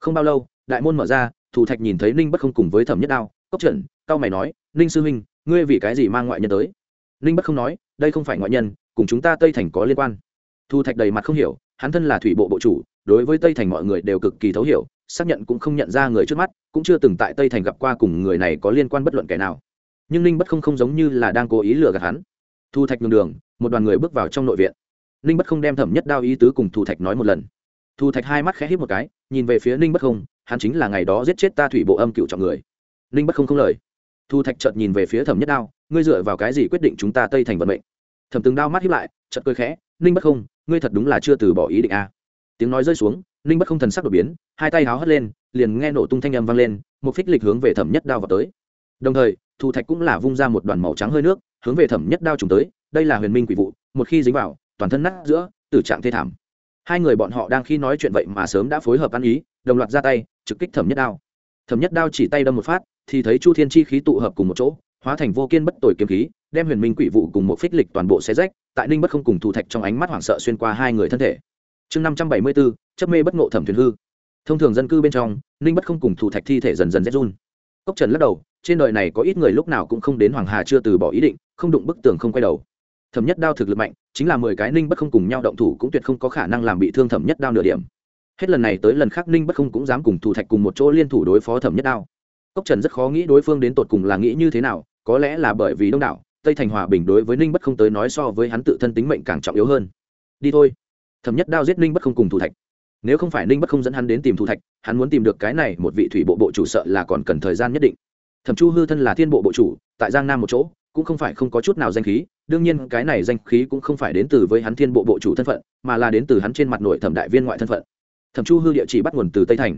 Không bao lâu, đại môn mở ra thủ thạch nhìn thấy ninh bất không cùng với thẩm nhất đao, cốc trần cao mày nói, ninh sư huynh, ngươi vì cái gì mang ngoại nhân tới? Ninh bất không nói, đây không phải ngoại nhân, cùng chúng ta tây thành có liên quan thu thạch đầy mặt không hiểu, hắn thân là thủy bộ bộ chủ, đối với tây thành mọi người đều cực kỳ thấu hiểu, xác nhận cũng không nhận ra người trước mắt, cũng chưa từng tại tây thành gặp qua cùng người này có liên quan bất luận kẻ nào. Nhưng ninh bất không không giống như là đang cố ý lừa gạt hắn. Thu thạch nhường đường, một đoàn người bước vào trong nội viện. Ninh bất không đem thẩm nhất đao ý tứ cùng thu thạch nói một lần. Thu thạch hai mắt khẽ hít một cái, nhìn về phía ninh bất không, hắn chính là ngày đó giết chết ta thủy bộ âm cựu trọng người. Ninh bất không không lời. Thu thạch chợt nhìn về phía thẩm nhất đao, ngươi dựa vào cái gì quyết định chúng ta tây thành vận mệnh? Thẩm từng đao mắt hiếp lại, chợt cười khẽ, ninh bất không ngươi thật đúng là chưa từ bỏ ý định a. À. tiếng nói rơi xuống, ninh bất không thần sắc đột biến, hai tay háo hất lên, liền nghe nổ tung thanh âm vang lên, một phích lịch hướng về thẩm nhất đao vào tới. Đồng thời, thu thạch cũng là vung ra một đoàn màu trắng hơi nước, hướng về thẩm nhất đao trùng tới, đây là huyền minh quỷ vụ, một khi dính vào, toàn thân nát giữa, tử trạng thê thảm. Hai người bọn họ đang khi nói chuyện vậy mà sớm đã phối hợp ăn ý, đồng loạt ra tay, trực kích thẩm nhất đao. Thẩm nhất đao chỉ tay đâm một phát, thì thấy chu thiên chi khí tụ hợp cùng một chỗ hóa thành vô kiên bất tồi kiếm khí, đem huyền minh quỷ vụ cùng một phích lịch toàn bộ xé rách, tại ninh bất không cùng thủ thạch trong ánh mắt hoảng sợ xuyên qua hai người thân thể. Chương năm trăm bảy mươi bốn chấp mê bất ngộ thẩm thuyền hư. Thông thường dân cư bên trong, ninh bất không cùng thủ thạch thi thể dần dần rét run. Cốc trần lắc đầu, trên đời này có ít người lúc nào cũng không đến hoàng hà chưa từ bỏ ý định, không đụng bức tường không quay đầu. Thẩm nhất đao thực lực mạnh, chính là mười cái ninh bất không cùng nhau động thủ cũng tuyệt không có khả năng làm bị thương thẩm nhất đao nửa điểm. Hết lần này tới lần khác, ninh bất không cũng dám cùng thủ thạch cùng một chỗ liên thủ đối phó thẩm nhất đao. Cốc trần rất khó nghĩ đối phương đến tột cùng là nghĩ như thế nào có lẽ là bởi vì đông đảo, tây thành hòa bình đối với ninh bất không tới nói so với hắn tự thân tính mệnh càng trọng yếu hơn. Đi thôi. Thẩm nhất đao giết ninh bất không cùng thủ thạch. Nếu không phải ninh bất không dẫn hắn đến tìm thủ thạch, hắn muốn tìm được cái này một vị thủy bộ bộ chủ sợ là còn cần thời gian nhất định. Thẩm chu hư thân là thiên bộ bộ chủ, tại giang nam một chỗ, cũng không phải không có chút nào danh khí, đương nhiên cái này danh khí cũng không phải đến từ với hắn thiên bộ bộ chủ thân phận, mà là đến từ hắn trên mặt nội thẩm đại viên ngoại thân phận. Thẩm chu hư địa chỉ bắt nguồn từ tây thành.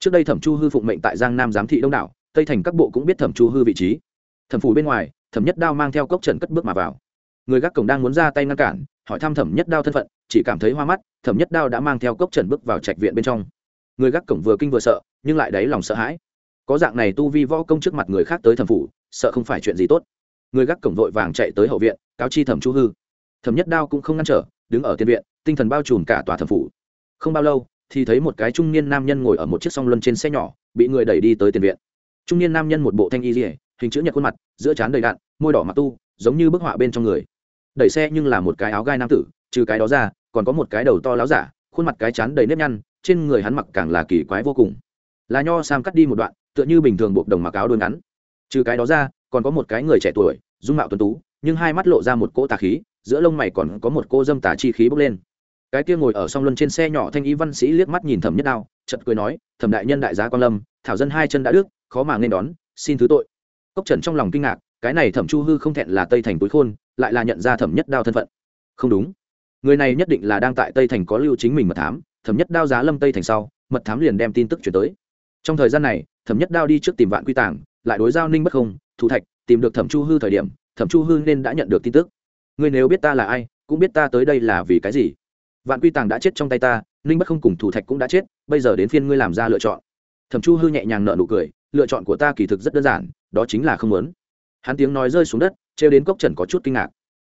Trước đây thẩm chu hư phụng mệnh tại giang nam giám thị đông đảo, tây thành các bộ cũng biết thẩm chu hư vị trí thẩm phủ bên ngoài, thẩm nhất đao mang theo cốc trần cất bước mà vào. Người gác cổng đang muốn ra tay ngăn cản, hỏi thăm thẩm nhất đao thân phận, chỉ cảm thấy hoa mắt, thẩm nhất đao đã mang theo cốc trần bước vào trạch viện bên trong. Người gác cổng vừa kinh vừa sợ, nhưng lại đáy lòng sợ hãi. Có dạng này tu vi võ công trước mặt người khác tới thẩm phủ sợ không phải chuyện gì tốt. Người gác cổng vội vàng chạy tới hậu viện, cáo chi thẩm chu hư. Thẩm nhất đao cũng không ngăn trở, đứng ở tiền viện, tinh thần bao trùm cả tòa thẩm phủ không bao lâu, thì thấy một cái trung niên nam nhân ngồi ở một chiếc song luân trên xe nhỏ, bị người đẩy đi tới tiền viện. Trung niên nam nhân một bộ thanh y dỉa hình chữ nhật khuôn mặt, giữa trán đầy đạn, môi đỏ mặt tu, giống như bức họa bên trong người. Đẩy xe nhưng là một cái áo gai nam tử, trừ cái đó ra, còn có một cái đầu to láo giả, khuôn mặt cái chán đầy nếp nhăn, trên người hắn mặc càng là kỳ quái vô cùng. Là nho sam cắt đi một đoạn, tựa như bình thường buộc đồng mặc áo đôi ngắn. Trừ cái đó ra, còn có một cái người trẻ tuổi, dung mạo tuấn tú, nhưng hai mắt lộ ra một cỗ tà khí, giữa lông mày còn có một cô dâm tà chi khí bốc lên. Cái kia ngồi ở song luân trên xe nhỏ thanh y văn sĩ liếc mắt nhìn thẩm nhất đao chật cười nói, thẩm đại nhân đại gia quan lâm, thảo dân hai chân đã đức, khó mà nên đón, xin thứ tội cốc trần trong lòng kinh ngạc, cái này thẩm chu hư không thẹn là tây thành túi khôn, lại là nhận ra thẩm nhất đao thân phận. Không đúng. Người này nhất định là đang tại tây thành có lưu chính mình mật thám, thẩm nhất đao giá lâm tây thành sau, mật thám liền đem tin tức chuyển tới. Trong thời gian này, thẩm nhất đao đi trước tìm vạn quy tàng, lại đối giao ninh bất không thủ thạch, tìm được thẩm chu hư thời điểm, thẩm chu hư nên đã nhận được tin tức. Ngươi nếu biết ta là ai, cũng biết ta tới đây là vì cái gì. Vạn quy tàng đã chết trong tay ta, ninh bất không cùng thủ thạch cũng đã chết, bây giờ đến phiên ngươi làm ra lựa chọn. Thẩm chu hư nhẹ nhàng nợ nụ cười lựa chọn của ta kỳ thực rất đơn giản, đó chính là không muốn. Hắn tiếng nói rơi xuống đất, trêu đến cốc trần có chút kinh ngạc.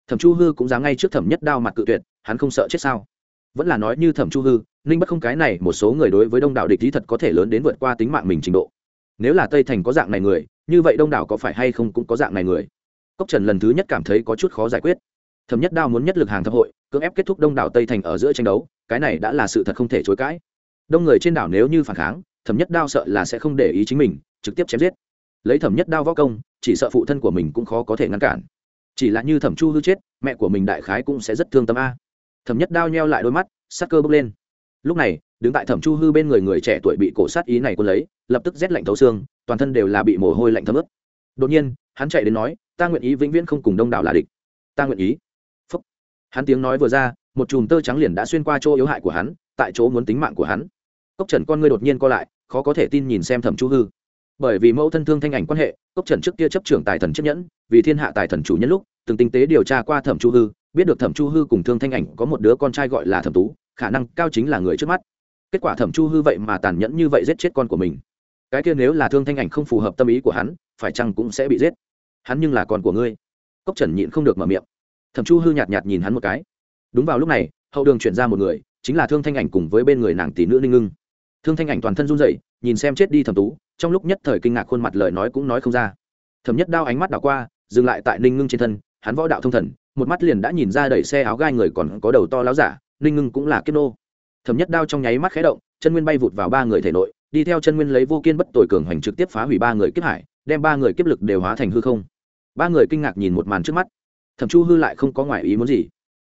Thẩm chu hư cũng dám ngay trước thẩm nhất đao mặt cự tuyệt, hắn không sợ chết sao? Vẫn là nói như thẩm chu hư, ninh bất không cái này một số người đối với đông đảo địch lý thật có thể lớn đến vượt qua tính mạng mình trình độ. Nếu là tây thành có dạng này người, như vậy đông đảo có phải hay không cũng có dạng này người? Cốc trần lần thứ nhất cảm thấy có chút khó giải quyết. Thẩm nhất đao muốn nhất lực hàng thập hội, cưỡng ép kết thúc đông đảo tây thành ở giữa tranh đấu, cái này đã là sự thật không thể chối cãi. Đông người trên đảo nếu như phản kháng, thẩm nhất đao sợ là sẽ không để ý chính mình trực tiếp chém giết. Lấy thẩm nhất đao võ công, chỉ sợ phụ thân của mình cũng khó có thể ngăn cản. Chỉ là như thẩm chu hư chết, mẹ của mình đại khái cũng sẽ rất thương tâm a. Thẩm nhất đao nheo lại đôi mắt, sắc cơ bước lên. Lúc này, đứng tại thẩm chu hư bên người người trẻ tuổi bị cổ sát ý này quân lấy, lập tức rét lạnh thấu xương, toàn thân đều là bị mồ hôi lạnh thấm ướt. Đột nhiên, hắn chạy đến nói, ta nguyện ý vĩnh viễn không cùng đông đảo là địch. Ta nguyện ý. Phúc. hắn tiếng nói vừa ra, một chùm tơ trắng liền đã xuyên qua chỗ yếu hại của hắn, tại chỗ muốn tính mạng của hắn. Cốc trần con ngươi đột nhiên co lại, khó có thể tin nhìn xem thẩm chu hư bởi vì mẫu thân thương thanh ảnh quan hệ, cốc trần trước kia chấp trưởng tài thần chiếc nhẫn, vì thiên hạ tài thần chủ nhân lúc, từng tinh tế điều tra qua thẩm chu hư, biết được thẩm chu hư cùng thương thanh ảnh có một đứa con trai gọi là thẩm tú, khả năng cao chính là người trước mắt. Kết quả thẩm chu hư vậy mà tàn nhẫn như vậy giết chết con của mình. Cái kia nếu là thương thanh ảnh không phù hợp tâm ý của hắn, phải chăng cũng sẽ bị giết. Hắn nhưng là con của ngươi. Cốc trần nhịn không được mở miệng. Thẩm chu hư nhạt nhạt nhìn hắn một cái. Đúng vào lúc này, hậu đường chuyển ra một người, chính là thương thanh ảnh cùng với bên người nàng tỷ nữ ninh ngưng thương thanh ảnh toàn thân run rẩy, nhìn xem chết đi thẩm tú, trong lúc nhất thời kinh ngạc khuôn mặt lời nói cũng nói không ra. Thẩm nhất đao ánh mắt đảo qua, dừng lại tại ninh ngưng trên thân, hắn võ đạo thông thần, một mắt liền đã nhìn ra đẩy xe áo gai người còn có đầu to láo giả, ninh ngưng cũng là kiếp nô. Thẩm nhất đao trong nháy mắt khé động, chân nguyên bay vụt vào ba người thể nội, đi theo chân nguyên lấy vô kiên bất tội cường hoành trực tiếp phá hủy ba người kiếp hải, đem ba người kiếp lực đều hóa thành hư không. Ba người kinh ngạc nhìn một màn trước mắt. Thẩm chu hư lại không có ngoại ý muốn gì.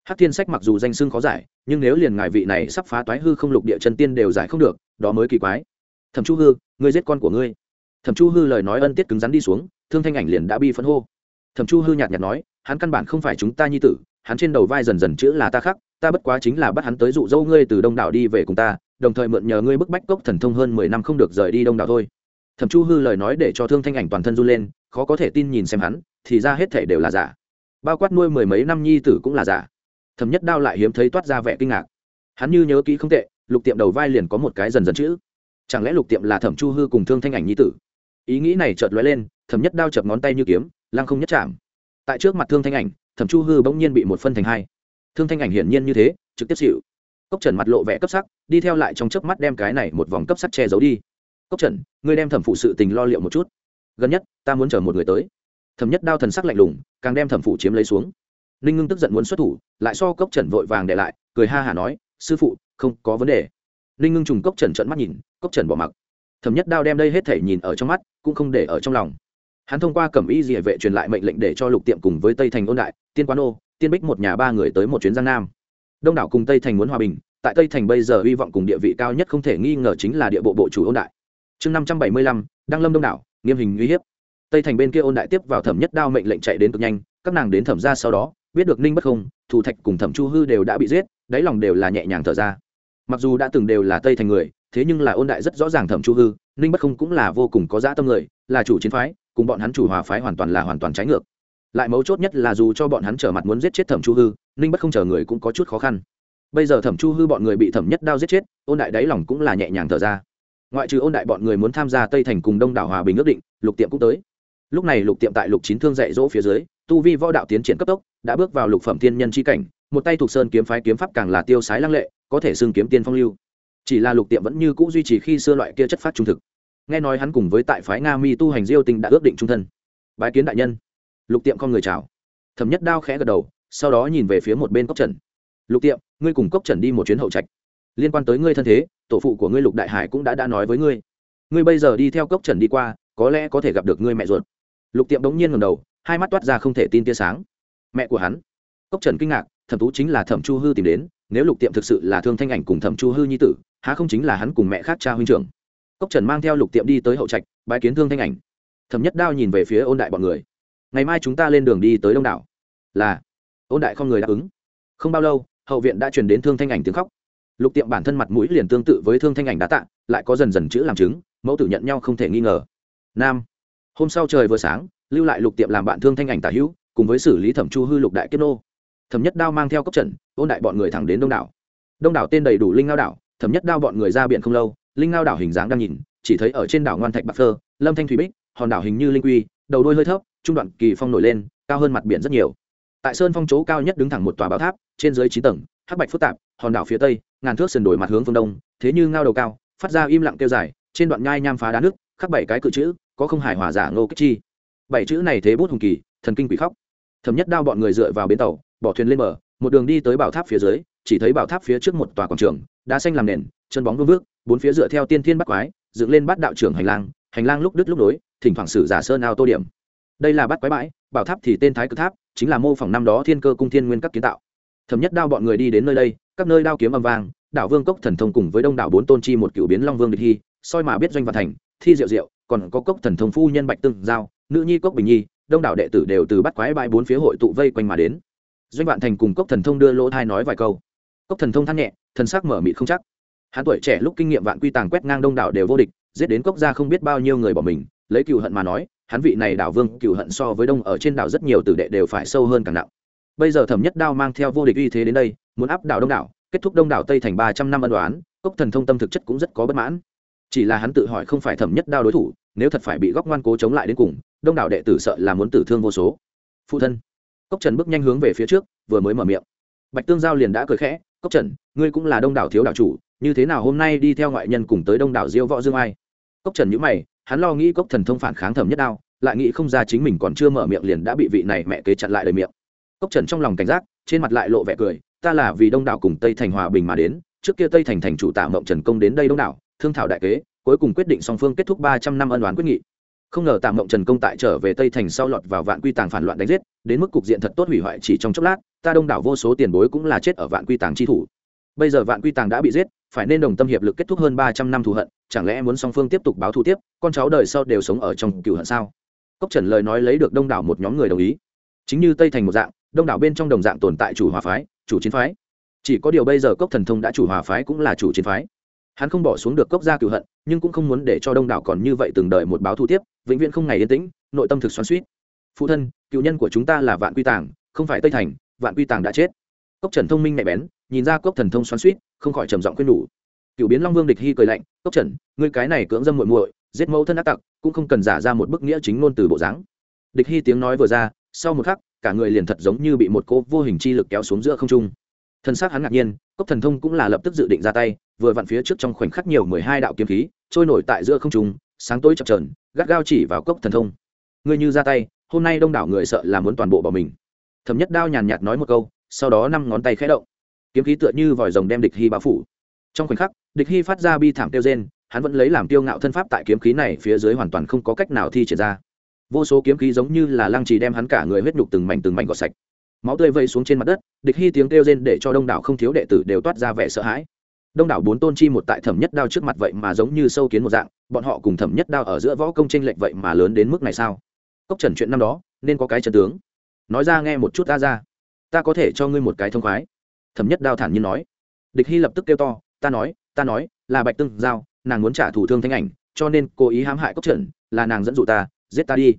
Hát thiên sách mặc dù danh xưng khó giải, nhưng nếu liền ngài vị này sắp phá toái hư không lục địa chân tiên đều giải không được đó mới kỳ quái. Thẩm chu hư, ngươi giết con của ngươi. Thẩm chu hư lời nói ân tiết cứng rắn đi xuống, thương thanh ảnh liền đã bi phẫn hô. Thẩm chu hư nhạt nhạt nói, hắn căn bản không phải chúng ta nhi tử, hắn trên đầu vai dần dần chữ là ta khắc, ta bất quá chính là bắt hắn tới dụ dâu ngươi từ đông đảo đi về cùng ta, đồng thời mượn nhờ ngươi bức bách cốc thần thông hơn mười năm không được rời đi đông đảo thôi. Thẩm chu hư lời nói để cho thương thanh ảnh toàn thân run lên, khó có thể tin nhìn xem hắn, thì ra hết thể đều là giả. Bao quát nuôi mười mấy năm nhi tử cũng là giả. Thẩm nhất đao lại hiếm thấy toát ra vẻ kinh ngạc. Hắn như nhớ kỹ không tệ lục tiệm đầu vai liền có một cái dần dần chữ. Chẳng lẽ lục tiệm là thẩm chu hư cùng thương thanh ảnh nhi tử? Ý nghĩ này chợt lóe lên, thẩm nhất đao chập ngón tay như kiếm, lăng không nhất chạm. Tại trước mặt thương thanh ảnh, thẩm chu hư bỗng nhiên bị một phân thành hai. Thương thanh ảnh hiển nhiên như thế, trực tiếp xịu cốc trần mặt lộ vẻ cấp sắc, đi theo lại trong chớp mắt đem cái này một vòng cấp sắc che giấu đi. Cốc trần, ngươi đem thẩm phụ sự tình lo liệu một chút. Gần nhất, ta muốn chờ một người tới. Thẩm nhất đao thần sắc lạnh lùng, càng đem thẩm phụ chiếm lấy xuống. Ninh ngưng tức giận muốn xuất thủ, lại so cốc trần vội vàng để lại, cười ha hả nói sư phụ, không có vấn đề. Ninh ngưng trùng cốc trần trận mắt nhìn, cốc trần bỏ mặc. Thẩm nhất đao đem đây hết thể nhìn ở trong mắt, cũng không để ở trong lòng. Hắn thông qua cẩm y dỉa vệ truyền lại mệnh lệnh để cho lục tiệm cùng với tây thành ôn đại, tiên quán ô, tiên bích một nhà ba người tới một chuyến giang nam. Đông đảo cùng tây thành muốn hòa bình, tại tây thành bây giờ hy vọng cùng địa vị cao nhất không thể nghi ngờ chính là địa bộ bộ chủ ôn đại. Chương năm trăm bảy mươi lăm, đăng lâm đông đảo, nghiêm hình uy hiếp. Tây thành bên kia ôn đại tiếp vào thẩm nhất đao mệnh lệnh chạy đến cực nhanh, các nàng đến thẩm ra sau đó, biết được ninh bất không, thủ thạch cùng thẩm chu hư đều đã bị giết đáy lòng đều là nhẹ nhàng thở ra. Mặc dù đã từng đều là tây thành người, thế nhưng là ôn đại rất rõ ràng thẩm chu hư, ninh bất không cũng là vô cùng có dã tâm người, là chủ chiến phái, cùng bọn hắn chủ hòa phái hoàn toàn là hoàn toàn trái ngược. Lại mấu chốt nhất là dù cho bọn hắn trở mặt muốn giết chết thẩm chu hư, ninh bất không chờ người cũng có chút khó khăn. Bây giờ thẩm chu hư bọn người bị thẩm nhất đao giết chết, ôn đại đáy lòng cũng là nhẹ nhàng thở ra. Ngoại trừ ôn đại bọn người muốn tham gia tây thành cùng đông đảo hòa bình ước định, lục tiệm cũng tới. Lúc này lục tiệm tại lục chín thương dạy dỗ phía dưới, tu vi võ đạo tiến triển cấp tốc, đã bước vào lục phẩm thiên nhân c h i cảnh một tay thuộc sơn kiếm phái kiếm pháp càng là tiêu sái lăng lệ, có thể xưng kiếm tiên phong lưu. Chỉ là lục tiệm vẫn như c ũ duy trì khi xưa loại kia chất phát trung thực. Nghe nói hắn cùng với tại phái nga mi tu hành diêu tinh đã ước định trung thân. Bái kiến đại nhân. Lục tiệm con người chào. Thẩm nhất đao khẽ gật đầu, sau đó nhìn về phía một bên cốc trần. Lục tiệm, ngươi cùng cốc trần đi một chuyến hậu trạch. Liên quan tới ngươi thân thế, tổ phụ của ngươi lục đại hải cũng đã đã nói với ngươi. Ngươi bây giờ đi theo cốc trần đi qua, có lẽ có thể gặp được ngươi mẹ ruột. Lục tiệm đống nhiên ngầm đầu, hai mắt toát ra không thể tin tia sáng. Mẹ của hắn? Cốc trần kinh ngạc thẩm tú chính là thẩm chu hư tìm đến, nếu lục tiệm thực sự là thương thanh ảnh cùng thẩm chu hư nhi tử, há không chính là hắn cùng mẹ khác cha huynh trưởng? Cốc trần mang theo lục tiệm đi tới hậu trạch bãi kiến thương thanh ảnh. Thẩm nhất đao nhìn về phía ôn đại bọn người. Ngày mai chúng ta lên đường đi tới đông đảo. Là. Ôn đại không người đáp ứng. Không bao lâu, hậu viện đã truyền đến thương thanh ảnh tiếng khóc. Lục tiệm bản thân mặt mũi liền tương tự với thương thanh ảnh đã tạ, lại có dần dần chữ làm chứng, mẫu tử nhận nhau không thể nghi ngờ. Nam. Hôm sau trời vừa sáng, lưu lại lục tiệm làm bạn thương thanh ảnh tả hữu, cùng với xử lý thẩm chu hư lục đại kết nô thẩm nhất đao mang theo cốc trận ôn đại bọn người thẳng đến đông đảo. Đông đảo tên đầy đủ linh ngao đảo, thẩm nhất đao bọn người ra biển không lâu, linh ngao đảo hình dáng đang nhìn, chỉ thấy ở trên đảo ngoan thạch bạc phơ, lâm thanh thủy bích, hòn đảo hình như linh quy, đầu đôi hơi thấp, trung đoạn kỳ phong nổi lên, cao hơn mặt biển rất nhiều. Tại sơn phong chỗ cao nhất đứng thẳng một tòa bảo tháp, trên dưới chín tầng, hắc bạch phức tạp, hòn đảo phía tây, ngàn thước sườn đồi mặt hướng phương đông, thế như ngao đầu cao, phát ra im lặng kêu dài, trên đoạn nhai nham phá đá nước, khắc bảy cái cự chữ, có không hài hòa giả ngô kích chi. Bảy chữ này thế bút hùng kỳ, thần kinh quỷ khóc thẩm nhất đao bọn người dựa vào bến tàu, bỏ thuyền lên bờ, một đường đi tới bảo tháp phía dưới, chỉ thấy bảo tháp phía trước một tòa quảng trường, đá xanh làm nền, chân bóng vương vước, bốn phía dựa theo tiên thiên bắt quái, dựng lên bắt đạo trưởng hành lang hành lang lúc đứt lúc nối, thỉnh thoảng sử giả sơn ao tô điểm. Đây là bắt quái bãi, bảo tháp thì tên thái cực tháp, chính là mô phỏng năm đó thiên cơ cung thiên nguyên các kiến tạo. Thẩm nhất đao bọn người đi đến nơi đây, các nơi đao kiếm âm vang, đảo vương cốc thần thông cùng với đông đảo bốn tôn chi một cựu biến long vương địch hy, soi mà biết doanh và thành, thi diệu diệu, còn có cốc thần thông phu nhân bạch tương giao, nữ nhi cốc bình nhi đông đảo đệ tử đều từ bắt quái bãi bốn phía hội tụ vây quanh mà đến. Doanh vạn thành cùng cốc thần thông đưa lỗ thai nói vài câu. Cốc thần thông than nhẹ, thần sắc mở mịt không chắc. Hắn tuổi trẻ lúc kinh nghiệm vạn quy tàng quét ngang đông đảo đều vô địch, giết đến cốc ra không biết bao nhiêu người bỏ mình, lấy cựu hận mà nói, hắn vị này đảo vương cựu hận so với đông ở trên đảo rất nhiều tử đệ đều phải sâu hơn càng nặng. Bây giờ thẩm nhất đao mang theo vô địch uy thế đến đây, muốn áp đảo đông đảo, kết thúc đông đảo tây thành ba trăm năm ân đoán cốc thần thông tâm thực chất cũng rất có bất mãn. Chỉ là hắn tự hỏi không phải thẩm nhất đao đối thủ nếu thật phải bị góc ngoan cố chống lại đến cùng, đông đảo đệ tử sợ là muốn tử thương vô số. Phụ thân, cốc trần bước nhanh hướng về phía trước, vừa mới mở miệng. Bạch tương giao liền đã cười khẽ, cốc trần, ngươi cũng là đông đảo thiếu đảo chủ, như thế nào hôm nay đi theo ngoại nhân cùng tới đông đảo diêu võ dương ai? Cốc trần nhữ mày, hắn lo nghĩ cốc thần thông phản kháng thẩm nhất đao, lại nghĩ không ra chính mình còn chưa mở miệng liền đã bị vị này mẹ kế chặn lại đời miệng. Cốc trần trong lòng cảnh giác, trên mặt lại lộ vẻ cười, ta là vì đông đảo cùng tây thành hòa bình mà đến, trước kia tây thành thành chủ tạ mộng trần công đến đây đông đảo, thương thảo đại kế cuối cùng quyết định song phương kết thúc ba trăm năm ân đoán quyết nghị. Không ngờ tạ mộng trần công tại trở về tây thành sau lọt vào vạn quy tàng phản loạn đánh giết, đến mức cục diện thật tốt hủy hoại chỉ trong chốc lát, ta đông đảo vô số tiền bối cũng là chết ở vạn quy tàng chi thủ. Bây giờ vạn quy tàng đã bị giết, phải nên đồng tâm hiệp lực kết thúc hơn ba trăm năm thù hận, chẳng lẽ muốn song phương tiếp tục báo thù tiếp, con cháu đời sau đều sống ở trong cựu hận sao? Cốc trần lời nói lấy được đông đảo một nhóm người đồng ý. Chính như tây thành một dạng, đông đảo bên trong đồng dạng tồn tại chủ hòa phái, chủ chiến phái. Chỉ có điều bây giờ cốc thần thông đã chủ hòa phái cũng là chủ chiến phái hắn không bỏ xuống được cốc gia cựu hận, nhưng cũng không muốn để cho đông đảo còn như vậy từng đợi một báo thu tiếp, vĩnh viễn không ngày yên tĩnh, nội tâm thực xoắn suýt phụ thân, cựu nhân của chúng ta là vạn quy tàng, không phải tây thành, vạn quy tàng đã chết. Cốc trần thông minh nhạy bén, nhìn ra cốc thần thông xoắn suýt không khỏi trầm giọng khuyên nhủ. Cựu biến long vương địch hy cười lạnh, cốc trần, ngươi cái này cưỡng dâm muội muội, giết mẫu thân ác tặc, cũng không cần giả ra một bức nghĩa chính ngôn từ bộ dáng. Địch hy tiếng nói vừa ra, sau một khắc, cả người liền thật giống như bị một cô vô hình chi lực kéo xuống giữa không trung. Thân xác hắn ngạc nhiên, cốc thần thông cũng là lập tức dự định ra tay vừa vặn phía trước trong khoảnh khắc nhiều mười hai đạo kiếm khí, trôi nổi tại giữa không trung, sáng tối chập trờn gắt gao chỉ vào cốc thần thông. Ngươi như ra tay, hôm nay đông đảo người sợ là muốn toàn bộ bỏ mình. Thẩm nhất đao nhàn nhạt nói một câu, sau đó năm ngón tay khẽ động. Kiếm khí tựa như vòi rồng đem địch hy bao phủ. Trong khoảnh khắc, địch hy phát ra bi thảm tiêu gen hắn vẫn lấy làm tiêu ngạo thân pháp tại kiếm khí này phía dưới hoàn toàn không có cách nào thi triển ra. Vô số kiếm khí giống như là lăng trì đem hắn cả người huyết nhục từng mảnh từng mảnh gọt sạch. Máu tươi vây xuống trên mặt đất, địch hy tiếng kêu rên để cho đông đảo không thiếu đệ tử đều toát ra vẻ sợ hãi đông đảo bốn tôn chi một tại thẩm nhất đao trước mặt vậy mà giống như sâu kiến một dạng, bọn họ cùng thẩm nhất đao ở giữa võ công tranh lệch vậy mà lớn đến mức này sao? Cốc trần chuyện năm đó, nên có cái trần tướng. Nói ra nghe một chút ta ra. Ta có thể cho ngươi một cái thông khoái. Thẩm nhất đao thản nhiên nói. Địch hy lập tức kêu to, ta nói ta nói, là bạch tương giao, nàng muốn trả thù thương thanh ảnh, cho nên cố ý hãm hại cốc trần, là nàng dẫn dụ ta, giết ta đi.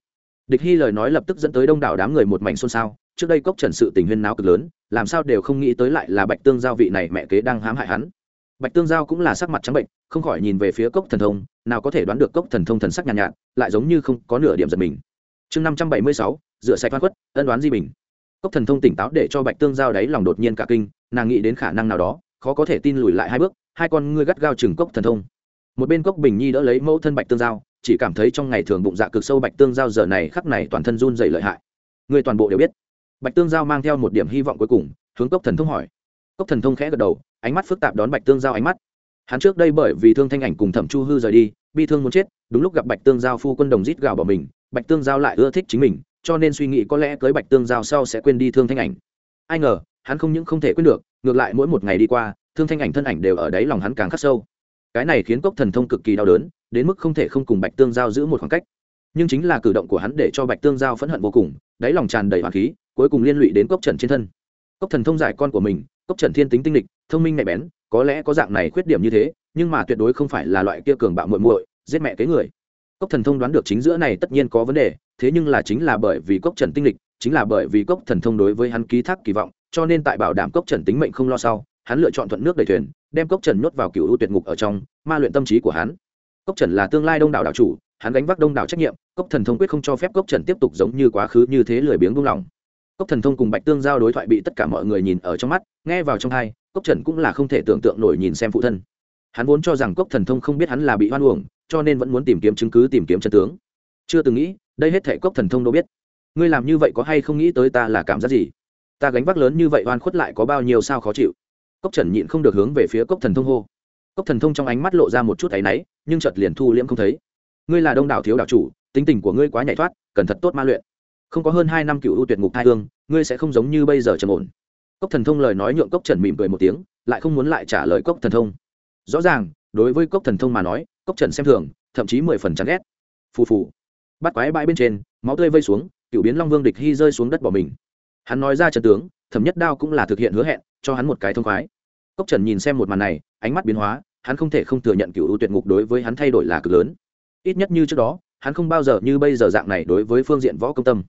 Địch hy lời nói lập tức dẫn tới đông đảo đám người một mảnh xôn xao. Trước đây cốc trần sự tình huyên náo cực lớn, làm sao đều không nghĩ tới lại là bạch tương giao vị này mẹ kế đang hãm hại hắn bạch tương giao cũng là sắc mặt trắng bệnh không khỏi nhìn về phía cốc thần thông nào có thể đoán được cốc thần thông thần sắc nhàn nhạt, nhạt lại giống như không có nửa điểm giật mình. Chương năm trăm bảy mươi sáu dựa sạch văn khuất ân đoán di bình. Cốc thần thông tỉnh táo để cho bạch tương giao đáy lòng đột nhiên cả kinh nàng nghĩ đến khả năng nào đó khó có thể tin lùi lại hai bước hai con ngươi gắt gao chừng cốc thần thông. Một bên cốc bình nhi đỡ lấy mẫu thân bạch tương giao chỉ cảm thấy trong ngày thường bụng dạ cực sâu bạch tương giao giờ này khắc này toàn thân run dày lợi hại. Người toàn bộ đều biết. Bạch tương giao mang theo một điểm hy vọng cuối cùng hướng cốc thần thông hỏi cốc thần thông khẽ gật đầu, ánh mắt phức tạp đón bạch tương giao ánh mắt. Hắn trước đây bởi vì thương thanh ảnh cùng thẩm chu hư rời đi, bi thương muốn chết, đúng lúc gặp bạch tương giao phu quân đồng rít gào bỏ mình, bạch tương giao lại ưa thích chính mình, cho nên suy nghĩ có lẽ cưới bạch tương giao sau sẽ quên đi thương thanh ảnh. Ai ngờ, hắn không những không thể quên được, ngược lại mỗi một ngày đi qua, thương thanh ảnh thân ảnh đều ở đáy lòng hắn càng khắc sâu. Cái này khiến cốc thần thông cực kỳ đau đớn, đến mức không thể không cùng bạch tương giao giữ một khoảng cách. Nhưng chính là cử động của hắn để cho bạch tương giao phẫn hận vô cùng, đáy lòng tràn đầy hoàng khí, cuối cùng liên lụy đến cốc trần trên thân. Cốc thần thông giải con của mình cốc trần thiên tính tinh lịch thông minh nhạy bén, có lẽ có dạng này khuyết điểm như thế, nhưng mà tuyệt đối không phải là loại kia cường bạo muội muội, giết mẹ kế người. Cốc thần thông đoán được chính giữa này tất nhiên có vấn đề, thế nhưng là chính là bởi vì cốc trần tinh lịch chính là bởi vì cốc thần thông đối với hắn ký thác kỳ vọng, cho nên tại bảo đảm cốc trần tính mệnh không lo sau, hắn lựa chọn thuận nước đầy thuyền, đem cốc trần nhốt vào cựu ưu tuyệt ngục ở trong, ma luyện tâm trí của hắn. Cốc trần là tương lai đông đảo đạo chủ, hắn gánh vác đông đảo trách nhiệm, cốc thần thông quyết không cho phép cốc trần tiếp tục giống như quá khứ như thế lười biếng buông lỏng cốc thần thông cùng bạch tương giao đối thoại bị tất cả mọi người nhìn ở trong mắt, nghe vào trong hai, cốc trần cũng là không thể tưởng tượng nổi nhìn xem phụ thân. Hắn vốn cho rằng cốc thần thông không biết hắn là bị hoan uổng, cho nên vẫn muốn tìm kiếm chứng cứ, tìm kiếm chân tướng. Chưa từng nghĩ, đây hết thể cốc thần thông đâu biết. Ngươi làm như vậy có hay không nghĩ tới ta là cảm giác gì? Ta gánh vác lớn như vậy oan khuất lại có bao nhiêu sao khó chịu? Cốc trần nhịn không được hướng về phía cốc thần thông hô. Cốc thần thông trong ánh mắt lộ ra một chút áy náy, nhưng chợt liền thu liễm không thấy. Ngươi là đông đảo thiếu đảo chủ, tính tình của ngươi quá nhảy thoát cần thật tốt ma luyện không có hơn hai năm cựu ưu tuyệt ngục thai hương, ngươi sẽ không giống như bây giờ trầm ổn. Cốc thần thông lời nói nhượng cốc trần mỉm cười một tiếng, lại không muốn lại trả lời cốc thần thông. Rõ ràng, đối với cốc thần thông mà nói, cốc trần xem thường, thậm chí mười phần chán ghét. Phù phù. Bắt quái bãi bên trên, máu tươi vây xuống, cựu biến long vương địch hy rơi xuống đất bỏ mình. Hắn nói ra trận tướng, thẩm nhất đao cũng là thực hiện hứa hẹn, cho hắn một cái thông khoái. Cốc trần nhìn xem một màn này, ánh mắt biến hóa, hắn không thể không thừa nhận cựu ưu tuyệt ngục đối với hắn thay đổi là cực lớn. Ít nhất như trước đó, hắn không bao giờ như bây giờ dạng này đối với phương diện võ công tâm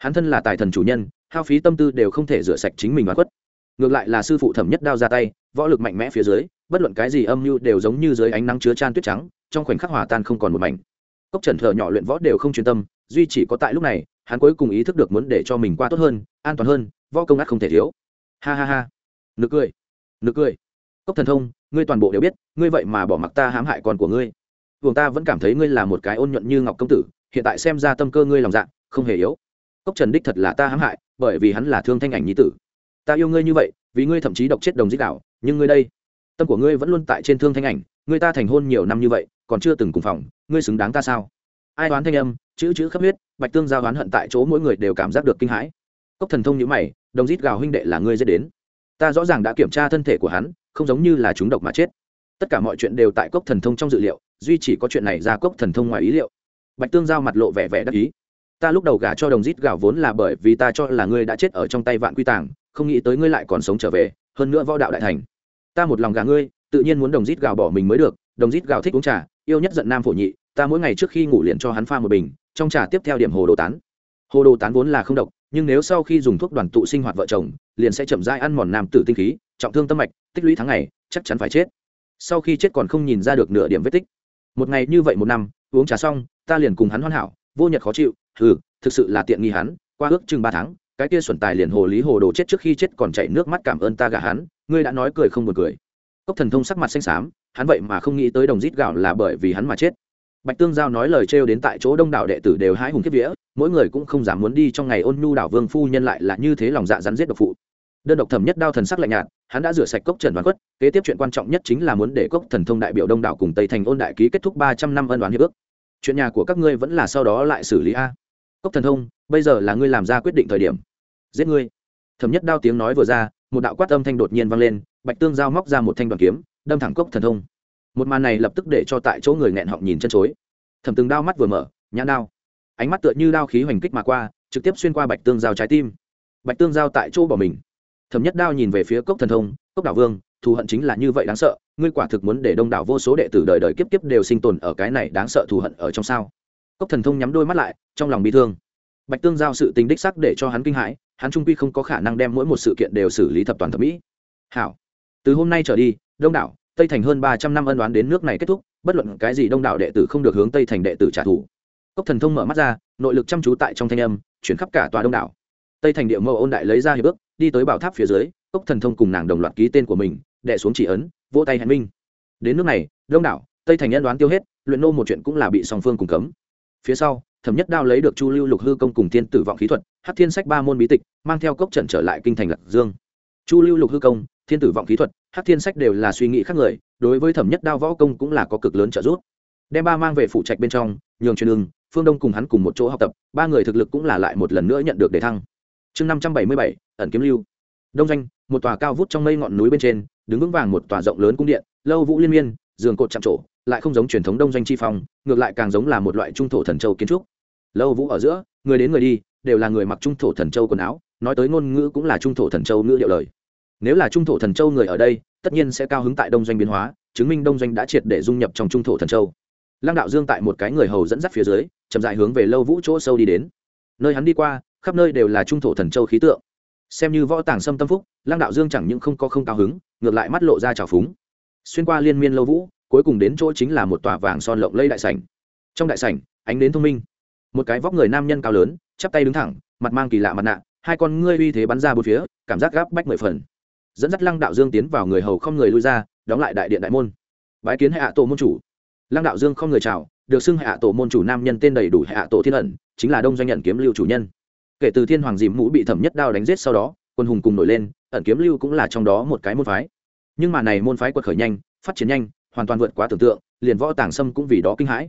hắn thân là tài thần chủ nhân, hao phí tâm tư đều không thể rửa sạch chính mình và khuất. Ngược lại là sư phụ thẩm nhất đao ra tay, võ lực mạnh mẽ phía dưới, bất luận cái gì âm mưu đều giống như dưới ánh nắng chứa chan tuyết trắng, trong khoảnh khắc hòa tan không còn một mảnh. Cốc trần thợ nhỏ luyện võ đều không chuyên tâm, duy chỉ có tại lúc này, hắn cuối cùng ý thức được muốn để cho mình qua tốt hơn, an toàn hơn, võ công ác không thể thiếu. Ha ha ha. Nực cười. Nực cười. Cốc thần thông, ngươi toàn bộ đều biết, ngươi vậy mà bỏ mặc ta hãm hại con của ngươi. Vùng ta vẫn cảm thấy ngươi là một cái ôn nhuận như ngọc công tử, hiện tại xem ra tâm cơ ngươi lòng dạ không hề yếu cốc trần đích thật là ta hãm hại, bởi vì hắn là thương thanh ảnh nhi tử. Ta yêu ngươi như vậy, vì ngươi thậm chí độc chết đồng dích đạo, nhưng ngươi đây, tâm của ngươi vẫn luôn tại trên thương thanh ảnh, ngươi ta thành hôn nhiều năm như vậy, còn chưa từng cùng phòng, ngươi xứng đáng ta sao? Ai đoán thanh âm, chữ chữ khắp huyết, bạch tương giao đoán hận tại chỗ mỗi người đều cảm giác được kinh hãi. Cốc thần thông như mày, đồng rít gào huynh đệ là ngươi dễ đến. Ta rõ ràng đã kiểm tra thân thể của hắn, không giống như là chúng độc mà chết. Tất cả mọi chuyện đều tại cốc thần thông trong dự liệu, duy chỉ có chuyện này ra cốc thần thông ngoài ý liệu. Bạch tương giao mặt lộ vẻ vẻ đắc ý ta lúc đầu gả cho đồng rít gào vốn là bởi vì ta cho là ngươi đã chết ở trong tay vạn quy tàng, không nghĩ tới ngươi lại còn sống trở về, hơn nữa võ đạo đại thành. Ta một lòng gả ngươi, tự nhiên muốn đồng rít gào bỏ mình mới được, đồng rít gào thích uống trà, yêu nhất giận nam phổ nhị, ta mỗi ngày trước khi ngủ liền cho hắn pha một bình, trong trà tiếp theo điểm hồ đồ tán. Hồ đồ tán vốn là không độc, nhưng nếu sau khi dùng thuốc đoàn tụ sinh hoạt vợ chồng, liền sẽ chậm dai ăn mòn nam tử tinh khí, trọng thương tâm mạch, tích lũy tháng ngày, chắc chắn phải chết. Sau khi chết còn không nhìn ra được nửa điểm vết tích. Một ngày như vậy một năm, uống trà xong, ta liền cùng hắn hoàn hảo, vô nhật khó chịu ừ thực sự là tiện nghi hắn, qua ước chừng ba tháng, cái kia xuẩn tài liền hồ lý hồ đồ chết trước khi chết còn chảy nước mắt cảm ơn ta gả hắn, ngươi đã nói cười không buồn cười. Cốc thần thông sắc mặt xanh xám, hắn vậy mà không nghĩ tới đồng rít gạo là bởi vì hắn mà chết. Bạch tương giao nói lời trêu đến tại chỗ đông đảo đệ tử đều hái hùng kiếp vía, mỗi người cũng không dám muốn đi trong ngày ôn nhu đảo vương phu nhân lại là như thế lòng dạ rắn giết độc phụ. Đơn độc thẩm nhất đao thần sắc lạnh nhạt, hắn đã rửa sạch cốc trần văn quất kế tiếp chuyện quan trọng nhất chính là muốn để cốc thần thông đại biểu đông đảo cùng tây thành ôn đại ký kết thúc ba trăm năm ân đoán hiệp ước. Chuyện nhà của các ngươi vẫn là sau đó lại xử lý a cốc thần thông, bây giờ là ngươi làm ra quyết định thời điểm. Giết ngươi. Thẩm nhất đao tiếng nói vừa ra, một đạo quát âm thanh đột nhiên vang lên, bạch tương giao móc ra một thanh đoàn kiếm, đâm thẳng cốc thần thông. Một màn này lập tức để cho tại chỗ người nghẹn họng nhìn chân chối. Thẩm từng đao mắt vừa mở, nhãn đao. Ánh mắt tựa như đao khí hoành kích mà qua, trực tiếp xuyên qua bạch tương giao trái tim. Bạch tương giao tại chỗ bỏ mình. Thẩm nhất đao nhìn về phía cốc thần thông, cốc đảo vương, thù hận chính là như vậy đáng sợ, ngươi quả thực muốn để đông đảo vô số đệ tử đời đời kiếp kiếp đều sinh tồn ở cái này đáng sợ thù hận ở trong sao? Cốc thần thông nhắm đôi mắt lại, trong lòng bị thương. Bạch tương giao sự tình đích sắc để cho hắn kinh hãi, hắn trung quy không có khả năng đem mỗi một sự kiện đều xử lý thập toàn thẩm mỹ. Hảo, từ hôm nay trở đi, đông đảo, tây thành hơn ba trăm năm ân đoán đến nước này kết thúc, bất luận cái gì đông đảo đệ tử không được hướng tây thành đệ tử trả thù. Cốc thần thông mở mắt ra, nội lực chăm chú tại trong thanh âm, chuyển khắp cả tòa đông đảo. Tây thành địa mẫu ôn đại lấy ra hiệp ước, đi tới bảo tháp phía dưới, cốc thần thông cùng nàng đồng loạt ký tên của mình, đệ xuống chỉ ấn, vỗ tay hẹn minh. Đến nước này, đông đảo, tây thành nhân đoán tiêu hết, luyện nô một chuyện cũng là bị song phương cùng cấm phía sau, thẩm nhất đao lấy được chu lưu lục hư công cùng thiên tử vọng khí thuật hát thiên sách ba môn bí tịch, mang theo cốc trận trở lại kinh thành lạc dương. Chu lưu lục hư công, thiên tử vọng khí thuật hát thiên sách đều là suy nghĩ khác người, đối với thẩm nhất đao võ công cũng là có cực lớn trợ giúp. Đem ba mang về phụ trạch bên trong, nhường truyền ưng, phương đông cùng hắn cùng một chỗ học tập, ba người thực lực cũng là lại một lần nữa nhận được đề thăng. Chương năm trăm bảy mươi bảy, ẩn kiếm lưu. Đông doanh, một tòa cao vút trong mây ngọn núi bên trên, đứng vững vàng một tòa rộng lớn cung điện, lâu vũ liên miên, giường cột chạm trổ lại không giống truyền thống đông doanh chi phong, ngược lại càng giống là một loại trung thổ thần châu kiến trúc. Lâu vũ ở giữa, người đến người đi, đều là người mặc trung thổ thần châu quần áo, nói tới ngôn ngữ cũng là trung thổ thần châu ngữ điệu lời. Nếu là trung thổ thần châu người ở đây, tất nhiên sẽ cao hứng tại đông doanh biến hóa, chứng minh đông doanh đã triệt để dung nhập trong trung thổ thần châu. Lăng đạo dương tại một cái người hầu dẫn dắt phía dưới, chậm dại hướng về lâu vũ chỗ sâu đi đến. Nơi hắn đi qua, khắp nơi đều là trung thổ thần châu khí tượng. Xem như võ tàng sâm tâm phúc, lăng đạo dương chẳng những không có không cao hứng, ngược lại mắt lộ ra trào phúng. Xuyên qua liên miên lâu vũ cuối cùng đến chỗ chính là một tòa vàng son lộng lây đại sảnh. Trong đại sảnh, ánh đến thông minh. Một cái vóc người nam nhân cao lớn, chắp tay đứng thẳng, mặt mang kỳ lạ mặt nạ, hai con ngươi uy thế bắn ra bốn phía, cảm giác gáp bách mười phần. Dẫn dắt lăng đạo dương tiến vào người hầu không người lui ra, đóng lại đại điện đại môn. Bái kiến hạ tổ môn chủ. Lăng đạo dương không người chào, được xưng hạ tổ môn chủ nam nhân tên đầy đủ hạ tổ thiên ẩn, chính là đông doanh nhận kiếm lưu chủ nhân. Kể từ thiên hoàng dìm mũ bị thẩm nhất đao đánh giết sau đó, quân hùng cùng nổi lên, ẩn kiếm lưu cũng là trong đó một cái môn phái. Nhưng mà này môn phái quật khởi nhanh, phát triển nhanh hoàn toàn vượt quá tưởng tượng, liền võ tàng sâm cũng vì đó kinh hãi.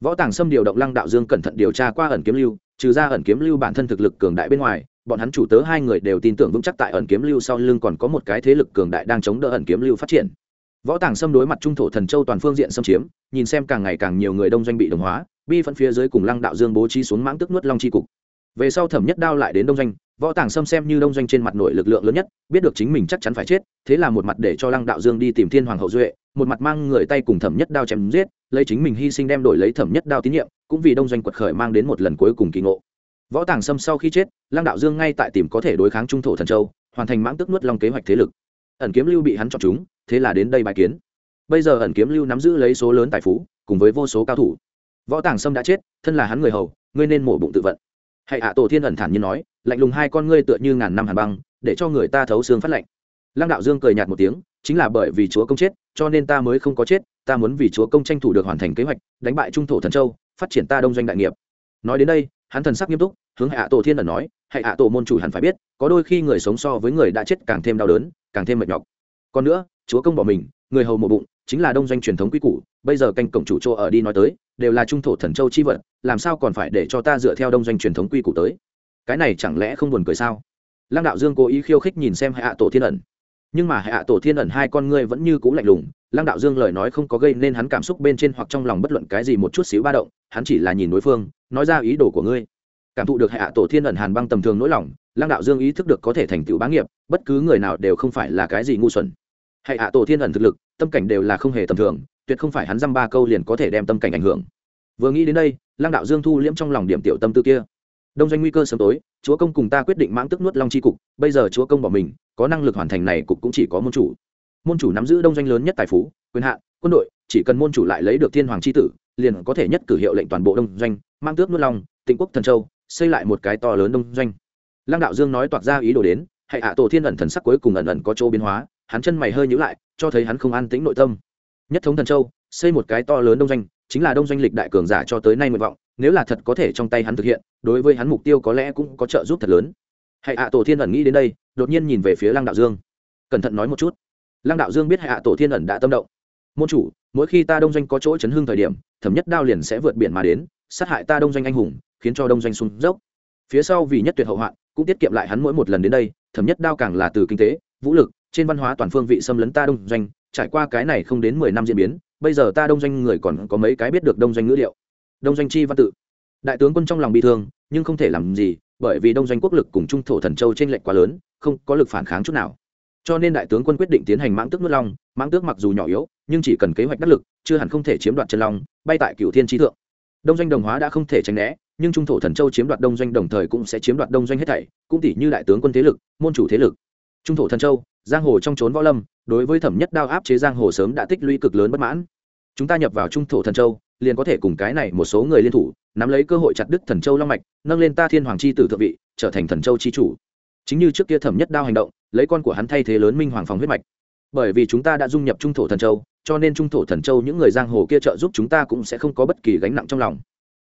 Võ tàng sâm điều động lăng đạo dương cẩn thận điều tra qua ẩn kiếm lưu, trừ ra ẩn kiếm lưu bản thân thực lực cường đại bên ngoài, bọn hắn chủ tớ hai người đều tin tưởng vững chắc tại ẩn kiếm lưu sau lưng còn có một cái thế lực cường đại đang chống đỡ ẩn kiếm lưu phát triển. Võ tàng xâm đối mặt trung thổ thần châu toàn phương diện xâm chiếm, nhìn xem càng ngày càng nhiều người đông doanh bị đồng hóa, bi phân phía dưới cùng lăng đạo dương bố trí xuống mãng tức nuốt long c h i cục. Về sau thẩm nhất đao lại đến đông doanh võ tàng Sâm xem như đông doanh trên mặt nội lực lượng lớn nhất, biết được chính mình chắc chắn phải chết, thế là một mặt để cho lăng đạo dương đi tìm thiên hoàng hậu duệ, một mặt mang người tay cùng thẩm nhất đao chém giết, lấy chính mình hy sinh đem đổi lấy thẩm nhất đao tín nhiệm, cũng vì đông doanh quật khởi mang đến một lần cuối cùng kỳ ngộ. Võ tàng Sâm sau khi chết, lăng đạo dương ngay tại tìm có thể đối kháng trung thổ thần châu, hoàn thành mãng tức nuốt long kế hoạch thế lực. Ẩn kiếm lưu bị hắn chọn chúng, thế là đến đây bài kiến. Bây giờ ẩn kiếm lưu nắm giữ lấy số lớn tài phú, cùng với vô số cao thủ. Võ tàng sâm đã chết, thân là hắn người hầu, ngươi nên mổ bụng tự vận hãy ạ, tổ thiên ẩn thản như nói, lạnh lùng hai con ngươi tựa như ngàn năm hàn băng, để cho người ta thấu xương phát lạnh. Lăng đạo dương cười nhạt một tiếng, chính là bởi vì chúa công chết, cho nên ta mới không có chết, ta muốn vì chúa công tranh thủ được hoàn thành kế hoạch, đánh bại trung thổ thần châu, phát triển ta đông doanh đại nghiệp. Nói đến đây, hắn thần sắc nghiêm túc, hướng hạ tổ thiên ẩn nói hạ tổ môn chủ hẳn phải biết, có đôi khi người sống so với người đã chết càng thêm đau đớn, càng thêm mệt nhọc còn nữa, chúa công bỏ mình, người hầu mộ bụng, chính là đông doanh truyền thống quy củ, bây giờ canh cổng chủ chỗ ở đi nói tới, đều là trung thổ thần châu chi vật, làm sao còn phải để cho ta dựa theo đông doanh truyền thống quy củ tới? Cái này chẳng lẽ không buồn cười sao? Lăng đạo dương cố ý khiêu khích nhìn xem hạ tổ thiên ẩn. Nhưng mà hạ tổ thiên ẩn hai con ngươi vẫn như cũ lạnh lùng, lăng đạo dương lời nói không có gây nên hắn cảm xúc bên trên hoặc trong lòng bất luận cái gì một chút xíu ba động, hắn chỉ là nhìn đối phương, nói ra ý đồ của ngươi. Cảm thụ được hạ tổ thiên ẩn hàn băng tầm thường nỗi lòng, lăng đạo dương ý thức được có thể thành tựu bá nghiệp, bất cứ người nào đều không phải là cái gì ngu xuẩn hãy hạ tổ thiên ẩn thực lực, tâm cảnh đều là không hề tầm thường, tuyệt không phải hắn dăm ba câu liền có thể đem tâm cảnh ảnh hưởng. Vừa nghĩ đến đây, lăng đạo dương thu liễm trong lòng điểm tiểu tâm tư kia. Đông doanh nguy cơ sớm tối, chúa công cùng ta quyết định mãng tức nuốt long c h i cục, bây giờ chúa công bỏ mình, có năng lực hoàn thành này cục cũng chỉ có môn chủ. Môn chủ nắm giữ đông doanh lớn nhất tài phú, quyền hạn, quân đội, chỉ cần môn chủ lại lấy được thiên hoàng c h i tử, liền có thể nhất cử hiệu lệnh toàn bộ đông doanh mang tước nuốt long, tịnh quốc thần châu, xây lại một cái to lớn đông doanh. Lăng đạo dương nói toạc ra ý đồ đến hãy hạ tổ thiên ẩn thần sắc cuối cùng ẩn ẩn có chỗ biến hóa hắn chân mày hơi nhữ lại, cho thấy hắn không an tĩnh nội tâm. Nhất thống thần châu, xây một cái to lớn đông doanh, chính là đông doanh lịch đại cường giả cho tới nay nguyện vọng, nếu là thật có thể trong tay hắn thực hiện, đối với hắn mục tiêu có lẽ cũng có trợ giúp thật lớn. Hãy hạ tổ thiên ẩn nghĩ đến đây, đột nhiên nhìn về phía lăng đạo dương. Cẩn thận nói một chút. Lăng đạo dương biết hạ tổ thiên ẩn đã tâm động. Môn chủ, mỗi khi ta đông doanh có chỗ chấn hưng thời điểm, thẩm nhất đao liền sẽ vượt biển mà đến, sát hại ta đông doanh anh hùng, khiến cho đông doanh sung dốc. Phía sau vì nhất tuyệt hậu hoạn, cũng tiết kiệm lại hắn mỗi một lần đến đây, thẩm nhất đao càng là từ kinh tế, vũ lực trên văn hóa toàn phương vị xâm lấn ta đông doanh, trải qua cái này không đến mười năm diễn biến, bây giờ ta đông doanh người còn có mấy cái biết được đông doanh ngữ liệu. Đông doanh chi văn tự. Đại tướng quân trong lòng bị thương, nhưng không thể làm gì, bởi vì đông doanh quốc lực cùng trung thổ thần châu trên lệnh quá lớn, không có lực phản kháng chút nào. Cho nên đại tướng quân quyết định tiến hành mãng tước nước long, mãng tước mặc dù nhỏ yếu, nhưng chỉ cần kế hoạch đắc lực, chưa hẳn không thể chiếm đoạt chân long, bay tại cựu thiên trí thượng. Đông doanh đồng hóa đã không thể tránh né, nhưng trung thổ thần châu chiếm đoạt đông doanh đồng thời cũng sẽ chiếm đoạt đông doanh hết thảy, cũng tỷ như đại tướng quân thế lực, môn chủ thế lực. Trung thổ thần châu giang hồ trong trốn võ lâm, đối với thẩm nhất đao áp chế giang hồ sớm đã tích lũy cực lớn bất mãn. Chúng ta nhập vào trung thổ thần châu, liền có thể cùng cái này một số người liên thủ, nắm lấy cơ hội chặt đứt thần châu long mạch, nâng lên ta thiên hoàng chi tử thượng vị, trở thành thần châu chi chủ. Chính như trước kia thẩm nhất đao hành động, lấy con của hắn thay thế lớn minh hoàng phòng huyết mạch. Bởi vì chúng ta đã dung nhập trung thổ thần châu, cho nên trung thổ thần châu những người giang hồ kia trợ giúp chúng ta cũng sẽ không có bất kỳ gánh nặng trong lòng.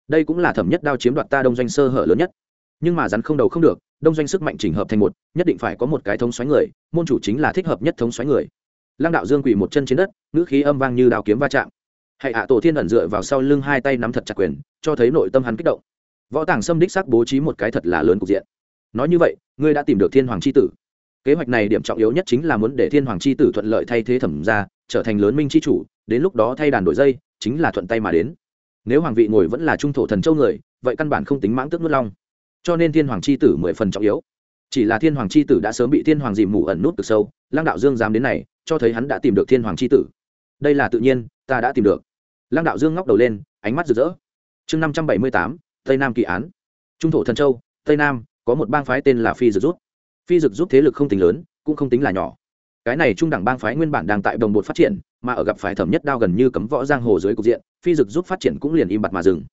Đây cũng là thẩm nhất đao chiếm đoạt ta đông doanh sơ hở lớn nhất nhưng mà rắn không đầu không được, đông doanh sức mạnh chỉnh hợp thành một, nhất định phải có một cái thống xoáy người, môn chủ chính là thích hợp nhất thống xoáy người. Lăng đạo dương quỳ một chân trên đất, ngữ khí âm vang như đào kiếm va chạm. Hãy hạ tổ thiên ẩn dựa vào sau lưng hai tay nắm thật chặt quyền, cho thấy nội tâm hắn kích động. Võ tàng xâm đích xác bố trí một cái thật là lớn cục diện. Nói như vậy, ngươi đã tìm được thiên hoàng c h i tử. Kế hoạch này điểm trọng yếu nhất chính là muốn để thiên hoàng c h i tử thuận lợi thay thế thẩm ra trở thành lớn minh c h i chủ, đến lúc đó thay đàn đổi dây, chính là thuận tay mà đến. Nếu hoàng vị ngồi vẫn là trung thổ thần châu người, vậy căn bản không tính mãng tước nuốt long cho nên thiên hoàng c h i tử mười phần trọng yếu. Chỉ là thiên hoàng c h i tử đã sớm bị thiên hoàng dìm mù ẩn nút cực sâu, lăng đạo dương dám đến này, cho thấy hắn đã tìm được thiên hoàng c h i tử. Đây là tự nhiên, ta đã tìm được. Lăng đạo dương ngóc đầu lên, ánh mắt rực rỡ. Chương năm trăm bảy mươi tám, tây nam kỳ án. Trung thổ thần châu, tây nam, có một bang phái tên là phi dực rút. Phi dực rút thế lực không tính lớn, cũng không tính là nhỏ. Cái này trung đẳng bang phái nguyên bản đang tại đồng bột phát triển, mà ở gặp phải thẩm nhất đao gần như cấm võ giang hồ dưới cục diện, phi dực rút phát triển cũng liền im bặt mà dừng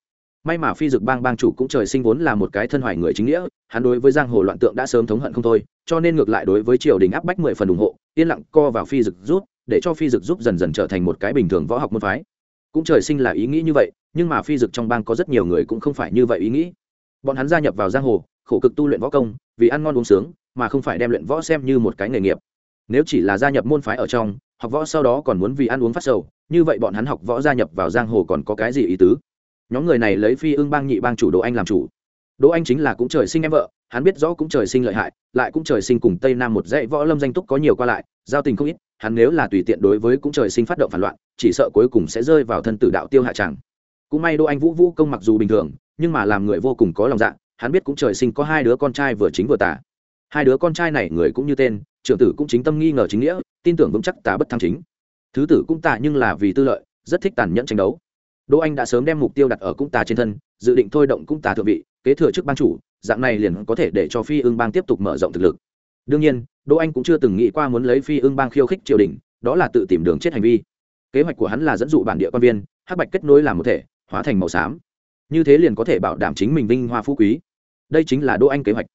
may mà phi dực bang bang chủ cũng trời sinh vốn là một cái thân hoài người chính nghĩa, hắn đối với giang hồ loạn tượng đã sớm thống hận không thôi, cho nên ngược lại đối với triều đình áp bách mười phần ủng hộ, yên lặng co vào phi dực rút để cho phi dực giúp dần dần trở thành một cái bình thường võ học môn phái. Cũng trời sinh là ý nghĩ như vậy, nhưng mà phi dực trong bang có rất nhiều người cũng không phải như vậy ý nghĩ. Bọn hắn gia nhập vào giang hồ, khổ cực tu luyện võ công, vì ăn ngon uống sướng, mà không phải đem luyện võ xem như một cái nghề nghiệp. Nếu chỉ là gia nhập môn phái ở trong, học võ sau đó còn muốn vì ăn uống phát sầu, như vậy bọn hắn học võ gia nhập vào giang hồ còn có cái gì ý tứ? Nhóm người này lấy phi ương bang nhị bang chủ đỗ anh làm chủ. Đỗ anh chính là cũng trời sinh em vợ, hắn biết rõ cũng trời sinh lợi hại, lại cũng trời sinh cùng tây nam một dãy võ lâm danh túc có nhiều qua lại, giao tình không ít, hắn nếu là tùy tiện đối với cũng trời sinh phát động phản loạn, chỉ sợ cuối cùng sẽ rơi vào thân tử đạo tiêu hạ tràng. Cũng may đỗ anh vũ vũ công mặc dù bình thường, nhưng mà làm người vô cùng có lòng dạ hắn biết cũng trời sinh có hai đứa con trai vừa chính vừa tả hai đứa con trai này người cũng như tên, trưởng tử cũng chính tâm nghi ngờ chính nghĩa, tin tưởng vững chắc tà bất thăng chính. Thứ tử cũng tà nhưng là vì tư lợi, rất thích tàn nhẫn tranh đấu đỗ anh đã sớm đem mục tiêu đặt ở cung tà trên thân dự định thôi động cung tà thượng vị kế thừa chức ban chủ dạng này liền có thể để cho phi Ưng bang tiếp tục mở rộng thực lực. Đương nhiên đỗ anh cũng chưa từng nghĩ qua muốn lấy phi Ưng bang khiêu khích triều đình đó là tự tìm đường chết hành vi. Kế hoạch của hắn là dẫn dụ bản địa quan viên hắc bạch kết nối làm một thể hóa thành màu xám. Như thế liền có thể bảo đảm chính mình vinh hoa phú quý. Đây chính là đỗ anh kế hoạch.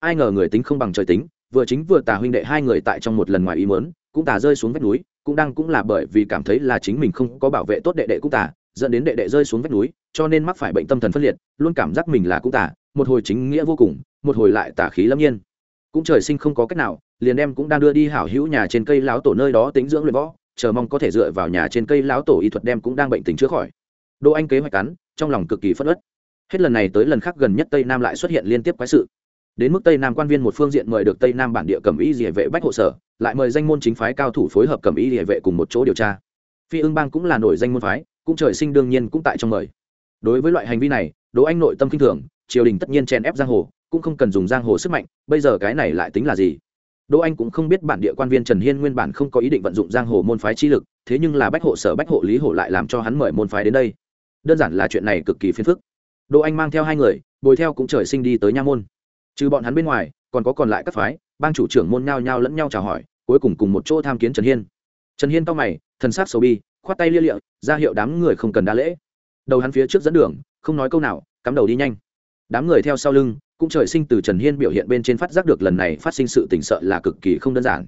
Ai ngờ người tính không bằng trời tính vừa chính vừa tà huynh đệ hai người tại trong một lần ngoài ý muốn, cũng tà rơi xuống vách núi cũng đang cũng là bởi vì cảm thấy là chính mình không có bảo vệ tốt đệ đệ cũng tà dẫn đến đệ đệ rơi xuống vách núi cho nên mắc phải bệnh tâm thần phân liệt luôn cảm giác mình là cũng tả, một hồi chính nghĩa vô cùng một hồi lại tả khí lâm nhiên. Cũng trời sinh không có cách nào liền đem cũng đang đưa đi hảo hữu nhà trên cây láo tổ nơi đó tính dưỡng luyện võ chờ mong có thể dựa vào nhà trên cây láo tổ y thuật đem cũng đang bệnh tình chữa khỏi. Đỗ anh kế hoạch cắn trong lòng cực kỳ phất ớt hết lần này tới lần khác gần nhất tây nam lại xuất hiện liên tiếp quái sự. Đến mức tây nam quan viên một phương diện mời được tây nam bản địa cầm y địa vệ bách hộ sở lại mời danh môn chính phái cao thủ phối hợp cầm y địa vệ cùng một chỗ điều tra. Phi ưng bang cũng là nổi danh môn phái cũng trời sinh đương nhiên cũng tại trong mời. Đối với loại hành vi này, đỗ anh nội tâm kinh thường, triều đình tất nhiên chèn ép giang hồ, cũng không cần dùng giang hồ sức mạnh, bây giờ cái này lại tính là gì? Đỗ anh cũng không biết bản địa quan viên trần hiên nguyên bản không có ý định vận dụng giang hồ môn phái chi lực, thế nhưng là bách hộ sở, bách hộ lý hộ lại làm cho hắn mời môn phái đến đây. Đơn giản là chuyện này cực kỳ phiền phức. Đỗ anh mang theo hai người, bồi theo cũng trời sinh đi tới nha môn. Trừ bọn hắn bên ngoài, còn có còn lại các phái, bang chủ trưởng môn nhao nhao lẫn nhau chào hỏi, cuối cùng cùng một chỗ tham kiến trần hiên. Trần hiên to mày, thần sát sầu bi khoát tay lia lịa, ra hiệu đám người không cần đa lễ. Đầu hắn phía trước dẫn đường, không nói câu nào, cắm đầu đi nhanh. Đám người theo sau lưng, cũng trời sinh từ trần hiên biểu hiện bên trên phát giác được lần này phát sinh sự tỉnh sợ là cực kỳ không đơn giản.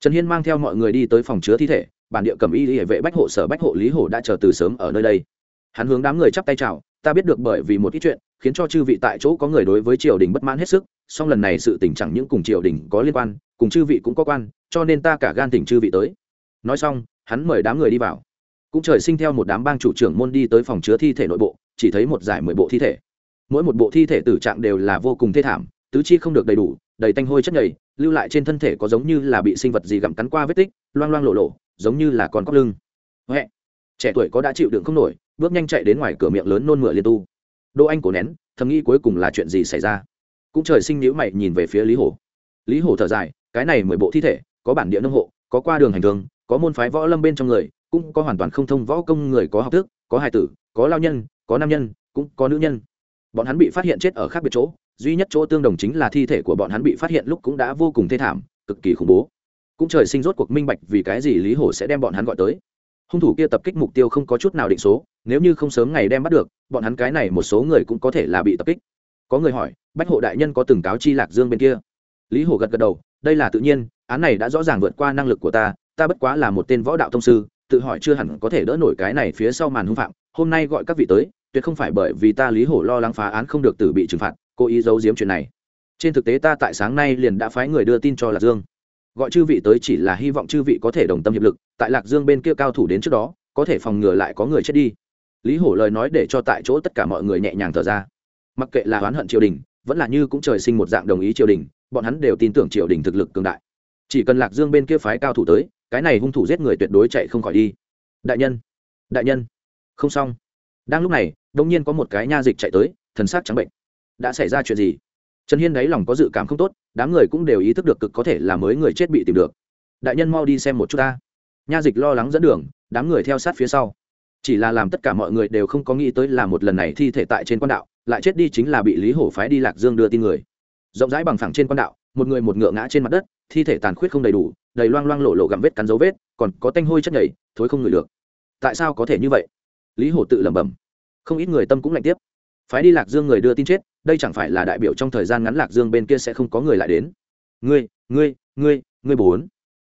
Trần hiên mang theo mọi người đi tới phòng chứa thi thể, bản địa cầm y hệ vệ bách hộ sở bách hộ lý hổ đã chờ từ sớm ở nơi đây. Hắn hướng đám người chắp tay chào, ta biết được bởi vì một ít chuyện, khiến cho chư vị tại chỗ có người đối với triều đình bất mãn hết sức, song lần này sự tình chẳng những cùng triều đình có liên quan, cùng chư vị cũng có quan, cho nên ta cả gan tỉnh chư vị tới. Nói xong, hắn mời đám người đi vào cũng trời sinh theo một đám bang chủ trưởng môn đi tới phòng chứa thi thể nội bộ, chỉ thấy một giải mười bộ thi thể. Mỗi một bộ thi thể tử trạng đều là vô cùng thê thảm, tứ chi không được đầy đủ, đầy tanh hôi chất nhầy, lưu lại trên thân thể có giống như là bị sinh vật gì gặm cắn qua vết tích, loang loang lộ lộ, giống như là con cóc lưng. Huệ! Trẻ tuổi có đã chịu đựng không nổi, bước nhanh chạy đến ngoài cửa miệng lớn nôn mửa liên tu. Đỗ anh cổ nén, thầm nghĩ cuối cùng là chuyện gì xảy ra? Cũng trời sinh nhữ mày nhìn về phía lý hổ. Lý hổ thở dài, cái này mười bộ thi thể, có bản địa nông hộ, có qua đường hành thường có môn phái võ lâm bên trong người cũng có hoàn toàn không thông võ công người có học thức, có hài tử, có lao nhân, có nam nhân, cũng có nữ nhân. Bọn hắn bị phát hiện chết ở khác biệt chỗ, duy nhất chỗ tương đồng chính là thi thể của bọn hắn bị phát hiện lúc cũng đã vô cùng thê thảm, cực kỳ khủng bố. Cũng trời sinh rốt cuộc minh bạch vì cái gì lý hổ sẽ đem bọn hắn gọi tới. Hung thủ kia tập kích mục tiêu không có chút nào định số, nếu như không sớm ngày đem bắt được, bọn hắn cái này một số người cũng có thể là bị tập kích. Có người hỏi, bách hộ đại nhân có từng cáo chi lạc dương bên kia? Lý hổ gật gật đầu, đây là tự nhiên, án này đã rõ ràng vượt qua năng lực của ta ta bất quá là một tên võ đạo thông sư tự hỏi chưa hẳn có thể đỡ nổi cái này phía sau màn hung phạm, hôm nay gọi các vị tới, tuyệt không phải bởi vì ta lý hổ lo lắng phá án không được tử bị trừng phạt, cố ý giấu giếm chuyện này. Trên thực tế ta tại sáng nay liền đã phái người đưa tin cho lạc dương. Gọi chư vị tới chỉ là hy vọng chư vị có thể đồng tâm hiệp lực, tại lạc dương bên kia cao thủ đến trước đó, có thể phòng ngừa lại có người chết đi. Lý hổ lời nói để cho tại chỗ tất cả mọi người nhẹ nhàng thở ra. Mặc kệ là oán hận triều đình, vẫn là như cũng trời sinh một dạng đồng ý triều đình, bọn hắn đều tin tưởng triều đình thực lực cường đại. Chỉ cần lạc dương bên kia phái cao thủ tới cái này hung thủ giết người tuyệt đối chạy không khỏi đi. Đại nhân đại nhân, không xong. Đang lúc này đông nhiên có một cái nha dịch chạy tới, thần sắc trắng bệnh. Đã xảy ra chuyện gì? Trần hiên đáy lòng có dự cảm không tốt, đám người cũng đều ý thức được cực có thể là mới người chết bị tìm được. Đại nhân mau đi xem một chút ta. Nha dịch lo lắng dẫn đường, đám người theo sát phía sau. Chỉ là làm tất cả mọi người đều không có nghĩ tới là một lần này thi thể tại trên quan đạo, lại chết đi chính là bị lý hổ phái đi lạc dương đưa tin người. Rộng rãi bằng phẳng trên quan đạo, một người một ngựa ngã trên mặt đất thi thể tàn khuyết không đầy đủ, đầy loang loang lộ lộ gặm vết cắn dấu vết, còn có tanh hôi chất nhảy thối không ngửi được. Tại sao có thể như vậy? Lý hổ tự lẩm bẩm. Không ít người tâm cũng lạnh tiếp. Phái đi lạc dương người đưa tin chết, đây chẳng phải là đại biểu trong thời gian ngắn lạc dương bên kia sẽ không có người lại đến. Ngươi ngươi ngươi ngươi bốn.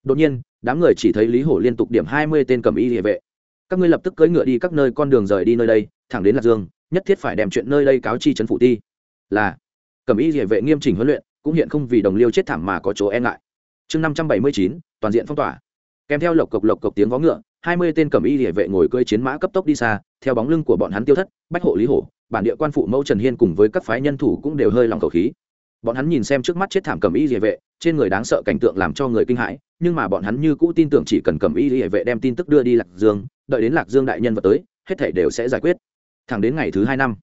Đột nhiên, đám người chỉ thấy lý hổ liên tục điểm hai mươi tên cầm y địa vệ. Các ngươi lập tức cưỡi ngựa đi các nơi con đường rời đi nơi đây, thẳng đến lạc dương, nhất thiết phải đem chuyện nơi đây cáo chi trấn phủ ti. Là, cầm y địa vệ nghiêm chỉnh huấn luyện, cũng hiện không vì đồng liêu chết thảm mà có chỗ e ngại chương năm trăm bảy mươi chín, toàn diện phong tỏa. Kèm theo lộc cộc lộc cộc tiếng vó ngựa, hai mươi tên cầm y địa vệ ngồi cưỡi chiến mã cấp tốc đi xa, theo bóng lưng của bọn hắn tiêu thất, bách hộ lý hổ, bản địa quan phụ mẫu trần hiên cùng với các phái nhân thủ cũng đều hơi lòng khẩu khí. Bọn hắn nhìn xem trước mắt chết thảm cầm y địa vệ, trên người đáng sợ cảnh tượng làm cho người kinh hãi, nhưng mà bọn hắn như cũ tin tưởng chỉ cần cầm y địa vệ đem tin tức đưa đi lạc dương, đợi đến lạc dương đại nhân vật tới, hết thể đều sẽ giải quyết. Thẳng đến ngày thứ hai năm,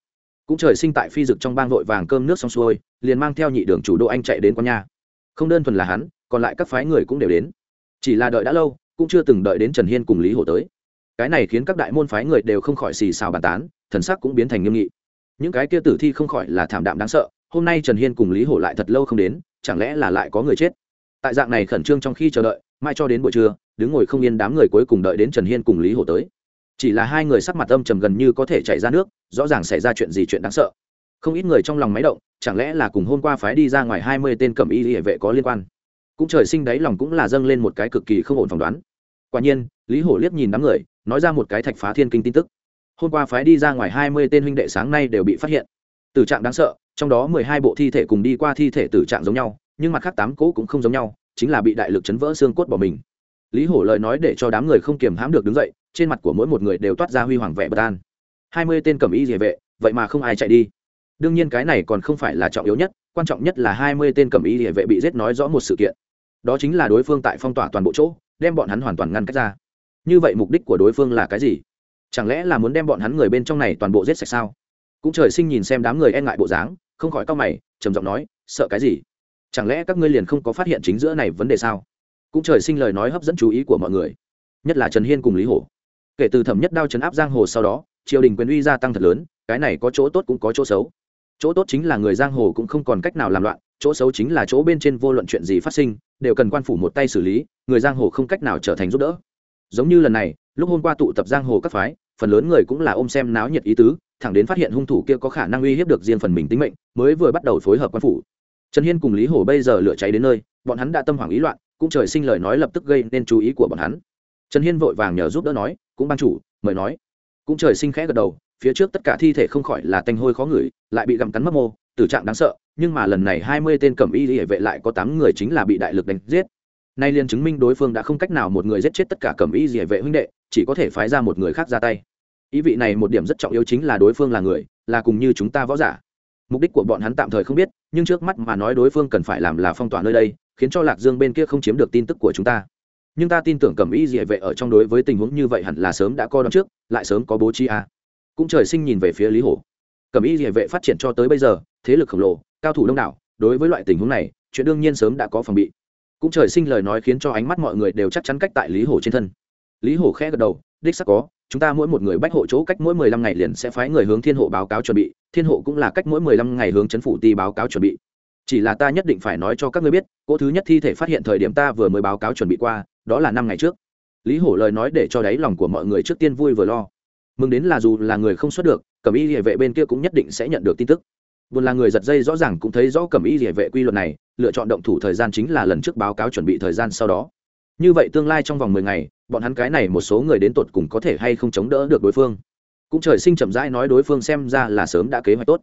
cũng trời sinh tại phi dực trong bang vội vàng cơm nước xong xuôi, liền mang theo nhị đường chủ đô anh chạy đến con nhà. Không đơn thuần là hắn còn lại các phái người cũng đều đến. Chỉ là đợi đã lâu, cũng chưa từng đợi đến trần hiên cùng lý hổ tới. Cái này khiến các đại môn phái người đều không khỏi xì xào bàn tán, thần sắc cũng biến thành nghiêm nghị. Những cái kia tử thi không khỏi là thảm đạm đáng sợ, hôm nay trần hiên cùng lý hổ lại thật lâu không đến, chẳng lẽ là lại có người chết? Tại dạng này khẩn trương trong khi chờ đợi, mai cho đến buổi trưa, đứng ngồi không yên đám người cuối cùng đợi đến trần hiên cùng lý hổ tới. Chỉ là hai người sắc mặt âm trầm gần như có thể chảy ra nước, rõ ràng xảy ra chuyện gì chuyện đáng sợ. Không ít người trong lòng máy động, chẳng lẽ là cùng hôm qua phái đi ra ngoài hai mươi tên cầm y hệ vệ có liên quan? Cũng trời sinh đáy lòng cũng là dâng lên một cái cực kỳ không ổn phỏng đoán. Quả nhiên, lý hổ liếc nhìn đám người, nói ra một cái thạch phá thiên kinh tin tức. Hôm qua phái đi ra ngoài hai mươi tên huynh đệ sáng nay đều bị phát hiện. Tử trạng đáng sợ, trong đó mười hai bộ thi thể cùng đi qua thi thể tử trạng giống nhau, nhưng mặt khác tám cỗ cũng không giống nhau, chính là bị đại lực chấn vỡ xương cốt bỏ mình. Lý hổ lời nói để cho đám người không kiềm hãm được đứng dậy, trên mặt của mỗi một người đều toát ra huy hoàng vẻ bất an. Hai mươi tên cầm y địa vệ, vậy mà không ai chạy đi. Đương nhiên cái này còn không phải là trọng yếu nhất, quan trọng nhất là hai mươi tên cầm y địa vệ bị giết nói rõ một sự kiện đó chính là đối phương tại phong tỏa toàn bộ chỗ, đem bọn hắn hoàn toàn ngăn cách ra. Như vậy mục đích của đối phương là cái gì? Chẳng lẽ là muốn đem bọn hắn người bên trong này toàn bộ giết sạch sao? Cũng trời sinh nhìn xem đám người e ngại bộ dáng, không khỏi cau mày, trầm giọng nói, sợ cái gì? Chẳng lẽ các ngươi liền không có phát hiện chính giữa này vấn đề sao? Cũng trời sinh lời nói hấp dẫn chú ý của mọi người, nhất là trần hiên cùng lý hổ. Kể từ thẩm nhất đao trấn áp giang hồ sau đó, triều đình quyền uy gia tăng thật lớn, cái này có chỗ tốt cũng có chỗ xấu. Chỗ tốt chính là người giang hồ cũng không còn cách nào làm loạn chỗ xấu chính là chỗ bên trên vô luận chuyện gì phát sinh, đều cần quan phủ một tay xử lý, người giang hồ không cách nào trở thành giúp đỡ. Giống như lần này, lúc hôm qua tụ tập giang hồ các phái, phần lớn người cũng là ôm xem náo nhiệt ý tứ, thẳng đến phát hiện hung thủ kia có khả năng uy hiếp được riêng phần mình tính mệnh, mới vừa bắt đầu phối hợp quan phủ. Trần hiên cùng lý hổ bây giờ lửa cháy đến nơi, bọn hắn đã tâm hoảng ý loạn, cũng trời sinh lời nói lập tức gây nên chú ý của bọn hắn. Trần hiên vội vàng nhờ giúp đỡ nói, cũng ban chủ, mời nói. Cũng trời sinh khẽ gật đầu, phía trước tất cả thi thể không khỏi là tanh hôi khó ngửi, lại bị gặm cắn mất mô tử trạng đáng sợ, nhưng mà lần này hai mươi tên cầm y hệ vệ lại có tám người chính là bị đại lực đánh giết. Nay liền chứng minh đối phương đã không cách nào một người giết chết tất cả cầm y hệ vệ huynh đệ, chỉ có thể phái ra một người khác ra tay. Ý vị này một điểm rất trọng yếu chính là đối phương là người, là cùng như chúng ta võ giả. Mục đích của bọn hắn tạm thời không biết, nhưng trước mắt mà nói đối phương cần phải làm là phong tỏa nơi đây, khiến cho lạc dương bên kia không chiếm được tin tức của chúng ta. Nhưng ta tin tưởng cầm y dị vệ ở trong đối với tình huống như vậy hẳn là sớm đã co đón trước, lại sớm có bố trí a. Cũng trời sinh nhìn về phía lý hổ. Cầm y địa vệ phát triển cho tới bây giờ thế lực khổng lồ, cao thủ đông đảo, đối với loại tình huống này, chuyện đương nhiên sớm đã có phòng bị. Cũng trời sinh lời nói khiến cho ánh mắt mọi người đều chắc chắn cách tại lý hổ trên thân. Lý hổ khẽ gật đầu, đích sắc có, chúng ta mỗi một người bách hộ chỗ cách mỗi mười lăm ngày liền sẽ phái người hướng thiên hộ báo cáo chuẩn bị, thiên hộ cũng là cách mỗi mười lăm ngày hướng chấn phủ ti báo cáo chuẩn bị. Chỉ là ta nhất định phải nói cho các ngươi biết, cỗ thứ nhất thi thể phát hiện thời điểm ta vừa mới báo cáo chuẩn bị qua, đó là năm ngày trước. Lý hổ lời nói để cho đáy lòng của mọi người trước tiên vui vừa lo. Mừng đến là dù là người không xuất được, cẩm y địa vệ bên kia cũng nhất định sẽ nhận được tin tức buồn là người giật dây rõ ràng cũng thấy rõ cẩm y địa vệ quy luật này, lựa chọn động thủ thời gian chính là lần trước báo cáo chuẩn bị thời gian sau đó. Như vậy tương lai trong vòng mười ngày, bọn hắn cái này một số người đến tột cùng có thể hay không chống đỡ được đối phương. Cũng trời sinh chậm rãi nói đối phương xem ra là sớm đã kế hoạch tốt.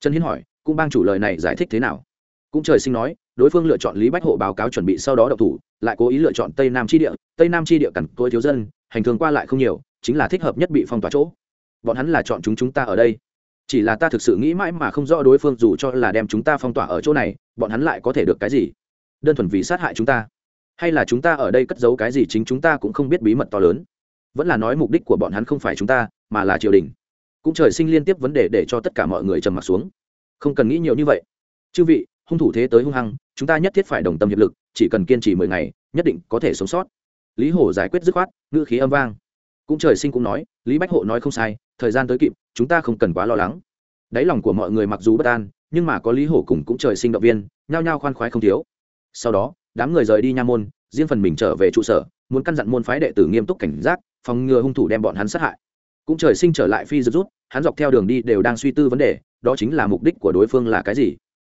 Trần hiến hỏi, cũng bang chủ lời này giải thích thế nào? Cũng trời sinh nói, đối phương lựa chọn lý bách hộ báo cáo chuẩn bị sau đó động thủ, lại cố ý lựa chọn tây nam tri địa, tây nam tri địa cằn tối thiếu dân, hành thường qua lại không nhiều, chính là thích hợp nhất bị phong tỏa chỗ. Bọn hắn là chọn chúng chúng ta ở đây chỉ là ta thực sự nghĩ mãi mà không rõ đối phương dù cho là đem chúng ta phong tỏa ở chỗ này, bọn hắn lại có thể được cái gì? Đơn thuần vì sát hại chúng ta. Hay là chúng ta ở đây cất giấu cái gì chính chúng ta cũng không biết bí mật to lớn. Vẫn là nói mục đích của bọn hắn không phải chúng ta, mà là triều đình. Cũng trời sinh liên tiếp vấn đề để cho tất cả mọi người trầm m ặ t xuống. Không cần nghĩ nhiều như vậy. Chư vị, hung thủ thế tới hung hăng, chúng ta nhất thiết phải đồng tâm hiệp lực, chỉ cần kiên trì mười ngày, nhất định có thể sống sót. Lý hổ giải quyết dứt khoát, ngữ khí âm vang. Cũng trời sinh cũng nói, lý bách hộ nói không sai thời gian tới kịp, chúng ta không cần quá lo lắng. Đáy lòng của mọi người mặc dù bất an, nhưng mà có lý hổ cùng cũng trời sinh động viên, nhao nhao khoan khoái không thiếu. Sau đó, đám người rời đi nha môn, riêng phần mình trở về trụ sở, muốn căn dặn môn phái đệ tử nghiêm túc cảnh giác, phòng ngừa hung thủ đem bọn hắn sát hại. Cũng trời sinh trở lại phi rút rút, hắn dọc theo đường đi đều đang suy tư vấn đề, đó chính là mục đích của đối phương là cái gì.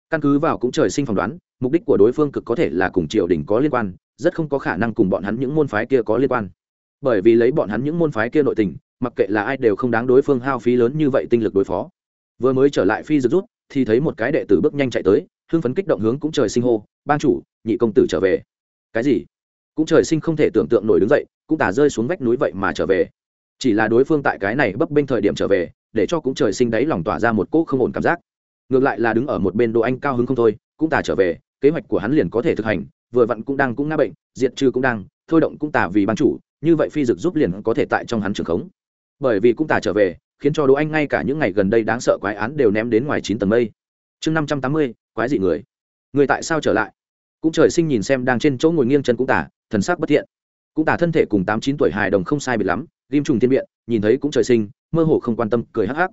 Căn cứ vào cũng trời sinh phỏng đoán, mục đích của đối phương cực có thể là cùng triều đình có liên quan, rất không có khả năng cùng bọn hắn những môn phái kia có liên quan. Bởi vì lấy bọn hắn những môn phái kia nội tình mặc kệ là ai đều không đáng đối phương hao phí lớn như vậy tinh lực đối phó. Vừa mới trở lại phi rực rút, thì thấy một cái đệ tử bước nhanh chạy tới, hưng phấn kích động hướng cũng trời sinh hô, ban chủ, nhị công tử trở về. Cái gì? Cũng trời sinh không thể tưởng tượng nổi đứng dậy, cũng tả rơi xuống vách núi vậy mà trở về. Chỉ là đối phương tại cái này bấp bênh thời điểm trở về, để cho cũng trời sinh đáy lòng tỏa ra một cỗ không ổn cảm giác. Ngược lại là đứng ở một bên đồ anh cao hứng không thôi, cũng tả trở về, kế hoạch của hắn liền có thể thực hành, vừa vặn cũng đang cũng ngã bệnh, diệt trừ cũng đang, thôi động cũng tả vì ban chủ, như vậy phi dực giúp liền có thể tại trong hắn trường khống bởi vì cũng tả trở về, khiến cho đỗ anh ngay cả những ngày gần đây đáng sợ quái án đều ném đến ngoài chín tầng mây. Chương năm trăm tám mươi, quái dị người. Người tại sao trở lại? Cũng trời sinh nhìn xem đang trên chỗ ngồi nghiêng chân cũng tả thần sắc bất thiện. Cũng tả thân thể cùng tám chín tuổi hài đồng không sai biệt lắm, ghim trùng thiên biện, nhìn thấy cũng trời sinh, mơ hồ không quan tâm, cười hắc hắc.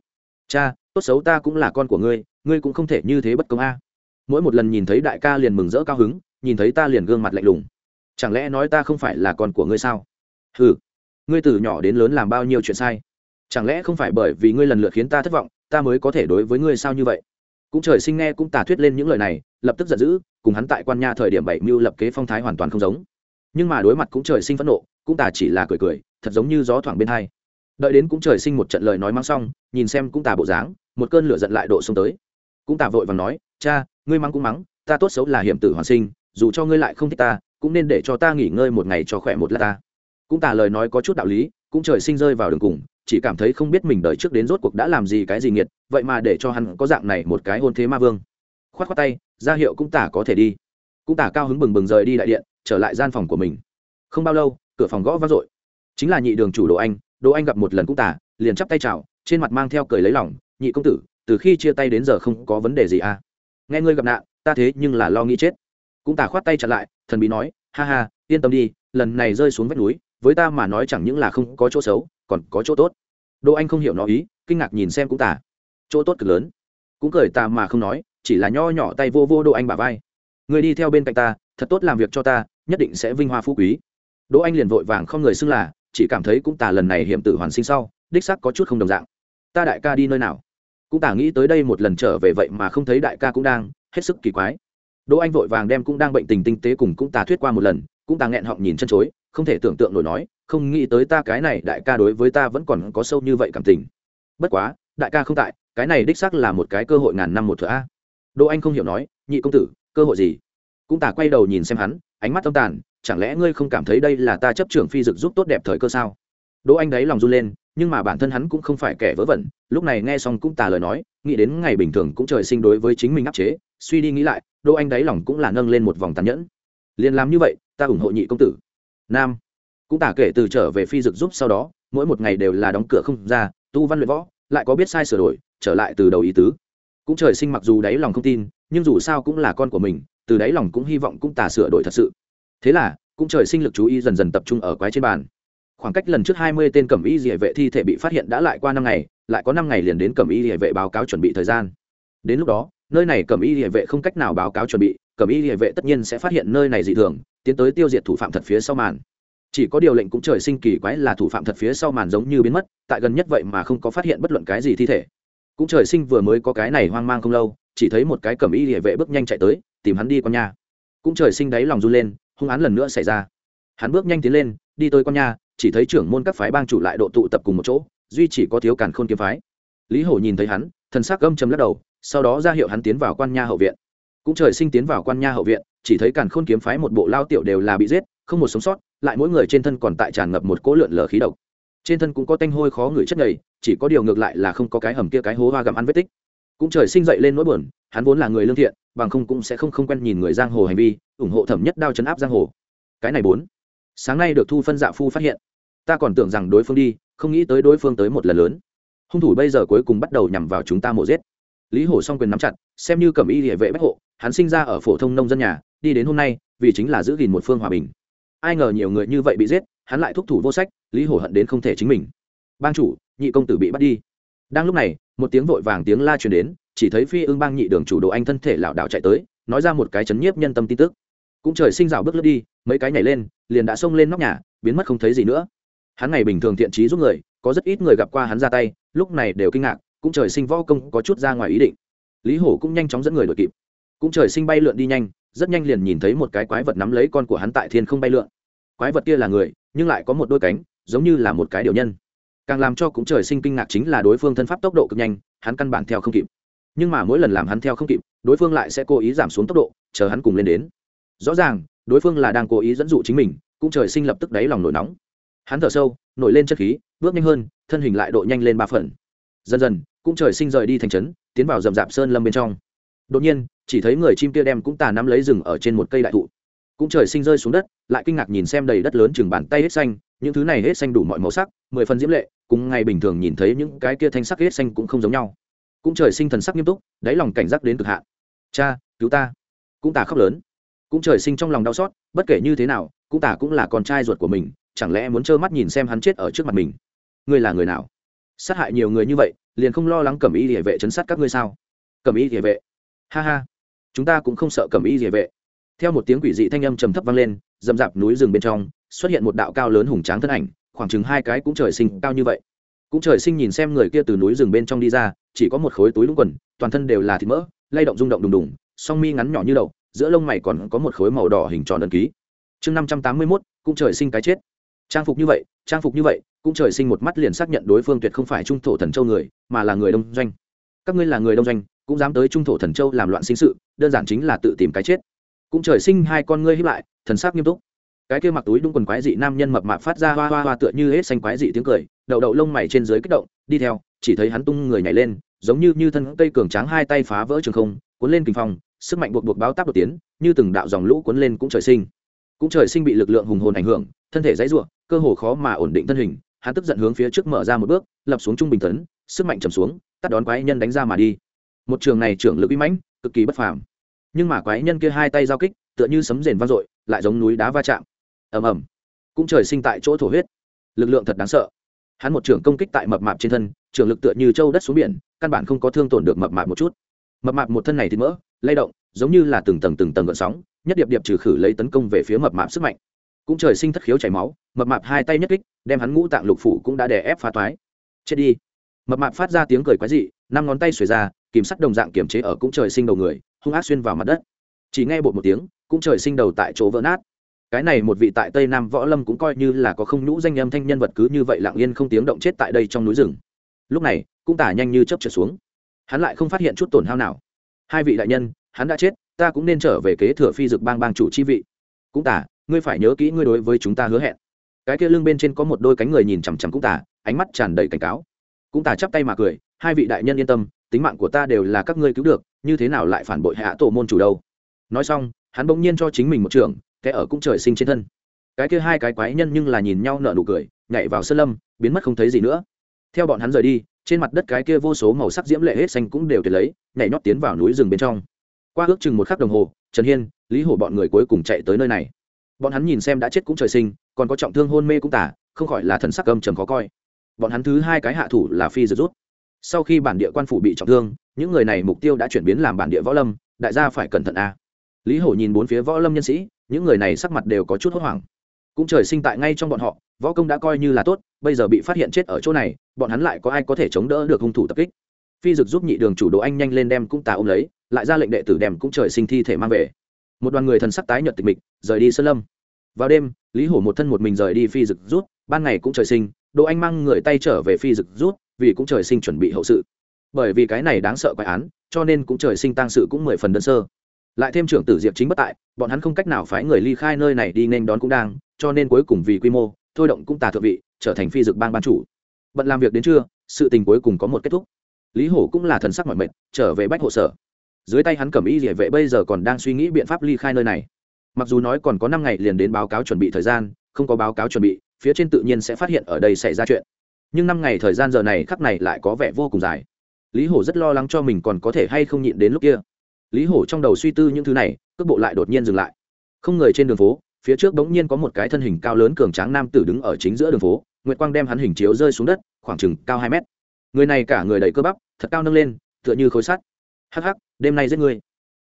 Cha, tốt xấu ta cũng là con của ngươi ngươi cũng không thể như thế bất công a. Mỗi một lần nhìn thấy đại ca liền mừng rỡ cao hứng, nhìn thấy ta liền gương mặt lạnh lùng. Chẳng lẽ nói ta không phải là con của ngươi sao? Ừ ngươi từ nhỏ đến lớn làm bao nhiêu chuyện sai? Chẳng lẽ không phải bởi vì ngươi lần lượt khiến ta thất vọng, ta mới có thể đối với ngươi sao như vậy? Cũng trời sinh nghe cũng tả thuyết lên những lời này, lập tức giận dữ, cùng hắn tại quan nha thời điểm bảy mưu lập kế phong thái hoàn toàn không giống. Nhưng mà đối mặt cũng trời sinh phẫn nộ, cũng tả chỉ là cười cười, thật giống như gió thoảng bên hai. Đợi đến cũng trời sinh một trận lời nói mang xong, nhìn xem cũng tả bộ dáng, một cơn lửa giận lại độ xông tới. Cũng tả vội và nói, cha, ngươi mắng cũng mắng, ta tốt xấu là hiểm tử hoàn sinh, dù cho ngươi lại không thích ta, cũng nên để cho ta nghỉ ngơi một ngày cho khỏe một lát ta cũng tả lời nói có chút đạo lý, cũng trời sinh rơi vào đường cùng, chỉ cảm thấy không biết mình đợi trước đến rốt cuộc đã làm gì cái gì nghiệt, vậy mà để cho hắn có dạng này một cái hôn thế ma vương. Khoát khoát tay, ra hiệu cũng tả có thể đi. Cũng tả cao hứng bừng bừng rời đi đại điện, trở lại gian phòng của mình. Không bao lâu, cửa phòng gõ vang dội. Chính là nhị đường chủ đồ anh đồ anh gặp một lần cũng tả liền chắp tay chào, trên mặt mang theo cười lấy lòng, nhị công tử, từ khi chia tay đến giờ không có vấn đề gì à? Nghe ngươi gặp nạn, ta thế nhưng là lo nghĩ chết. Cũng tả khoát tay chặt lại, thần bí nói, ha ha, yên tâm đi, lần này rơi xuống vách núi với ta mà nói chẳng những là không có chỗ xấu, còn có chỗ tốt. Đỗ anh không hiểu nó ý, kinh ngạc nhìn xem cũng tả chỗ tốt cực lớn. Cũng cười ta mà không nói, chỉ là nho nhỏ tay vô vô đỗ anh bả vai. Người đi theo bên cạnh ta, thật tốt làm việc cho ta, nhất định sẽ vinh hoa phú quý. Đỗ anh liền vội vàng không người xưng là, chỉ cảm thấy cũng tả lần này hiểm tử hoàn sinh sau, đích sắc có chút không đồng dạng. Ta đại ca đi nơi nào? Cũng tả nghĩ tới đây một lần trở về vậy mà không thấy đại ca cũng đang, hết sức kỳ quái. Đỗ anh vội vàng đem cũng đang bệnh tình tinh tế cùng cũng tả thuyết qua một lần, cũng tả nghẹn họng nhìn chân chối không thể tưởng tượng nổi nói, không nghĩ tới ta cái này đại ca đối với ta vẫn còn có sâu như vậy cảm tình. Bất quá, đại ca không tại, cái này đích xác là một cái cơ hội ngàn năm một thửa a. Đỗ anh không hiểu nói, nhị công tử, cơ hội gì? Cũng tả quay đầu nhìn xem hắn, ánh mắt âm tàn, chẳng lẽ ngươi không cảm thấy đây là ta chấp trưởng phi dực giúp tốt đẹp thời cơ sao? Đỗ anh đấy lòng run lên, nhưng mà bản thân hắn cũng không phải kẻ vớ vẩn, lúc này nghe xong cũng tả lời nói, nghĩ đến ngày bình thường cũng trời sinh đối với chính mình áp chế, suy đi nghĩ lại, đỗ anh đáy lòng cũng là nâng lên một vòng tàn nhẫn. Liền làm như vậy, ta ủng hộ nhị công tử nam. Cũng tả kể từ trở về phi dực giúp sau đó, mỗi một ngày đều là đóng cửa không ra, tu văn luyện võ, lại có biết sai sửa đổi, trở lại từ đầu ý tứ. Cũng trời sinh mặc dù đáy lòng không tin, nhưng dù sao cũng là con của mình, từ đáy lòng cũng hy vọng cũng tả sửa đổi thật sự. Thế là, cũng trời sinh lực chú ý dần dần tập trung ở quái trên bàn. Khoảng cách lần trước hai mươi tên cẩm y địa vệ thi thể bị phát hiện đã lại qua năm ngày, lại có năm ngày liền đến cẩm y địa vệ báo cáo chuẩn bị thời gian. Đến lúc đó, nơi này cẩm y địa vệ không cách nào báo cáo chuẩn bị cẩm y địa vệ tất nhiên sẽ phát hiện nơi này dị thường, tiến tới tiêu diệt thủ phạm thật phía sau màn. Chỉ có điều lệnh cũng trời sinh kỳ quái là thủ phạm thật phía sau màn giống như biến mất, tại gần nhất vậy mà không có phát hiện bất luận cái gì thi thể. Cũng trời sinh vừa mới có cái này hoang mang không lâu, chỉ thấy một cái cẩm y địa vệ bước nhanh chạy tới, tìm hắn đi con nhà cũng trời sinh đáy lòng run lên, hung án lần nữa xảy ra. Hắn bước nhanh tiến lên, đi tới con nhà chỉ thấy trưởng môn các phái bang chủ lại độ tụ tập cùng một chỗ, duy chỉ có thiếu càn khôn kiếm phái. Lý hổ nhìn thấy hắn, thần sắc gâm chầm lắc đầu, sau đó ra hiệu hắn tiến vào quan nha hậu viện cũng trời sinh tiến vào quan nha hậu viện, chỉ thấy càn khôn kiếm phái một bộ lao tiểu đều là bị giết, không một sống sót, lại mỗi người trên thân còn tại tràn ngập một cỗ lượn lờ khí độc. Trên thân cũng có tanh hôi khó ngửi chất nhầy, chỉ có điều ngược lại là không có cái hầm kia cái hố hoa gặm ăn vết tích. Cũng trời sinh dậy lên nỗi buồn, hắn vốn là người lương thiện, bằng không cũng sẽ không không quen nhìn người giang hồ hành vi, ủng hộ thẩm nhất đao chấn áp giang hồ. Cái này bốn. Sáng nay được thu phân dạ phu phát hiện. Ta còn tưởng rằng đối phương đi, không nghĩ tới đối phương tới một lần lớn. Hung thủ bây giờ cuối cùng bắt đầu nhằm vào chúng ta mổ giết. Lý hổ song quyền nắm chặt, xem như cầm y địa vệ bách hộ hắn sinh ra ở phổ thông nông dân nhà, đi đến hôm nay, vì chính là giữ gìn một phương hòa bình. Ai ngờ nhiều người như vậy bị giết, hắn lại thúc thủ vô sách, lý hổ hận đến không thể chính mình. Bang chủ, nhị công tử bị bắt đi. Đang lúc này, một tiếng vội vàng tiếng la truyền đến, chỉ thấy phi ương bang nhị đường chủ đồ anh thân thể lảo đảo chạy tới, nói ra một cái chấn nhiếp nhân tâm tin tức. Cũng trời sinh rào bước lướt đi, mấy cái nhảy lên, liền đã xông lên nóc nhà, biến mất không thấy gì nữa. Hắn ngày bình thường thiện trí giúp người, có rất ít người gặp qua hắn ra tay, lúc này đều kinh ngạc, cũng trời sinh võ công có chút ra ngoài ý định. Lý hổ cũng nhanh chóng dẫn người đội kịp cũng trời sinh bay lượn đi nhanh, rất nhanh liền nhìn thấy một cái quái vật nắm lấy con của hắn tại thiên không bay lượn. Quái vật kia là người, nhưng lại có một đôi cánh, giống như là một cái điều nhân. Càng làm cho cũng trời sinh kinh ngạc chính là đối phương thân pháp tốc độ cực nhanh, hắn căn bản theo không kịp. Nhưng mà mỗi lần làm hắn theo không kịp, đối phương lại sẽ cố ý giảm xuống tốc độ, chờ hắn cùng lên đến. Rõ ràng, đối phương là đang cố ý dẫn dụ chính mình, cũng trời sinh lập tức đáy lòng nổi nóng. Hắn thở sâu, nổi lên chất khí, bước nhanh hơn, thân hình lại độ nhanh lên ba phần. Dần dần, cũng trời sinh rời đi thành trấn, tiến vào rậm rạp sơn lâm bên trong. Đột nhiên chỉ thấy người chim kia đem cũng tà nắm lấy rừng ở trên một cây đại thụ. Cũng trời sinh rơi xuống đất, lại kinh ngạc nhìn xem đầy đất lớn chừng bàn tay hết xanh, những thứ này hết xanh đủ mọi màu sắc, mười phần diễm lệ, cùng ngày bình thường nhìn thấy những cái kia thanh sắc hết xanh cũng không giống nhau. Cũng trời sinh thần sắc nghiêm túc, đáy lòng cảnh giác đến cực hạn. Cha, cứu ta. Cũng tà khóc lớn. Cũng trời sinh trong lòng đau xót, bất kể như thế nào, cũng tà cũng là con trai ruột của mình, chẳng lẽ muốn trơ mắt nhìn xem hắn chết ở trước mặt mình? Ngươi là người nào? Sát hại nhiều người như vậy, liền không lo lắng cẩm y địa vệ chấn sát các ngươi sao? Cẩm y địa vệ. Ha ha chúng ta cũng không sợ cẩm y địa vệ. Theo một tiếng quỷ dị thanh âm trầm thấp vang lên, dầm dạp núi rừng bên trong, xuất hiện một đạo cao lớn hùng tráng thân ảnh, khoảng chừng hai cái cũng trời sinh cao như vậy. Cũng trời sinh nhìn xem người kia từ núi rừng bên trong đi ra, chỉ có một khối túi lũng quần, toàn thân đều là thịt mỡ, lay động rung động đùng đùng, song mi ngắn nhỏ như đậu giữa lông mày còn có một khối màu đỏ hình tròn ấn ký. Chương năm trăm tám mươi mốt, cũng trời sinh cái chết. Trang phục như vậy, trang phục như vậy, cũng trời sinh một mắt liền xác nhận đối phương tuyệt không phải trung thổ thần châu người, mà là người đông doanh. Các ngươi là người đông doanh cũng dám tới trung thổ thần châu làm loạn sinh sự, đơn giản chính là tự tìm cái chết. Cũng trời sinh hai con ngươi hiếp lại, thần sắc nghiêm túc. Cái kia mặc túi đúng quần quái dị nam nhân mập mạp phát ra hoa hoa hoa tựa như hết xanh quái dị tiếng cười, đậu đậu lông mày trên dưới kích động, đi theo, chỉ thấy hắn tung người nhảy lên, giống như như thân cây cường tráng hai tay phá vỡ trường không, cuốn lên kinh phong, sức mạnh buộc buộc báo táp đột tiến, như từng đạo dòng lũ cuốn lên cũng trời sinh. Cũng trời sinh bị lực lượng hùng hồn ảnh hưởng, thân thể dãy ruộng, cơ hồ khó mà ổn định thân hình, hắn tức giận hướng phía trước mở ra một bước, lập xuống trung bình tấn, sức mạnh trầm xuống, tắt đón quái nhân đánh ra mà đi một trường này trưởng lực uy mãnh, cực kỳ bất phàm. Nhưng mà quái nhân kia hai tay giao kích, tựa như sấm rền vang dội, lại giống núi đá va chạm. Ầm ầm. Cũng trời sinh tại chỗ thổ huyết. Lực lượng thật đáng sợ. Hắn một trường công kích tại mập mạp trên thân, trường lực tựa như châu đất xuống biển, căn bản không có thương tổn được mập mạp một chút. Mập mạp một thân này thì mỡ, lay động, giống như là từng tầng từng tầng gợn sóng, nhất điệp điệp trừ khử lấy tấn công về phía mập mạp sức mạnh. Cũng trời sinh thất khiếu chảy máu, mập mạp hai tay nhất kích, đem hắn ngũ tạng lục phủ cũng đã đè ép phá toái. Chết đi. Mập mạp phát ra tiếng cười quái dị, năm ngón tay xuề ra kìm sắt đồng dạng kiểm chế ở cũng trời sinh đầu người, hung ác xuyên vào mặt đất. Chỉ nghe bột một tiếng, cũng trời sinh đầu tại chỗ vỡ nát. Cái này một vị tại tây nam võ lâm cũng coi như là có không nhũ danh âm thanh nhân vật cứ như vậy lặng yên không tiếng động chết tại đây trong núi rừng. Lúc này, cũng tả nhanh như chấp trượt xuống. Hắn lại không phát hiện chút tổn hao nào. Hai vị đại nhân, hắn đã chết, ta cũng nên trở về kế thừa phi dực bang bang chủ chi vị. Cũng tả, ngươi phải nhớ kỹ ngươi đối với chúng ta hứa hẹn. Cái kia lưng bên trên có một đôi cánh người nhìn chằm chằm cũng tả, ánh mắt tràn đầy cảnh cáo. Cũng tả chắp tay mà cười, hai vị đại nhân yên tâm tính mạng của ta đều là các ngươi cứu được, như thế nào lại phản bội hạ tổ môn chủ đâu? Nói xong, hắn bỗng nhiên cho chính mình một trường, kẻ ở cũng trời sinh trên thân. Cái kia hai cái quái nhân nhưng là nhìn nhau nở nụ cười, nhảy vào sơn lâm, biến mất không thấy gì nữa. Theo bọn hắn rời đi, trên mặt đất cái kia vô số màu sắc diễm lệ hết xanh cũng đều tuyệt lấy, nhảy nhót tiến vào núi rừng bên trong. Qua ước chừng một khắc đồng hồ, trần hiên, lý hổ bọn người cuối cùng chạy tới nơi này. Bọn hắn nhìn xem đã chết cũng trời sinh, còn có trọng thương hôn mê cũng tả, không khỏi là thần sắc âm trầm khó coi. Bọn hắn thứ hai cái hạ thủ là phi rượt rút sau khi bản địa quan phủ bị trọng thương, những người này mục tiêu đã chuyển biến làm bản địa võ lâm, đại gia phải cẩn thận a. Lý hổ nhìn bốn phía võ lâm nhân sĩ, những người này sắc mặt đều có chút hốt hoảng. Cũng trời sinh tại ngay trong bọn họ, võ công đã coi như là tốt, bây giờ bị phát hiện chết ở chỗ này, bọn hắn lại có ai có thể chống đỡ được hung thủ tập kích? Phi dực giúp nhị đường chủ đồ anh nhanh lên đem cũng tà ôm lấy, lại ra lệnh đệ tử đem cũng trời sinh thi thể mang về. Một đoàn người thần sắc tái nhợt tịch mịch, rời đi sơn lâm. Vào đêm, lý hổ một thân một mình rời đi phi dực rút, ban ngày cũng trời sinh đồ anh mang người tay trở về phi dực rút vì cũng trời sinh chuẩn bị hậu sự. Bởi vì cái này đáng sợ quái án, cho nên cũng trời sinh tăng sự cũng mười phần đơn sơ. Lại thêm trưởng tử diệp chính bất tại, bọn hắn không cách nào phái người ly khai nơi này đi nên đón cũng đang, cho nên cuối cùng vì quy mô, thôi động cũng tà thượng vị, trở thành phi dực bang ban chủ. Bận làm việc đến trưa, sự tình cuối cùng có một kết thúc. Lý hổ cũng là thần sắc mọi mệt, trở về bách hộ sở. Dưới tay hắn cầm y địa vệ bây giờ còn đang suy nghĩ biện pháp ly khai nơi này. Mặc dù nói còn có năm ngày liền đến báo cáo chuẩn bị thời gian, không có báo cáo chuẩn bị, phía trên tự nhiên sẽ phát hiện ở đây xảy ra chuyện nhưng năm ngày thời gian giờ này khắc này lại có vẻ vô cùng dài. Lý hổ rất lo lắng cho mình còn có thể hay không nhịn đến lúc kia. Lý hổ trong đầu suy tư những thứ này, cước bộ lại đột nhiên dừng lại. Không người trên đường phố, phía trước bỗng nhiên có một cái thân hình cao lớn cường tráng nam tử đứng ở chính giữa đường phố, nguyệt quang đem hắn hình chiếu rơi xuống đất, khoảng chừng cao hai mét. Người này cả người đầy cơ bắp, thật cao nâng lên, tựa như khối sắt. Hắc hắc, đêm nay giết ngươi.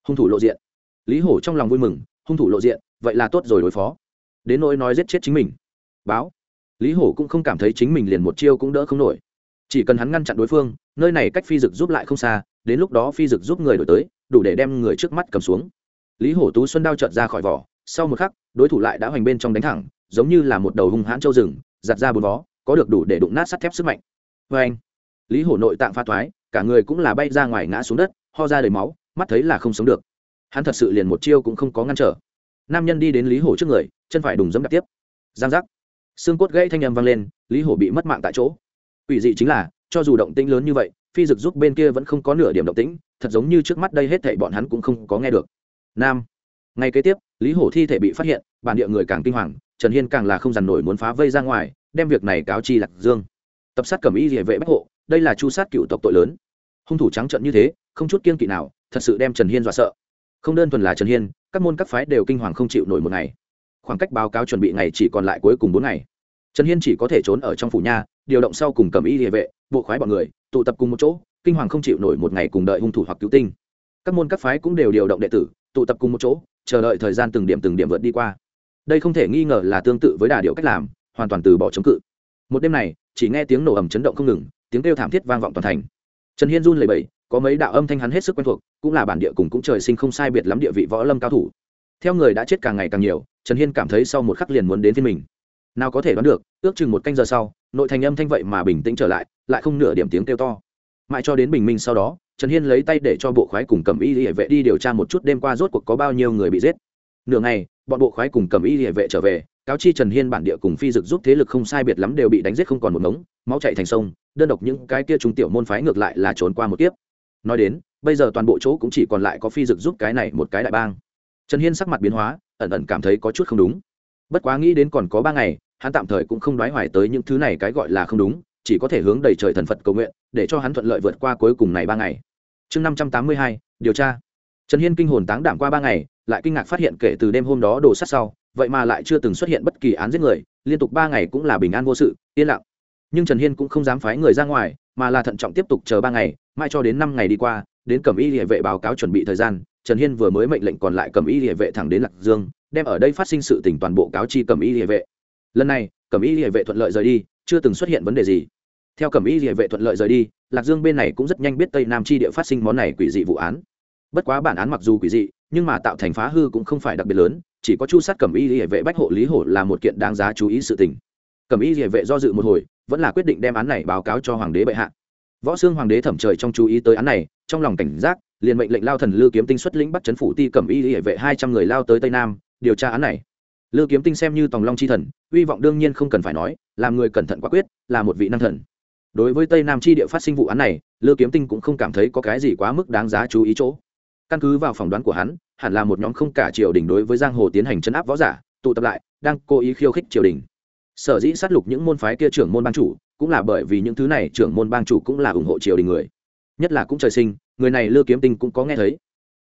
Hung thủ lộ diện. Lý hổ trong lòng vui mừng, hung thủ lộ diện, vậy là tốt rồi đối phó. Đến nỗi nói giết chết chính mình. Báo lý hổ cũng không cảm thấy chính mình liền một chiêu cũng đỡ không nổi. Chỉ cần hắn ngăn chặn đối phương, nơi này cách phi dực giúp lại không xa, đến lúc đó phi dực giúp người đổi tới, đủ để đem người trước mắt cầm xuống. Lý hổ tú xuân đao trợt ra khỏi vỏ, sau một khắc, đối thủ lại đã hoành bên trong đánh thẳng, giống như là một đầu hung hãn châu rừng, giặt ra bốn vó, có được đủ để đụng nát sắt thép sức mạnh. Vê anh, lý hổ nội tạng pha thoái, cả người cũng là bay ra ngoài ngã xuống đất, ho ra đầy máu, mắt thấy là không sống được. Hắn thật sự liền một chiêu cũng không có ngăn trở. Nam nhân đi đến lý hổ trước người, chân phải đùng dẫm đạp tiếp. Giang giác xương cốt gãy thanh âm vang lên, lý hổ bị mất mạng tại chỗ. Ủy dị chính là, cho dù động tĩnh lớn như vậy, phi dực giúp bên kia vẫn không có nửa điểm động tĩnh, thật giống như trước mắt đây hết thảy bọn hắn cũng không có nghe được. Nam. Ngay kế tiếp, lý hổ thi thể bị phát hiện, bản địa người càng kinh hoàng, trần hiên càng là không dằn nổi muốn phá vây ra ngoài, đem việc này cáo chi lạc dương. Tập sát cẩm y địa vệ bách hộ, đây là chu sát cựu tộc tội lớn. Hung thủ trắng trận như thế, không chút kiên kỵ nào, thật sự đem trần hiên dọa sợ. Không đơn thuần là trần hiên, các môn các phái đều kinh hoàng không chịu nổi một ngày khoảng cách báo cáo chuẩn bị ngày chỉ còn lại cuối cùng bốn ngày. Trần hiên chỉ có thể trốn ở trong phủ nha, điều động sau cùng cầm y địa vệ, bộ khoái bọn người, tụ tập cùng một chỗ, kinh hoàng không chịu nổi một ngày cùng đợi hung thủ hoặc cứu tinh. Các môn các phái cũng đều điều động đệ tử, tụ tập cùng một chỗ, chờ đợi thời gian từng điểm từng điểm vượt đi qua. Đây không thể nghi ngờ là tương tự với đà điệu cách làm, hoàn toàn từ bỏ chống cự. Một đêm này, chỉ nghe tiếng nổ ầm chấn động không ngừng, tiếng kêu thảm thiết vang vọng toàn thành. Trần hiên run lẩy bẩy, có mấy đạo âm thanh hắn hết sức quen thuộc, cũng là bản địa cùng cũng trời sinh không sai biệt lắm địa vị võ lâm cao thủ theo người đã chết càng ngày càng nhiều, trần hiên cảm thấy sau một khắc liền muốn đến phiên mình. Nào có thể đoán được, ước chừng một canh giờ sau, nội thành âm thanh vậy mà bình tĩnh trở lại lại không nửa điểm tiếng kêu to. Mãi cho đến bình minh sau đó, trần hiên lấy tay để cho bộ khoái cùng cầm y hệ vệ đi điều tra một chút đêm qua rốt cuộc có bao nhiêu người bị giết. Nửa ngày, bọn bộ khoái cùng cầm y hệ vệ trở về, cáo chi trần hiên bản địa cùng phi dực giúp thế lực không sai biệt lắm đều bị đánh giết không còn một ngống, máu chạy thành sông, đơn độc những cái kia trung tiểu môn phái ngược lại là trốn qua một kiếp. Nói đến, bây giờ toàn bộ chỗ cũng chỉ còn lại có phi dực giúp cái này một cái đại bang trần hiên sắc mặt biến hóa, ẩn ẩn cảm thấy có chút không đúng. Bất quá nghĩ đến còn có ba ngày, hắn tạm thời cũng không đoái hoài tới những thứ này cái gọi là không đúng, chỉ có thể hướng đầy trời thần phật cầu nguyện, để cho hắn thuận lợi vượt qua cuối cùng này ba ngày. Chương năm trăm tám mươi hai, điều tra. Trần hiên kinh hồn táng đảm qua ba ngày, lại kinh ngạc phát hiện kể từ đêm hôm đó đổ sát sau, vậy mà lại chưa từng xuất hiện bất kỳ án giết người, liên tục ba ngày cũng là bình an vô sự, yên lặng. Nhưng trần hiên cũng không dám phái người ra ngoài, mà là thận trọng tiếp tục chờ ba ngày mai cho đến năm ngày đi qua, đến cẩm y địa vệ báo cáo chuẩn bị thời gian trần hiên vừa mới mệnh lệnh còn lại cẩm y địa vệ thẳng đến lạc dương, đem ở đây phát sinh sự tình toàn bộ cáo chi cẩm y địa vệ. Lần này cẩm y địa vệ thuận lợi rời đi, chưa từng xuất hiện vấn đề gì. Theo cẩm y địa vệ thuận lợi rời đi, lạc dương bên này cũng rất nhanh biết tây nam chi địa phát sinh món này quỷ dị vụ án. Bất quá bản án mặc dù quỷ dị, nhưng mà tạo thành phá hư cũng không phải đặc biệt lớn, chỉ có chu sát cẩm y địa vệ bách hộ lý hổ là một kiện đáng giá chú ý sự tình. Cẩm y địa vệ do dự một hồi, vẫn là quyết định đem án này báo cáo cho hoàng đế bệ hạ. Võ xương hoàng đế thẩm trời trong chú ý tới án này, trong lòng cảnh giác liền mệnh lệnh lao thần lư kiếm tinh xuất lĩnh bắt chấn phủ ti cẩm y hệ vệ hai trăm người lao tới tây nam, điều tra án này. Lư kiếm tinh xem như tòng long chi thần, hy vọng đương nhiên không cần phải nói, làm người cẩn thận quả quyết, là một vị năng thần. Đối với tây nam chi địa phát sinh vụ án này, lư kiếm tinh cũng không cảm thấy có cái gì quá mức đáng giá chú ý chỗ. Căn cứ vào phỏng đoán của hắn, hẳn là một nhóm không cả triều đình đối với giang hồ tiến hành chấn áp võ giả, tụ tập lại, đang cố ý khiêu khích triều đình. Sở dĩ sát lục những môn phái kia trưởng môn bang chủ, cũng là bởi vì những thứ này trưởng môn bang chủ cũng là ủng hộ triều đình người nhất là cũng trời sinh, người này Lưu kiếm tinh cũng có nghe thấy.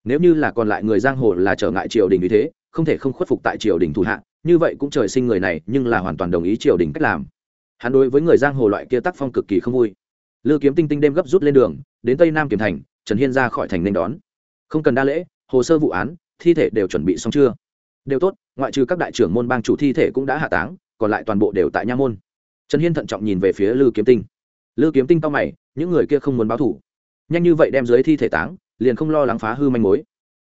Nếu như là còn lại người giang hồ là trở ngại triều đình vì thế, không thể không khuất phục tại triều đình thủ hạ, như vậy cũng trời sinh người này, nhưng là hoàn toàn đồng ý triều đình cách làm. Hắn đối với người giang hồ loại kia tác phong cực kỳ không vui. Lưu kiếm tinh tinh đêm gấp rút lên đường, đến tây nam kiểm thành, trần hiên ra khỏi thành nên đón. Không cần đa lễ, hồ sơ vụ án, thi thể đều chuẩn bị xong chưa? Đều tốt, ngoại trừ các đại trưởng môn bang chủ thi thể cũng đã hạ táng, còn lại toàn bộ đều tại nha môn. Trần hiên thận trọng nhìn về phía lư kiếm tinh. Lư kiếm tinh to mày, những người kia không muốn báo thủ nhanh như vậy đem dưới thi thể táng, liền không lo lắng phá hư manh mối.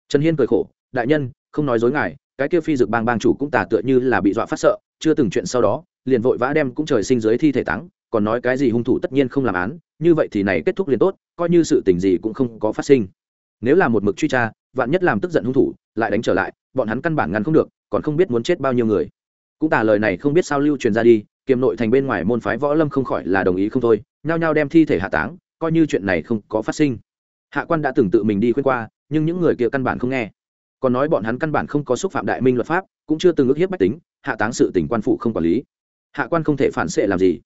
Trần hiên cười khổ, đại nhân, không nói dối ngài, cái kia phi dực bang bang chủ cũng tả tựa như là bị dọa phát sợ, chưa từng chuyện sau đó, liền vội vã đem cũng trời sinh dưới thi thể táng, còn nói cái gì hung thủ tất nhiên không làm án, như vậy thì này kết thúc liền tốt, coi như sự tình gì cũng không có phát sinh. Nếu là một mực truy tra, vạn nhất làm tức giận hung thủ, lại đánh trở lại, bọn hắn căn bản ngăn không được, còn không biết muốn chết bao nhiêu người. Cũng tả lời này không biết sao lưu truyền ra đi, kiềm nội thành bên ngoài môn phái võ lâm không khỏi là đồng ý không thôi, nhao nhao đem thi thể hạ táng coi như chuyện này không có phát sinh. Hạ quan đã từng tự mình đi khuyên qua, nhưng những người kia căn bản không nghe. Còn nói bọn hắn căn bản không có xúc phạm đại minh luật pháp, cũng chưa từng ước hiếp bách tính, hạ táng sự tỉnh quan phụ không quản lý. Hạ quan không thể phản xệ làm gì.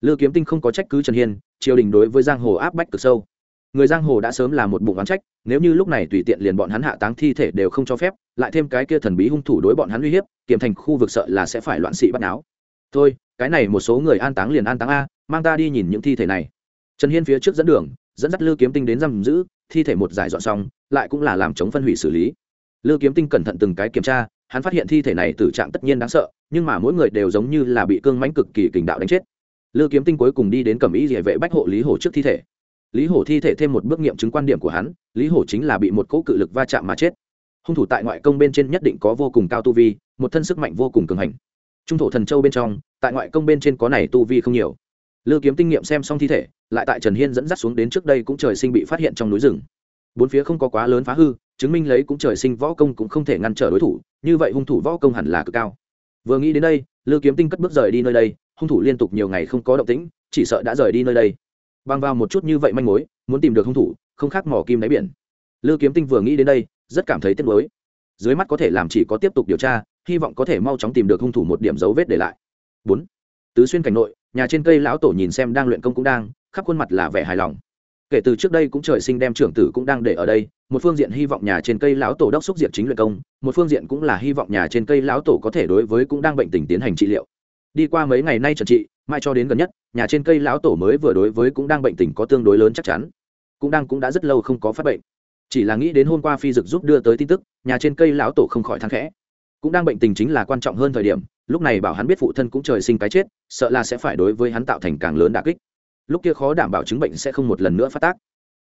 Lư kiếm tinh không có trách cứ trần hiên, triều đình đối với giang hồ áp bách cực sâu. Người giang hồ đã sớm là một bụng oán trách, nếu như lúc này tùy tiện liền bọn hắn hạ táng thi thể đều không cho phép, lại thêm cái kia thần bí hung thủ đối bọn hắn uy hiếp, kiểm thành khu vực sợ là sẽ phải loạn sĩ bắt náo thôi, cái này một số người an táng liền an táng a, mang ta đi nhìn những thi thể này trần hiên phía trước dẫn đường, dẫn dắt lư kiếm tinh đến giam giữ, thi thể một giải dọn xong, lại cũng là làm chống phân hủy xử lý. Lư kiếm tinh cẩn thận từng cái kiểm tra, hắn phát hiện thi thể này tử trạng tất nhiên đáng sợ, nhưng mà mỗi người đều giống như là bị cương mãnh cực kỳ kình đạo đánh chết. Lư kiếm tinh cuối cùng đi đến cẩm ý địa vệ bách hộ lý hổ trước thi thể. Lý hổ thi thể thêm một bước nghiệm chứng quan điểm của hắn, lý hổ chính là bị một cỗ cự lực va chạm mà chết. Hung thủ tại ngoại công bên trên nhất định có vô cùng cao tu vi, một thân sức mạnh vô cùng cường hành. Trung thổ thần châu bên trong, tại ngoại công bên trên có này tu vi không nhiều lư kiếm tinh nghiệm xem xong thi thể, lại tại trần hiên dẫn dắt xuống đến trước đây cũng trời sinh bị phát hiện trong núi rừng. Bốn phía không có quá lớn phá hư, chứng minh lấy cũng trời sinh võ công cũng không thể ngăn trở đối thủ, như vậy hung thủ võ công hẳn là cực cao. Vừa nghĩ đến đây, lư kiếm tinh cất bước rời đi nơi đây, hung thủ liên tục nhiều ngày không có động tĩnh, chỉ sợ đã rời đi nơi đây. Băng vào một chút như vậy manh mối, muốn tìm được hung thủ, không khác mỏ kim đáy biển. Lư kiếm tinh vừa nghĩ đến đây, rất cảm thấy tiếc nuối. Dưới mắt có thể làm chỉ có tiếp tục điều tra, hy vọng có thể mau chóng tìm được hung thủ một điểm dấu vết để lại. Bốn tứ xuyên cảnh nội, nhà trên cây lão tổ nhìn xem đang luyện công cũng đang, khắp khuôn mặt là vẻ hài lòng. Kể từ trước đây cũng trời sinh đem trưởng tử cũng đang để ở đây, một phương diện hy vọng nhà trên cây lão tổ đốc xúc diệt chính luyện công, một phương diện cũng là hy vọng nhà trên cây lão tổ có thể đối với cũng đang bệnh tình tiến hành trị liệu. Đi qua mấy ngày nay trần trị, mai cho đến gần nhất, nhà trên cây lão tổ mới vừa đối với cũng đang bệnh tình có tương đối lớn chắc chắn. Cũng đang cũng đã rất lâu không có phát bệnh. Chỉ là nghĩ đến hôm qua phi dực giúp đưa tới tin tức, nhà trên cây lão tổ không khỏi thang khẽ. Cũng đang bệnh tình chính là quan trọng hơn thời điểm lúc này bảo hắn biết phụ thân cũng trời sinh cái chết, sợ là sẽ phải đối với hắn tạo thành càng lớn đà kích. Lúc kia khó đảm bảo chứng bệnh sẽ không một lần nữa phát tác.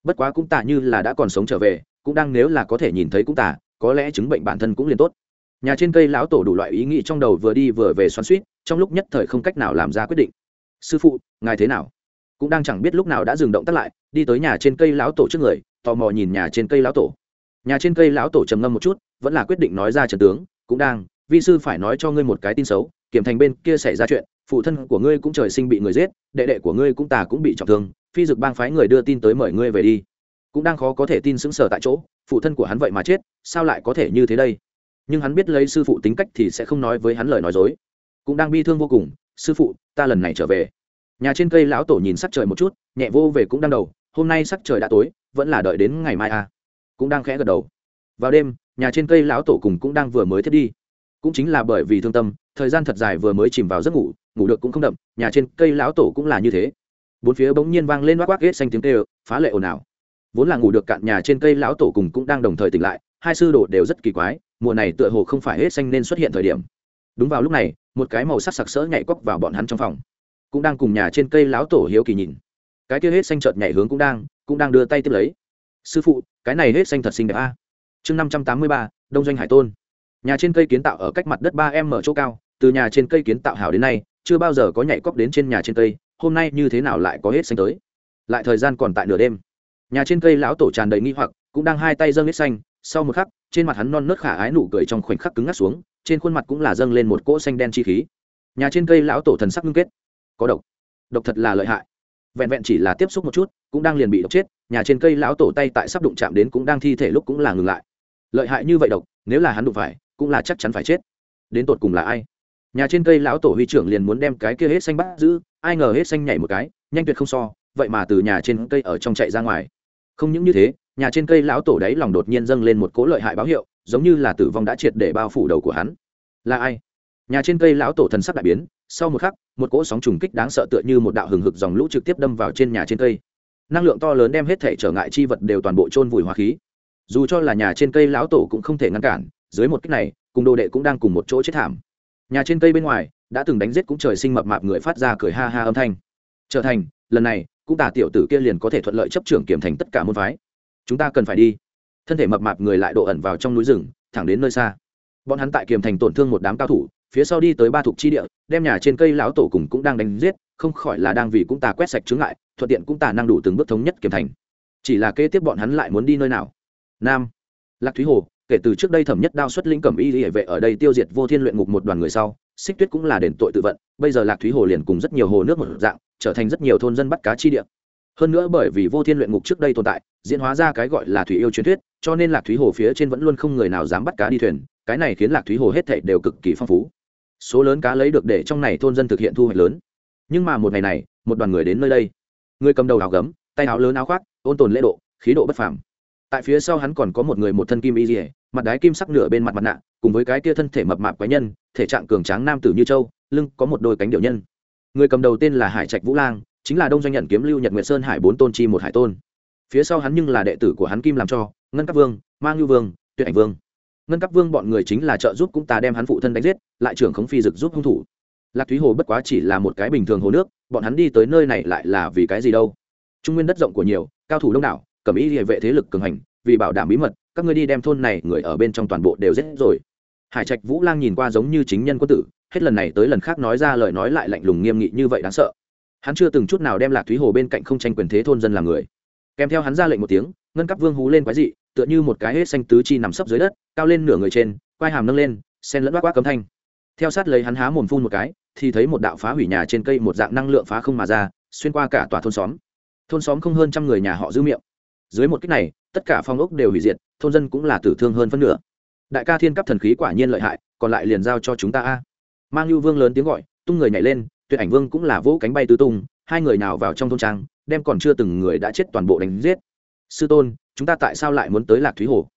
Bất quá cũng tả như là đã còn sống trở về, cũng đang nếu là có thể nhìn thấy cũng tả có lẽ chứng bệnh bản thân cũng liền tốt. Nhà trên cây lão tổ đủ loại ý nghĩ trong đầu vừa đi vừa về xoắn suýt trong lúc nhất thời không cách nào làm ra quyết định. Sư phụ, ngài thế nào? Cũng đang chẳng biết lúc nào đã dừng động tắt lại, đi tới nhà trên cây lão tổ trước người, tò mò nhìn nhà trên cây lão tổ. Nhà trên cây lão tổ trầm ngâm một chút, vẫn là quyết định nói ra trần tướng, cũng đang vi sư phải nói cho ngươi một cái tin xấu, kiểm thành bên kia xảy ra chuyện, phụ thân của ngươi cũng trời sinh bị người giết, đệ đệ của ngươi cũng tà cũng bị trọng thương, phi dực bang phái người đưa tin tới mời ngươi về đi. Cũng đang khó có thể tin sững sờ tại chỗ, phụ thân của hắn vậy mà chết, sao lại có thể như thế đây? Nhưng hắn biết lấy sư phụ tính cách thì sẽ không nói với hắn lời nói dối. Cũng đang bi thương vô cùng, sư phụ, ta lần này trở về. Nhà trên cây lão tổ nhìn sắc trời một chút, nhẹ vô về cũng đang đầu, hôm nay sắc trời đã tối, vẫn là đợi đến ngày mai à. cũng đang khẽ gật đầu. Vào đêm, nhà trên cây lão tổ cùng cũng đang vừa mới thiết đi cũng chính là bởi vì thương tâm, thời gian thật dài vừa mới chìm vào giấc ngủ ngủ được cũng không đậm, nhà trên cây lão tổ cũng là như thế. Bốn phía bỗng nhiên vang lên quát quát ghét xanh tiếng kêu, phá lệ ồn ào. Vốn là ngủ được cạn nhà trên cây lão tổ cùng cũng đang đồng thời tỉnh lại, hai sư đồ đều rất kỳ quái, mùa này tựa hồ không phải hết xanh nên xuất hiện thời điểm. Đúng vào lúc này, một cái màu sắc sặc sỡ nhảy cóc vào bọn hắn trong phòng. Cũng đang cùng nhà trên cây lão tổ hiếu kỳ nhìn. Cái kia hết xanh chợt nhảy hướng cũng đang cũng đang đưa tay tiếp lấy. Sư phụ, cái này hết xanh thật xinh đẹp a. Chương năm trăm tám mươi ba, đông doanh hải tôn nhà trên cây kiến tạo ở cách mặt đất ba m ở chỗ cao, từ nhà trên cây kiến tạo hảo đến nay, chưa bao giờ có nhảy cóc đến trên nhà trên cây, hôm nay như thế nào lại có hết xanh tới? Lại thời gian còn tại nửa đêm. Nhà trên cây lão tổ tràn đầy nghi hoặc, cũng đang hai tay dâng hết xanh, sau một khắc, trên mặt hắn non nớt khả ái nụ cười trong khoảnh khắc cứng ngắt xuống, trên khuôn mặt cũng là dâng lên một cỗ xanh đen chi khí. Nhà trên cây lão tổ thần sắc ngưng kết. Có độc. Độc thật là lợi hại. Vẹn vẹn chỉ là tiếp xúc một chút, cũng đang liền bị độc chết, nhà trên cây lão tổ tay tại sắp đụng chạm đến cũng đang thi thể lúc cũng là ngừng lại. Lợi hại như vậy độc, nếu là hắn đụng phải cũng là chắc chắn phải chết. Đến tột cùng là ai? Nhà trên cây lão tổ huy trưởng liền muốn đem cái kia hết xanh bắt giữ, ai ngờ hết xanh nhảy một cái, nhanh tuyệt không so, vậy mà từ nhà trên cây ở trong chạy ra ngoài. Không những như thế, nhà trên cây lão tổ đấy lòng đột nhiên dâng lên một cỗ lợi hại báo hiệu, giống như là tử vong đã triệt để bao phủ đầu của hắn. Là ai? Nhà trên cây lão tổ thần sắc đại biến, sau một khắc, một cỗ sóng trùng kích đáng sợ tựa như một đạo hừng hực dòng lũ trực tiếp đâm vào trên nhà trên cây. Năng lượng to lớn đem hết thể trở ngại chi vật đều toàn bộ trôn vùi hóa khí. Dù cho là nhà trên cây lão tổ cũng không thể ngăn cản dưới một cách này, cùng đồ đệ cũng đang cùng một chỗ chết thảm. Nhà trên cây bên ngoài, đã từng đánh giết cũng trời sinh mập mạp người phát ra cười ha ha âm thanh. Trở thành, lần này, cũng tà tiểu tử kia liền có thể thuận lợi chấp trưởng kiểm thành tất cả môn phái. Chúng ta cần phải đi. Thân thể mập mạp người lại độ ẩn vào trong núi rừng, thẳng đến nơi xa. Bọn hắn tại kiềm thành tổn thương một đám cao thủ, phía sau đi tới ba thục chi địa, đem nhà trên cây lão tổ cùng cũng đang đánh giết, không khỏi là đang vì cũng tà quét sạch chướng ngại, thuận tiện cũng tà năng đủ từng bước thống nhất kiềm thành. Chỉ là kế tiếp bọn hắn lại muốn đi nơi nào? Nam. Lạc thúy hồ kể từ trước đây thẩm nhất đao xuất linh cẩm y hệ vệ ở đây tiêu diệt vô thiên luyện ngục một đoàn người sau, xích tuyết cũng là đền tội tự vận, bây giờ lạc thúy hồ liền cùng rất nhiều hồ nước một dạng, trở thành rất nhiều thôn dân bắt cá chi địa. Hơn nữa bởi vì vô thiên luyện ngục trước đây tồn tại, diễn hóa ra cái gọi là thủy yêu truyền thuyết, cho nên lạc thúy hồ phía trên vẫn luôn không người nào dám bắt cá đi thuyền, cái này khiến lạc thúy hồ hết thảy đều cực kỳ phong phú. Số lớn cá lấy được để trong này thôn dân thực hiện thu hoạch lớn. Nhưng mà một ngày này, một đoàn người đến nơi đây. Người cầm đầu áo gấm, tay áo lớn áo khoác, ôn tồn lễ độ, khí độ bất phàm. Tại phía sau hắn còn có một người một thân kim y dỉa mặt đái kim sắc nửa bên mặt mặt nạ, cùng với cái kia thân thể mập mạp quái nhân, thể trạng cường tráng nam tử như châu, lưng có một đôi cánh điệu nhân. Người cầm đầu tên là hải trạch vũ lang, chính là đông doanh nhận kiếm lưu nhật nguyệt sơn hải bốn tôn chi một hải tôn. Phía sau hắn nhưng là đệ tử của hắn kim làm cho, ngân cấp vương mang lưu vương, tuyệt ảnh vương. Ngân cấp vương bọn người chính là trợ giúp cũng ta đem hắn phụ thân đánh giết, lại trưởng khống phi dực giúp hung thủ. Lạc thúy hồ bất quá chỉ là một cái bình thường hồ nước, bọn hắn đi tới nơi này lại là vì cái gì đâu? Trung nguyên đất rộng của nhiều, cao thủ đông đảo, cẩm ý địa vệ thế lực cường hành, vì bảo đảm bí mật các ngươi đi đem thôn này người ở bên trong toàn bộ đều giết rồi. Hải trạch vũ lang nhìn qua giống như chính nhân quân tử, hết lần này tới lần khác nói ra lời nói lại lạnh lùng nghiêm nghị như vậy đáng sợ. Hắn chưa từng chút nào đem lạc thúy hồ bên cạnh không tranh quyền thế thôn dân làm người. Kèm theo hắn ra lệnh một tiếng, ngân cắp vương hú lên quái dị, tựa như một cái hết xanh tứ chi nằm sấp dưới đất, cao lên nửa người trên, quai hàm nâng lên, sen lẫn bác quát cấm thanh. Theo sát lấy hắn há mồm phun một cái, thì thấy một đạo phá hủy nhà trên cây một dạng năng lượng phá không mà ra, xuyên qua cả tòa thôn xóm. Thôn xóm không hơn trăm người nhà họ giữ miệng. Dưới một cách này, tất cả phong ốc đều hủy diệt thôn dân cũng là tử thương hơn phân nửa. Đại ca thiên cấp thần khí quả nhiên lợi hại, còn lại liền giao cho chúng ta a. Mang lưu vương lớn tiếng gọi, tung người nhảy lên, tuyệt ảnh vương cũng là vỗ cánh bay tứ tung, hai người nào vào trong thôn trang, đem còn chưa từng người đã chết toàn bộ đánh giết. Sư tôn, chúng ta tại sao lại muốn tới lạc thúy hồ?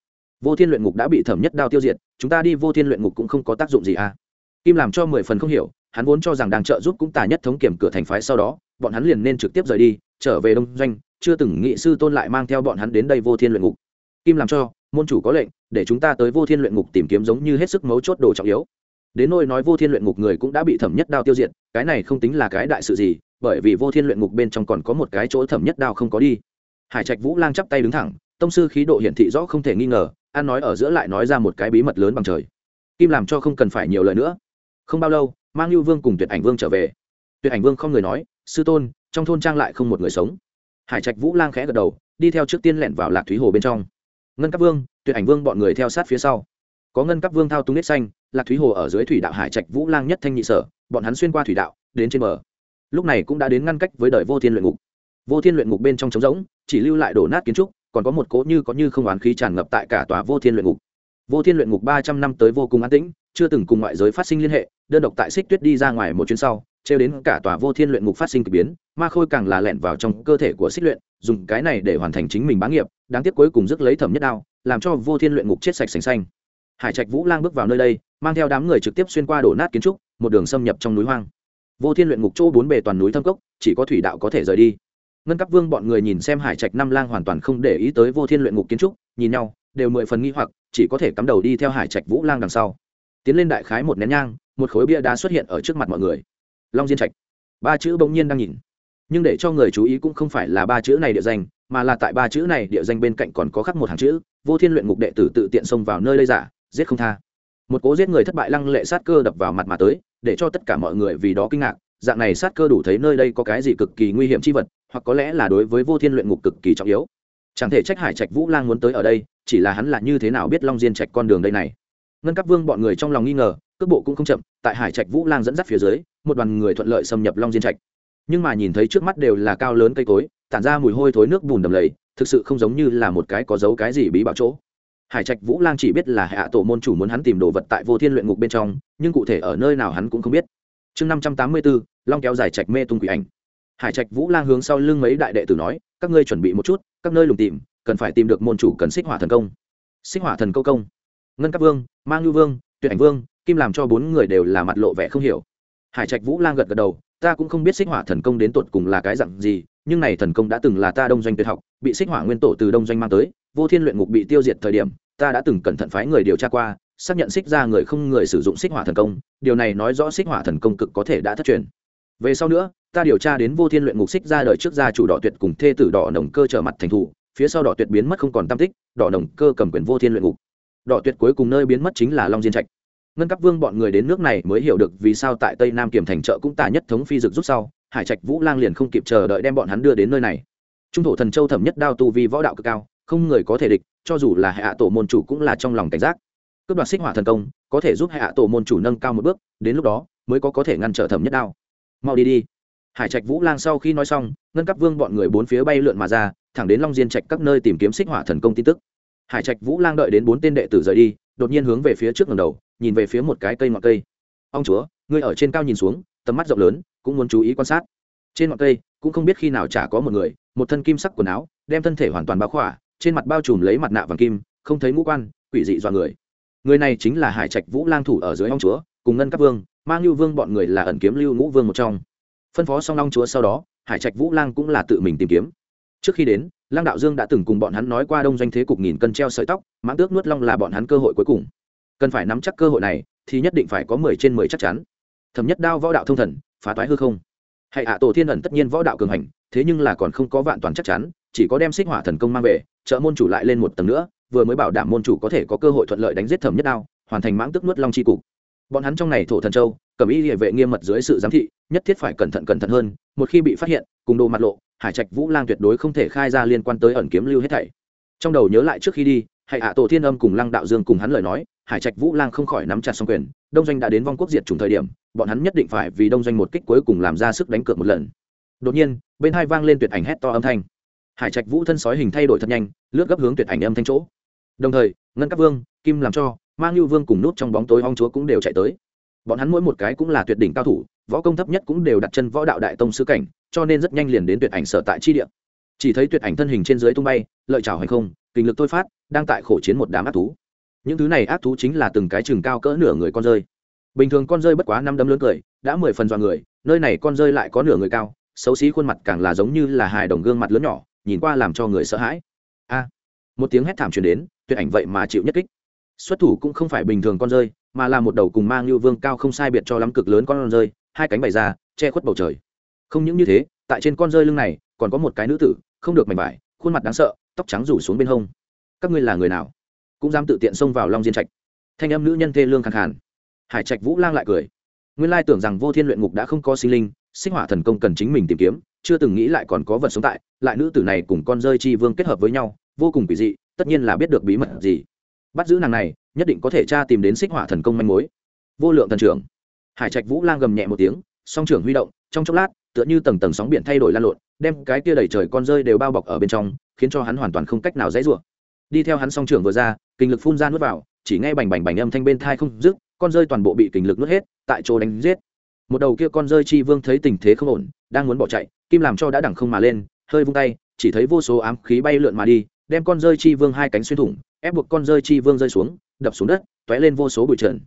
Vô thiên luyện ngục đã bị thẩm nhất đao tiêu diệt, chúng ta đi vô thiên luyện ngục cũng không có tác dụng gì à kim làm cho mười phần không hiểu, hắn vốn cho rằng đang trợ giúp cũng tà nhất thống kiểm cửa thành phái sau đó, bọn hắn liền nên trực tiếp rời đi, trở về đông doanh, chưa từng nghị sư tôn lại mang theo bọn hắn đến đây vô thiên luyện ngục kim làm cho, môn chủ có lệnh, để chúng ta tới vô thiên luyện ngục tìm kiếm giống như hết sức mấu chốt đồ trọng yếu. Đến nôi nói vô thiên luyện ngục người cũng đã bị thẩm nhất đao tiêu diệt, cái này không tính là cái đại sự gì, bởi vì vô thiên luyện ngục bên trong còn có một cái chỗ thẩm nhất đao không có đi. Hải trạch vũ lang chắp tay đứng thẳng, tông sư khí độ hiển thị rõ không thể nghi ngờ an nói ở giữa lại nói ra một cái bí mật lớn bằng trời. Kim làm cho không cần phải nhiều lời nữa. Không bao lâu, mang lưu vương cùng tuyệt ảnh vương trở về. Tuyệt ảnh vương không người nói, sư tôn, trong thôn trang lại không một người sống. Hải trạch vũ lang khẽ gật đầu, đi theo trước tiên lẻn vào lạc thúy hồ bên trong ngân cấp vương, tuyệt ảnh vương bọn người theo sát phía sau. Có ngân cấp vương thao túng nết xanh, lạc thúy hồ ở dưới thủy đạo hải trạch vũ lang nhất thanh nhị sở, bọn hắn xuyên qua thủy đạo, đến trên bờ. Lúc này cũng đã đến ngăn cách với đời vô thiên luyện ngục. Vô thiên luyện ngục bên trong trống rỗng, chỉ lưu lại đổ nát kiến trúc, còn có một cỗ như có như không oán khí tràn ngập tại cả tòa vô thiên luyện ngục. Vô thiên luyện ngục ba trăm năm tới vô cùng an tĩnh, chưa từng cùng ngoại giới phát sinh liên hệ, đơn độc tại xích tuyết đi ra ngoài một chuyến sau trêu đến cả tòa vô thiên luyện ngục phát sinh k ỳ biến, ma khôi càng là lẹn vào trong cơ thể của xích luyện, dùng cái này để hoàn thành chính mình bá nghiệp, đáng tiếc cuối cùng dứt lấy thẩm nhất đao, làm cho vô thiên luyện ngục chết sạch sành xanh. Hải trạch vũ lang bước vào nơi đây, mang theo đám người trực tiếp xuyên qua đổ nát kiến trúc, một đường xâm nhập trong núi hoang. Vô thiên luyện ngục chỗ bốn bề toàn núi thâm cốc, chỉ có thủy đạo có thể rời đi. Ngân cấp vương bọn người nhìn xem hải trạch năm lang hoàn toàn không để ý tới vô thiên luyện ngục kiến trúc, nhìn nhau, đều mười phần nghi hoặc, chỉ có thể cắm đầu đi theo hải trạch vũ lang đằng sau. Tiến lên đại khái một nén nhang, một khối bia đá xuất hiện ở trước mặt mọi người long diên trạch. Ba chữ bỗng nhiên đang nhìn. Nhưng để cho người chú ý cũng không phải là ba chữ này địa danh, mà là tại ba chữ này địa danh bên cạnh còn có khắc một hàng chữ, vô thiên luyện ngục đệ tử tự tiện xông vào nơi lây giả, giết không tha. Một cố giết người thất bại lăng lệ sát cơ đập vào mặt mà tới, để cho tất cả mọi người vì đó kinh ngạc, dạng này sát cơ đủ thấy nơi đây có cái gì cực kỳ nguy hiểm chi vật, hoặc có lẽ là đối với vô thiên luyện ngục cực kỳ trọng yếu. Chẳng thể trách hải trạch vũ lang muốn tới ở đây, chỉ là hắn là như thế nào biết long diên trạch con đường đây này. Ngân cấp vương bọn người trong lòng nghi ngờ, cước bộ cũng không chậm tại hải trạch vũ lang dẫn dắt phía dưới, một đoàn người thuận lợi xâm nhập long diên trạch. Nhưng mà nhìn thấy trước mắt đều là cao lớn cây cối, tản ra mùi hôi thối nước bùn đầm lầy, thực sự không giống như là một cái có dấu cái gì bí bảo chỗ. Hải trạch vũ lang chỉ biết là hạ tổ môn chủ muốn hắn tìm đồ vật tại vô thiên luyện ngục bên trong, nhưng cụ thể ở nơi nào hắn cũng không biết. Chương năm trăm tám mươi bốn long kéo dài trạch mê tung quỷ ảnh. Hải trạch vũ lang hướng sau lưng mấy đại đệ tử nói, các ngươi chuẩn bị một chút, các nơi lùng tìm, cần phải tìm được môn chủ cần xích hỏa thần công. Xích hỏa thần câu công. Ngân các vương mang ngư vương, tuyệt ảnh vương kim làm cho bốn người đều là mặt lộ vẻ không hiểu. Hải trạch vũ lang gật gật đầu, ta cũng không biết xích hỏa thần công đến tột cùng là cái dặn gì, nhưng này thần công đã từng là ta đông doanh tuyệt học, bị xích hỏa nguyên tổ từ đông doanh mang tới, vô thiên luyện ngục bị tiêu diệt thời điểm, ta đã từng cẩn thận phái người điều tra qua, xác nhận xích ra người không người sử dụng xích hỏa thần công, điều này nói rõ xích hỏa thần công cực có thể đã thất truyền. Về sau nữa, ta điều tra đến vô thiên luyện ngục xích ra đời trước gia chủ đỏ tuyệt cùng thê tử đỏ nồng cơ trở mặt thành thủ, phía sau đỏ tuyệt biến mất không còn tam tích, đỏ nồng cơ cầm quyền vô thiên luyện ngục. Đỏ tuyệt cuối cùng nơi biến mất chính là long diên trạch ngân cấp vương bọn người đến nước này mới hiểu được vì sao tại tây nam Kiểm thành trợ cũng tả nhất thống phi dực rút sau, hải trạch vũ lang liền không kịp chờ đợi đem bọn hắn đưa đến nơi này. Trung thổ thần châu thẩm nhất đao tu vi võ đạo cực cao, không người có thể địch, cho dù là hạ tổ môn chủ cũng là trong lòng cảnh giác. Cướp đoạt xích hỏa thần công, có thể giúp hạ tổ môn chủ nâng cao một bước, đến lúc đó, mới có có thể ngăn trở thẩm nhất đao. Mau đi đi. Hải trạch vũ lang sau khi nói xong, ngân cấp vương bọn người bốn phía bay lượn mà ra, thẳng đến long diên trạch các nơi tìm kiếm xích hỏa thần công tin tức. Hải trạch vũ lang đợi đến bốn tên đệ tử rời đi, đột nhiên hướng về phía trước ngầm đầu nhìn về phía một cái cây ngọn cây. Ông chúa, ngươi ở trên cao nhìn xuống, tầm mắt rộng lớn, cũng muốn chú ý quan sát. Trên ngọn cây, cũng không biết khi nào chả có một người, một thân kim sắc quần áo, đem thân thể hoàn toàn bao khỏa, trên mặt bao trùm lấy mặt nạ vàng kim, không thấy ngũ quan, quỷ dị dọa người. Người này chính là hải trạch vũ lang thủ ở dưới ông chúa, cùng ngân các vương mang lưu vương bọn người là ẩn kiếm lưu ngũ vương một trong. Phân phó xong long chúa sau đó, hải trạch vũ lang cũng là tự mình tìm kiếm. Trước khi đến lang đạo dương đã từng cùng bọn hắn nói qua đông doanh thế cục nghìn cân treo sợi tóc, mãng tước nuốt long là bọn hắn cơ hội cuối cùng cần phải nắm chắc cơ hội này, thì nhất định phải có mười trên mười chắc chắn. Thẩm nhất đao võ đạo thông thần, phá toái hư không. Hãy hạ tổ thiên ẩn tất nhiên võ đạo cường hành, thế nhưng là còn không có vạn toàn chắc chắn, chỉ có đem xích hỏa thần công mang về, trợ môn chủ lại lên một tầng nữa, vừa mới bảo đảm môn chủ có thể có cơ hội thuận lợi đánh giết thẩm nhất đao, hoàn thành mãng tức nuốt long c h i cục. Bọn hắn trong này thổ thần châu cầm y địa vệ nghiêm mật dưới sự giám thị, nhất thiết phải cẩn thận cẩn thận hơn, một khi bị phát hiện, cùng đồ mặt lộ, hải trạch vũ lang tuyệt đối không thể khai ra liên quan tới ẩn kiếm lưu hết thảy. Trong đầu nhớ lại trước khi đi, hãy hạ tổ thiên âm cùng lăng đạo dương cùng hắn lời nói hải trạch vũ lang không khỏi nắm chặt xong quyền, đông doanh đã đến vong quốc diệt chủng thời điểm, bọn hắn nhất định phải vì đông doanh một kích cuối cùng làm ra sức đánh cược một lần. Đột nhiên, bên hai vang lên tuyệt ảnh hét to âm thanh. Hải trạch vũ thân sói hình thay đổi thật nhanh, lướt gấp hướng tuyệt ảnh âm thanh chỗ. Đồng thời, ngân các vương, kim làm cho, mang lưu vương cùng nút trong bóng tối hong chúa cũng đều chạy tới. Bọn hắn mỗi một cái cũng là tuyệt đỉnh cao thủ, võ công thấp nhất cũng đều đặt chân võ đạo đại tông sư cảnh, cho nên rất nhanh liền đến tuyệt ảnh sở tại chi địa. Chỉ thấy tuyệt ảnh thân hình trên dưới tung bay, lợi trào hành không, kinh lực thôi phát, đang tại khổ chiến một đám ác thú những thứ này ác thú chính là từng cái chừng cao cỡ nửa người con rơi. Bình thường con rơi bất quá năm đấm lớn cười, đã mười phần dọa người, nơi này con rơi lại có nửa người cao, xấu xí khuôn mặt càng là giống như là hài đồng gương mặt lớn nhỏ, nhìn qua làm cho người sợ hãi. A! Một tiếng hét thảm truyền đến, tuyệt ảnh vậy mà chịu nhất kích. Xuất thủ cũng không phải bình thường con rơi, mà là một đầu cùng mang như vương cao không sai biệt cho lắm cực lớn con rơi, hai cánh bày ra, che khuất bầu trời. Không những như thế, tại trên con rơi lưng này, còn có một cái nữ tử, không được mảnh vải, khuôn mặt đáng sợ, tóc trắng rủ xuống bên hông. Các ngươi là người nào? Cũng dám tự tiện xông vào long diên trạch. Thanh âm nữ nhân thê lương khẳng hẳn hải trạch vũ lang lại cười. Nguyên lai tưởng rằng vô thiên luyện ngục đã không có sinh linh, sinh hỏa thần công cần chính mình tìm kiếm, chưa từng nghĩ lại còn có vật sống tại, lại nữ tử này cùng con rơi chi vương kết hợp với nhau, vô cùng kỳ dị, tất nhiên là biết được bí mật gì. Bắt giữ nàng này, nhất định có thể tra tìm đến xích hỏa thần công manh mối. Vô lượng thần trưởng. Hải trạch vũ lang gầm nhẹ một tiếng, song trưởng huy động, trong chốc lát, tựa như tầng tầng sóng biển thay đổi lan lộn, đem cái kia đẩy trời con rơi đều bao bọc ở bên trong, khiến cho hắn hoàn toàn không cách nào dãy rủa đi theo hắn song trưởng vừa ra, kinh lực phun ra nuốt vào, chỉ nghe bành bành bành âm thanh bên thai không dứt, con rơi toàn bộ bị kinh lực nuốt hết, tại chỗ đánh giết. Một đầu kia con rơi chi vương thấy tình thế không ổn, đang muốn bỏ chạy, kim làm cho đã đẳng không mà lên, hơi vung tay, chỉ thấy vô số ám khí bay lượn mà đi, đem con rơi chi vương hai cánh xuyên thủng, ép buộc con rơi chi vương rơi xuống, đập xuống đất t ó é lên vô số bụi trần.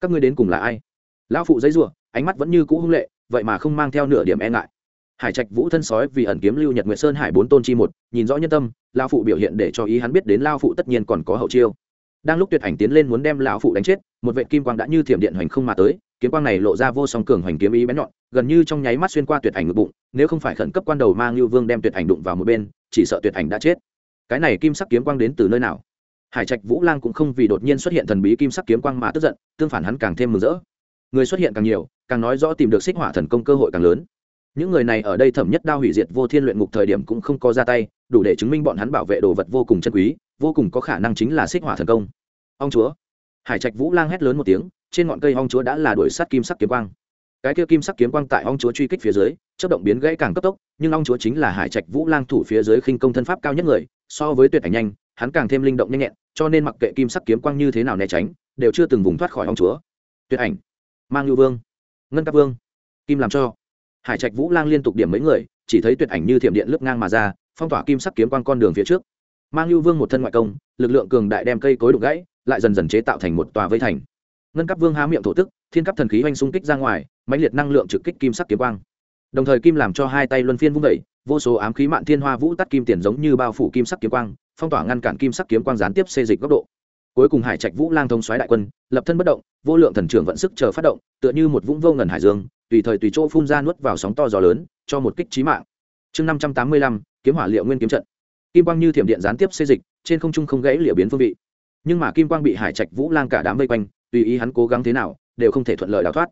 Các ngươi đến cùng là ai? Lão phụ giấy ruộng ánh mắt vẫn như cũ hung lệ, vậy mà không mang theo nửa điểm e ngại. Hải trạch vũ thân sói vì ẩn kiếm lưu nhật nguyệt sơn hải bốn tôn chi một, nhìn rõ nhân tâm lao phụ biểu hiện để cho ý hắn biết đến lao phụ tất nhiên còn có hậu chiêu. Đang lúc tuyệt ảnh tiến lên muốn đem lão phụ đánh chết, một vệ kim quang đã như thiểm điện hoành không mà tới, kiếm quang này lộ ra vô song cường hoành kiếm ý bén nhọn, gần như trong nháy mắt xuyên qua tuyệt ảnh ngực bụng, nếu không phải khẩn cấp quan đầu mang lưu vương đem tuyệt ảnh đụng vào một bên, chỉ sợ tuyệt ảnh đã chết. Cái này kim sắc kiếm quang đến từ nơi nào? Hải trạch vũ lang cũng không vì đột nhiên xuất hiện thần bí kim sắc kiếm quang mà tức giận, tương phản hắn càng thêm mừng rỡ. Người xuất hiện càng nhiều, càng nói rõ tìm được xích hỏa thần công cơ hội càng lớn những người này ở đây thẩm nhất đao hủy diệt vô thiên luyện ngục thời điểm cũng không có ra tay, đủ để chứng minh bọn hắn bảo vệ đồ vật vô cùng chân quý, vô cùng có khả năng chính là xích hỏa thần công. Ông chúa. Hải trạch vũ lang hét lớn một tiếng, trên ngọn cây ong chúa đã là đuổi sát kim sắc kiếm quang. Cái kia kim sắc kiếm quang tại ong chúa truy kích phía dưới chất động biến gãy càng cấp tốc, nhưng ong chúa chính là hải trạch vũ lang thủ phía dưới khinh công thân pháp cao nhất người, so với tuyệt ảnh nhanh, hắn càng thêm linh động nhanh nhẹn, cho nên mặc kệ kim sắc kiếm quang như thế nào né tránh, đều chưa từng vùng thoát khỏi ong chúa. Tuyệt ảnh. Mang lưu vương. Ngân các vương. Kim làm cho hải trạch vũ lang liên tục điểm mấy người, chỉ thấy tuyệt ảnh như thiểm điện lướt ngang mà ra, phong tỏa kim sắc kiếm quang con đường phía trước. Mang lưu vương một thân ngoại công, lực lượng cường đại đem cây cối đục gãy, lại dần dần chế tạo thành một tòa vây thành. Ngân cấp vương há miệng thổ tức, thiên cấp thần khí oanh xung kích ra ngoài, mãnh liệt năng lượng trực kích kim sắc kiếm quang. Đồng thời kim làm cho hai tay luân phiên vung vẩy vô số ám khí mạn thiên hoa vũ tắt kim tiền giống như bao phủ kim sắc kiếm quang, phong tỏa ngăn cản kim sắc kiếm quang gián tiếp xê dịch góc độ. Cuối cùng hải trạch vũ lang thông xoáy đại quân, lập thân bất động, vô lượng thần trưởng vận sức chờ phát động, tựa như một vũng vô ngần hải dương tùy thời tùy chỗ phun ra nuốt vào sóng to gió lớn, cho một kích trí mạng. Chương năm trăm tám mươi lăm, kiếm hỏa liệu nguyên kiếm trận. Kim quang như thiểm điện gián tiếp xê dịch, trên không trung không gãy liệu biến phương vị. Nhưng mà kim quang bị hải trạch vũ lang cả đám vây quanh, tùy ý hắn cố gắng thế nào, đều không thể thuận lợi đào thoát.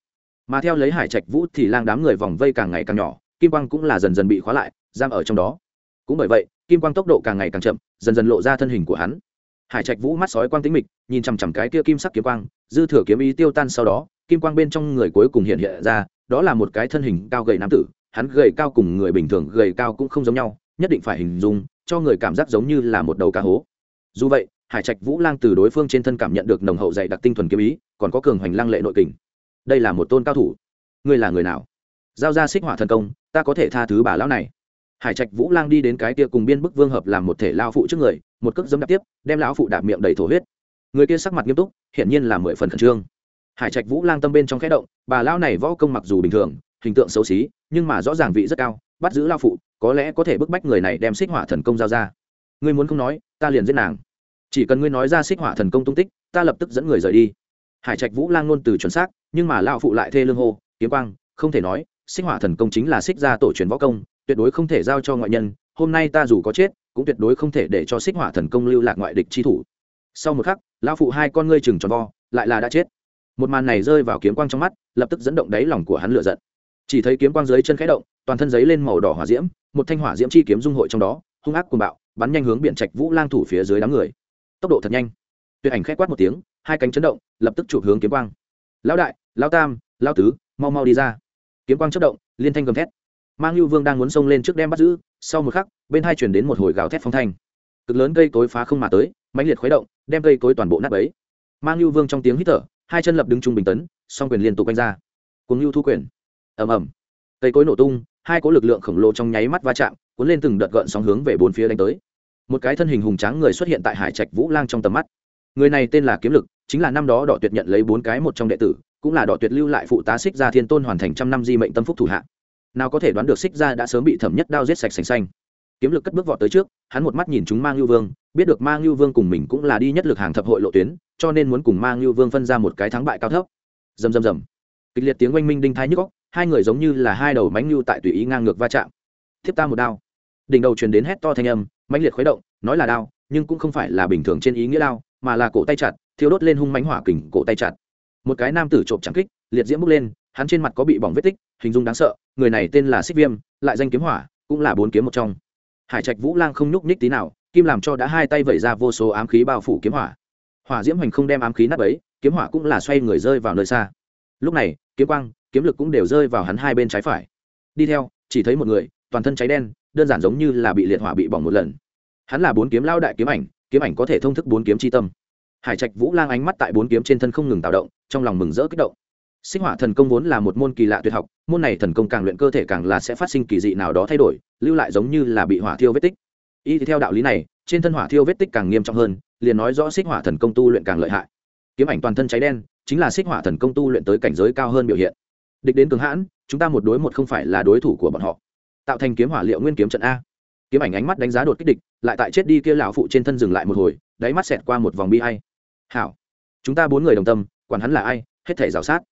Mà theo lấy hải trạch vũ thì lang đám người vòng vây càng ngày càng nhỏ, kim quang cũng là dần dần bị khóa lại, giam ở trong đó. Cũng bởi vậy, kim quang tốc độ càng ngày càng chậm, dần dần lộ ra thân hình của hắn. Hải trạch vũ mắt sói quang tính mịch, nhìn chằm chằm cái kia kim sắc kiếm quang, dư thừa kiếm ý tiêu tan sau đó, kim quang bên trong người cuối cùng hiện hiện ra đó là một cái thân hình cao gầy nam tử, hắn gầy cao cùng người bình thường gầy cao cũng không giống nhau, nhất định phải hình dung, cho người cảm giác giống như là một đầu cá hố. Dù vậy, hải trạch vũ lang từ đối phương trên thân cảm nhận được nồng hậu dạy đặc tinh thuần kiếm ý, còn có cường hoành lăng lệ nội kình. Đây là một tôn cao thủ. Ngươi là người nào? Giao ra xích hỏa thần công, ta có thể tha thứ bà lão này. Hải trạch vũ lang đi đến cái kia cùng biên bức vương hợp làm một thể lao phụ trước người, một cước dấm đạp tiếp, đem lão phụ đạp miệng đầy thổ huyết. Người kia sắc mặt nghiêm túc, hiển nhiên là mười phần khẩn trương hải trạch vũ lang tâm bên trong khẽ động, bà lão này võ công mặc dù bình thường, hình tượng xấu xí, nhưng mà rõ ràng vị rất cao, bắt giữ lao phụ, có lẽ có thể bức bách người này đem xích hỏa thần công giao ra. Ngươi muốn không nói, ta liền giết nàng. Chỉ cần ngươi nói ra xích hỏa thần công tung tích, ta lập tức dẫn người rời đi. Hải trạch vũ lang ngôn từ chuẩn xác, nhưng mà lao phụ lại thê lương hô, kiếm quang, không thể nói, xích hỏa thần công chính là xích ra tổ truyền võ công, tuyệt đối không thể giao cho ngoại nhân, hôm nay ta dù có chết, cũng tuyệt đối không thể để cho xích hỏa thần công lưu lạc ngoại địch chi thủ. Sau một khắc lao phụ hai con ngươi chừng tròn vo, lại là đã chết một màn này rơi vào kiếm quang trong mắt, lập tức dẫn động đáy lòng của hắn lựa giận. Chỉ thấy kiếm quang dưới chân khẽ động, toàn thân giấy lên màu đỏ hỏa diễm, một thanh hỏa diễm chi kiếm dung hội trong đó, hung ác cuồng bạo, bắn nhanh hướng biển trạch vũ lang thủ phía dưới đám người. Tốc độ thật nhanh. Tuyệt ảnh khét quát một tiếng, hai cánh chấn động, lập tức chụp hướng kiếm quang. Lão đại, lão tam, lão tứ, mau mau đi ra. Kiếm quang chất động, liên thanh gầm thét. Mang lưu vương đang muốn xông lên trước đem bắt giữ, sau một khắc, bên hai chuyển đến một hồi gào thét phong thanh. Cực lớn cây cối phá không mà tới, mãnh liệt khuấy động, đem cây cối toàn bộ nát bấy. Mang lưu vương trong tiếng hít thở hai chân lập đứng trung bình tấn, song quyền liên tục quanh ra. Cuồng lưu thu quyền. Ầm ầm. Cây cối nổ tung, hai cỗ lực lượng khổng lồ trong nháy mắt va chạm, cuốn lên từng đợt gợn sóng hướng về bốn phía đánh tới. Một cái thân hình hùng tráng người xuất hiện tại hải trạch vũ lang trong tầm mắt. Người này tên là kiếm lực, chính là năm đó đỏ tuyệt nhận lấy bốn cái một trong đệ tử, cũng là đỏ tuyệt lưu lại phụ tá xích gia thiên tôn hoàn thành trăm năm di mệnh tâm phúc thủ hạ. Nào có thể đoán được xích gia đã sớm bị thẩm nhất đao giết sạch sành xanh kiếm lực cất bước vọt tới trước, hắn một mắt nhìn chúng mang lưu vương, biết được mang lưu vương cùng mình cũng là đi nhất lực hàng thập hội lộ tuyến, cho nên muốn cùng mang lưu vương phân ra một cái thắng bại cao thấp. Dầm dầm dầm kịch liệt tiếng oanh minh đinh thái nhức góc hai người giống như là hai đầu mánh lưu tại tùy ý ngang ngược va chạm. Thiếp ta một đao. Đỉnh đầu truyền đến hét to thanh âm, mãnh liệt khuấy động, nói là đao, nhưng cũng không phải là bình thường trên ý nghĩa đao, mà là cổ tay chặt thiếu đốt lên hung mánh hỏa kình cổ tay chặt. Một cái nam tử trộm trắng kích, liệt diễm bước lên, hắn trên mặt có bị bỏng vết tích, hình dung đáng sợ, người này tên là xích viêm, lại danh kiếm hỏa, cũng là bốn kiếm một trong hải trạch vũ lang không nhúc nhích tí nào, kim làm cho đã hai tay vẩy ra vô số ám khí bao phủ kiếm hỏa. Hỏa diễm hoành không đem ám khí nắp ấy kiếm hỏa cũng là xoay người rơi vào nơi xa. Lúc này, kiếm quang, kiếm lực cũng đều rơi vào hắn hai bên trái phải. Đi theo, chỉ thấy một người, toàn thân cháy đen, đơn giản giống như là bị liệt hỏa bị bỏng một lần. Hắn là bốn kiếm lao đại kiếm ảnh kiếm ảnh có thể thông thức bốn kiếm tri tâm. Hải trạch vũ lang ánh mắt tại bốn kiếm trên thân không ngừng tạo động, trong lòng mừng rỡ kích động sinh hỏa thần công vốn là một môn kỳ lạ tuyệt học, môn này thần công càng luyện cơ thể càng là sẽ phát sinh kỳ dị nào đó thay đổi, lưu lại giống như là bị hỏa thiêu vết tích. Y theo đạo lý này, trên thân hỏa thiêu vết tích càng nghiêm trọng hơn, liền nói rõ xích hỏa thần công tu luyện càng lợi hại. Kiếm ảnh toàn thân cháy đen, chính là xích hỏa thần công tu luyện tới cảnh giới cao hơn biểu hiện. Địch đến cường hãn, chúng ta một đối một không phải là đối thủ của bọn họ. Tạo thành kiếm hỏa liệu nguyên kiếm trận a. Kiếm ảnh ánh mắt đánh giá đột kích địch, lại tại chết đi kia lão phụ trên thân dừng lại một hồi, đáy mắt xẹt qua một vòng bi hay hảo. Chúng ta bốn người đồng tâm, quản hắn là ai, hết thể rào sát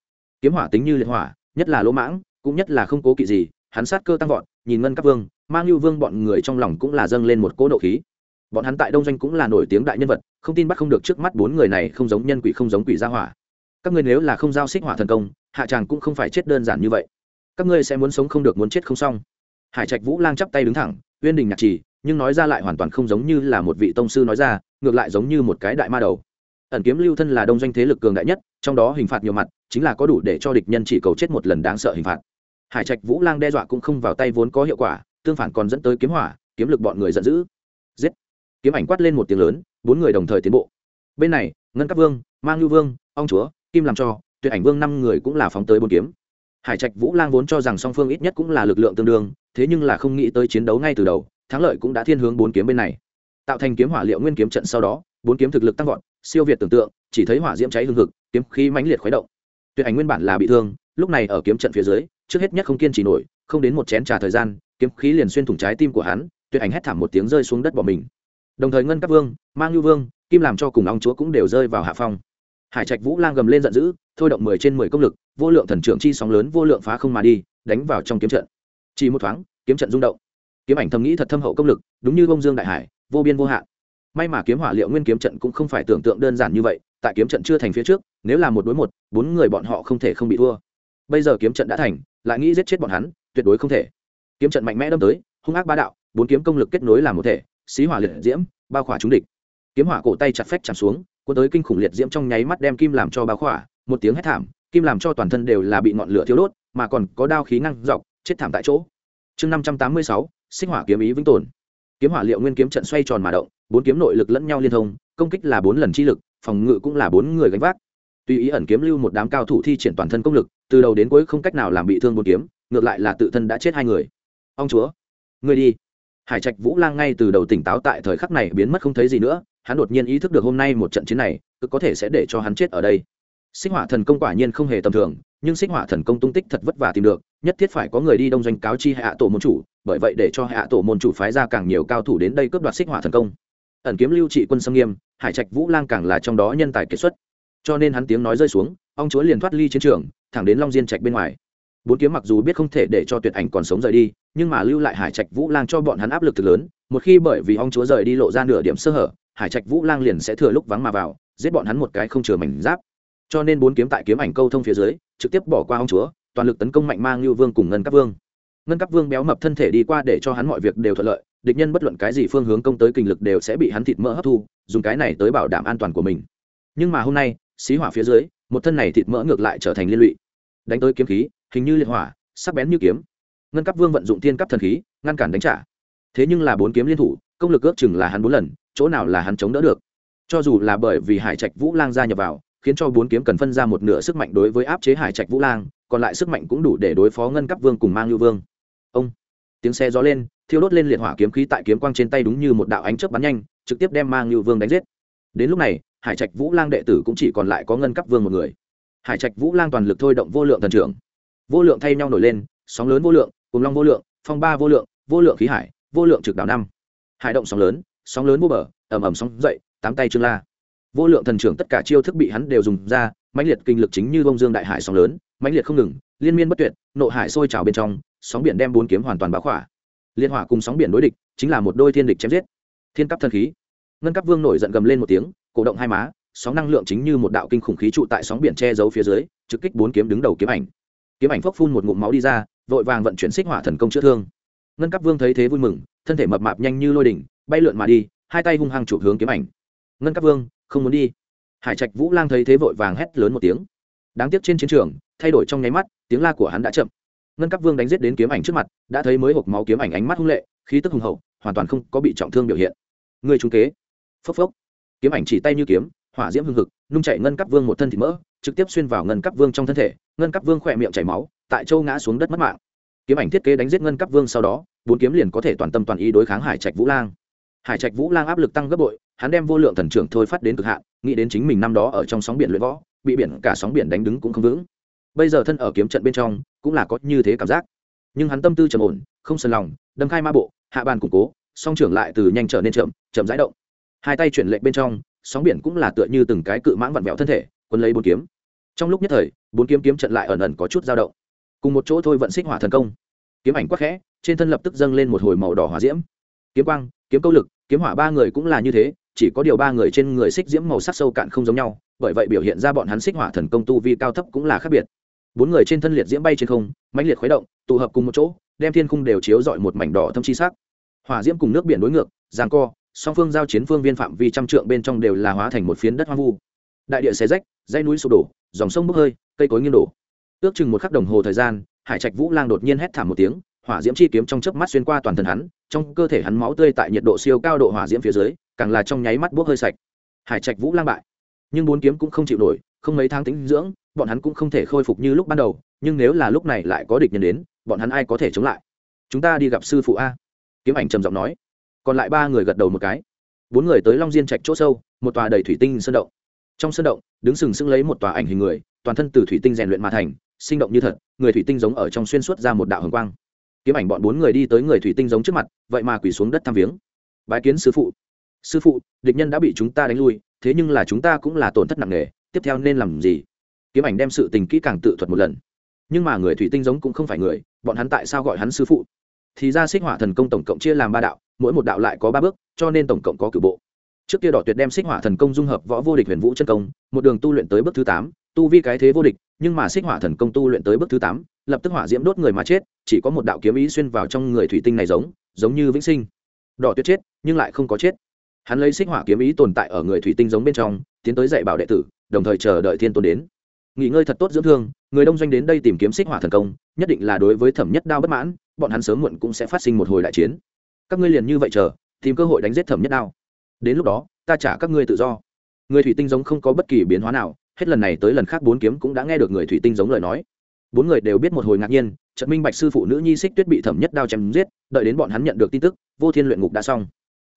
kiếm hỏa tính như liệt hỏa, nhất là lỗ mãng, cũng nhất là không cố kỵ gì, hắn sát cơ tăng vọt, nhìn ngân các vương, mang lưu vương bọn người trong lòng cũng là dâng lên một cỗ độ khí. Bọn hắn tại đông doanh cũng là nổi tiếng đại nhân vật, không tin bắt không được trước mắt bốn người này không giống nhân quỷ không giống quỷ gia hỏa. Các ngươi nếu là không giao xích hỏa thần công, hạ tràng cũng không phải chết đơn giản như vậy. Các ngươi sẽ muốn sống không được muốn chết không xong. Hải trạch vũ lang chắp tay đứng thẳng, uyên đình nhạc trì, nhưng nói ra lại hoàn toàn không giống như là một vị tông sư nói ra, ngược lại giống như một cái đại ma đầu ẩn kiếm lưu thân là đông doanh thế lực cường đại nhất, trong đó hình phạt nhiều mặt, chính là có đủ để cho địch nhân chỉ cầu chết một lần đáng sợ hình phạt. Hải trạch vũ lang đe dọa cũng không vào tay vốn có hiệu quả, tương phản còn dẫn tới kiếm hỏa, kiếm lực bọn người giận dữ. Giết! Kiếm ảnh quát lên một tiếng lớn, bốn người đồng thời tiến bộ. Bên này, ngân các vương mang lưu vương ông chúa, kim làm cho, tuyệt ảnh vương năm người cũng là phóng tới bốn kiếm. Hải trạch vũ lang vốn cho rằng song phương ít nhất cũng là lực lượng tương đương, thế nhưng là không nghĩ tới chiến đấu ngay từ đầu, thắng lợi cũng đã thiên hướng bốn kiếm bên này. Tạo thành kiếm hỏa liệu nguyên kiếm trận sau đó, bốn kiếm thực lực tăng vọt siêu việt tưởng tượng, chỉ thấy hỏa diễm cháy hương hực, kiếm khí mãnh liệt khuấy động. Tuyệt ảnh nguyên bản là bị thương, lúc này ở kiếm trận phía dưới, trước hết nhất không kiên trì nổi, không đến một chén trà thời gian, kiếm khí liền xuyên thủng trái tim của hắn, tuyệt ảnh hét thảm một tiếng rơi xuống đất bỏ mình. Đồng thời ngân các vương, mang lưu vương, kim làm cho cùng ong chúa cũng đều rơi vào hạ phong. Hải trạch vũ lang gầm lên giận dữ, thôi động mười trên mười công lực, vô lượng thần trưởng chi sóng lớn vô lượng phá không mà đi, đánh vào trong kiếm trận. Chỉ một thoáng, kiếm trận rung động. Kiếm ảnh thầm nghĩ thật thâm hậu công lực, đúng như bông dương đại hải, vô biên vô hạn may mà kiếm hỏa liệu nguyên kiếm trận cũng không phải tưởng tượng đơn giản như vậy, tại kiếm trận chưa thành phía trước, nếu là một đối một, bốn người bọn họ không thể không bị thua. Bây giờ kiếm trận đã thành, lại nghĩ giết chết bọn hắn, tuyệt đối không thể. Kiếm trận mạnh mẽ đâm tới, hung ác ba đạo, bốn kiếm công lực kết nối làm một thể, xí hỏa liệt diễm, bao khỏa trúng địch. Kiếm hỏa cổ tay chặt phách chạm xuống, cuốn tới kinh khủng liệt diễm trong nháy mắt đem kim làm cho bao khỏa, một tiếng hét thảm, kim làm cho toàn thân đều là bị ngọn lửa thiếu đốt, mà còn có đao khí năng dọc, chết thảm tại chỗ. Chương năm trăm tám mươi sáu sinh hỏa kiếm ý vĩnh tồn. Kiếm hỏa liệu nguyên kiếm trận xoay tròn mà động bốn kiếm nội lực lẫn nhau liên thông, công kích là bốn lần chi lực, phòng ngự cũng là bốn người gánh vác. Tuy ý ẩn kiếm lưu một đám cao thủ thi triển toàn thân công lực, từ đầu đến cuối không cách nào làm bị thương bốn kiếm, ngược lại là tự thân đã chết hai người. Ông chúa người đi. Hải trạch vũ lang ngay từ đầu tỉnh táo tại thời khắc này biến mất không thấy gì nữa, hắn đột nhiên ý thức được hôm nay một trận chiến này cực có thể sẽ để cho hắn chết ở đây. Sinh hỏa thần công quả nhiên không hề tầm thường, nhưng sinh hỏa thần công tung tích thật vất vả tìm được, nhất thiết phải có người đi đông doanh cáo chi hạ tổ môn chủ, bởi vậy để cho hạ tổ môn chủ phái ra càng nhiều cao thủ đến đây cướp đoạt xích hỏa thần công ẩn kiếm lưu trị quân sâm nghiêm, hải trạch vũ lang càng là trong đó nhân tài kiệt xuất. Cho nên hắn tiếng nói rơi xuống, ông chúa liền thoát ly chiến trường, thẳng đến long diên trạch bên ngoài. Bốn kiếm mặc dù biết không thể để cho tuyệt ảnh còn sống rời đi, nhưng mà lưu lại hải trạch vũ lang cho bọn hắn áp lực thực lớn, một khi bởi vì ông chúa rời đi lộ ra nửa điểm sơ hở, hải trạch vũ lang liền sẽ thừa lúc vắng mà vào, giết bọn hắn một cái không chừa mảnh giáp. Cho nên bốn kiếm tại kiếm ảnh câu thông phía dưới, trực tiếp bỏ qua ông chúa, toàn lực tấn công mạnh mang lưu vương cùng ngân các vương ngân cấp vương béo mập thân thể đi qua để cho hắn mọi việc đều thuận lợi, địch nhân bất luận cái gì phương hướng công tới kinh lực đều sẽ bị hắn thịt mỡ hấp thu, dùng cái này tới bảo đảm an toàn của mình. Nhưng mà hôm nay, xí hỏa phía dưới, một thân này thịt mỡ ngược lại trở thành liên lụy. Đánh tới kiếm khí, hình như liệt hỏa, sắc bén như kiếm. Ngân cấp vương vận dụng tiên cấp thần khí, ngăn cản đánh trả. Thế nhưng là bốn kiếm liên thủ, công lực ước chừng là hắn bốn lần, chỗ nào là hắn chống đỡ được. Cho dù là bởi vì hải trạch vũ lang gia nhập vào, khiến cho bốn kiếm cần phân ra một nửa sức mạnh đối với áp chế hải trạch vũ lang, còn lại sức mạnh cũng đủ để đối phó ngân cấp vương cùng mang lưu vương ông. Tiếng xe gió lên, thiêu đốt lên liệt hỏa kiếm khí tại kiếm quang trên tay đúng như một đạo ánh chớp bắn nhanh, trực tiếp đem mang ngưu vương đánh giết. Đến lúc này, hải trạch vũ lang đệ tử cũng chỉ còn lại có ngân cấp vương một người. Hải trạch vũ lang toàn lực thôi động vô lượng thần trưởng. Vô lượng thay nhau nổi lên, sóng lớn vô lượng cùng long vô lượng, phong ba vô lượng vô lượng khí hải, vô lượng trực đảo năm. Hải động sóng lớn sóng lớn vô bờ ẩm ẩm sóng dậy, tám tay trương la. Vô lượng thần trưởng tất cả chiêu thức bị hắn đều dùng ra, mãnh liệt kinh lực chính như bông dương đại hải sóng lớn, mãnh liệt không ngừng liên miên bất tuyệt, nộ hải sôi trào bên trong, sóng biển đem bốn kiếm hoàn toàn báo khỏa. Liên hỏa cùng sóng biển đối địch, chính là một đôi thiên địch chém giết. Thiên cấp thần khí. Ngân cấp vương nổi giận gầm lên một tiếng, cổ động hai má, sóng năng lượng chính như một đạo kinh khủng khí trụ tại sóng biển che giấu phía dưới, trực kích bốn kiếm đứng đầu kiếm ảnh. Kiếm ảnh phốc phun một ngụm máu đi ra, vội vàng vận chuyển xích hỏa thần công chữa thương. Ngân cấp vương thấy thế vui mừng, thân thể mập mạp nhanh như lôi đỉnh, bay lượn mà đi, hai tay hung hăng chụp hướng kiếm ảnh. Ngân cấp vương, không muốn đi. Hải trạch vũ lang thấy thế vội vàng hét lớn một tiếng đáng tiếc trên chiến trường, thay đổi trong nháy mắt, tiếng la của hắn đã chậm. Ngân cấp vương đánh giết đến kiếm ảnh trước mặt, đã thấy mới hộp máu kiếm ảnh ánh mắt hung lệ, khí tức hùng hậu, hoàn toàn không có bị trọng thương biểu hiện. Người trung kế. Phốc phốc. Kiếm ảnh chỉ tay như kiếm, hỏa diễm hưng hực, nung chạy ngân cấp vương một thân thịt mỡ, trực tiếp xuyên vào ngân cấp vương trong thân thể, ngân cấp vương khỏe miệng chảy máu, tại châu ngã xuống đất mất mạng. Kiếm ảnh thiết kế đánh giết ngân cấp vương sau đó, bốn kiếm liền có thể toàn tâm toàn ý đối kháng hải trạch vũ lang. Hải trạch vũ lang áp lực tăng gấp bội, hắn đem vô lượng thần trưởng thôi phát đến cực hạn, nghĩ đến chính mình năm đó ở trong sóng biển luyện võ bị biển cả sóng biển đánh đứng cũng không vững. Bây giờ thân ở kiếm trận bên trong, cũng là có như thế cảm giác. Nhưng hắn tâm tư trầm ổn, không sần lòng, đâm khai ma bộ, hạ bàn củng cố, song trưởng lại từ nhanh trở nên chậm chậm rãi động. Hai tay chuyển lệnh bên trong, sóng biển cũng là tựa như từng cái cự mãng vặn vẹo thân thể quân lấy bốn kiếm. Trong lúc nhất thời, bốn kiếm kiếm trận lại ẩn ẩn có chút dao động. Cùng một chỗ thôi vận xích hỏa thần công. Kiếm ảnh quắc khẽ, trên thân lập tức dâng lên một hồi màu đỏ hỏa diễm. Kiếm quang, kiếm câu lực, kiếm hỏa ba người cũng là như thế chỉ có điều ba người trên người xích diễm màu sắc sâu cạn không giống nhau, bởi vậy biểu hiện ra bọn hắn xích hỏa thần công tu vi cao thấp cũng là khác biệt. Bốn người trên thân liệt diễm bay trên không, mãnh liệt khuấy động, tụ hợp cùng một chỗ, đem thiên khung đều chiếu dọi một mảnh đỏ thâm chi sắc. Hỏa diễm cùng nước biển đối ngược giang co, song phương giao chiến phương viên phạm vi trăm trượng bên trong đều là hóa thành một phiến đất hoang vu. Đại địa xé rách, dãy núi sụp đổ, dòng sông bốc hơi, cây cối nghiêng đổ. Ước chừng một khắc đồng hồ thời gian, hải trạch vũ lang đột nhiên hét thảm một tiếng hỏa diễm chi kiếm trong chớp mắt xuyên qua toàn thân hắn, trong cơ thể hắn máu tươi tại nhiệt độ siêu cao độ hỏa diễm phía dưới, càng là trong nháy mắt bốc hơi sạch. Hải trạch vũ lang bại. Nhưng bốn kiếm cũng không chịu nổi, không mấy tháng tính dưỡng, bọn hắn cũng không thể khôi phục như lúc ban đầu, nhưng nếu là lúc này lại có địch nhân đến, bọn hắn ai có thể chống lại? Chúng ta đi gặp sư phụ a. Kiếm ảnh trầm giọng nói. Còn lại ba người gật đầu một cái. Bốn người tới long diên trạch chỗ sâu, một tòa đầy thủy tinh sơn động. Trong sơn động, đứng sừng sững lấy một tòa ảnh hình người, toàn thân từ thủy tinh rèn luyện mà thành, sinh động như thật, người thủy tinh giống ở trong xuyên suốt ra một đạo hồng quang kiếm ảnh bọn bốn người đi tới người thủy tinh giống trước mặt, vậy mà quỳ xuống đất thăm viếng. Bái kiến sư phụ. Sư phụ, địch nhân đã bị chúng ta đánh lui, thế nhưng là chúng ta cũng là tổn thất nặng nề, tiếp theo nên làm gì? Kiếm ảnh đem sự tình kỹ càng tự thuật một lần. Nhưng mà người thủy tinh giống cũng không phải người, bọn hắn tại sao gọi hắn sư phụ? Thì ra xích hỏa thần công tổng cộng chia làm ba đạo, mỗi một đạo lại có ba bước, cho nên tổng cộng có cử bộ. Trước kia đỏ tuyệt đem xích hỏa thần công dung hợp võ vô địch huyền vũ chân công, một đường tu luyện tới bước thứ tám, tu vi cái thế vô địch nhưng mà xích hỏa thần công tu luyện tới bước thứ tám, lập tức hỏa diễm đốt người mà chết, chỉ có một đạo kiếm ý xuyên vào trong người thủy tinh này giống giống như vĩnh sinh. Đỏ tuyệt chết, nhưng lại không có chết. Hắn lấy xích hỏa kiếm ý tồn tại ở người thủy tinh giống bên trong, tiến tới dạy bảo đệ tử, đồng thời chờ đợi thiên tôn đến. Nghỉ ngơi thật tốt dưỡng thương, người đông doanh đến đây tìm kiếm xích hỏa thần công, nhất định là đối với thẩm nhất đao bất mãn, bọn hắn sớm muộn cũng sẽ phát sinh một hồi đại chiến. Các ngươi liền như vậy chờ, tìm cơ hội đánh giết thẩm nhất đao. Đến lúc đó, ta trả các ngươi tự do. Người thủy tinh giống không có bất kỳ biến hóa nào hết lần này tới lần khác bốn kiếm cũng đã nghe được người thủy tinh giống lời nói. Bốn người đều biết một hồi ngạc nhiên, trận minh bạch sư phụ nữ nhi xích tuyết bị thẩm nhất đao chém giết, đợi đến bọn hắn nhận được tin tức, vô thiên luyện ngục đã xong.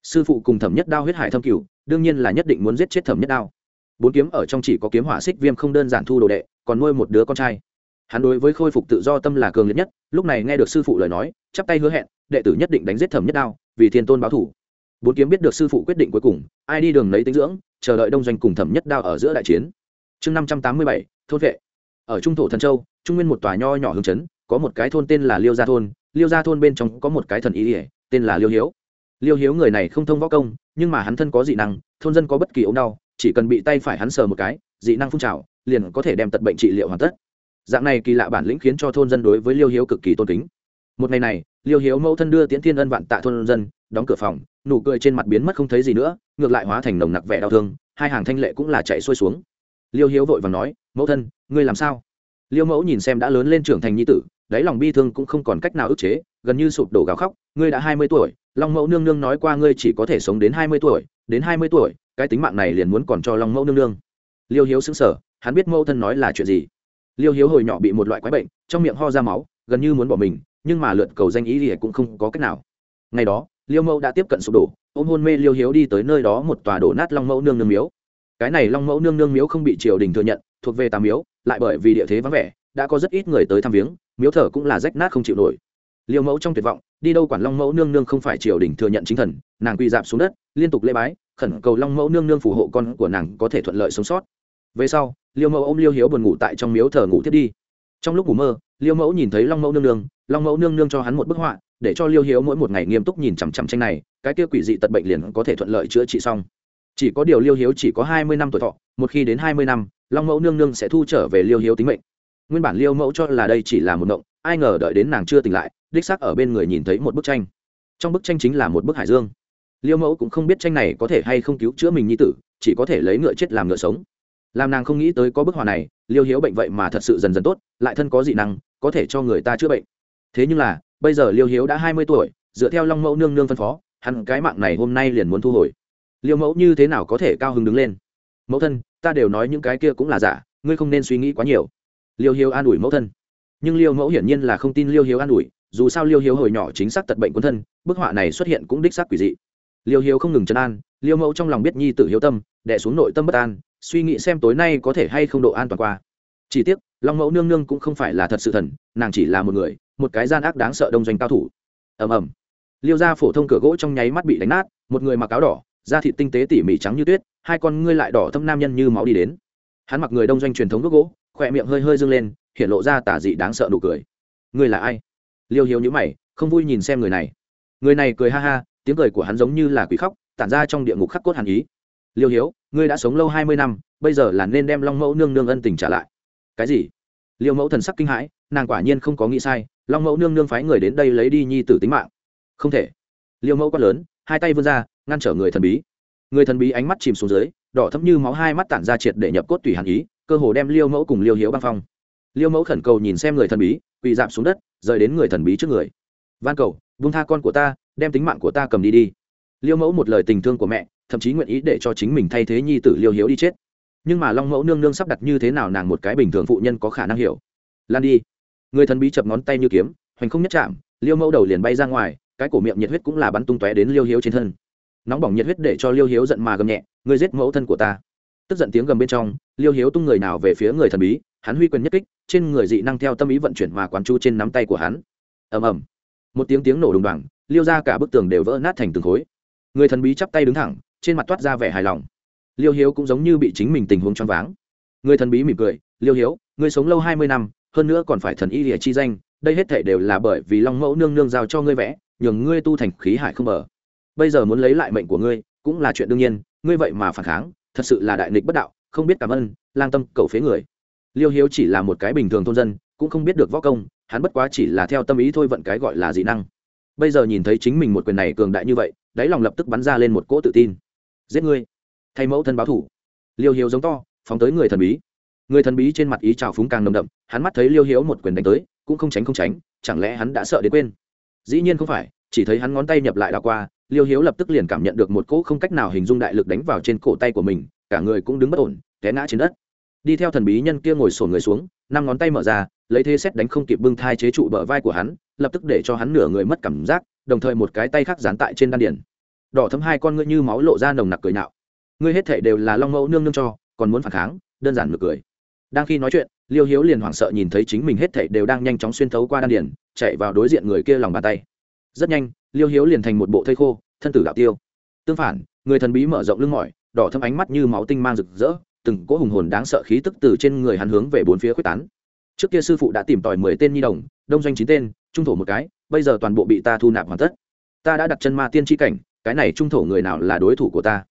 Sư phụ cùng thẩm nhất đao huyết hải thâm cửu, đương nhiên là nhất định muốn giết chết thẩm nhất đao. Bốn kiếm ở trong chỉ có kiếm hỏa xích viêm không đơn giản thu đồ đệ, còn nuôi một đứa con trai. Hắn đối với khôi phục tự do tâm là cường liệt nhất, lúc này nghe được sư phụ lời nói, chắp tay hứa hẹn, đệ tử nhất định đánh giết thẩm nhất đao, vì thiên tôn báo thủ. Bốn kiếm biết được sư phụ quyết định cuối cùng, ai đi đường lấy tính dưỡng, chờ đợi đông doanh cùng thẩm nhất đao ở giữa đại chiến chương năm trăm tám mươi bảy, thôn vệ. Ở trung thổ thần châu, trung nguyên một tòa nho nhỏ hương chấn, có một cái thôn tên là liêu gia thôn. Liêu gia thôn bên trong có một cái thần ý ỉa tên là liêu hiếu. Liêu hiếu người này không thông võ công, nhưng mà hắn thân có dị năng, thôn dân có bất kỳ ốm đau, chỉ cần bị tay phải hắn sờ một cái, dị năng phun trào, liền có thể đem tật bệnh trị liệu hoàn tất. Dạng này kỳ lạ bản lĩnh khiến cho thôn dân đối với liêu hiếu cực kỳ tôn kính. Một ngày này, liêu hiếu mẫu thân đưa tiễn thiên ân vạn tạ thôn dân, đóng cửa phòng, nụ cười trên mặt biến mất không thấy gì nữa, ngược lại hóa thành nồng nặc vẻ đau thương, hai hàng thanh lệ cũng là chạy xuôi xuống liêu hiếu vội và nói, mẫu thân, ngươi làm sao? Liêu mẫu nhìn xem đã lớn lên trưởng thành nhi tử, đáy lòng bi thương cũng không còn cách nào ức chế, gần như sụp đổ gào khóc, ngươi đã hai mươi tuổi, long mẫu nương nương nói qua ngươi chỉ có thể sống đến hai mươi tuổi, đến hai mươi tuổi, cái tính mạng này liền muốn còn cho long mẫu nương nương. Liêu hiếu xứng sở hắn biết mẫu thân nói là chuyện gì. Liêu hiếu hồi nhỏ bị một loại quái bệnh, trong miệng ho ra máu, gần như muốn bỏ mình, nhưng mà lượt cầu danh ý thì cũng không có cách nào. Ngày đó, liêu mẫu đã tiếp cận sụp đổ, ôm hôn mê liêu hiếu đi tới nơi đó một tòa đổ nát long mẫu nương nương miếu cái này long mẫu nương nương miếu không bị triều đình thừa nhận, thuộc về tà miếu, lại bởi vì địa thế vắng vẻ, đã có rất ít người tới thăm viếng, miếu thờ cũng là rách nát không chịu nổi. Liêu mẫu trong tuyệt vọng, đi đâu quản long mẫu nương nương không phải triều đình thừa nhận chính thần, nàng quy dạp xuống đất, liên tục lễ bái, khẩn cầu long mẫu nương nương phù hộ con của nàng có thể thuận lợi sống sót. Về sau, liêu mẫu ôm liêu hiếu buồn ngủ tại trong miếu thờ ngủ thiết đi. Trong lúc ngủ mơ, liêu mẫu nhìn thấy long mẫu nương nương, long mẫu nương nương cho hắn một bức họa, để cho liêu hiếu mỗi một ngày nghiêm túc nhìn chằm chằm tranh này, cái kia quỷ dị tật bệnh liền có thể thuận lợi chữa trị xong chỉ có điều liêu hiếu chỉ có hai mươi năm tuổi thọ, một khi đến hai mươi năm, long mẫu nương nương sẽ thu trở về liêu hiếu tính mệnh. Nguyên bản liêu mẫu cho là đây chỉ là một mộng, ai ngờ đợi đến nàng chưa tỉnh lại, đích xác ở bên người nhìn thấy một bức tranh. Trong bức tranh chính là một bức hải dương. Liêu mẫu cũng không biết tranh này có thể hay không cứu chữa mình như tử, chỉ có thể lấy ngựa chết làm ngựa sống. Làm nàng không nghĩ tới có bức họa này, liêu hiếu bệnh vậy mà thật sự dần dần tốt, lại thân có dị năng, có thể cho người ta chữa bệnh. Thế nhưng là, bây giờ liêu hiếu đã hai mươi tuổi, dựa theo long mẫu nương nương phân phó, hắn cái mạng này hôm nay liền muốn thu hồi liêu mẫu như thế nào có thể cao hứng đứng lên? Mẫu thân, ta đều nói những cái kia cũng là giả, ngươi không nên suy nghĩ quá nhiều. Liêu hiếu an ủi mẫu thân. Nhưng liêu mẫu hiển nhiên là không tin liêu hiếu an ủi, dù sao liêu hiếu hồi nhỏ chính xác tật bệnh quân thân, bức họa này xuất hiện cũng đích xác quỷ dị. Liêu hiếu không ngừng chấn an, liêu mẫu trong lòng biết nhi tử hiếu tâm đẻ xuống nội tâm bất an, suy nghĩ xem tối nay có thể hay không độ an toàn qua. Chỉ tiếc, long mẫu nương nương cũng không phải là thật sự thần, nàng chỉ là một người, một cái gian ác đáng sợ đông doanh cao thủ. Ầm ầm. Liêu ra phổ thông cửa gỗ trong nháy mắt bị đánh nát, một người mặc áo đỏ da thịt tinh tế tỉ mỉ trắng như tuyết, hai con ngươi lại đỏ thâm nam nhân như máu đi đến. Hắn mặc người đông doanh truyền thống gốc gỗ, khỏe miệng hơi hơi dâng lên, hiện lộ ra tả dị đáng sợ nụ cười. Ngươi là ai? Liêu hiếu nhữ mày, không vui nhìn xem người này. Người này cười ha ha, tiếng cười của hắn giống như là quỷ khóc, tản ra trong địa ngục khắc cốt hàn ý. Liêu hiếu, ngươi đã sống lâu hai mươi năm, bây giờ là nên đem long mẫu nương nương ân tình trả lại. Cái gì? Liêu mẫu thần sắc kinh hãi, nàng quả nhiên không có nghĩ sai, long mẫu nương nương phái người đến đây lấy đi nhi tử tính mạng. Không thể. Liêu mẫu quát lớn hai tay vươn ra, ngăn trở người thần bí. Người thần bí ánh mắt chìm xuống dưới, đỏ thấm như máu hai mắt tản ra triệt để nhập cốt tùy hàn ý, cơ hồ đem liêu mẫu cùng liêu hiếu băng phong. Liêu mẫu khẩn cầu nhìn xem người thần bí, quỳ dạp xuống đất, rời đến người thần bí trước người. Van cầu vung tha con của ta, đem tính mạng của ta cầm đi đi. Liêu mẫu một lời tình thương của mẹ, thậm chí nguyện ý để cho chính mình thay thế nhi tử liêu hiếu đi chết. Nhưng mà long mẫu nương nương sắp đặt như thế nào nàng một cái bình thường phụ nhân có khả năng hiểu. Lan đi. Người thần bí chập ngón tay như kiếm, hoành không nhất chạm, liêu mẫu đầu liền bay ra ngoài cái cổ miệng nhiệt huyết cũng là bắn tung tóe đến liêu hiếu trên thân. Nóng bỏng nhiệt huyết để cho liêu hiếu giận mà gầm nhẹ, ngươi giết mẫu thân của ta. Tức giận tiếng gầm bên trong, liêu hiếu tung người nào về phía người thần bí, hắn huy quyền nhất kích, trên người dị năng theo tâm ý vận chuyển mà quán chu trên nắm tay của hắn. Ầm ầm. Một tiếng tiếng nổ đùng đoàng, liêu ra cả bức tường đều vỡ nát thành từng khối. Người thần bí chắp tay đứng thẳng, trên mặt toát ra vẻ hài lòng. Liêu hiếu cũng giống như bị chính mình tình huống choáng váng. Người thần bí mỉm cười, liêu hiếu, ngươi sống lâu hai mươi năm, hơn nữa còn phải thần y địa chi danh, đây hết thể đều là bởi vì long mẫu nương nương giao cho ngươi vẽ nhường ngươi tu thành khí hải không bờ. Bây giờ muốn lấy lại mệnh của ngươi, cũng là chuyện đương nhiên, ngươi vậy mà phản kháng, thật sự là đại nghịch bất đạo, không biết cảm ơn, lang tâm, cầu phế người. Liêu hiếu chỉ là một cái bình thường thôn dân, cũng không biết được võ công, hắn bất quá chỉ là theo tâm ý thôi vận cái gọi là dị năng. Bây giờ nhìn thấy chính mình một quyền này cường đại như vậy, đáy lòng lập tức bắn ra lên một cỗ tự tin. Giết ngươi. Thay mẫu thân báo thủ. Liêu hiếu giống to, phóng tới người thần bí. Người thần bí trên mặt ý trào phúng càng nồng đậm, hắn mắt thấy liêu hiếu một quyền đánh tới, cũng không tránh không tránh, chẳng lẽ hắn đã sợ đến quên? Dĩ nhiên không phải, chỉ thấy hắn ngón tay nhập lại đào qua, liêu hiếu lập tức liền cảm nhận được một cỗ không cách nào hình dung đại lực đánh vào trên cổ tay của mình, cả người cũng đứng bất ổn, té ngã trên đất. Đi theo thần bí nhân kia ngồi sổ người xuống, năm ngón tay mở ra, lấy thế xét đánh không kịp bưng thai chế trụ bờ vai của hắn, lập tức để cho hắn nửa người mất cảm giác, đồng thời một cái tay khác dán tại trên đan điển đỏ thấm hai con ngươi như máu lộ ra nồng nặc cười nạo ngươi hết thể đều là long mẫu nương nương cho, còn muốn phản kháng, đơn giản ngược cười. Đang khi nói chuyện, liêu hiếu liền hoảng sợ nhìn thấy chính mình hết thể đều đang nhanh chóng xuyên thấu qua đan điển chạy vào đối diện người kia lòng bàn tay. Rất nhanh, liêu hiếu liền thành một bộ thây khô, thân tử đạo tiêu. Tương phản, người thần bí mở rộng lưng mỏi, đỏ thâm ánh mắt như máu tinh mang rực rỡ, từng cỗ hùng hồn đáng sợ khí tức từ trên người hắn hướng về bốn phía quyết tán. Trước kia sư phụ đã tìm tòi mười tên nhi đồng, đông doanh chín tên, trung thổ một cái, bây giờ toàn bộ bị ta thu nạp hoàn tất. Ta đã đặt chân ma tiên tri cảnh, cái này trung thổ người nào là đối thủ của ta?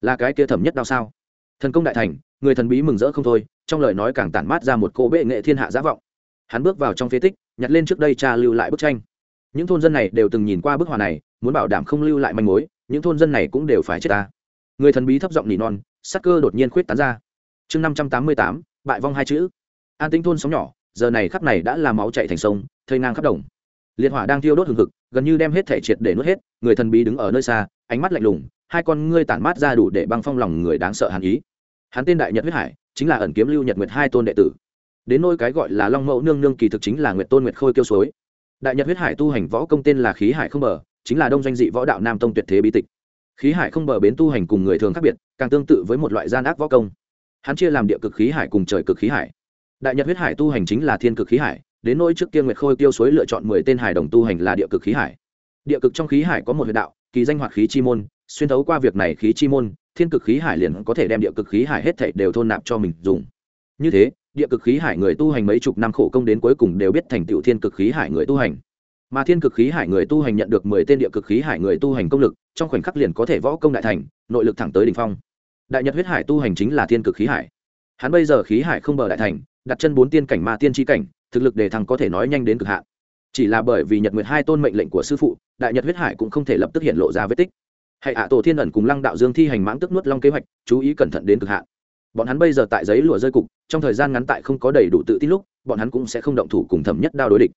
Là cái kia thẩm nhất đau sao? Thần công đại thành, người thần bí mừng rỡ không thôi, trong lời nói càng tản mát ra một cỗ bệ nghệ thiên hạ giả vọng hắn bước vào trong phế tích, nhặt lên trước đây cha lưu lại bức tranh. Những thôn dân này đều từng nhìn qua bức họa này, muốn bảo đảm không lưu lại manh mối, những thôn dân này cũng đều phải chết ta. Người thần bí thấp giọng nỉ non, sắc cơ đột nhiên khuyết tán ra. Chương năm trăm tám mươi tám, bại vong hai chữ. An tính thôn sóng nhỏ, giờ này khắp này đã là máu chạy thành sông thơi ngang khắp đồng. Liệt hỏa đang thiêu đốt hừng hực, gần như đem hết thể triệt để nuốt hết, người thần bí đứng ở nơi xa, ánh mắt lạnh lùng, hai con ngươi tản mát ra đủ để băng phong lòng người đáng sợ hàn ý. Hắn tên đại nhật huyết hải, chính là ẩn kiếm lưu nhật nguyệt hai tôn đệ tử đến nôi cái gọi là long mẫu nương nương kỳ thực chính là nguyệt tôn nguyệt khôi kêu suối. Đại nhật huyết hải tu hành võ công tên là khí hải không bờ, chính là đông doanh dị võ đạo nam tông tuyệt thế bí tịch. Khí hải không bờ bến tu hành cùng người thường khác biệt, càng tương tự với một loại gian ác võ công. Hắn chia làm địa cực khí hải cùng trời cực khí hải. Đại nhật huyết hải tu hành chính là thiên cực khí hải, đến nỗi trước kia nguyệt khôi tiêu suối lựa chọn mười tên hải đồng tu hành là địa cực khí hải. Địa cực trong khí hải có một huyệt đạo, kỳ danh hoạt khí chi môn, xuyên thấu qua việc này khí chi môn, thiên cực khí hải liền có thể đem địa cực khí hải hết thảy đều thôn nạp cho mình dùng. Như thế địa cực khí hải người tu hành mấy chục năm khổ công đến cuối cùng đều biết thành tựu thiên cực khí hải người tu hành. Mà thiên cực khí hải người tu hành nhận được mười tên địa cực khí hải người tu hành công lực, trong khoảnh khắc liền có thể võ công đại thành, nội lực thẳng tới đỉnh phong. Đại nhật huyết hải tu hành chính là thiên cực khí hải. Hắn bây giờ khí hải không bờ đại thành, đặt chân bốn tiên cảnh ma tiên tri cảnh, thực lực đề thăng có thể nói nhanh đến cực hạn. Chỉ là bởi vì nhật nguyệt hai tôn mệnh lệnh của sư phụ, đại nhật huyết hải cũng không thể lập tức hiện lộ ra vết tích. Hãy hạ tổ thiên ẩn cùng lăng đạo dương thi hành mãng tức nuốt long kế hoạch, chú ý cẩn thận đến cực hạn bọn hắn bây giờ tại giấy lụa rơi cục, trong thời gian ngắn tại không có đầy đủ tự tin lúc, bọn hắn cũng sẽ không động thủ cùng thẩm nhất đao đối địch.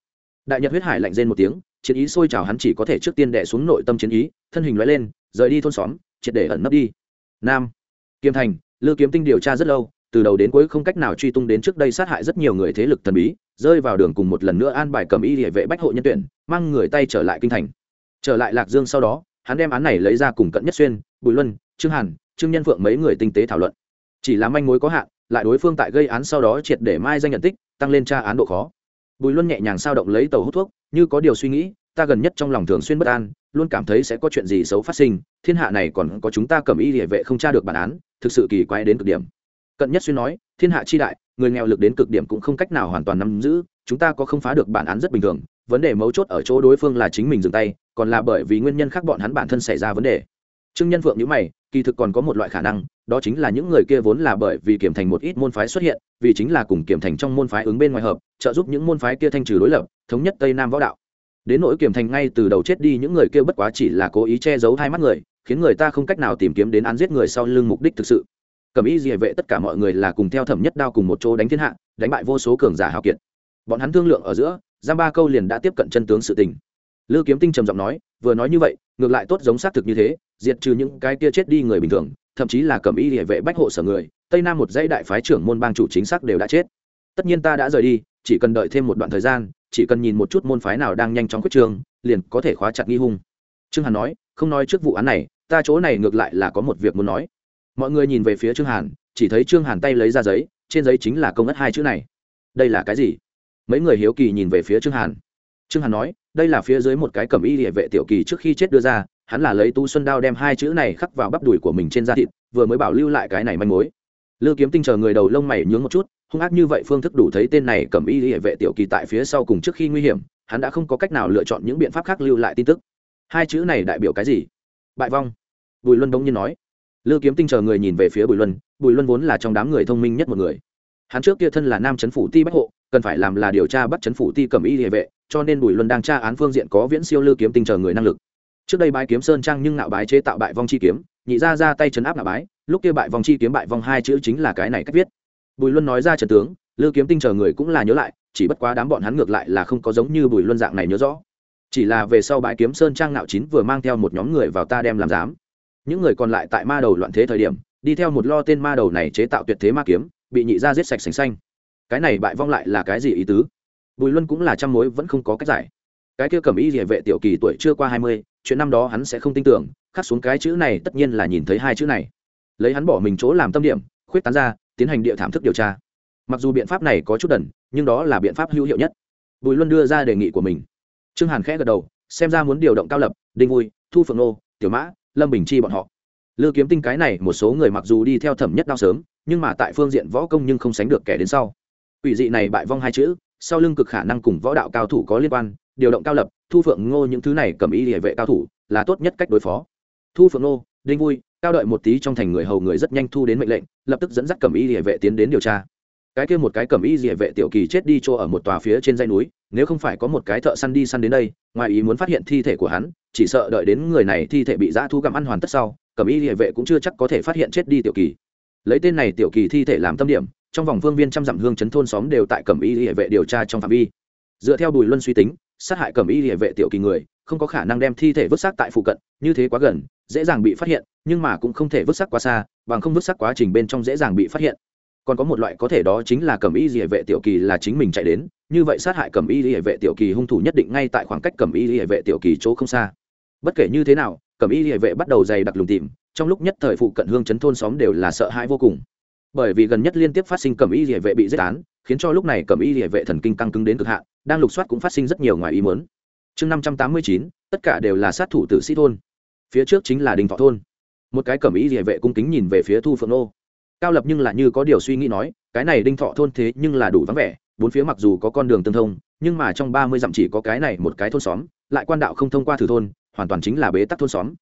Đại nhật huyết hải lạnh rên một tiếng, chiến ý sôi trào hắn chỉ có thể trước tiên đẻ xuống nội tâm chiến ý, thân hình loại lên, rời đi thôn xóm, triệt để ẩn nấp đi. Nam, kiêm thành, lư kiếm tinh điều tra rất lâu, từ đầu đến cuối không cách nào truy tung đến trước đây sát hại rất nhiều người thế lực thần bí, rơi vào đường cùng một lần nữa an bài cầm y địa vệ bách hộ nhân tuyển, mang người tay trở lại kinh thành. Trở lại lạc dương sau đó, hắn đem án này lấy ra cùng cận nhất xuyên, bùi luân, trương hàn, trương nhân phượng mấy người tinh tế thảo luận chỉ là manh mối có hạn, lại đối phương tại gây án sau đó triệt để mai danh nhận tích, tăng lên tra án độ khó. Bùi luân nhẹ nhàng sao động lấy tàu hút thuốc, như có điều suy nghĩ, ta gần nhất trong lòng thường xuyên bất an, luôn cảm thấy sẽ có chuyện gì xấu phát sinh, thiên hạ này còn có chúng ta cầm y địa vệ không tra được bản án, thực sự kỳ quái đến cực điểm. Cận nhất xuyên nói, thiên hạ chi đại, người nghèo lực đến cực điểm cũng không cách nào hoàn toàn nắm giữ, chúng ta có không phá được bản án rất bình thường, vấn đề mấu chốt ở chỗ đối phương là chính mình dừng tay, còn là bởi vì nguyên nhân khác bọn hắn bản thân xảy ra vấn đề. Trương nhân phượng nhữ mày kỳ thực còn có một loại khả năng, đó chính là những người kia vốn là bởi vì kiểm thành một ít môn phái xuất hiện, vì chính là cùng kiểm thành trong môn phái ứng bên ngoài hợp, trợ giúp những môn phái kia thanh trừ đối lập, thống nhất tây nam võ đạo. Đến nỗi kiểm thành ngay từ đầu chết đi những người kia bất quá chỉ là cố ý che giấu hai mắt người, khiến người ta không cách nào tìm kiếm đến án giết người sau lưng mục đích thực sự. Cầm ý gì vệ tất cả mọi người là cùng theo thẩm nhất đao cùng một chỗ đánh thiên hạ, đánh bại vô số cường giả hào kiệt. Bọn hắn thương lượng ở giữa, giam ba câu liền đã tiếp cận chân tướng sự tình. Lư kiếm tinh trầm giọng nói, vừa nói như vậy, ngược lại tốt giống xác thực như thế diệt trừ những cái kia chết đi người bình thường, thậm chí là cầm y địa vệ bách hộ sở người, tây nam một dãy đại phái trưởng môn bang chủ chính xác đều đã chết. Tất nhiên ta đã rời đi, chỉ cần đợi thêm một đoạn thời gian, chỉ cần nhìn một chút môn phái nào đang nhanh chóng quyết trường, liền có thể khóa chặt nghi hung. Trương hàn nói, không nói trước vụ án này, ta chỗ này ngược lại là có một việc muốn nói. Mọi người nhìn về phía trương hàn, chỉ thấy trương hàn tay lấy ra giấy, trên giấy chính là công ất hai chữ này. Đây là cái gì? Mấy người hiếu kỳ nhìn về phía trương hàn. Trương hàn nói, đây là phía dưới một cái cẩm y địa vệ tiểu kỳ trước khi chết đưa ra hắn là lấy tu xuân đao đem hai chữ này khắc vào bắp đùi của mình trên da thịt, vừa mới bảo lưu lại cái này manh mối. Lư kiếm tinh chờ người đầu lông mày nhướng một chút, hung ác như vậy phương thức đủ thấy tên này cầm y hệ vệ tiểu kỳ tại phía sau cùng trước khi nguy hiểm, hắn đã không có cách nào lựa chọn những biện pháp khác lưu lại tin tức. Hai chữ này đại biểu cái gì? Bại vong. Bùi luân bỗng nhiên nói. Lư kiếm tinh chờ người nhìn về phía bùi luân bùi luân vốn là trong đám người thông minh nhất một người. Hắn trước kia thân là nam chấn phủ ti bách hộ, cần phải làm là điều tra bắt chấn phủ ti cầm y địa vệ, cho nên bùi luân đang tra án phương diện có viễn siêu lư kiếm tinh chờ người năng lực trước đây bái kiếm sơn trang nhưng nạo bái chế tạo bại vong chi kiếm, nhị ra ra tay chấn áp nạo bái, lúc kia bại vong chi kiếm bại vong hai chữ chính là cái này cách viết. Bùi luân nói ra trần tướng, lư kiếm tinh chờ người cũng là nhớ lại, chỉ bất quá đám bọn hắn ngược lại là không có giống như bùi luân dạng này nhớ rõ. Chỉ là về sau bãi kiếm sơn trang nạo chín vừa mang theo một nhóm người vào ta đem làm giám. Những người còn lại tại ma đầu loạn thế thời điểm, đi theo một lo tên ma đầu này chế tạo tuyệt thế ma kiếm, bị nhị ra giết sạch sành xanh. Cái này bại vong lại là cái gì ý tứ? Bùi luân cũng là trăm mối vẫn không có cách giải cái kia cầm ý địa vệ tiểu kỳ tuổi chưa qua hai mươi, chuyện năm đó hắn sẽ không tin tưởng, khắc xuống cái chữ này tất nhiên là nhìn thấy hai chữ này. Lấy hắn bỏ mình chỗ làm tâm điểm, khuyết tán ra, tiến hành địa thảm thức điều tra. Mặc dù biện pháp này có chút đần, nhưng đó là biện pháp hữu hiệu nhất. Bùi luân đưa ra đề nghị của mình. Trương hàn khẽ gật đầu, xem ra muốn điều động cao lập, đinh vui, thu phượng nô, tiểu mã, lâm bình chi bọn họ. Lư kiếm tinh cái này, một số người mặc dù đi theo thẩm nhất đao sớm, nhưng mà tại phương diện võ công nhưng không sánh được kẻ đến sau. Ủy dị này bại vong hai chữ, sau lưng cực khả năng cùng võ đạo cao thủ có liên quan điều động cao lập, thu phượng ngô những thứ này cầm ý địa vệ cao thủ, là tốt nhất cách đối phó. Thu phượng ngô, đinh vui, cao đợi một tí trong thành người hầu người rất nhanh thu đến mệnh lệnh, lập tức dẫn dắt cầm ý địa vệ tiến đến điều tra. Cái kia một cái cầm ý địa vệ tiểu kỳ chết đi chỗ ở một tòa phía trên dây núi, nếu không phải có một cái thợ săn đi săn đến đây, ngoài ý muốn phát hiện thi thể của hắn, chỉ sợ đợi đến người này thi thể bị dã thu gặm ăn hoàn tất sau, cầm ý địa vệ cũng chưa chắc có thể phát hiện chết đi tiểu kỳ. Lấy tên này tiểu kỳ thi thể làm tâm điểm, trong vòng phương viên trăm dặm hương chấn thôn xóm đều tại cẩm y địa vệ điều tra trong phạm vi. Dựa theo bùi luân suy tính sát hại cẩm y địa vệ tiểu kỳ người, không có khả năng đem thi thể vứt xác tại phụ cận, như thế quá gần, dễ dàng bị phát hiện, nhưng mà cũng không thể vứt xác quá xa, bằng không vứt xác quá trình bên trong dễ dàng bị phát hiện. Còn có một loại có thể đó chính là cẩm y địa vệ tiểu kỳ là chính mình chạy đến, như vậy sát hại cẩm y địa vệ tiểu kỳ hung thủ nhất định ngay tại khoảng cách cẩm y địa vệ tiểu kỳ chỗ không xa. Bất kể như thế nào, cẩm y địa vệ bắt đầu dày đặc lùng tìm, trong lúc nhất thời phụ cận hương chấn thôn xóm đều là sợ hãi vô cùng. Bởi vì gần nhất liên tiếp phát sinh cẩm y địa vệ bị giết án, khiến cho lúc này cẩm y địa vệ thần kinh căng cứng đến cực hạn đang lục soát cũng phát sinh rất nhiều ngoài ý muốn. Chương năm trăm tám mươi chín, tất cả đều là sát thủ tử sĩ thôn. Phía trước chính là đình thọ thôn. Một cái cẩm y địa vệ cung kính nhìn về phía thu phượng nô. Cao lập nhưng là như có điều suy nghĩ nói, cái này đinh thọ thôn thế nhưng là đủ vắng vẻ, bốn phía mặc dù có con đường tương thông, nhưng mà trong ba mươi dặm chỉ có cái này một cái thôn xóm, lại quan đạo không thông qua thử thôn, hoàn toàn chính là bế tắc thôn xóm.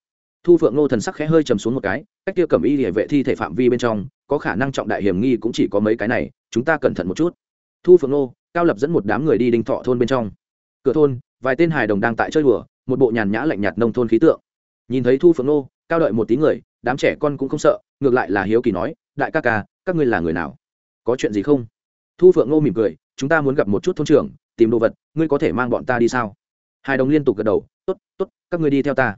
Thu phượng nô thần sắc khẽ hơi chầm xuống một cái, cách kia cẩm y địa vệ thi thể phạm vi bên trong, có khả năng trọng đại hiểm nghi cũng chỉ có mấy cái này, chúng ta cẩn thận một chút. Thu phượng nô cao lập dẫn một đám người đi đinh thọ thôn bên trong. Cửa thôn, vài tên hài đồng đang tại chơi đùa, một bộ nhàn nhã lạnh nhạt nông thôn khí tượng. Nhìn thấy thu phượng nô, cao đợi một tí người, đám trẻ con cũng không sợ, ngược lại là hiếu kỳ nói, đại ca ca, các ngươi là người nào? Có chuyện gì không? Thu phượng nô mỉm cười, chúng ta muốn gặp một chút thôn trưởng, tìm đồ vật, ngươi có thể mang bọn ta đi sao? Hài đồng liên tục gật đầu t ố t t ố t các ngươi đi theo ta.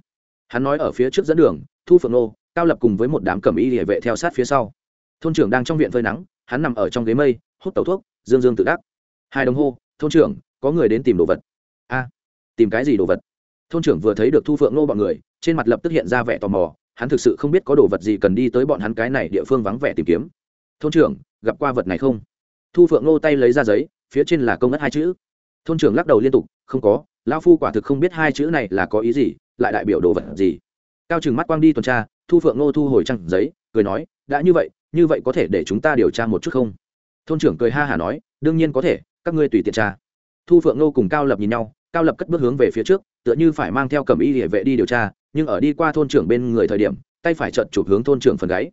Hắn nói ở phía trước dẫn đường, thu phượng nô, cao lập cùng với một đám cầm y địa vệ theo sát phía sau. Thôn trưởng đang trong viện phơi nắng, hắn nằm ở trong ghế mây, hút tẩu thuốc, dương dương tự đắc hai đồng hô, thôn trưởng, có người đến tìm đồ vật. A, tìm cái gì đồ vật? Thôn trưởng vừa thấy được thu phượng nô bọn người, trên mặt lập tức hiện ra vẻ tò mò, hắn thực sự không biết có đồ vật gì cần đi tới bọn hắn cái này địa phương vắng vẻ tìm kiếm. Thôn trưởng, gặp qua vật này không? Thu phượng nô tay lấy ra giấy, phía trên là công ất hai chữ. Thôn trưởng lắc đầu liên tục, không có, lão phu quả thực không biết hai chữ này là có ý gì, lại đại biểu đồ vật gì. Cao trừng mắt quang đi tuần tra, thu phượng nô thu hồi trăng giấy, cười nói, đã như vậy như vậy có thể để chúng ta điều tra một chút không? Thôn trưởng cười ha hả nói, đương nhiên có thể các ngươi tùy tiện tra. Thu phượng nô cùng cao lập nhìn nhau, cao lập cất bước hướng về phía trước, tựa như phải mang theo cầm y địa vệ đi điều tra, nhưng ở đi qua thôn trưởng bên người thời điểm, tay phải trợt chụp hướng thôn trưởng phần gáy.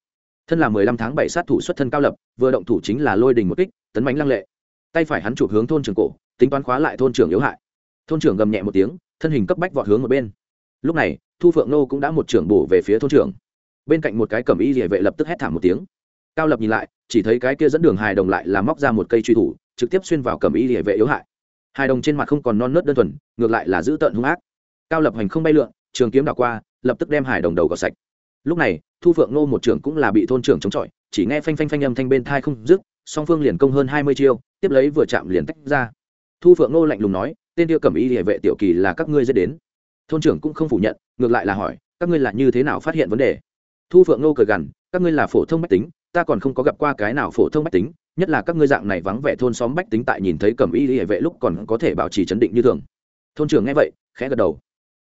Thân là mười lăm tháng bảy sát thủ xuất thân cao lập, vừa động thủ chính là lôi đình một kích, tấn bánh lăng lệ. Tay phải hắn chụp hướng thôn trưởng cổ, tính toán khóa lại thôn trưởng yếu hại. Thôn trưởng gầm nhẹ một tiếng, thân hình cấp bách vọt hướng một bên. Lúc này, thu phượng nô cũng đã một trưởng bổ về phía thôn trưởng. Bên cạnh một cái cầm y địa vệ lập tức hét thảm một tiếng. Cao lập nhìn lại, chỉ thấy cái kia dẫn đường hài đồng lại là móc ra một cây truy thủ trực tiếp xuyên vào cầm y địa vệ yếu hại. Hai đồng trên mặt không còn non nớt đơn thuần, ngược lại là giữ tợn hung ác. Cao lập hành không bay lượn, trường kiếm đảo qua, lập tức đem hải đồng đầu gọt sạch. Lúc này, thu phượng nô một trưởng cũng là bị thôn trưởng chống chọi, chỉ nghe phanh phanh phanh âm thanh bên thai không dứt, song phương liền công hơn hai mươi chiêu, tiếp lấy vừa chạm liền tách ra. Thu phượng nô lạnh lùng nói, tên tiêu cầm y địa vệ tiểu kỳ là các ngươi dễ đến. Thôn trưởng cũng không phủ nhận, ngược lại là hỏi, các ngươi là như thế nào phát hiện vấn đề? Thu phượng nô cười gằn, các ngươi là phổ thông bách tính, ta còn không có gặp qua cái nào phổ thông bách tính nhất là các ngươi dạng này vắng vẻ thôn xóm bách tính tại nhìn thấy cầm y hệ vệ lúc còn có thể bảo trì chấn định như thường. Thôn trưởng nghe vậy, khẽ gật đầu.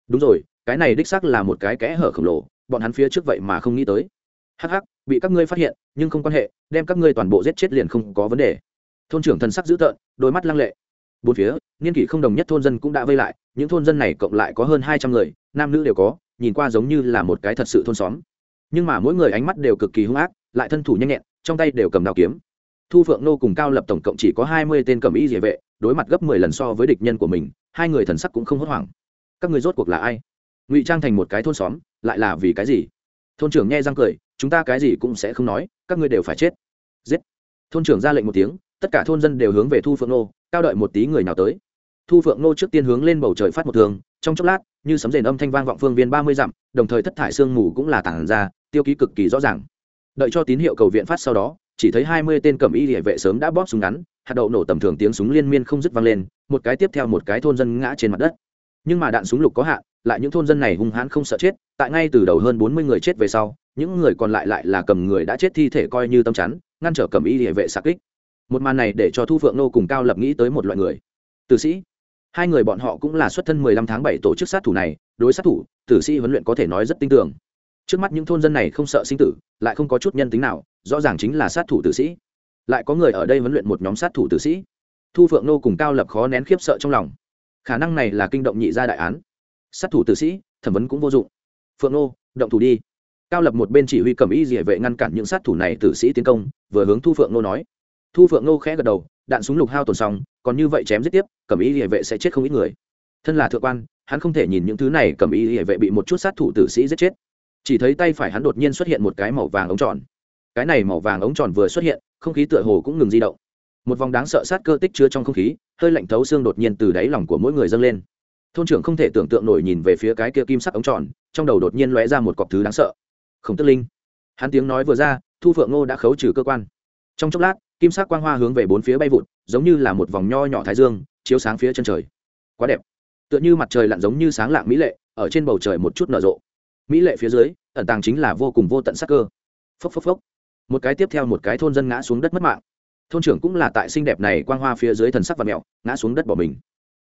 Đúng rồi, cái này đích xác là một cái kẽ hở khổng lồ, bọn hắn phía trước vậy mà không nghĩ tới. Hắc hắc, bị các ngươi phát hiện, nhưng không quan hệ, đem các ngươi toàn bộ giết chết liền không có vấn đề. Thôn trưởng thần sắc dữ tợn, đôi mắt lăng lệ. Bốn phía, niên kỷ không đồng nhất thôn dân cũng đã vây lại, những thôn dân này cộng lại có hơn hai trăm người, nam nữ đều có, nhìn qua giống như là một cái thật sự thôn xóm. Nhưng mà mỗi người ánh mắt đều cực kỳ hung ác, lại thân thủ nhanh nhẹn, trong tay đều cầm đao kiếm thu phượng nô cùng cao lập tổng cộng chỉ có hai mươi tên cầm y địa vệ, đối mặt gấp mười lần so với địch nhân của mình, hai người thần sắc cũng không hốt hoảng. Các người rốt cuộc là ai? Ngụy trang thành một cái thôn xóm, lại là vì cái gì? Thôn trưởng nghe răng cười, chúng ta cái gì cũng sẽ không nói, các ngươi đều phải chết. Giết. Thôn trưởng ra lệnh một tiếng, tất cả thôn dân đều hướng về thu phượng nô, cao đợi một tí người nào tới. Thu phượng nô trước tiên hướng lên bầu trời phát một thường, trong chốc lát, như sấm rền âm thanh vang vọng phương viên ba mươi dặm, đồng thời thất thải sương mù cũng là tản ra, tiêu ký cực kỳ rõ ràng. Đợi cho tín hiệu cầu viện phát sau đó chỉ thấy hai mươi tên cầm y địa vệ sớm đã bóp súng ngắn, hạt đậu nổ tầm thường tiếng súng liên miên không dứt vang lên, một cái tiếp theo một cái thôn dân ngã trên mặt đất. Nhưng mà đạn súng lục có hạn, lại những thôn dân này hung hãn không sợ chết, tại ngay từ đầu hơn bốn mươi người chết về sau, những người còn lại lại là cầm người đã chết thi thể coi như tâm chắn, ngăn trở cầm y địa vệ xạ kích. Một màn này để cho thu phượng nô cùng cao lập nghĩ tới một loại người. Tử sĩ. Hai người bọn họ cũng là xuất thân mười lăm tháng bảy tổ chức sát thủ này, đối sát thủ, tử sĩ huấn luyện có thể nói rất tin tưởng trước mắt những thôn dân này không sợ sinh tử, lại không có chút nhân tính nào, rõ ràng chính là sát thủ tử sĩ. Lại có người ở đây huấn luyện một nhóm sát thủ tử sĩ. Thu phượng nô cùng cao lập khó nén khiếp sợ trong lòng. Khả năng này là kinh động nhị gia đại án. Sát thủ tử sĩ, thẩm vấn cũng vô dụng. Phượng nô, động thủ đi. Cao lập một bên chỉ huy cầm y dỉa vệ ngăn cản những sát thủ này tử sĩ tiến công, vừa hướng thu phượng nô nói. Thu phượng nô khẽ gật đầu, đạn súng lục hao tồn xong, còn như vậy chém giết tiếp, cầm y dỉa vệ sẽ chết không ít người. Thân là thượng quan, hắn không thể nhìn những thứ này, cầm y dỉa vệ bị một chút sát thủ tử sĩ giết chết chỉ thấy tay phải hắn đột nhiên xuất hiện một cái màu vàng ống tròn. Cái này màu vàng ống tròn vừa xuất hiện, không khí tựa hồ cũng ngừng di động. Một vòng đáng sợ sát cơ tích chứa trong không khí, hơi lạnh thấu xương đột nhiên từ đáy lòng của mỗi người dâng lên. Thôn trưởng không thể tưởng tượng nổi nhìn về phía cái kia kim sắc ống tròn, trong đầu đột nhiên lóe ra một cọc thứ đáng sợ. Không tức linh. Hắn tiếng nói vừa ra, thu phượng ngô đã khấu trừ cơ quan. Trong chốc lát, kim sắc quang hoa hướng về bốn phía bay vụt, giống như là một vòng nho nhỏ thái dương, chiếu sáng phía chân trời. Quá đẹp. Tựa như mặt trời lặn giống như sáng lạng mỹ lệ, ở trên bầu trời một chút nở rộ mỹ lệ phía dưới, ẩn tàng chính là vô cùng vô tận sắc cơ. Phốc phốc phốc. Một cái tiếp theo một cái thôn dân ngã xuống đất mất mạng. Thôn trưởng cũng là tại xinh đẹp này quang hoa phía dưới thần sắc và mẹo, ngã xuống đất bỏ mình.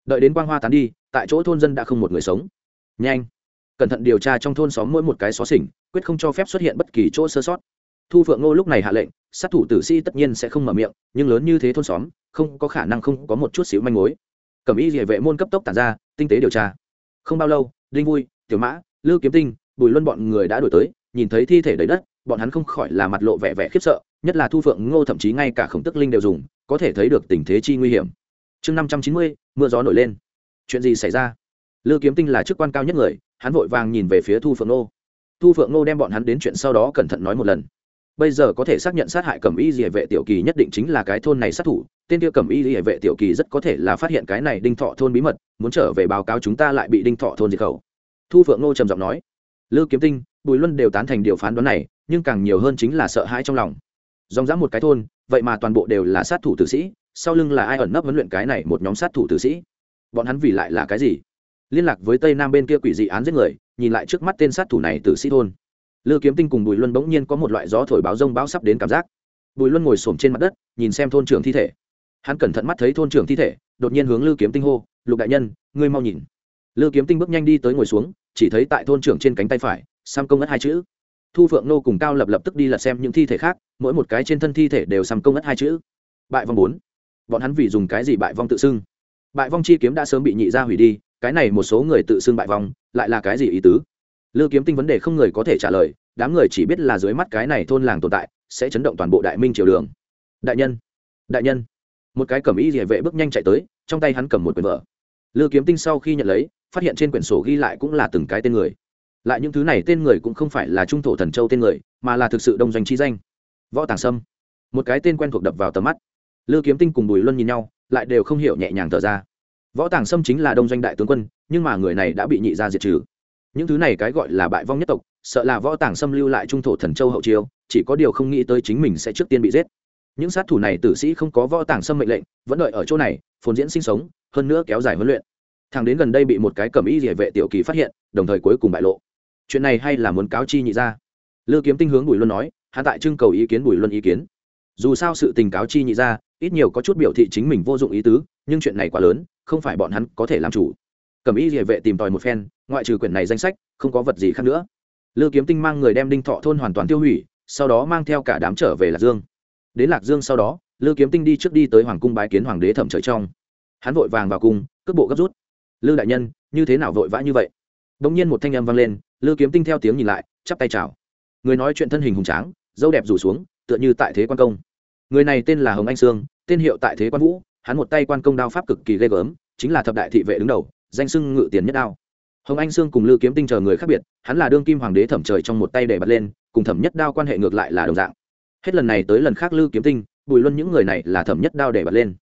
Đợi đến quang hoa tán đi, tại chỗ thôn dân đã không một người sống. Nhanh. Cẩn thận điều tra trong thôn xóm mỗi một cái xó xỉnh, quyết không cho phép xuất hiện bất kỳ chỗ sơ sót. Thu phượng ngô lúc này hạ lệnh, sát thủ tử sĩ tất nhiên sẽ không mở miệng, nhưng lớn như thế thôn xóm, không có khả năng không có một chút xíu manh mối. Cẩm y địa vệ môn cấp tốc tản ra, tinh tế điều tra. Không bao lâu, đinh vui, tiểu mã, lư kiếm tinh bùi luân bọn người đã đổi tới, nhìn thấy thi thể đầy đất, bọn hắn không khỏi là mặt lộ vẻ vẻ khiếp sợ, nhất là thu phượng ngô thậm chí ngay cả khổng tức linh đều dùng, có thể thấy được tình thế chi nguy hiểm. Chương năm trăm chín mươi, mưa gió nổi lên. Chuyện gì xảy ra? Lư kiếm tinh là chức quan cao nhất người, hắn vội vàng nhìn về phía thu phượng ngô. Thu phượng ngô đem bọn hắn đến chuyện sau đó cẩn thận nói một lần. Bây giờ có thể xác nhận sát hại cẩm y địa vệ tiểu kỳ nhất định chính là cái thôn này sát thủ, tên kia cẩm y địa vệ tiểu kỳ rất có thể là phát hiện cái này đinh thọ thôn bí mật, muốn trở về báo cáo chúng ta lại bị đinh thọ thôn diệt khẩu. Thu phượng ngô trầm giọng nói lư kiếm tinh, bùi luân đều tán thành điều phán đoán này, nhưng càng nhiều hơn chính là sợ hãi trong lòng. Dòng dã một cái thôn, vậy mà toàn bộ đều là sát thủ tử sĩ, sau lưng là ai ẩn nấp huấn luyện cái này một nhóm sát thủ tử sĩ? Bọn hắn vì lại là cái gì? Liên lạc với tây nam bên kia quỷ dị án giết người, nhìn lại trước mắt tên sát thủ này tử sĩ thôn. Lư kiếm tinh cùng bùi luân bỗng nhiên có một loại gió thổi báo rông bão sắp đến cảm giác. Bùi luân ngồi xổm trên mặt đất, nhìn xem thôn trưởng thi thể. Hắn cẩn thận mắt thấy thôn trưởng thi thể, đột nhiên hướng lư kiếm tinh hô, lục đại nhân, ngươi mau nhìn. Lư kiếm tinh bước nhanh đi tới ngồi xuống chỉ thấy tại thôn trưởng trên cánh tay phải, sam công ất hai chữ. Thu phượng nô cùng cao lập lập tức đi lật xem những thi thể khác, mỗi một cái trên thân thi thể đều sam công ất hai chữ. Bại vong bốn. Bọn hắn vì dùng cái gì bại vong tự xưng? Bại vong chi kiếm đã sớm bị nhị ra hủy đi, cái này một số người tự xưng bại vong, lại là cái gì ý tứ? Lư kiếm tinh vấn đề không người có thể trả lời, đám người chỉ biết là dưới mắt cái này thôn làng tồn tại, sẽ chấn động toàn bộ đại minh triều đường. Đại nhân đại nhân. Một cái cầm y địa vệ bước nhanh chạy tới, trong tay hắn cầm một quyển vở. Lư kiếm tinh sau khi nhận lấy phát hiện trên quyển sổ ghi lại cũng là từng cái tên người. Lại những thứ này tên người cũng không phải là trung thổ thần châu tên người, mà là thực sự đông doanh chi danh. Võ tàng sâm. Một cái tên quen thuộc đập vào tầm mắt. Lư kiếm tinh cùng bùi luân nhìn nhau, lại đều không hiểu nhẹ nhàng thở ra. Võ tàng sâm chính là đông doanh đại tướng quân, nhưng mà người này đã bị nhị gia diệt trừ. Những thứ này cái gọi là bại vong nhất tộc, sợ là võ tàng xâm lưu lại trung thổ thần châu hậu chiêu, chỉ có điều không nghĩ tới chính mình sẽ trước tiên bị giết. Những sát thủ này tử sĩ không có võ tàng xâm mệnh lệnh, vẫn đợi ở chỗ này, phồn diễn sinh sống, hơn nữa kéo dài huấn luyện thằng đến gần đây bị một cái cầm y địa vệ tiểu kỳ phát hiện, đồng thời cuối cùng bại lộ. Chuyện này hay là muốn cáo chi nhị ra lư kiếm tinh hướng bùi luân nói hạ tại trưng cầu ý kiến bùi luân ý kiến. Dù sao sự tình cáo chi nhị ra ít nhiều có chút biểu thị chính mình vô dụng ý tứ, nhưng chuyện này quá lớn, không phải bọn hắn có thể làm chủ. Cầm y địa vệ tìm tòi một phen, ngoại trừ quyển này danh sách, không có vật gì khác nữa. Lư kiếm tinh mang người đem đinh thọ thôn hoàn toàn tiêu hủy, sau đó mang theo cả đám trở về lạc dương. Đến lạc dương sau đó, lư kiếm tinh đi trước đi tới hoàng cung bái kiến hoàng đế thẩm trời trong. Hắn vội vàng vào cung, cước bộ gấp rút lư đại nhân, như thế nào vội vã như vậy? Đ ỗ n g nhiên một thanh âm vang lên, lư kiếm tinh theo tiếng nhìn lại, chắp tay chào. Người nói chuyện thân hình hùng tráng, dâu đẹp rủ xuống, tựa như tại thế quan công. Người này tên là hồng anh sương, tên hiệu tại thế quan vũ, hắn một tay quan công đao pháp cực kỳ ghê gớm, chính là thập đại thị vệ đứng đầu, danh sưng ngự tiền nhất đao. Hồng anh sương cùng lư kiếm tinh chờ người khác biệt, hắn là đương kim hoàng đế thẩm trời trong một tay để bật lên, cùng thẩm nhất đao quan hệ ngược lại là đồng dạng. Hết lần này tới lần khác lư kiếm tinh, bùi luân những người này là thẩm nhất đao để bật lên.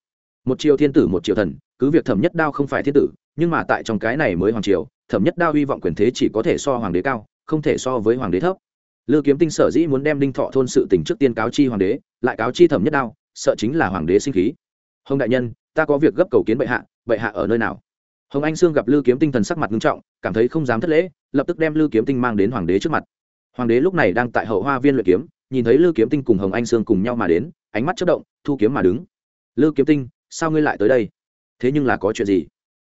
Một triều thiên tử, một triều thần, cứ việc thẩm nhất đao không phải thiên tử nhưng mà tại trong cái này mới hoàng triều, thẩm nhất đao hy vọng quyền thế chỉ có thể so hoàng đế cao, không thể so với hoàng đế thấp. Lư kiếm tinh sở dĩ muốn đem đinh thọ thôn sự tỉnh trước tiên cáo chi hoàng đế, lại cáo chi thẩm nhất đao, sợ chính là hoàng đế sinh khí. Hồng đại nhân, ta có việc gấp cầu kiến bệ hạ bệ hạ ở nơi nào? Hồng anh sương gặp lư kiếm tinh thần sắc mặt nghiêm trọng, cảm thấy không dám thất lễ, lập tức đem lư kiếm tinh mang đến hoàng đế trước mặt. Hoàng đế lúc này đang tại hậu hoa viên luyện kiếm, nhìn thấy lư kiếm tinh cùng hồng anh sương cùng nhau mà đến, ánh mắt chất động, thu kiếm mà đứng. Lư kiếm tinh, sao ngươi lại tới đây? Thế nhưng là có chuyện gì?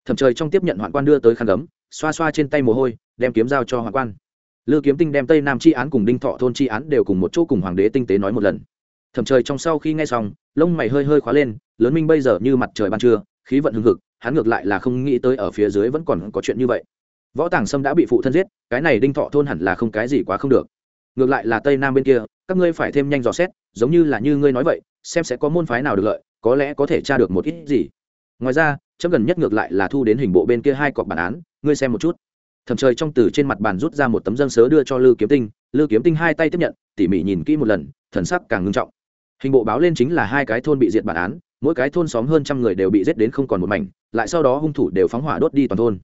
Thẩm trời trong tiếp nhận hoạn quan đưa tới khăn gấm, xoa xoa trên tay mồ hôi, đem kiếm giao cho hoạn quan. Lư kiếm tinh đem tây nam tri án cùng đinh thọ thôn tri án đều cùng một chỗ cùng hoàng đế tinh tế nói một lần. Thẩm trời trong sau khi nghe xong, lông mày hơi hơi khóa lên, lớn minh bây giờ như mặt trời ban trưa, khí vận hưng hực, hắn ngược lại là không nghĩ tới ở phía dưới vẫn còn có chuyện như vậy. Võ tàng sâm đã bị phụ thân giết, cái này đinh thọ thôn hẳn là không cái gì quá không được. Ngược lại là tây nam bên kia, các ngươi phải thêm nhanh dò xét, giống như là như ngươi nói vậy, xem sẽ có môn phái nào được lợi, có lẽ có thể tra được một ít gì ngoài ra, chấm gần nhất ngược lại là thu đến hình bộ bên kia hai cọc bản án, ngươi xem một chút. Thầm trời trong từ trên mặt bàn rút ra một tấm dân sớ đưa cho lư kiếm tinh. Lư kiếm tinh hai tay tiếp nhận, tỉ mỉ nhìn kỹ một lần, thần sắc càng ngưng trọng. Hình bộ báo lên chính là hai cái thôn bị diệt bản án, mỗi cái thôn xóm hơn trăm người đều bị giết đến không còn một mảnh, lại sau đó hung thủ đều phóng hỏa đốt đi toàn thôn.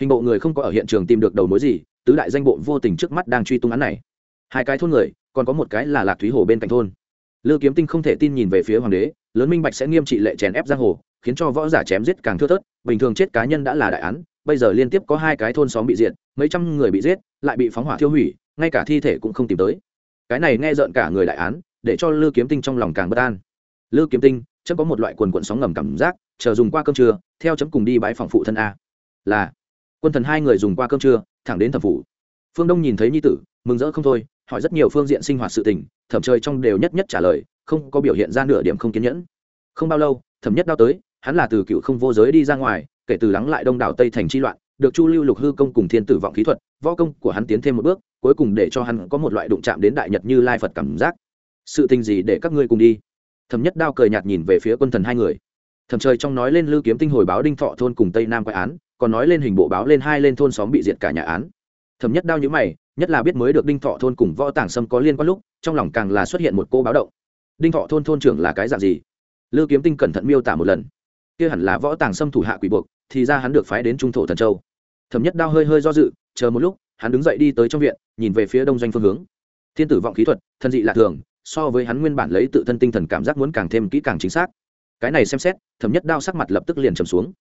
Hình bộ người không có ở hiện trường tìm được đầu mối gì, tứ đại danh bộ vô tình trước mắt đang truy tung án này. Hai cái thôn người, còn có một cái là lạc thúy hồ bên cạnh thôn. Lư kiếm tinh không thể tin nhìn về phía hoàng đế, lớn minh bạch sẽ nghiêm trị lệ chèn ép giang hồ khiến cho võ giả chém giết càng thưa thớt, bình thường chết cá nhân đã là đại án, bây giờ liên tiếp có hai cái thôn xóm bị diệt, mấy trăm người bị giết, lại bị phóng hỏa thiêu hủy, ngay cả thi thể cũng không tìm tới. Cái này nghe rợn cả người đại án, để cho lư kiếm tinh trong lòng càng bất an. Lư kiếm tinh, chấm có một loại quần quận sóng ngầm cảm giác, chờ dùng qua cơm trưa, theo chấm cùng đi bãi phòng phụ thân a. Là, quân thần hai người dùng qua cơm trưa, thẳng đến thẩm phủ. Phương đông nhìn thấy nhi tử, mừng rỡ không thôi, hỏi rất nhiều phương diện sinh hoạt sự tình, thẩm trời trong đều nhất nhất trả lời, không có biểu hiện ra nửa điểm không kiên nhẫn. Không bao lâu, thẩm nhất đau tới hắn là từ cựu không vô giới đi ra ngoài, kể từ lắng lại đông đảo tây thành chi loạn, được chu lưu lục hư công cùng thiên tử vọng khí thuật, võ công của hắn tiến thêm một bước, cuối cùng để cho hắn có một loại đụng chạm đến đại nhật như lai phật cảm giác. Sự tình gì để các ngươi cùng đi? Thẩm nhất đao cười nhạt nhìn về phía quân thần hai người. Thầm trời trong nói lên lưu kiếm tinh hồi báo đinh thọ thôn cùng tây nam quái án, còn nói lên hình bộ báo lên hai lên thôn xóm bị diệt cả nhà án. Thầm nhất đao nhữ mày, nhất là biết mới được đinh thọ thôn cùng võ tàng sâm có liên quan lúc, trong lòng càng là xuất hiện một cô báo động. Đinh thọ thôn thôn trưởng là cái dạng gì? Lưu kiếm tinh cẩn thận miêu tả một lần kia hẳn là võ tàng xâm thủ hạ quỷ buộc, thì ra hắn được phái đến trung thổ thần châu. Thẩm nhất đao hơi hơi do dự, chờ một lúc, hắn đứng dậy đi tới trong viện, nhìn về phía đông doanh phương hướng. Thiên tử vọng khí thuật thân dị lạ thường, so với hắn nguyên bản lấy tự thân tinh thần cảm giác muốn càng thêm kỹ càng chính xác. Cái này xem xét, thẩm nhất đao sắc mặt lập tức liền trầm xuống.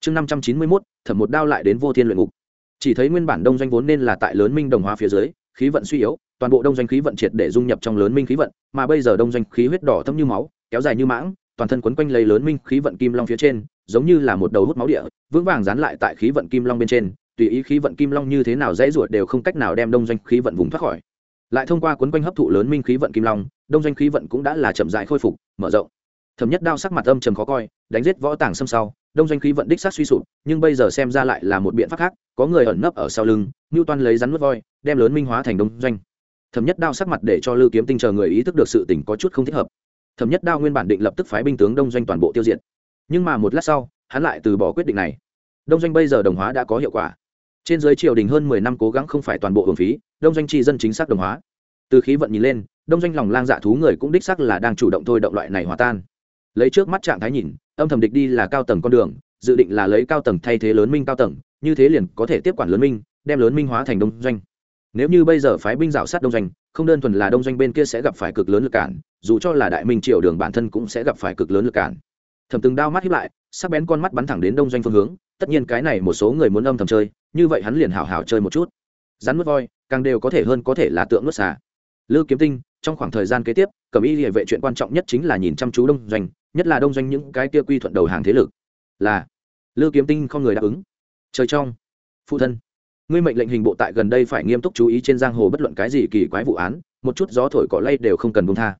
Chương năm trăm chín mươi mốt, thẩm một đao lại đến vô thiên luyện ngục. Chỉ thấy nguyên bản đông doanh vốn nên là tại lớn minh đồng hóa phía dưới, khí vận suy yếu, toàn bộ đông doanh khí vận triệt để dung nhập trong lớn minh khí vận, mà bây giờ đông doanh khí huyết đỏ thâm như máu, kéo dài như mãng toàn thân quấn quanh lấy lớn minh khí vận kim long phía trên, giống như là một đầu hút máu địa, vững vàng dán lại tại khí vận kim long bên trên, tùy ý khí vận kim long như thế nào dễ ruột đều không cách nào đem đông doanh khí vận vùng thoát khỏi. Lại thông qua quấn quanh hấp thụ lớn minh khí vận kim long, đông doanh khí vận cũng đã là chậm dại khôi phục, mở rộng. Thẩm nhất đao sắc mặt âm trầm khó coi, đánh giết võ tàng xâm sau, đông doanh khí vận đích sát suy sụp, nhưng bây giờ xem ra lại là một biện pháp khác, có người ẩn nấp ở sau lưng, ngưu toan lấy rắn mất voi, đem lớn minh hóa thành đông doanh. Thẩm nhất đao sắc mặt để cho lư kiếm tinh chờ người ý thức được sự tình có chút không thích hợp thẩm nhất đao nguyên bản định lập tức phái binh tướng đông doanh toàn bộ tiêu diệt. Nhưng mà một lát sau, hắn lại từ bỏ quyết định này. Đông doanh bây giờ đồng hóa đã có hiệu quả. Trên dưới triều đình hơn mười năm cố gắng không phải toàn bộ hưởng phí, đông doanh tri dân chính xác đồng hóa. Từ khí vận nhìn lên, đông doanh lòng lang dạ thú người cũng đích xác là đang chủ động thôi động loại này hòa tan. Lấy trước mắt trạng thái nhìn, âm thầm địch đi là cao tầng con đường, dự định là lấy cao tầng thay thế lớn minh cao tầng, như thế liền có thể tiếp quản lớn minh, đem lớn minh hóa thành đông doanh. Nếu như bây giờ phái binh rào sát đông doanh, không đơn thuần là đông doanh bên kia sẽ gặp phải cực lớn lực cản dù cho là đại minh triều đường bản thân cũng sẽ gặp phải cực lớn lực cản. Thẩm từng đao mắt hiếp lại, sắc bén con mắt bắn thẳng đến đông doanh phương hướng, tất nhiên cái này một số người muốn âm thầm chơi, như vậy hắn liền hào hào chơi một chút. Rắn nuốt voi, càng đều có thể hơn có thể là tượng nuốt xà. Lư kiếm tinh, trong khoảng thời gian kế tiếp cẩm y địa vệ chuyện quan trọng nhất chính là nhìn chăm chú đông doanh, nhất là đông doanh những cái kia quy thuận đầu hàng thế lực. Là, lư kiếm tinh không người đáp ứng. Trời trong, phụ thân, ngươi mệnh lệnh hình bộ tại gần đây phải nghiêm túc chú ý trên giang hồ bất luận cái gì kỳ quái vụ án, một chút gió thổi cỏ lay đều không cần buông tha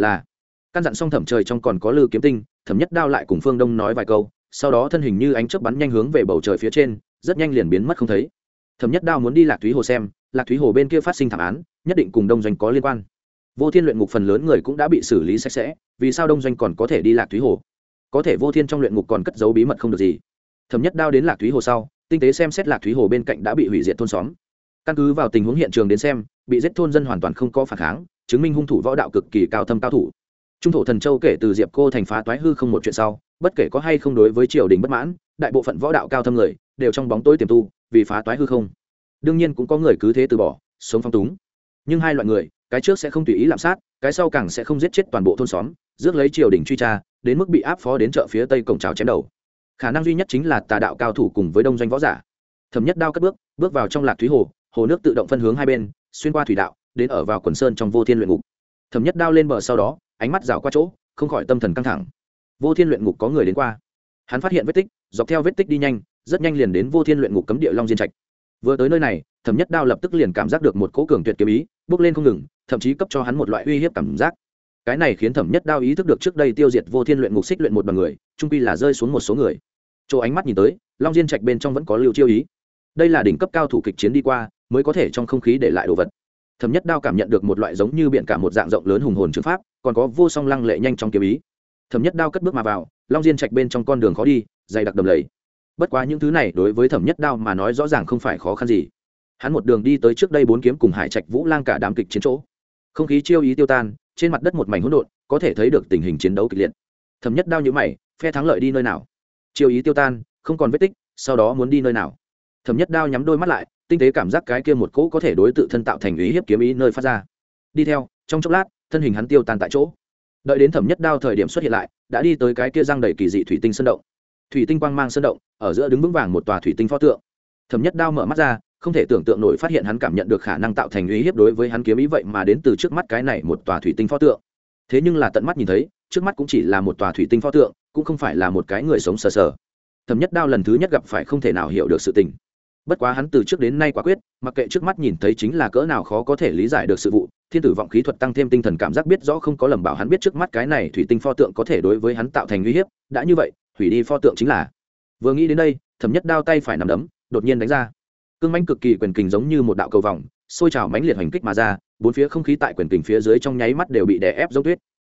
là, căn dặn xong thẩm trời trong còn có lư kiếm tinh, thẩm nhất đao lại cùng phương đông nói vài câu, sau đó thân hình như ánh chớp bắn nhanh hướng về bầu trời phía trên, rất nhanh liền biến mất không thấy. Thẩm nhất đao muốn đi lạc thúy hồ xem, lạc thúy hồ bên kia phát sinh thảm án, nhất định cùng đông doanh có liên quan. Vô thiên luyện ngục phần lớn người cũng đã bị xử lý sạch sẽ, vì sao đông doanh còn có thể đi lạc thúy hồ? Có thể vô thiên trong luyện ngục còn cất giấu bí mật không được gì. Thẩm nhất đao đến lạc thúy hồ sau, tinh tế xem xét lạc thúy hồ bên cạnh đã bị hủy diệt thôn xóm. Căn cứ vào tình huống hiện trường đến xem, bị giết thôn dân hoàn toàn không có phản kháng chứng minh hung thủ võ đạo cực kỳ cao thâm cao thủ. Trung thổ thần châu kể từ diệp cô thành phá toái hư không một chuyện sau, bất kể có hay không đối với triều đình bất mãn, đại bộ phận võ đạo cao thâm người đều trong bóng tối tiềm tu vì phá toái hư không. Đương nhiên cũng có người cứ thế từ bỏ, sống phong túng. Nhưng hai loại người, cái trước sẽ không tùy ý lạm sát, cái sau càng sẽ không giết chết toàn bộ thôn xóm, rước lấy triều đình truy tra, đến mức bị áp phó đến chợ phía tây cổng trào chém đầu. Khả năng duy nhất chính là tà đạo cao thủ cùng với đông doanh võ giả. Thẩm nhất đao cất bước bước vào trong lạc thúy hồ hồ nước tự động phân hướng hai bên, xuyên qua thủy đạo đến ở vào quần sơn trong vô thiên luyện ngục. Thẩm nhất đao lên bờ sau đó, ánh mắt rào qua chỗ, không khỏi tâm thần căng thẳng. Vô thiên luyện ngục có người đến qua. Hắn phát hiện vết tích, dọc theo vết tích đi nhanh, rất nhanh liền đến vô thiên luyện ngục cấm địa long diên trạch. Vừa tới nơi này, thẩm nhất đao lập tức liền cảm giác được một cỗ cường tuyệt kiếm ý, bước lên không ngừng, thậm chí cấp cho hắn một loại uy hiếp cảm giác. Cái này khiến thẩm nhất đao ý thức được trước đây tiêu diệt vô thiên luyện ngục xích luyện một bằng người, trung quy là rơi xuống một số người. Chỗ ánh mắt nhìn tới, long diên trạch bên trong vẫn có lưu chiêu ý. Đây là đỉnh cấp cao thủ kịch chiến đi qua, mới có thể trong không khí để lại đồ vật thẩm nhất đao cảm nhận được một loại giống như biện cả một dạng rộng lớn hùng hồn trường pháp, còn có vô song lăng lệ nhanh trong kiếm ý. Thẩm nhất đao cất bước mà vào, long diên trạch bên trong con đường khó đi, dày đặc đầm lầy. Bất quá những thứ này đối với thẩm nhất đao mà nói rõ ràng không phải khó khăn gì. Hắn một đường đi tới trước đây bốn kiếm cùng hải trạch vũ lang cả đám kịch chiến chỗ. Không khí chiêu ý tiêu tan, trên mặt đất một mảnh hỗn độn, có thể thấy được tình hình chiến đấu kịch liệt. Thẩm nhất đao nhữ mày, phe thắng lợi đi nơi nào? Chiêu ý tiêu tan, không còn vết tích, sau đó muốn đi nơi nào? Thẩm nhất đao nhắm đôi mắt lại tinh tế cảm giác cái kia một cỗ có thể đối tự thân tạo thành ý hiếp kiếm ý nơi phát ra. Đi theo, trong chốc lát, thân hình hắn tiêu tan tại chỗ. Đợi đến thẩm nhất đao thời điểm xuất hiện lại, đã đi tới cái kia răng đầy kỳ dị thủy tinh sơn động. Thủy tinh quang mang sơn động, ở giữa đứng vững vàng một tòa thủy tinh pho tượng. Thẩm nhất đao mở mắt ra, không thể tưởng tượng nổi phát hiện hắn cảm nhận được khả năng tạo thành uy hiếp đối với hắn kiếm ý vậy mà đến từ trước mắt cái này một tòa thủy tinh pho tượng. Thế nhưng là tận mắt nhìn thấy, trước mắt cũng chỉ là một tòa thủy tinh pho tượng, cũng không phải là một cái người sống sờ sờ. Thẩm nhất đao lần thứ nhất gặp phải không thể nào hiểu được sự tình bất quá hắn từ trước đến nay quả quyết, mặc kệ trước mắt nhìn thấy chính là cỡ nào khó có thể lý giải được sự vụ, thiên tử vọng khí thuật tăng thêm tinh thần cảm giác biết rõ không có lầm bảo hắn biết trước mắt cái này thủy tinh pho tượng có thể đối với hắn tạo thành uy hiếp, đã như vậy, hủy đi pho tượng chính là. Vừa nghĩ đến đây, thẩm nhất đao tay phải nằm đấm, đột nhiên đánh ra. Cương mãnh cực kỳ quyền kình giống như một đạo cầu vòng xôi trào mãnh liệt hành kích mà ra, bốn phía không khí tại quyền kình phía dưới trong nháy mắt đều bị đè ép giống tuyết.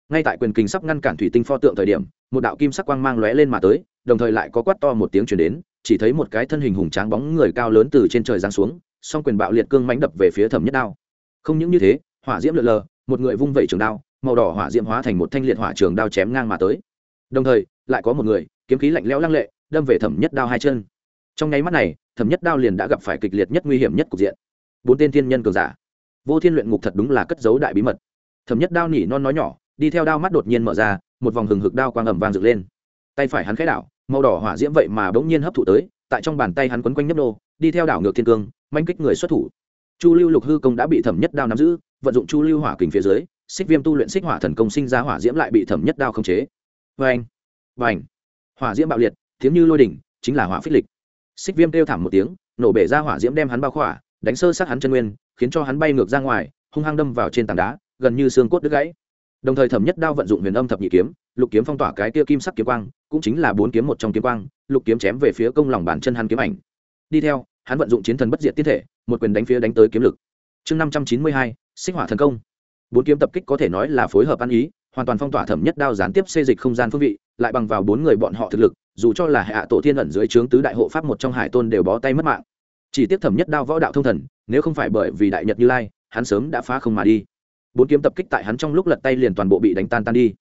Ngay tại quyền kình sắp ngăn cản thủy tinh pho tượng thời điểm, một đạo kim sắc quang mang lóe lên mà tới, đồng thời lại có quát to một tiếng chuyển đến chỉ thấy một cái thân hình hùng tráng bóng người cao lớn từ trên trời giáng xuống, song quyền bạo liệt cương mánh đập về phía thẩm nhất đao. Không những như thế, hỏa diễm lượn lờ, một người vung vẩy trường đao, màu đỏ hỏa diễm hóa thành một thanh liệt hỏa trường đao chém ngang mà tới. Đồng thời, lại có một người, kiếm khí lạnh lẽo lăng lệ, đâm về thẩm nhất đao hai chân. Trong nháy mắt này, thẩm nhất đao liền đã gặp phải kịch liệt nhất nguy hiểm nhất cục diện. Bốn tên thiên nhân cường giả. Vô thiên luyện ngục thật đúng là cất giấu đại bí mật. Thẩm nhất đao nỉ non nói nhỏ, đi theo đao mắt đột nhiên mở ra, một vòng hừng hực đao quang ẩm vang dựng lên. Tay phải hắn khẽ đảo màu đỏ hỏa diễm vậy mà bỗng nhiên hấp thụ tới, tại trong bàn tay hắn quấn quanh nhấp nô, đi theo đảo ngược thiên cương, manh kích người xuất thủ. Chu lưu lục hư công đã bị thẩm nhất đao nắm giữ, vận dụng chu lưu hỏa kình phía dưới, xích viêm tu luyện xích hỏa thần công sinh ra hỏa diễm lại bị thẩm nhất đao khống chế. Vành vành. Hỏa diễm bạo liệt, tiếng như lôi đỉnh, chính là hỏa phích lịch. Xích viêm kêu thảm một tiếng, nổ bể ra hỏa diễm đem hắn bao khỏa, đánh sơ sát hắn chân nguyên, khiến cho hắn bay ngược ra ngoài, hung hăng đâm vào trên tảng đá, gần như xương cốt đứt gãy. Đồng thời thẩm nhất đao vận dụng huyền âm thập nhị kiếm, lục kiếm phong tỏa cái tia kim sắc kiếm quang cũng chính là bốn kiếm một trong kiếm quang, lục kiếm chém về phía công lòng bàn chân hắn kiếm ảnh. Đi theo, hắn vận dụng chiến thần bất diệt tiên thể, một quyền đánh phía đánh tới kiếm lực. Chương năm trăm chín mươi hai sinh hỏa thần công. Bốn kiếm tập kích có thể nói là phối hợp ăn ý, hoàn toàn phong tỏa thẩm nhất đao gián tiếp xê dịch không gian phương vị, lại bằng vào bốn người bọn họ thực lực, dù cho là hạ tổ thiên ẩn dưới trướng tứ đại hộ pháp một trong hải tôn đều bó tay mất mạng. Chỉ tiếc thẩm nhất đao võ đạo thông thần, nếu không phải bởi vì đại nhật như lai, hắn sớm đã phá không mà đi. Bốn kiếm tập kích tại hắn trong lúc lật tay liền toàn bộ bị đánh tan tan đi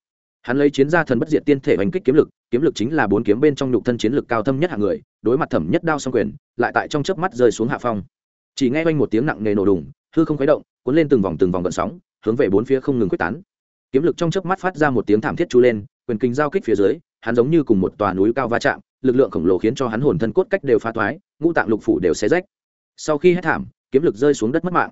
hắn lấy chiến gia thần bất diệt tiên thể hành kích kiếm lực kiếm lực chính là bốn kiếm bên trong nhục thân chiến lực cao thâm nhất hạng người, đối mặt thẩm nhất đao song quyền, lại tại trong chớp mắt rơi xuống hạ phong. Chỉ nghe quanh một tiếng nặng nề nổ đùng, hư không khuấy động, cuốn lên từng vòng từng vòng gợn sóng, hướng về bốn phía không ngừng quyết tán. Kiếm lực trong chớp mắt phát ra một tiếng thảm thiết chú lên, quyền kinh giao kích phía dưới, hắn giống như cùng một tòa núi cao va chạm, lực lượng khổng lồ khiến cho hắn hồn thân cốt cách đều phá thoái, ngũ tạng lục phủ đều xé rách. Sau khi hết thảm, kiếm lực rơi xuống đất mất mạng.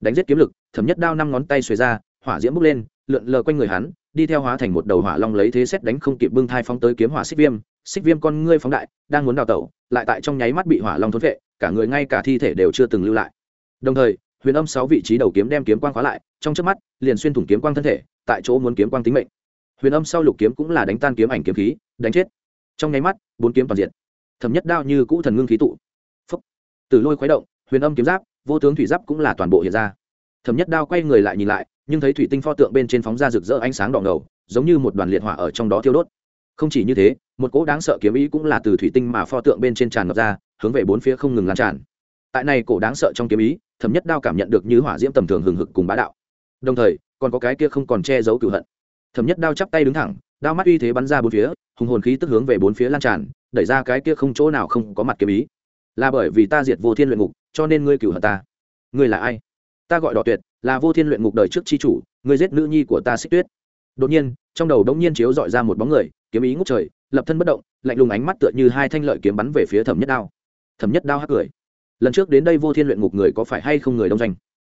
Đánh giết kiếm lực, thẩm nhất đao năm ngón tay xuề ra, hỏa diễm bốc lên lượn lờ quanh người hắn, đi theo hóa thành một đầu hỏa long lấy thế xét đánh không kịp bưng thai phóng tới kiếm hỏa xích viêm. Xích viêm con ngươi phóng đại, đang muốn đào tẩu, lại tại trong nháy mắt bị hỏa long thốn vệ, cả người ngay cả thi thể đều chưa từng lưu lại. Đồng thời, huyền âm sáu vị trí đầu kiếm đem kiếm quang khóa lại, trong chớp mắt, liền xuyên thủng kiếm quang thân thể, tại chỗ muốn kiếm quang tính mệnh. Huyền âm sau lục kiếm cũng là đánh tan kiếm ảnh kiếm khí, đánh chết. Trong nháy mắt, bốn kiếm toàn diện thẩm nhất đao như cũ thần ngưng khí tụ. Phúc. Từ lôi khuấy động, huyền âm kiếm giáp, vô tướng thủy giáp cũng là toàn bộ hiện ra. Thẩm nhất đao quay người lại nhìn lại nhưng thấy thủy tinh pho tượng bên trên phóng ra rực rỡ ánh sáng đỏ ngầu, giống như một đoàn liệt hỏa ở trong đó thiêu đốt. Không chỉ như thế, một cỗ đáng sợ kiếm ý cũng là từ thủy tinh mà pho tượng bên trên tràn ngập ra, hướng về bốn phía không ngừng lan tràn. Tại này cổ đáng sợ trong kiếm ý, thẩm nhất đao cảm nhận được như hỏa diễm tầm thường hừng hực cùng bá đạo. Đồng thời, còn có cái kia không còn che giấu cửu hận. Thẩm nhất đao chắp tay đứng thẳng, đao mắt uy thế bắn ra bốn phía, hùng hồn khí tức hướng về bốn phía lan tràn, đẩy ra cái kia không chỗ nào không có mặt kiếm ý. Là bởi vì ta diệt vô thiên luyện ngục, cho nên ngươi cửu hận ta. Ngươi là ai? Ta gọi đỏ tuyệt, là vô thiên luyện ngục đời trước chi chủ, người giết nữ nhi của ta xích tuyết. Đột nhiên, trong đầu đống nhiên chiếu dọi ra một bóng người, kiếm ý ngốc trời, lập thân bất động, lạnh lùng ánh mắt tựa như hai thanh lợi kiếm bắn về phía thẩm nhất đao. Thẩm nhất đao hắc cười. Lần trước đến đây vô thiên luyện ngục người có phải hay không người đông doanh?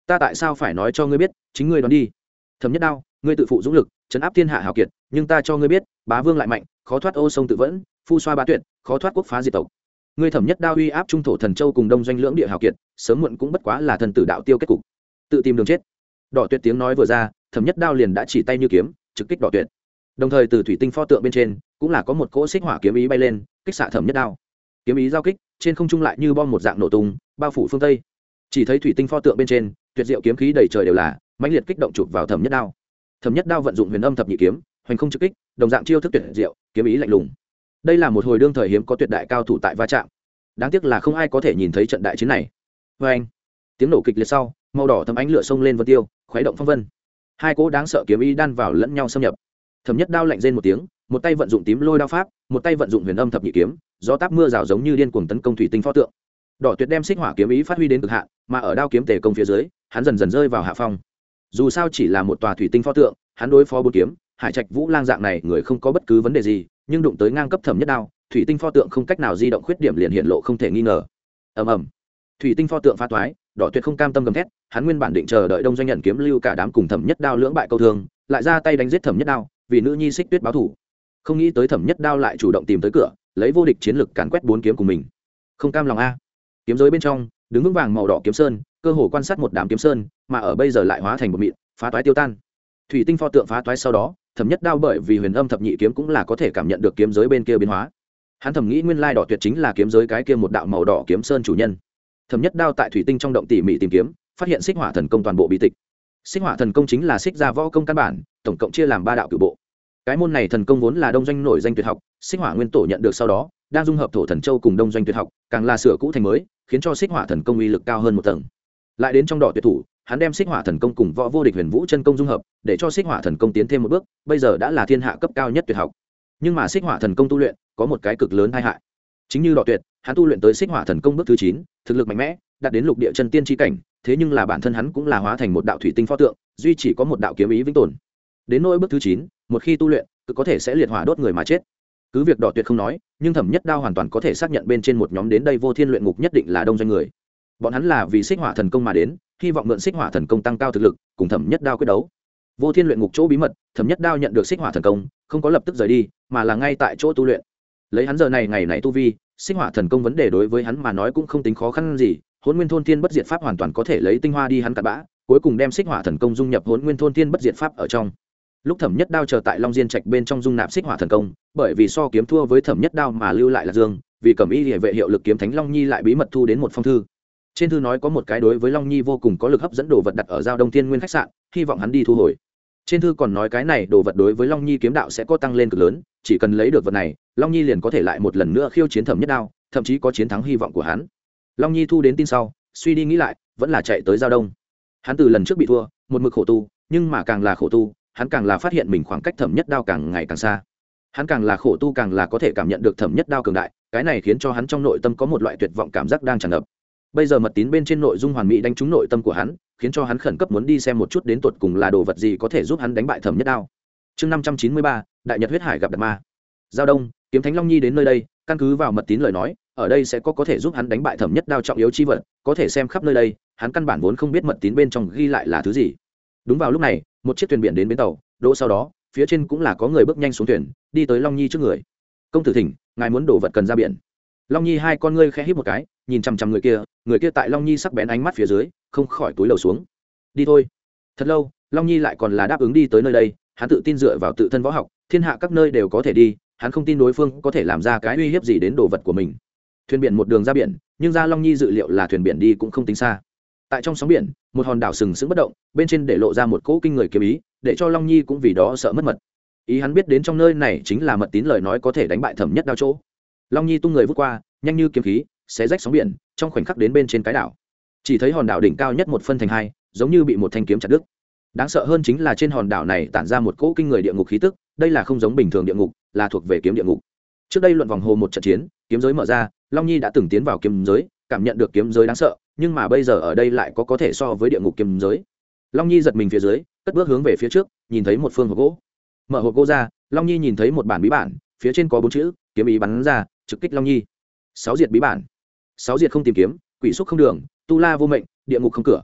Ta tại sao phải nói cho ngươi biết, chính ngươi đón đi. Thẩm nhất đao, ngươi tự phụ dũng lực, chấn áp thiên hạ hào kiệt, nhưng ta cho ngươi biết, bá vương lại mạnh, khó thoát ô sông tự vẫn, phu xoa bá tuyệt, khó thoát quốc phá diệt tộc. Ngươi thẩm nhất đao uy áp trung thổ thần châu cùng đông doanh lưỡng địa hào kiệt, sớm muộn cũng bất quá là thần tử đạo tiêu kết cục tự tìm đường chết. Đỏ tuyệt tiếng nói vừa ra, thẩm nhất đao liền đã chỉ tay như kiếm, trực kích đỏ tuyệt. Đồng thời từ thủy tinh pho tượng bên trên, cũng là có một cỗ xích hỏa kiếm ý bay lên, kích xạ thẩm nhất đao. Kiếm ý giao kích, trên không trung lại như bom một dạng nổ tung, bao phủ phương tây. Chỉ thấy thủy tinh pho tượng bên trên, tuyệt diệu kiếm khí đầy trời đều là, mãnh liệt kích động chụp vào thẩm nhất đao. Thẩm nhất đao vận dụng huyền âm thập nhị kiếm, hoành không trực kích, đồng dạng chiêu thức tuyệt diệu, kiếm ý lạnh lùng. Đây là một hồi đương thời hiếm có tuyệt đại cao thủ tại va chạm. Đáng tiếc là không ai có thể nhìn thấy trận đại chiến này. Vê anh tiếng nổ kịch liệt sau màu đỏ thấm ánh lửa sông lên vân tiêu, khuấy động phong vân. Hai cỗ đáng sợ kiếm ý đan vào lẫn nhau xâm nhập. Thẩm nhất đao lạnh rên một tiếng, một tay vận dụng tím lôi đao pháp, một tay vận dụng huyền âm thập nhị kiếm do táp mưa rào giống như điên cuồng tấn công thủy tinh pho tượng. Đỏ tuyệt đem xích hỏa kiếm ý phát huy đến cực hạn, mà ở đao kiếm tề công phía dưới, hắn dần dần rơi vào hạ phong. Dù sao chỉ là một tòa thủy tinh pho tượng, hắn đối phó bốn kiếm, hải trạch vũ lang dạng này người không có bất cứ vấn đề gì, nhưng đụng tới ngang cấp thẩm nhất đao, thủy tinh pho tượng không cách nào di động khuyết điểm liền hiện lộ không thể nghi ngờ. Ầm ầm. Thủy tinh pho tượng phá toái đỏ tuyệt không cam tâm gầm thét, hắn nguyên bản định chờ đợi đông doanh nhận kiếm lưu cả đám cùng thẩm nhất đao lưỡng bại câu thương, lại ra tay đánh giết thẩm nhất đao, vì nữ nhi xích tuyết báo thủ. Không nghĩ tới thẩm nhất đao lại chủ động tìm tới cửa, lấy vô địch chiến lực càn quét bốn kiếm của mình. Không cam lòng a. Kiếm giới bên trong, đứng vững vàng màu đỏ kiếm sơn, cơ hồ quan sát một đám kiếm sơn, mà ở bây giờ lại hóa thành một mịn, phá toái tiêu tan. Thủy tinh pho tượng phá toái sau đó, thẩm nhất đao bởi vì huyền âm thập nhị kiếm cũng là có thể cảm nhận được kiếm giới bên kia biến hóa. Hắn thầm nghĩ nguyên lai đỏ tuyệt chính là kiếm giới cái kia một đạo màu đỏ kiếm sơn chủ nhân thẩm nhất đao tại thủy tinh trong động tỉ mỉ tìm kiếm, phát hiện xích hỏa thần công toàn bộ bí tịch. Xích hỏa thần công chính là xích gia võ công căn bản, tổng cộng chia làm ba đạo cử bộ. Cái môn này thần công vốn là đông doanh nổi danh tuyệt học, xích hỏa nguyên tổ nhận được sau đó, đang dung hợp thổ thần châu cùng đông doanh tuyệt học, càng là sửa cũ thành mới, khiến cho xích hỏa thần công uy lực cao hơn một tầng. Lại đến trong đỏ tuyệt thủ, hắn đem xích hỏa thần công cùng võ vô địch huyền vũ chân công dung hợp, để cho xích hỏa thần công tiến thêm một bước, bây giờ đã là thiên hạ cấp cao nhất tuyệt học. Nhưng mà xích hỏa thần công tu luyện, có một cái cực lớn tai hại. Chính như đỏ tuyệt hắn tu luyện tới xích hỏa thần công bước thứ chín, thực lực mạnh mẽ, đạt đến lục địa chân tiên tri cảnh, thế nhưng là bản thân hắn cũng là hóa thành một đạo thủy tinh pho tượng, duy chỉ có một đạo kiếm ý vĩnh tồn. Đến nỗi bước thứ chín, một khi tu luyện, cứ có thể sẽ liệt hỏa đốt người mà chết. Cứ việc đỏ tuyệt không nói, nhưng thẩm nhất đao hoàn toàn có thể xác nhận bên trên một nhóm đến đây vô thiên luyện ngục nhất định là đông doanh người. Bọn hắn là vì xích hỏa thần công mà đến, hy vọng mượn xích hỏa thần công tăng cao thực lực, cùng thẩm nhất đao quyết đấu. Vô thiên luyện ngục chỗ bí mật, thẩm nhất đao nhận được xích hỏa thần công, không có lập tức rời đi, mà là ngay tại chỗ tu luyện. Lấy hắn giờ này ngày này tu vi sinh hỏa thần công vấn đề đối với hắn mà nói cũng không tính khó khăn gì hôn nguyên thôn thiên bất diệt pháp hoàn toàn có thể lấy tinh hoa đi hắn cặn bã, cuối cùng đem xích hỏa thần công dung nhập hôn nguyên thôn thiên bất diệt pháp ở trong. Lúc thẩm nhất đao chờ tại long diên trạch bên trong dung nạp xích hỏa thần công, bởi vì so kiếm thua với thẩm nhất đao mà lưu lại là dương, vì cẩm y địa vệ hiệu lực kiếm thánh long nhi lại bí mật thu đến một phong thư. Trên thư nói có một cái đối với long nhi vô cùng có lực hấp dẫn đồ vật đặt ở giao đông thiên nguyên khách sạn, hy vọng hắn đi thu hồi trên thư còn nói cái này, đồ vật đối với long nhi kiếm đạo sẽ có tăng lên cực lớn, chỉ cần lấy được vật này, long nhi liền có thể lại một lần nữa khiêu chiến thẩm nhất đao, thậm chí có chiến thắng hy vọng của hắn. Long nhi thu đến tin sau, suy đi nghĩ lại, vẫn là chạy tới giao đông. Hắn từ lần trước bị thua, một mực khổ tu, nhưng mà càng là khổ tu, hắn càng là phát hiện mình khoảng cách thẩm nhất đao càng ngày càng xa. Hắn càng là khổ tu càng là có thể cảm nhận được thẩm nhất đao cường đại, cái này khiến cho hắn trong nội tâm có một loại tuyệt vọng cảm giác đang tràn ngập bây giờ mật tín bên trên nội dung hoàn mỹ đánh trúng nội tâm của hắn, khiến cho hắn khẩn cấp muốn đi xem một chút đến tột cùng là đồ vật gì có thể giúp hắn đánh bại thẩm nhất đao. Chương năm trăm chín mươi ba, đại nhật huyết hải gặp đạt ma. Giao đông, kiếm thánh long nhi đến nơi đây, căn cứ vào mật tín lời nói, ở đây sẽ có có thể giúp hắn đánh bại thẩm nhất đao trọng yếu chi vật, có thể xem khắp nơi đây, hắn căn bản vốn không biết mật tín bên trong ghi lại là thứ gì. Đúng vào lúc này, một chiếc thuyền biển đến bến tàu, đỗ sau đó, phía trên cũng là có người bước nhanh xuống thuyền, đi tới long nhi trước người. Công tử thỉnh, ngài muốn đổ vật cần ra biển long nhi hai con ngươi khẽ hít một cái, nhìn chằm chằm người kia người kia tại long nhi sắc bén ánh mắt phía dưới, không khỏi túi lầu xuống. Đi thôi. Thật lâu, long nhi lại còn là đáp ứng đi tới nơi đây, hắn tự tin dựa vào tự thân võ học, thiên hạ các nơi đều có thể đi, hắn không tin đối phương có thể làm ra cái uy hiếp gì đến đồ vật của mình. Thuyền biển một đường ra biển, nhưng ra long nhi dự liệu là thuyền biển đi cũng không tính xa. Tại trong sóng biển, một hòn đảo sừng sững bất động, bên trên để lộ ra một cỗ kinh người kiếm ý, để cho long nhi cũng vì đó sợ mất mật. Ý hắn biết đến trong nơi này chính là mật tín lời nói có thể đánh bại thẩm nhất đao chỗ long nhi tung người vút qua, nhanh như kiếm khí, xé rách sóng biển, trong khoảnh khắc đến bên trên cái đảo. Chỉ thấy hòn đảo đỉnh cao nhất một phân thành hai, giống như bị một thanh kiếm chặt đứt. Đáng sợ hơn chính là trên hòn đảo này tản ra một cỗ kinh người địa ngục khí tức, đây là không giống bình thường địa ngục, là thuộc về kiếm địa ngục. Trước đây luận vòng hồ một trận chiến, kiếm giới mở ra, long nhi đã từng tiến vào kiếm giới, cảm nhận được kiếm giới đáng sợ, nhưng mà bây giờ ở đây lại có có thể so với địa ngục kiếm giới. Long nhi giật mình phía dưới, cất bước hướng về phía trước, nhìn thấy một phương hộp gỗ. Mở hộp gỗ ra, long nhi nhìn thấy một bản bí bản, phía trên có bốn chữ kiếm ý bắn ra, trực kích long nhi. Sáu diệt bí bản. Sáu diệt không tìm kiếm, quỷ xúc không đường, tu la vô mệnh, địa ngục không cửa.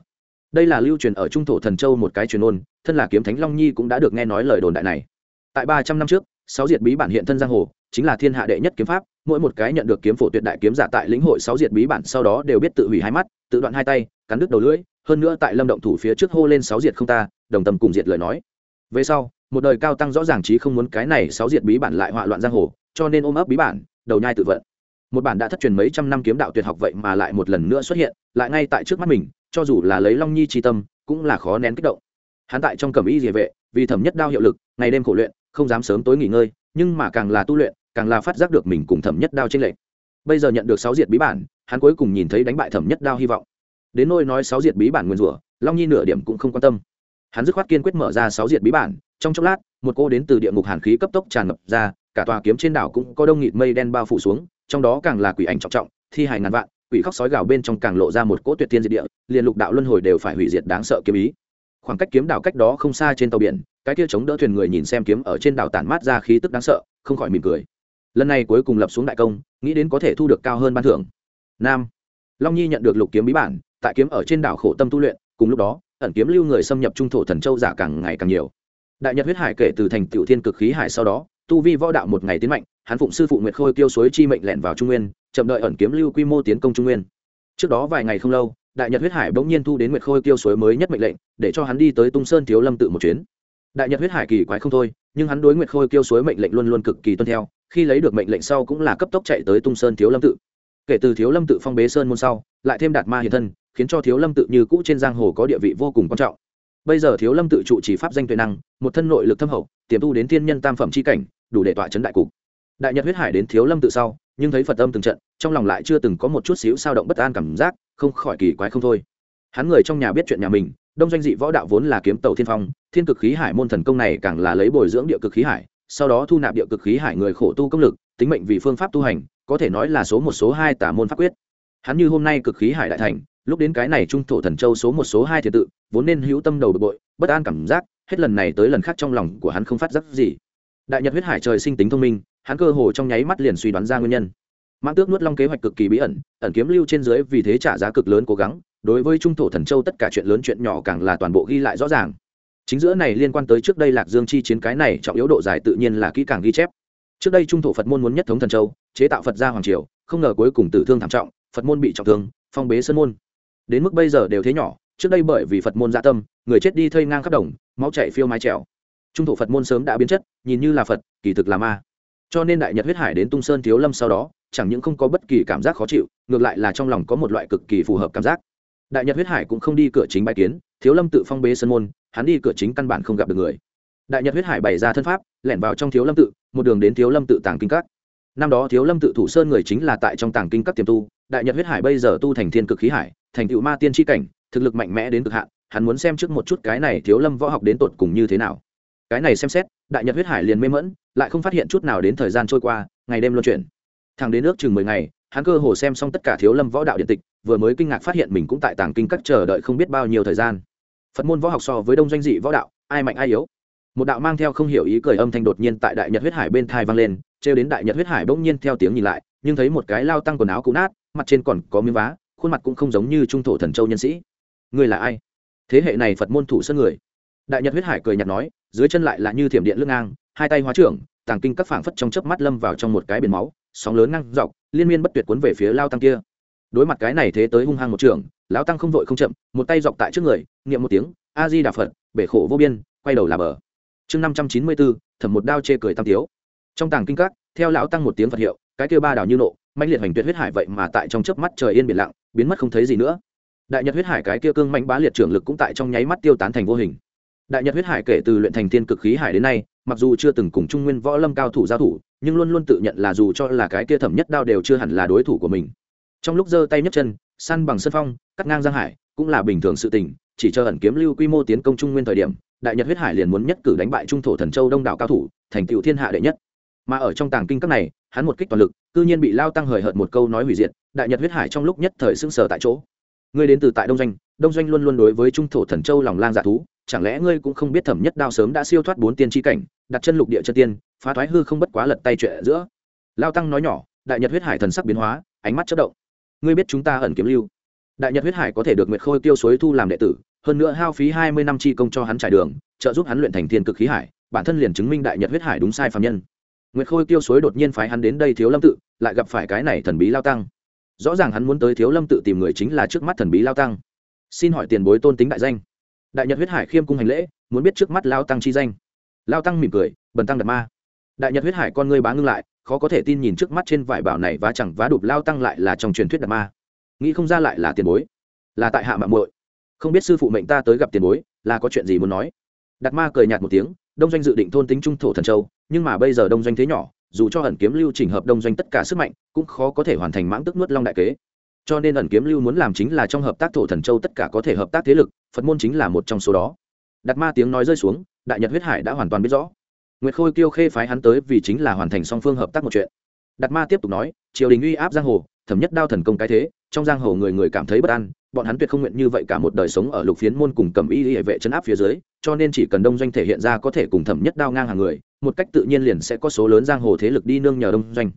Đây là lưu truyền ở trung thổ thần châu một cái truyền ôn thân là kiếm thánh long nhi cũng đã được nghe nói lời đồn đại này. Tại ba trăm năm trước, sáu diệt bí bản hiện thân giang hồ, chính là thiên hạ đệ nhất kiếm pháp, mỗi một cái nhận được kiếm phổ tuyệt đại kiếm giả tại lĩnh hội sáu diệt bí bản sau đó đều biết tự hủy hai mắt, tự đoạn hai tay, cắn đứt đầu lưỡi, hơn nữa tại lâm động thủ phía trước hô lên sáu diệt không ta, đồng tâm cùng diệt lời nói. Về sau, một đời cao tăng rõ ràng chí không muốn cái này sáu diệt bí bản lại họa loạn giang hồ cho nên ôm ấp bí bản, đầu nhai tự vận. Một bản đã thất truyền mấy trăm năm kiếm đạo tuyệt học vậy mà lại một lần nữa xuất hiện, lại ngay tại trước mắt mình, cho dù là lấy long nhi tri tâm, cũng là khó nén kích động. Hắn tại trong cẩm y địa vệ, vì thẩm nhất đao hiệu lực, ngày đêm khổ luyện, không dám sớm tối nghỉ ngơi, nhưng mà càng là tu luyện, càng là phát giác được mình cùng thẩm nhất đao trên lệnh bây giờ nhận được sáu diệt bí bản, hắn cuối cùng nhìn thấy đánh bại thẩm nhất đao hy vọng. Đến nôi nói sáu diệt bí bản nguyên rủa, long nhi nửa điểm cũng không quan tâm. Hắn dứt khoát kiên quyết mở ra sáu diệt bí bản, trong chốc lát, một cô đến từ địa ngục hàn khí cấp tốc tràn ngập ra cả tòa kiếm trên đảo cũng có đông nghịt mây đen bao phủ xuống, trong đó càng là quỷ ảnh trọng trọng, thi hài ngàn vạn, quỷ khóc sói gào bên trong càng lộ ra một cỗ tuyệt tiên diệt địa, liền lục đạo luân hồi đều phải hủy diệt đáng sợ kiếm ý. Khoảng cách kiếm đảo cách đó không xa trên tàu biển, cái kia chống đỡ thuyền người nhìn xem kiếm ở trên đảo tản mát ra khí tức đáng sợ, không khỏi mỉm cười. Lần này cuối cùng lập xuống đại công, nghĩ đến có thể thu được cao hơn ban thưởng. Nam. Long nhi nhận được lục kiếm bí bản, tại kiếm ở trên đảo khổ tâm tu luyện, cùng lúc đó, ẩn kiếm lưu người xâm nhập trung thổ thần châu giả càng ngày càng nhiều. Đại nhật huyết hải kể từ thành tiểu thiên cực khí hải sau đó tu vi võ đạo một ngày tiến mạnh, hắn phụng sư phụ nguyệt khôi tiêu suối chi mệnh lẹn vào trung nguyên, chậm đợi ẩn kiếm lưu quy mô tiến công trung nguyên. Trước đó vài ngày không lâu, đại nhật huyết hải bỗng nhiên thu đến nguyệt khôi tiêu suối mới nhất mệnh lệnh, để cho hắn đi tới tung sơn thiếu lâm tự một chuyến. Đại nhật huyết hải kỳ quái không thôi, nhưng hắn đối nguyệt khôi tiêu suối mệnh lệnh luôn luôn cực kỳ tuân theo, khi lấy được mệnh lệnh sau cũng là cấp tốc chạy tới tung sơn thiếu lâm tự. Kể từ thiếu lâm tự phong bế sơn môn sau, lại thêm đạt ma hiện thân, khiến cho thiếu lâm tự như cũ trên giang hồ có địa vị vô cùng quan trọng. Bây giờ thiếu lâm tự trụ chỉ pháp danh tuệ năng, một thân nội lực thâm hậu, tiềm tu đến thiên nhân tam phẩm c h i cảnh đủ để tọa chấn đại cục. Đại nhật huyết hải đến thiếu lâm tự sau, nhưng thấy phật âm từng trận, trong lòng lại chưa từng có một chút xíu sao động bất an cảm giác, không khỏi kỳ quái không thôi. Hắn người trong nhà biết chuyện nhà mình, đông doanh dị võ đạo vốn là kiếm tàu thiên phong, thiên cực khí hải môn thần công này càng là lấy bồi dưỡng địa cực khí hải, sau đó thu nạp địa cực khí hải người khổ tu công lực, tính mệnh vì phương pháp tu hành, có thể nói là số một số hai tả môn pháp quyết. Hắn như hôm nay cực khí hải đại thành, lúc đến cái này trung thổ thần châu số một số hai thiệt tự, vốn nên hữu tâm đầu bực bội, bất an cảm giác, hết lần này tới lần khác trong lòng của hắn không phát giác gì đại nhật huyết hải trời sinh tính thông minh, hắn cơ hồ trong nháy mắt liền suy đoán ra nguyên nhân. Mãng tước nuốt long kế hoạch cực kỳ bí ẩn ẩn kiếm lưu trên dưới vì thế trả giá cực lớn cố gắng, đối với trung thổ thần châu tất cả chuyện lớn chuyện nhỏ càng là toàn bộ ghi lại rõ ràng. Chính giữa này liên quan tới trước đây lạc dương chi chiến cái này trọng yếu độ dài tự nhiên là kỹ càng ghi chép. Trước đây trung thổ phật môn muốn nhất thống thần châu, chế tạo phật gia hoàng triều, không ngờ cuối cùng tử thương thảm trọng, phật môn bị trọng thương, phong bế sơn môn. Đến mức bây giờ đều thế nhỏ, trước đây bởi vì phật môn gia dạ tâm, người chết đi thây ngang khắp đồng, máu chảy phiêu mái trèo trung thổ phật môn sớm đã biến chất, nhìn như là phật, kỳ thực là ma. Cho nên đại nhật huyết hải đến tung sơn thiếu lâm sau đó, chẳng những không có bất kỳ cảm giác khó chịu, ngược lại là trong lòng có một loại cực kỳ phù hợp cảm giác. Đại nhật huyết hải cũng không đi cửa chính bãi kiến, thiếu lâm tự phong bế sân môn, hắn đi cửa chính căn bản không gặp được người. Đại nhật huyết hải bày ra thân pháp, lẻn vào trong thiếu lâm tự, một đường đến thiếu lâm tự tàng kinh các. Năm đó thiếu lâm tự thủ sơn người chính là tại trong tàng kinh các tiềm tu, đại nhật huyết hải bây giờ tu thành thiên cực khí hải, thành tựu ma tiên tri cảnh, thực lực mạnh mẽ đến cực hạn, hắn muốn xem trước một chút cái này thiếu lâm võ học đến tột cùng như thế nào cái này xem xét, đại nhật huyết hải liền mê mẫn lại không phát hiện chút nào đến thời gian trôi qua, ngày đêm luân chuyển. Thằng đến nước chừng mười ngày, hắn cơ hồ xem xong tất cả thiếu lâm võ đạo điện tịch, vừa mới kinh ngạc phát hiện mình cũng tại tàng kinh các chờ đợi không biết bao nhiêu thời gian. Phật môn võ học so với đông doanh dị võ đạo, ai mạnh ai yếu? Một đạo mang theo không hiểu ý cười âm thanh đột nhiên tại đại nhật huyết hải bên thai vang lên, trêu đến đại nhật huyết hải bỗng nhiên theo tiếng nhìn lại, nhưng thấy một cái lao tăng quần áo cũ nát, mặt trên còn có miếng vá, khuôn mặt cũng không giống như trung thổ thần châu nhân sĩ. Người là ai? Thế hệ này phật môn thủ sân người. Đại nhật huyết hải cười nhạt nói dưới chân lại là như thiểm điện lưng ngang, hai tay hóa trưởng, tàng kinh các phảng phất trong chớp mắt lâm vào trong một cái biển máu, sóng lớn ngang dọc, liên miên bất tuyệt cuốn về phía lao tăng kia. Đối mặt cái này thế tới hung hăng một trường lão tăng không vội không chậm, một tay dọc tại trước người, niệm một tiếng a di đà phật, bể khổ vô biên, quay đầu là bờ. Chương năm trăm chín mươi bốn thẩm một đao chê cười tam tiếu. Trong tàng kinh các, theo lão tăng một tiếng phật hiệu, cái kia ba đảo như nộ mạnh liệt hành tuyệt huyết hải vậy mà tại trong chớp mắt trời yên biển lặng, biến mất không thấy gì nữa. Đại nhật huyết hải cái kia cương mạnh bá liệt trưởng lực cũng tại trong nháy mắt tiêu tán thành vô hình đại nhật huyết hải kể từ luyện thành thiên cực khí hải đến nay, mặc dù chưa từng cùng trung nguyên võ lâm cao thủ giao thủ, nhưng luôn luôn tự nhận là dù cho là cái kia thẩm nhất đao đều chưa hẳn là đối thủ của mình. Trong lúc giơ tay nhấc chân, săn bằng sân phong, cắt ngang giang hải, cũng là bình thường sự tình, chỉ chờ ẩn kiếm lưu quy mô tiến công trung nguyên thời điểm, đại nhật huyết hải liền muốn nhất cử đánh bại trung thổ thần châu đông đảo cao thủ, thành tựu thiên hạ đệ nhất. Mà ở trong tàng kinh các này, hắn một kích toàn lực, cư nhiên bị lao tăng hời hợt một câu nói hủy diệt, đại nhật huyết hải trong lúc nhất thời sững sờ tại chỗ. Ngươi đến từ tại đông doanh đông doanh luôn luôn đối với trung thổ thần châu lòng lang dạ thú, chẳng lẽ ngươi cũng không biết thẩm nhất đao sớm đã siêu thoát bốn tiên tri cảnh, đặt chân lục địa chân tiên, phá thoái hư không bất quá lật tay chuyện giữa. Lao tăng nói nhỏ, đại nhật huyết hải thần sắc biến hóa, ánh mắt chất động. Ngươi biết chúng ta ẩn kiếm lưu. Đại nhật huyết hải có thể được nguyệt khôi tiêu suối thu làm đệ tử, hơn nữa hao phí hai mươi năm chi công cho hắn trải đường, trợ giúp hắn luyện thành thiên cực khí hải, bản thân liền chứng minh đại nhật huyết hải đúng sai phạm nhân. Nguyệt khôi tiêu suối đột nhiên phái hắn đến đây thiếu lâm tự, lại gặp phải cái này thần bí lao tăng. Rõ ràng hắn muốn tới thiếu lâm tự tìm người chính là trước mắt thần bí lao tăng xin hỏi tiền bối tôn tính đại danh. Đại nhật huyết hải khiêm cung hành lễ, muốn biết trước mắt lao tăng chi danh. Lao tăng mỉm cười, bần tăng đặt ma. Đại nhật huyết hải con ngươi bá ngưng lại, khó có thể tin nhìn trước mắt trên vải bảo này vá chẳng vá đụp lao tăng lại là trong truyền thuyết đặt ma. Nghĩ không ra lại là tiền bối. Là tại hạ mạng muội. Không biết sư phụ mệnh ta tới gặp tiền bối, là có chuyện gì muốn nói. Đặt ma cười nhạt một tiếng, đông doanh dự định thôn tính trung thổ thần châu, nhưng mà bây giờ đông doanh thế nhỏ, dù cho hẩn kiếm lưu trình hợp đông doanh tất cả sức mạnh, cũng khó có thể hoàn thành mãng tức nuốt long đại kế cho nên ẩn kiếm lưu muốn làm chính là trong hợp tác thổ thần châu tất cả có thể hợp tác thế lực, phật môn chính là một trong số đó. Đặt ma tiếng nói rơi xuống, đại nhật huyết hải đã hoàn toàn biết rõ. Nguyệt khôi kêu khê phái hắn tới vì chính là hoàn thành song phương hợp tác một chuyện. Đặt ma tiếp tục nói, triều đình uy áp giang hồ, thẩm nhất đao thần công cái thế, trong giang hồ người người cảm thấy bất an, bọn hắn tuyệt không nguyện như vậy cả một đời sống ở lục phiến môn cùng cầm y hệ vệ chấn áp phía dưới, cho nên chỉ cần đông doanh thể hiện ra có thể cùng thẩm nhất đao ngang hàng người, một cách tự nhiên liền sẽ có số lớn giang hồ thế lực đi nương nhờ đông doanh.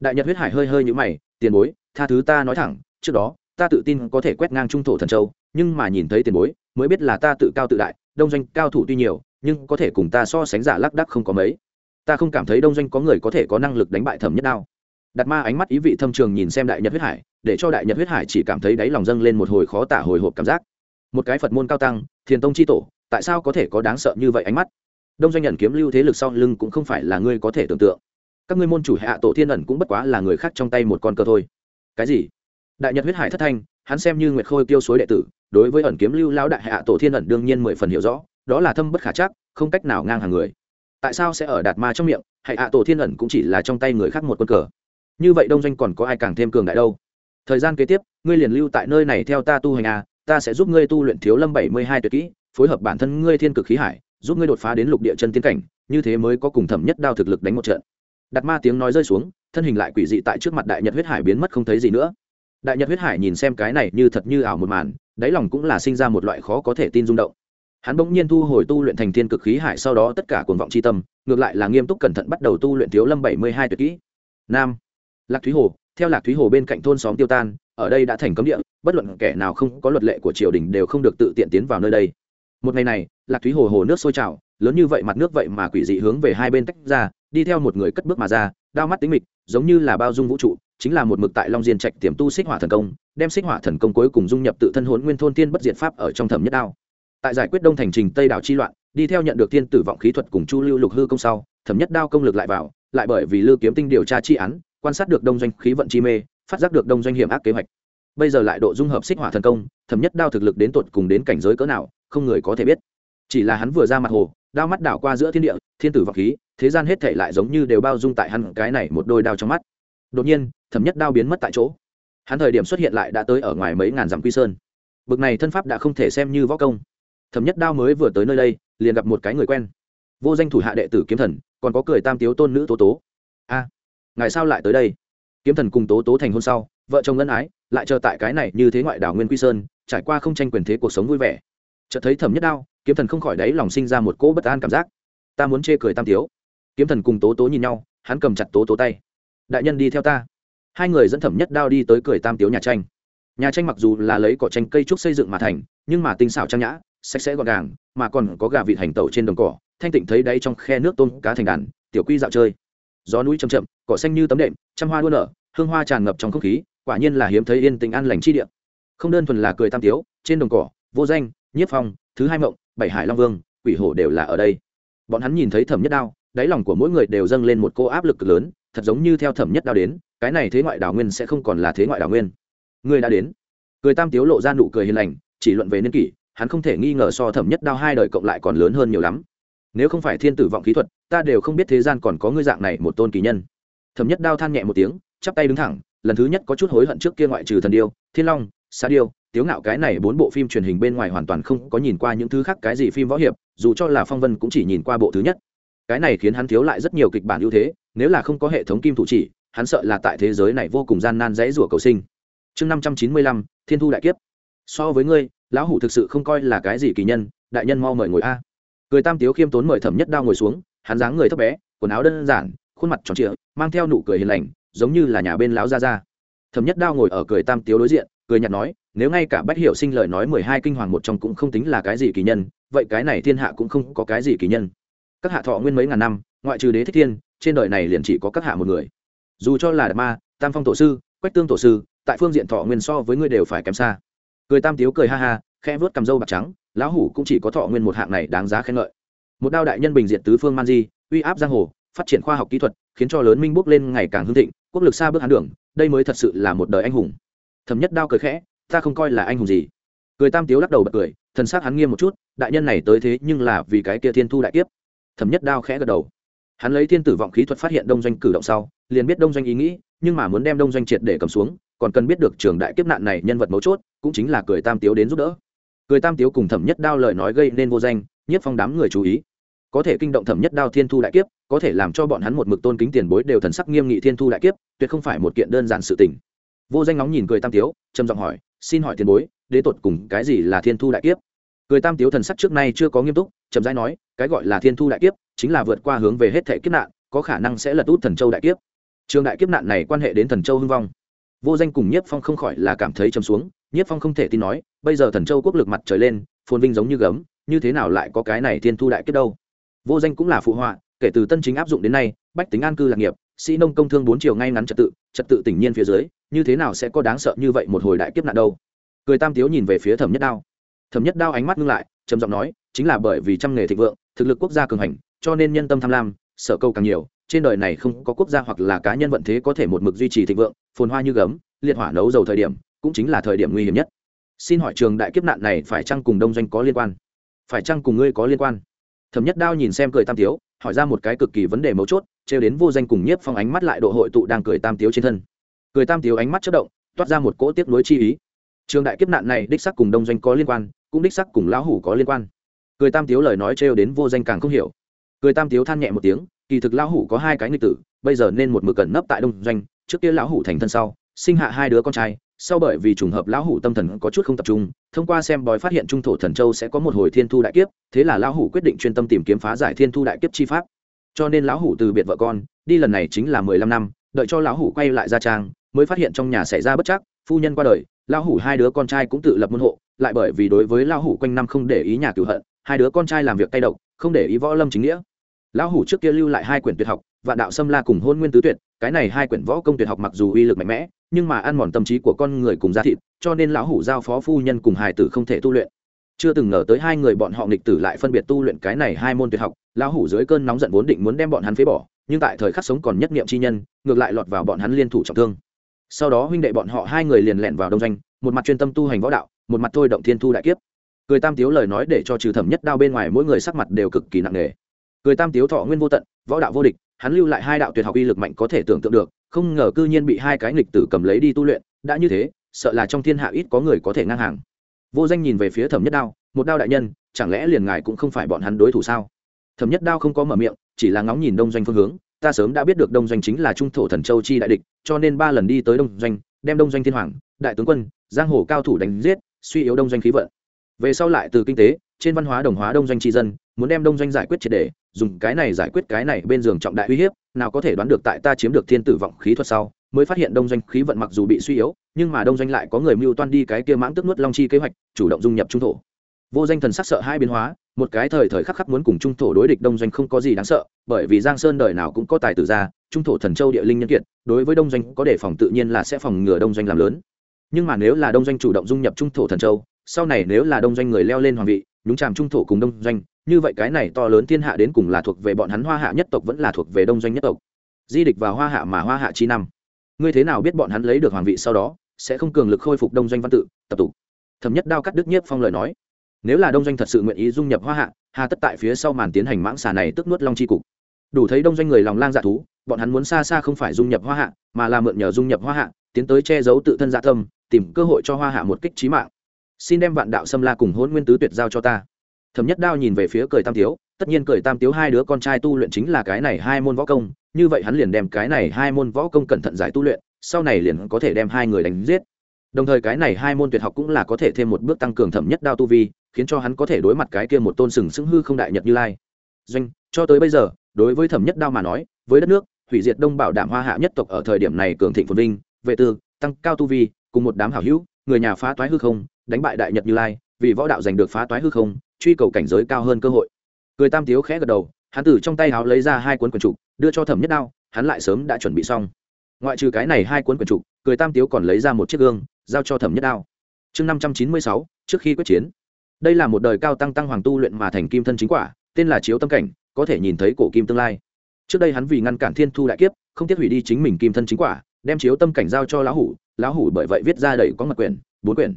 Đại nhật huyết hải hơi hơi như mày, tiền bối, tha thứ ta nói thẳng trước đó, ta tự tin có thể quét ngang trung thổ thần châu, nhưng mà nhìn thấy tiền bối, mới biết là ta tự cao tự đại, đông doanh cao thủ tuy nhiều, nhưng có thể cùng ta so sánh giả lác đắc không có mấy. Ta không cảm thấy đông doanh có người có thể có năng lực đánh bại thẩm nhất đao. Đặt ma ánh mắt ý vị thâm trường nhìn xem đại nhật huyết hải, để cho đại nhật huyết hải chỉ cảm thấy đáy lòng dâng lên một hồi khó tả hồi hộp cảm giác. Một cái phật môn cao tăng, thiền tông c h i tổ, tại sao có thể có đáng sợ như vậy ánh mắt? Đông doanh nhận kiếm lưu thế lực sau lưng cũng không phải là ngươi có thể tưởng tượng. Các ngươi môn chủ hạ tổ thiên ẩn cũng bất quá là người khác trong tay một con cờ thôi. Cái gì? Đại nhật huyết hải thất thanh, hắn xem như nguyệt khôi tiêu suối đệ tử, đối với ẩn kiếm lưu lão đại hạ tổ thiên ẩn đương nhiên mười phần hiểu rõ, đó là thâm bất khả chắc, không cách nào ngang hàng người. Tại sao sẽ ở đạt ma trong miệng, hay hạ tổ thiên ẩn cũng chỉ là trong tay người khác một quân cờ? Như vậy đông doanh còn có ai càng thêm cường đại đâu? Thời gian kế tiếp, ngươi liền lưu tại nơi này theo ta tu hành à ta sẽ giúp ngươi tu luyện thiếu lâm bảy mươi hai tuyệt kỹ, phối hợp bản thân ngươi thiên cực khí hải, giúp ngươi đột phá đến lục địa chân tiến cảnh, như thế mới có cùng thẩm nhất đao thực lực đánh một trận. Đặt ma tiếng nói rơi xuống, thân hình lại quỷ dị tại trước mặt đại nhật huyết hải biến mất không thấy gì nữa đại nhật huyết hải nhìn xem cái này như thật như ảo một màn, đáy lòng cũng là sinh ra một loại khó có thể tin rung động. Hắn bỗng nhiên thu hồi tu luyện thành thiên cực khí hải, sau đó tất cả cuồng vọng c h i tâm, ngược lại là nghiêm túc cẩn thận bắt đầu tu luyện thiếu lâm bảy mươi hai tuyệt kỹ. Nam, lạc thúy hồ, theo lạc thúy hồ bên cạnh thôn xóm tiêu tan, ở đây đã thành cấm địa, bất luận kẻ nào không có luật lệ của triều đình đều không được tự tiện tiến vào nơi đây. Một ngày này, lạc thúy hồ hồ nước sôi trào, lớn như vậy mặt nước vậy mà quỷ dị hướng về hai bên tách ra, đi theo một người cất bước mà ra, đao mắt tính mịch, giống như là bao dung vũ trụ chính là một mực tại long diên trạch tiềm tu xích hỏa thần công, đem xích hỏa thần công cuối cùng dung nhập tự thân hốn nguyên thôn tiên bất diệt pháp ở trong thẩm nhất đao. Tại giải quyết đông thành trình tây đảo chi loạn, đi theo nhận được tiên tử vọng khí thuật cùng chu lưu lục hư công sau, thẩm nhất đao công lực lại vào, lại bởi vì lưu kiếm tinh điều tra chi án, quan sát được đông doanh khí vận chi mê, phát giác được đông doanh hiểm ác kế hoạch. Bây giờ lại độ dung hợp xích hỏa thần công, thẩm nhất đao thực lực đến tột cùng đến cảnh giới cỡ nào, không người có thể biết. Chỉ là hắn vừa ra mặt hồ, đao mắt đảo qua giữa thiên địa, thiên tử vọng khí, thế gian hết thể lại giống như đều bao dung tại hắn cái này một đôi đao trong mắt đột nhiên thẩm nhất đao biến mất tại chỗ. Hắn thời điểm xuất hiện lại đã tới ở ngoài mấy ngàn dặm quy sơn. Bực này thân pháp đã không thể xem như võ công. Thẩm nhất đao mới vừa tới nơi đây liền gặp một cái người quen. Vô danh thủ hạ đệ tử kiếm thần còn có cười tam tiếu tôn nữ tố tố. A à, ngài sao lại tới đây? Kiếm thần cùng tố tố thành hôn sau vợ chồng ân ái lại chờ tại cái này như thế ngoại đảo nguyên quy sơn trải qua không tranh quyền thế cuộc sống vui vẻ. Chợt thấy thẩm nhất đao kiếm thần không khỏi đáy lòng sinh ra một cỗ bất an cảm giác. Ta muốn chê cười tam tiếu. Kiếm thần cùng tố tố nhìn nhau hắn cầm chặt tố tố tay đại nhân đi theo ta. Hai người dẫn thẩm nhất đao đi tới cười tam tiếu nhà tranh. Nhà tranh mặc dù là lấy cỏ tranh cây trúc xây dựng mà thành, nhưng mà tinh xảo trang nhã, sạch sẽ gọn gàng, mà còn có gà vịt hành tẩu trên đồng cỏ. Thanh tịnh thấy đáy trong khe nước tôm cá thành đàn, tiểu quy dạo chơi. Gió núi chầm chậm, cỏ xanh như tấm đệm, trăm hoa đua nở, hương hoa tràn ngập trong không khí, quả nhiên là hiếm thấy yên tĩnh an lành chi địa. Không đơn thuần là cười tam tiếu, trên đồng cỏ, vô danh, nhiếp phong, thứ hai mộng, bảy hải long vương, quỷ hổ đều là ở đây. Bọn hắn nhìn thấy thẩm nhất đao, đáy lòng của mỗi người đều dâng lên một cô áp lực cực lớn thật giống như theo thẩm nhất đao đến, cái này thế ngoại đảo nguyên sẽ không còn là thế ngoại đảo nguyên. Người đã đến. Cười tam tiếu lộ ra nụ cười hiền lành, chỉ luận về niên kỷ, hắn không thể nghi ngờ so thẩm nhất đao hai đời cộng lại còn lớn hơn nhiều lắm. Nếu không phải thiên tử vọng kỹ thuật, ta đều không biết thế gian còn có ngươi dạng này một tôn kỳ nhân. Thẩm nhất đao than nhẹ một tiếng, chắp tay đứng thẳng, lần thứ nhất có chút hối hận trước kia ngoại trừ thần điêu, thiên long sa điêu, tiếu ngạo cái này bốn bộ phim truyền hình bên ngoài hoàn toàn không có nhìn qua những thứ khác cái gì phim võ hiệp, dù cho là phong vân cũng chỉ nhìn qua bộ thứ nhất. Cái này khiến hắn thiếu lại rất nhiều kịch bản ưu thế nếu là không có hệ thống kim thủ chỉ, hắn sợ là tại thế giới này vô cùng gian nan dãy rủa cầu sinh. Chương năm trăm chín mươi lăm, thiên thu đại kiếp. So với ngươi, lão hủ thực sự không coi là cái gì kỳ nhân, đại nhân mau mời ngồi a. Cười tam tiếu khiêm tốn mời thẩm nhất đao ngồi xuống, hắn dáng người thấp bé, quần áo đơn giản, khuôn mặt tròn trịa, mang theo nụ cười hiền lành, giống như là nhà bên lão gia gia. Thẩm nhất đao ngồi ở cười tam tiếu đối diện, cười nhạt nói, nếu ngay cả bách hiệu sinh lời nói mười hai kinh hoàng một trong cũng không tính là cái gì kỳ nhân, vậy cái này thiên hạ cũng không có cái gì kỳ nhân. Các hạ thọ nguyên mấy ngàn năm, ngoại trừ đế thích thiên trên đời này liền chỉ có các hạ một người. Dù cho là đạt ma, tam phong tổ sư, quách tương tổ sư, tại phương diện thọ nguyên so với ngươi đều phải kém xa. Cười tam tiếu cười ha ha khe vớt cầm dâu bạc trắng, lão hủ cũng chỉ có thọ nguyên một hạng này đáng giá khen ngợi. Một đao đại nhân bình diện tứ phương man di, uy áp giang hồ, phát triển khoa học kỹ thuật, khiến cho lớn minh bước lên ngày càng hưng thịnh, quốc lực xa bước hắn đường, đây mới thật sự là một đời anh hùng. Thẩm nhất đao cười khẽ, ta không coi là anh hùng gì. Cười tam tiếu lắc đầu bật cười, thần s á c hắn nghiêm một chút, đại nhân này tới thế nhưng là vì cái kia thiên thu đại kiếp. Thẩm nhất đao khẽ gật đầu hắn lấy thiên tử vọng khí thuật phát hiện đông doanh cử động sau, liền biết đông doanh ý nghĩ, nhưng mà muốn đem đông doanh triệt để cầm xuống, còn cần biết được trường đại kiếp nạn này nhân vật mấu chốt, cũng chính là cười tam tiếu đến giúp đỡ. Cười tam tiếu cùng thẩm nhất đao lời nói gây nên vô danh, nhất phong đám người chú ý. Có thể kinh động thẩm nhất đao thiên thu đại kiếp, có thể làm cho bọn hắn một mực tôn kính tiền bối đều thần sắc nghiêm nghị thiên thu đại kiếp, tuyệt không phải một kiện đơn giản sự tình. Vô danh nóng nhìn cười tam tiếu, trầm giọng hỏi, xin hỏi tiền bối, đế tột cùng cái gì là thiên thu đại kiếp? Cười tam tiếu thần sắc trước nay chưa có nghiêm túc, chậm rãi nói, cái gọi là thiên thu đại kiếp chính là vượt qua hướng về hết thể kiếp nạn, có khả năng sẽ lật út thần châu đại kiếp. Trường đại kiếp nạn này quan hệ đến thần châu hưng vong. Vô danh cùng nhiếp phong không khỏi là cảm thấy trầm xuống, nhiếp phong không thể tin nói, bây giờ thần châu quốc lực mặt trời lên, phồn vinh giống như gấm, như thế nào lại có cái này thiên thu đại kiếp đâu? Vô danh cũng là phụ họa, kể từ tân chính áp dụng đến nay, bách tính an cư lạc nghiệp, sĩ nông công thương bốn chiều ngay ngắn trật tự trật tự tỉnh nhiên phía dưới, như thế nào sẽ có đáng sợ như vậy một hồi đại kiếp nạn đâu? Cười tam tiếu nhìn về phía thẩm nhất đao. Thẩm nhất đao ánh mắt ngưng lại, trầm giọng nói, chính là bởi vì trăm nghề thịnh vượng, thực lực quốc gia cường hành cho nên nhân tâm tham lam, sợ câu càng nhiều, trên đời này không có quốc gia hoặc là cá nhân vận thế có thể một mực duy trì thịnh vượng, phồn hoa như gấm, liệt hỏa nấu dầu thời điểm, cũng chính là thời điểm nguy hiểm nhất. Xin hỏi trường đại kiếp nạn này phải chăng cùng đông doanh có liên quan? Phải chăng cùng ngươi có liên quan? Thẩm nhất đao nhìn xem cười tam tiếu, hỏi ra một cái cực kỳ vấn đề mấu chốt, trêu đến vô danh cùng nhiếp phong ánh mắt lại độ hội tụ đang cười tam tiếu trên thân. Cười tam tiếu ánh mắt chất động, toát ra một cỗ tiếp nối chi ý. Trường đại kiếp nạn này đích sắc cùng đông doanh có liên quan, cũng đích sắc cùng lão hủ có liên quan. Cười tam tiếu lời nói trêu đến vô danh càng không hiểu cười tam tiếu than nhẹ một tiếng, kỳ thực lão hủ có hai cái nghịch tử, bây giờ nên một mực cẩn nấp tại đông doanh, trước kia lão hủ thành thân sau, sinh hạ hai đứa con trai, sau bởi vì trùng hợp lão hủ tâm thần có chút không tập trung, thông qua xem bói phát hiện trung thổ thần châu sẽ có một hồi thiên thu đại kiếp, thế là lão hủ quyết định chuyên tâm tìm kiếm phá giải thiên thu đại kiếp chi pháp. Cho nên lão hủ từ biệt vợ con, đi lần này chính là mười lăm năm, đợi cho lão hủ quay lại gia trang, mới phát hiện trong nhà xảy ra bất chắc, phu nhân qua đời, lão hủ hai đứa con trai cũng tự lập môn hộ, lại bởi vì đối với lão hủ quanh năm không để ý nhà cửu hận, hai đứa con trai làm việc tay độc, không để ý võ lâm chính nghĩa lão hủ trước kia lưu lại hai quyển tuyệt học, vạn đạo xâm la cùng hôn nguyên tứ tuyệt, cái này hai quyển võ công tuyệt học mặc dù uy lực mạnh mẽ, nhưng mà ăn mòn tâm trí của con người cùng gia thịt, cho nên lão hủ giao phó phu nhân cùng hài tử không thể tu luyện. Chưa từng ngờ tới hai người bọn họ nghịch tử lại phân biệt tu luyện cái này hai môn tuyệt học, lão hủ dưới cơn nóng giận vốn định muốn đem bọn hắn phế bỏ, nhưng tại thời khắc sống còn nhất niệm chi nhân, ngược lại lọt vào bọn hắn liên thủ trọng thương. Sau đó huynh đệ bọn họ hai người liền lẹn vào đông doanh, một mặt chuyên tâm tu hành võ đạo, một mặt thôi động thiên thu đại kiếp. Cười tam tiếu lời nói để cho trừ thẩm nhất đao bên ngoài mỗi người sắc mặt đều cực kỳ nặng nề cười tam tiếu thọ nguyên vô tận, võ đạo vô địch, hắn lưu lại hai đạo tuyệt học uy lực mạnh có thể tưởng tượng được, không ngờ cư nhiên bị hai cái nghịch tử cầm lấy đi tu luyện, đã như thế, sợ là trong thiên hạ ít có người có thể ngang hàng. Vô danh nhìn về phía thẩm nhất đao, một đao đại nhân, chẳng lẽ liền ngài cũng không phải bọn hắn đối thủ sao? Thẩm nhất đao không có mở miệng, chỉ là ngóng nhìn đông doanh phương hướng, ta sớm đã biết được đông doanh chính là trung thổ thần châu chi đại địch, cho nên ba lần đi tới đông doanh, đem đông doanh thiên hoàng, đại tướng quân, giang hồ cao thủ đánh giết, suy yếu đông doanh khí vận. Về sau lại từ kinh tế, trên văn hóa đồng hóa đông doanh tri dân muốn đem đông doanh giải quyết triệt đề dùng cái này giải quyết cái này bên giường trọng đại uy hiếp, nào có thể đoán được tại ta chiếm được thiên tử vọng khí thuật sau, mới phát hiện đông doanh khí vận mặc dù bị suy yếu, nhưng mà đông doanh lại có người mưu toan đi cái kia mãng tức nuốt long chi kế hoạch, chủ động dung nhập trung thổ. Vô danh thần sắc sợ hai biến hóa, một cái thời thời khắc khắc muốn cùng trung thổ đối địch đông doanh không có gì đáng sợ, bởi vì giang sơn đời nào cũng có tài tử ra trung thổ thần châu địa linh nhân kiệt, đối với đông doanh có đề phòng tự nhiên là sẽ phòng ngừa đông doanh làm lớn. Nhưng mà nếu là đông doanh chủ động dung nhập trung thổ thần châu, sau này nếu là đông doanh người leo lên hoàng vị, nhúng chàm trung thổ cùng đông doanh như vậy cái này to lớn thiên hạ đến cùng là thuộc về bọn hắn hoa hạ nhất tộc vẫn là thuộc về đông doanh nhất tộc. Di địch vào hoa hạ mà hoa hạ chi năm. Ngươi thế nào biết bọn hắn lấy được hoàng vị sau đó, sẽ không cường lực khôi phục đông doanh văn tự, tập tục? Thẩm nhất đao cắt đức nhiếp phong lời nói. Nếu là đông doanh thật sự nguyện ý dung nhập hoa hạ, hà tất tại phía sau màn tiến hành mãng xà này tức nuốt long c h i cục. Đủ thấy đông doanh người lòng lang dạ thú, bọn hắn muốn xa xa không phải dung nhập hoa hạ, mà là mượn nhờ dung nhập hoa hạ, tiến tới che giấu tự thân dạ tâm, tìm cơ hội cho hoa hạ một kích trí mạng. Xin đem vạn đạo xâm la cùng hôn nguyên tứ tuyệt giao cho ta thẩm nhất đao nhìn về phía cười tam tiếu, tất nhiên cười tam tiếu hai đứa con trai tu luyện chính là cái này hai môn võ công, như vậy hắn liền đem cái này hai môn võ công cẩn thận giải tu luyện, sau này liền có thể đem hai người đánh giết. Đồng thời cái này hai môn tuyệt học cũng là có thể thêm một bước tăng cường thẩm nhất đao tu vi, khiến cho hắn có thể đối mặt cái kia một tôn sừng sững hư không đại nhật như lai. Doanh, cho tới bây giờ, đối với thẩm nhất đao mà nói, với đất nước, hủy diệt đông bảo đảm hoa hạ nhất tộc ở thời điểm này cường thịnh phồn vinh, vệ tư, tăng cao tu vi, cùng một đám hảo hữu, người nhà phá toái hư không, đánh bại đại nhật như lai, vì võ đạo giành được phá toái hư không truy cầu cảnh giới cao hơn cơ hội. Cười tam tiếu khẽ gật đầu, hắn từ trong tay háo lấy ra hai cuốn quyển trục, đưa cho thẩm nhất đao, hắn lại sớm đã chuẩn bị xong. Ngoại trừ cái này hai cuốn quyển trục, cười tam tiếu còn lấy ra một chiếc gương, giao cho thẩm nhất đao. Chương năm trăm chín mươi sáu, trước khi quyết chiến. Đây là một đời cao tăng tăng hoàng tu luyện mà thành kim thân chính quả, tên là chiếu tâm cảnh, có thể nhìn thấy cổ kim tương lai. Trước đây hắn vì ngăn cản thiên thu đại kiếp, không tiếc hủy đi chính mình kim thân chính quả, đem chiếu tâm cảnh giao cho lão hủ lão hủ bởi vậy viết ra đầy có mật quyển, bốn quyển.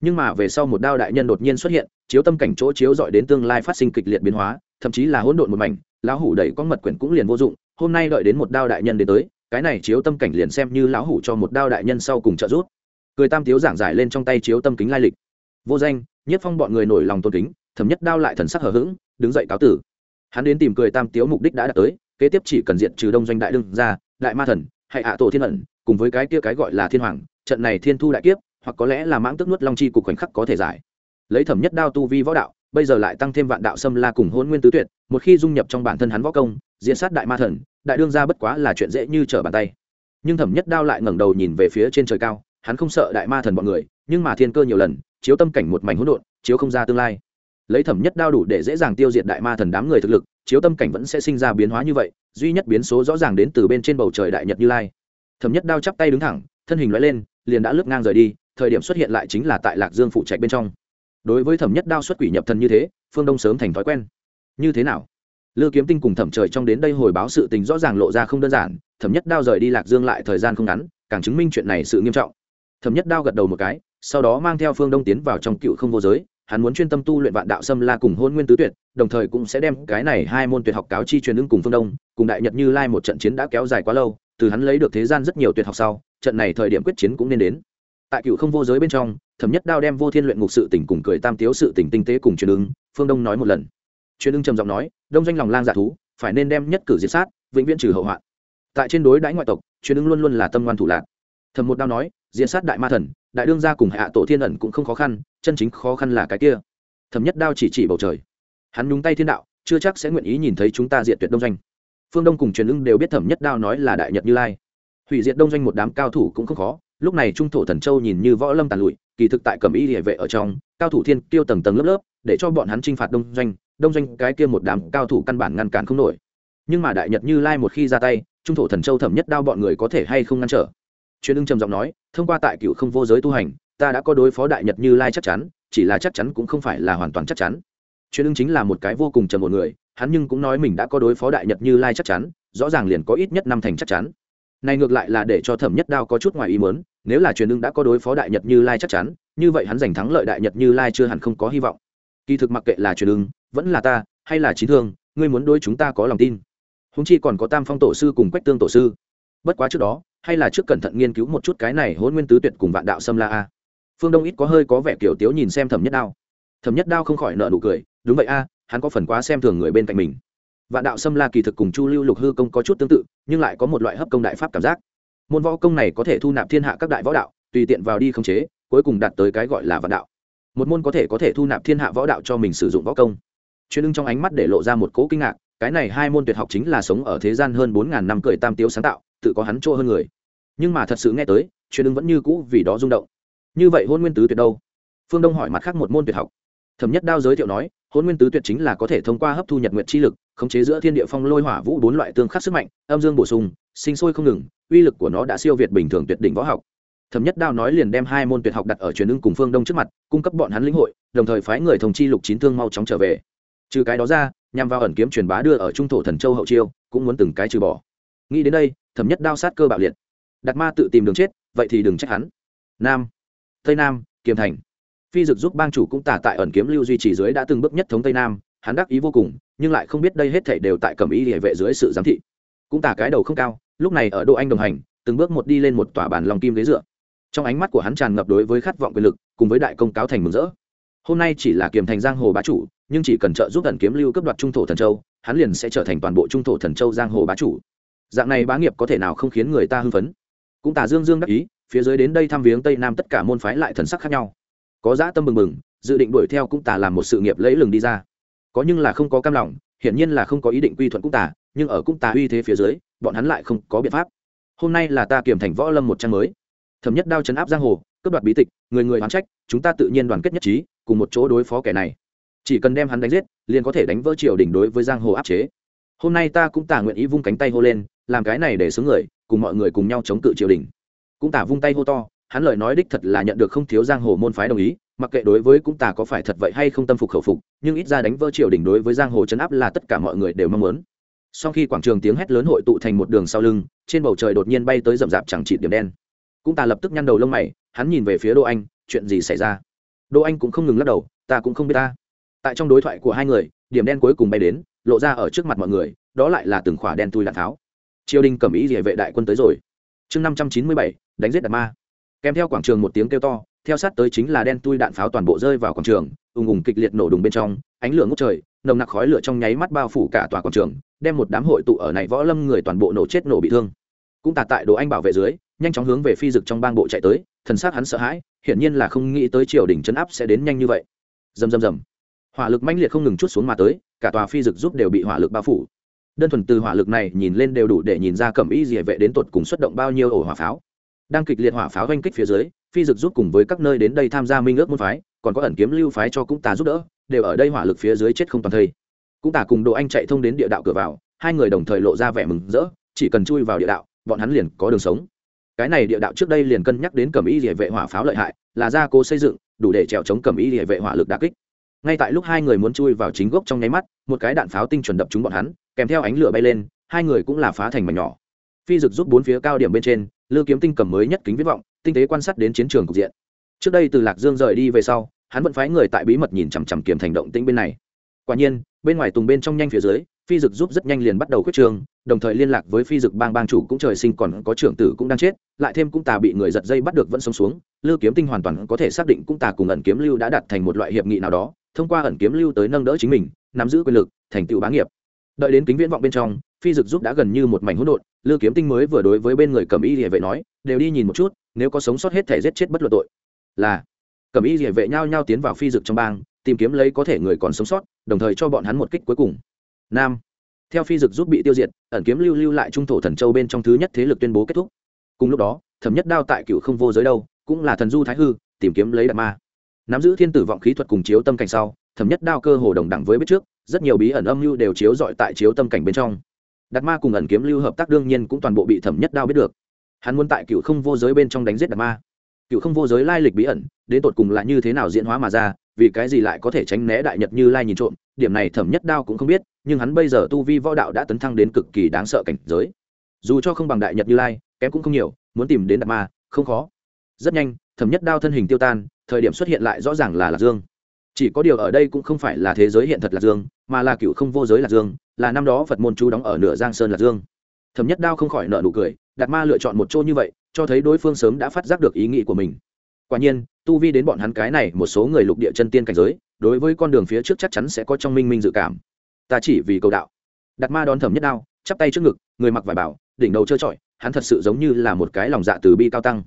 Nhưng mà về sau một đao đại nhân đột nhiên xuất hiện chiếu tâm cảnh chỗ chiếu dọi đến tương lai phát sinh kịch liệt biến hóa, thậm chí là hỗn độn một mảnh, lão hủ đẩy con mật quyển cũng liền vô dụng, hôm nay đợi đến một đao đại nhân đến tới, cái này chiếu tâm cảnh liền xem như lão hủ cho một đao đại nhân sau cùng trợ giúp. Cười tam tiếu giảng giải lên trong tay chiếu tâm kính lai lịch. Vô danh, nhất phong bọn người nổi lòng tôn kính thẩm nhất đao lại thần sắc hờ hững, đứng dậy cáo tử. Hắn đến tìm cười tam tiếu mục đích đã đạt tới, kế tiếp chỉ cần diện trừ đông doanh đại đương ra, đại ma thần hay hạ tổ thiên ẩn, cùng với cái kia cái gọi là thiên hoàng, trận này thiên thu đại kiếp, hoặc có lẽ là mãng tức nuốt long chi cục khoảnh khắc có thể giải lấy thẩm nhất đao tu vi võ đạo, bây giờ lại tăng thêm vạn đạo xâm la cùng hôn nguyên tứ tuyệt, một khi dung nhập trong bản thân hắn võ công, diễn sát đại ma thần, đại đương ra bất quá là chuyện dễ như trở bàn tay. Nhưng thẩm nhất đao lại ngẩng đầu nhìn về phía trên trời cao, hắn không sợ đại ma thần bọn người, nhưng mà thiên cơ nhiều lần, chiếu tâm cảnh một mảnh hỗn độn, chiếu không ra tương lai. Lấy thẩm nhất đao đủ để dễ dàng tiêu diệt đại ma thần đám người thực lực, chiếu tâm cảnh vẫn sẽ sinh ra biến hóa như vậy, duy nhất biến số rõ ràng đến từ bên trên bầu trời đại nhật như lai. Thẩm nhất đao chắp tay đứng thẳng, thân hình loại lên, liền đã lướt ngang rời đi, thời điểm xuất hiện lại chính là tại lạc dương phụ trạch bên trong đối với thẩm nhất đao xuất quỷ nhập thần như thế, phương đông sớm thành thói quen. Như thế nào? Lư kiếm tinh cùng thẩm trời trong đến đây hồi báo sự tình rõ ràng lộ ra không đơn giản, thẩm nhất đao rời đi lạc dương lại thời gian không ngắn, càng chứng minh chuyện này sự nghiêm trọng. Thẩm nhất đao gật đầu một cái, sau đó mang theo phương đông tiến vào trong cựu không vô giới, hắn muốn chuyên tâm tu luyện vạn đạo xâm la cùng hôn nguyên tứ tuyệt, đồng thời cũng sẽ đem cái này hai môn tuyệt học cáo chi truyền ứng cùng phương đông, cùng đại nhật như lai một trận chiến đã kéo dài quá lâu, từ hắn lấy được thế gian rất nhiều tuyệt học sau, trận này thời điểm quyết chiến cũng nên đến tại cựu không vô giới bên trong, thẩm nhất đao đem vô thiên luyện ngục sự tỉnh cùng cười tam tiếu sự tỉnh tinh tế cùng truyền ứng, phương đông nói một lần. Truyền ứng trầm giọng nói, đông doanh lòng lang dạ thú, phải nên đem nhất cử diệt sát, vĩnh viễn trừ hậu hoạn. Tại trên đối đãi ngoại tộc, truyền ứng luôn luôn là tâm ngoan thủ lạc. Thẩm một đao nói, diệt sát đại ma thần, đại đương gia cùng hạ tổ thiên ẩn cũng không khó khăn, chân chính khó khăn là cái kia. Thẩm nhất đao chỉ chỉ bầu trời. Hắn nhúng tay thiên đạo, chưa chắc sẽ nguyện ý nhìn thấy chúng ta diệt tuyệt đông doanh. Phương đông cùng truyền ưng đều biết thẩm nhất đao nói là đại nhật như lai. Hủy diệt đông doanh một đám cao thủ cũng không khó lúc này trung thổ thần châu nhìn như võ lâm tàn lụi, kỳ thực tại cầm y địa vệ ở trong, cao thủ thiên tiêu tầng tầng lớp lớp, để cho bọn hắn t r i n h phạt đông doanh đông doanh cái kia một đám cao thủ căn bản ngăn cản không nổi. Nhưng mà đại nhật như lai một khi ra tay, trung thổ thần châu thẩm nhất đao bọn người có thể hay không ngăn trở? Truyền ưng trầm giọng nói, thông qua tại cựu không vô giới tu hành, ta đã có đối phó đại nhật như lai chắc chắn, chỉ là chắc chắn cũng không phải là hoàn toàn chắc chắn. Truyền ưng chính là một cái vô cùng trầm một người, hắn nhưng cũng nói mình đã có đối phó đại nhật như lai chắc chắn, rõ ràng liền có ít nhất năm thành chắc chắn. Này ngược lại là để cho thẩm nhất đao có chút ngoài ý muốn nếu là truyền ưng đã có đối phó đại nhật như lai chắc chắn, như vậy hắn giành thắng lợi đại nhật như lai chưa hẳn không có hy vọng. Kỳ thực mặc kệ là truyền ưng, vẫn là ta, hay là trí thương, ngươi muốn đối chúng ta có lòng tin. Húng chi còn có tam phong tổ sư cùng quách tương tổ sư. Bất quá trước đó, hay là trước cẩn thận nghiên cứu một chút cái này hôn nguyên tứ tuyệt cùng vạn đạo sâm la a. Phương đông ít có hơi có vẻ kiểu tiếu nhìn xem thẩm nhất đao. Thẩm nhất đao không khỏi nợ nụ cười, đúng vậy a, hắn có phần quá xem thường người bên cạnh mình. Vạn đạo sâm la kỳ thực cùng chu lưu lục hư công có chút tương tự, nhưng lại có một loại hấp công đại pháp cảm giác môn võ công này có thể thu nạp thiên hạ các đại võ đạo, tùy tiện vào đi khống chế, cuối cùng đạt tới cái gọi là vạn đạo. Một môn có thể có thể thu nạp thiên hạ võ đạo cho mình sử dụng võ công. Chuyên ưng trong ánh mắt để lộ ra một cố kinh ngạc, cái này hai môn tuyệt học chính là sống ở thế gian hơn bốn ngàn năm cười tam tiếu sáng tạo, tự có hắn chỗ hơn người. Nhưng mà thật sự nghe tới, chuyên ưng vẫn như cũ vì đó rung động. Như vậy hôn nguyên tứ tuyệt đâu? Phương đông hỏi mặt khác một môn tuyệt học. Thẩm nhất đao giới thiệu nói, hôn nguyên tứ tuyệt chính là có thể thông qua hấp thu nhật nguyện chi lực, khống chế giữa thiên địa phong lôi hỏa vũ bốn loại tương khắc sức mạnh, âm dương bổ sung sinh sôi không ngừng, uy lực của nó đã siêu việt bình thường tuyệt đỉnh võ học. Thẩm nhất đao nói liền đem hai môn tuyệt học đặt ở truyền ưng cùng phương đông trước mặt, cung cấp bọn hắn lĩnh hội, đồng thời phái người thông chi lục chín thương mau chóng trở về. Trừ cái đó ra, nhằm vào ẩn kiếm truyền bá đưa ở trung thổ thần châu hậu chiêu, cũng muốn từng cái trừ bỏ. Nghĩ đến đây, thẩm nhất đao sát cơ bạo liệt. Đặt ma tự tìm đường chết, vậy thì đừng trách hắn. Nam. Tây nam, kiềm thành. Phi dực giúp bang chủ cũng tả tại ẩn kiếm lưu duy trì dưới đã từng bước nhất thống tây nam, hắn đắc ý vô cùng, nhưng lại không biết đây hết thảy đều tại cẩm y địa vệ dưới sự giám thị. Cũng tả cái đầu không cao lúc này ở đô anh đồng hành, từng bước một đi lên một tòa bàn lòng kim ghế dựa. Trong ánh mắt của hắn tràn ngập đối với khát vọng quyền lực, cùng với đại công cáo thành mừng rỡ. Hôm nay chỉ là kiềm thành giang hồ bá chủ, nhưng chỉ cần trợ giúp thần kiếm lưu cấp đoạt trung thổ thần châu, hắn liền sẽ trở thành toàn bộ trung thổ thần châu giang hồ bá chủ. Dạng này bá nghiệp có thể nào không khiến người ta hưng phấn? Cũng tả dương dương đắc ý, phía dưới đến đây thăm viếng tây nam tất cả môn phái lại thần sắc khác nhau. Có dã tâm bừng bừng, dự định đuổi theo cũng tả làm một sự nghiệp lẫy lừng đi ra. Có nhưng là không có cam lòng, hiển nhiên là không có ý định quy thuận cũng tả nhưng ở cũng Tà uy thế phía dưới, bọn hắn lại không có biện pháp. Hôm nay là ta kiểm thành võ lâm một trang mới. Thẩm nhất đao chấn áp giang hồ, cướp đoạt bí tịch, người người hoán trách, chúng ta tự nhiên đoàn kết nhất trí, cùng một chỗ đối phó kẻ này. Chỉ cần đem hắn đánh giết, liền có thể đánh vỡ triều đình đối với giang hồ áp chế. Hôm nay ta cũng tả nguyện ý vung cánh tay hô lên, làm cái này để xứng người, cùng mọi người cùng nhau chống cự triều đình. Cũng tả vung tay hô to, hắn lời nói đích thật là nhận được không thiếu giang hồ môn phái đồng ý, mặc kệ đối với cũng tả có phải thật vậy hay không tâm phục khẩu phục, nhưng ít ra đánh vỡ triều đình đối với giang hồ chấn áp là tất cả mọi người đều mong muốn sau khi quảng trường tiếng hét lớn hội tụ thành một đường sau lưng, trên bầu trời đột nhiên bay tới rậm rạp chẳng trị điểm đen. Cũng ta lập tức nhăn đầu lông mày, hắn nhìn về phía đô anh, chuyện gì xảy ra? Đô anh cũng không ngừng lắc đầu, ta cũng không biết ta. Tại trong đối thoại của hai người, điểm đen cuối cùng bay đến, lộ ra ở trước mặt mọi người, đó lại là từng khỏa đen tui đạn tháo. Triều đình cầm ý địa vệ đại quân tới rồi. Chương năm trăm chín mươi bảy, đánh giết đạt ma. Kèm theo quảng trường một tiếng kêu to, theo sát tới chính là đen tui đạn pháo toàn bộ rơi vào quảng trường, ùng ùng kịch liệt nổ đùng bên trong, ánh lửa ngốc trời nồng nặc khói lửa trong nháy mắt bao phủ cả tòa quảng trường, đem một đám hội tụ ở này võ lâm người toàn bộ nổ chết nổ bị thương. Cũng tạt tại đồ anh bảo vệ dưới, nhanh chóng hướng về phi dực trong bang bộ chạy tới, thần sát hắn sợ hãi, hiển nhiên là không nghĩ tới triều đình chấn áp sẽ đến nhanh như vậy. Rầm rầm rầm. Hỏa lực mãnh liệt không ngừng chút xuống mà tới, cả tòa phi dực giúp đều bị hỏa lực bao phủ. Đơn thuần từ hỏa lực này nhìn lên đều đủ để nhìn ra cẩm y dỉa vệ đến tột cùng xuất động bao nhiêu ổ hỏa pháo. Đang kịch liệt hỏa pháo oanh kích phía dưới, phi dực giúp cùng với các nơi đến đây tham gia minh ước môn phái, còn có ẩn kiếm lưu phái cho cũng tà giúp đỡ đều ở đây hỏa lực phía dưới chết không toàn thây. Cũng tả cùng đồ anh chạy thông đến địa đạo cửa vào, hai người đồng thời lộ ra vẻ mừng rỡ, chỉ cần chui vào địa đạo, bọn hắn liền có đường sống. Cái này địa đạo trước đây liền cân nhắc đến cẩm y địa vệ hỏa pháo lợi hại, là gia cố xây dựng, đủ để trèo chống cẩm y địa vệ hỏa lực đà kích. Ngay tại lúc hai người muốn chui vào chính gốc trong nháy mắt, một cái đạn pháo tinh chuẩn đập chúng bọn hắn, kèm theo ánh lửa bay lên, hai người cũng là phá thành mảnh nhỏ. Phi dực rút bốn phía cao điểm bên trên, lư kiếm tinh cầm mới nhất kính viết vọng, tinh tế quan sát đến chiến trường cục diện. Trước đây từ lạc dương rời đi về sau hắn vẫn phái người tại bí mật nhìn chằm chằm kiếm thành động tĩnh bên này. Quả nhiên, bên ngoài tùng bên trong nhanh phía dưới, phi dực giúp rất nhanh liền bắt đầu khuyết trường, đồng thời liên lạc với phi dực bang bang chủ cũng trời sinh còn có trưởng tử cũng đang chết, lại thêm cũng tà bị người giật dây bắt được vẫn sống xuống, lưu kiếm tinh hoàn toàn có thể xác định cũng tà cùng ẩn kiếm lưu đã đạt thành một loại hiệp nghị nào đó, thông qua ẩn kiếm lưu tới nâng đỡ chính mình, nắm giữ quyền lực, thành tựu bá nghiệp. Đợi đến kính viễn vọng bên trong, phi dực giúp đã gần như một mảnh hỗn độn, lưu kiếm tinh mới vừa đối với bên người cầm y địa vệ nói, đều đi nhìn một chút, nếu có sống sót hết thể giết chết bất luận tội. Là Cẩm y địa vệ nhau nhau tiến vào phi dực trong bang, tìm kiếm lấy có thể người còn sống sót, đồng thời cho bọn hắn một kích cuối cùng. Nam. Theo phi dực giúp bị tiêu diệt, ẩn kiếm lưu lưu lại trung thổ thần châu bên trong thứ nhất thế lực tuyên bố kết thúc. Cùng lúc đó, thẩm nhất đao tại cựu không vô giới đâu, cũng là thần du thái hư, tìm kiếm lấy đạt ma. Nắm giữ thiên tử vọng khí thuật cùng chiếu tâm cảnh sau, thẩm nhất đao cơ hồ đồng đẳng với biết trước, rất nhiều bí ẩn âm lưu đều chiếu dọi tại chiếu tâm cảnh bên trong. Đạt ma cùng ẩn kiếm lưu hợp tác đương nhiên cũng toàn bộ bị thẩm nhất đao biết được. Hắn muốn tại cựu không vô giới bên trong đánh giết đạt ma cựu không vô giới lai lịch bí ẩn, đến tột cùng là như thế nào diễn hóa mà ra, vì cái gì lại có thể tránh né đại nhật như lai nhìn trộm, điểm này thẩm nhất đao cũng không biết, nhưng hắn bây giờ tu vi võ đạo đã tấn thăng đến cực kỳ đáng sợ cảnh giới. Dù cho không bằng đại nhật như lai, kém cũng không nhiều, muốn tìm đến đạt ma, không khó. Rất nhanh, thẩm nhất đao thân hình tiêu tan, thời điểm xuất hiện lại rõ ràng là lạc dương. Chỉ có điều ở đây cũng không phải là thế giới hiện thật lạc dương, mà là cựu không vô giới lạc dương, là năm đó phật môn chú đóng ở nửa giang sơn lạc dương. Thẩm nhất đao không khỏi nợ nụ cười đạt ma lựa chọn một chỗ như vậy, cho thấy đối phương sớm đã phát giác được ý nghĩ của mình. Quả nhiên, tu vi đến bọn hắn cái này một số người lục địa chân tiên cảnh giới, đối với con đường phía trước chắc chắn sẽ có trong minh minh dự cảm. Ta chỉ vì cầu đạo. Đạt ma đón thẩm nhất đao, chắp tay trước ngực, người mặc vải bảo, đỉnh đầu trơ trọi, hắn thật sự giống như là một cái lòng dạ từ bi cao tăng.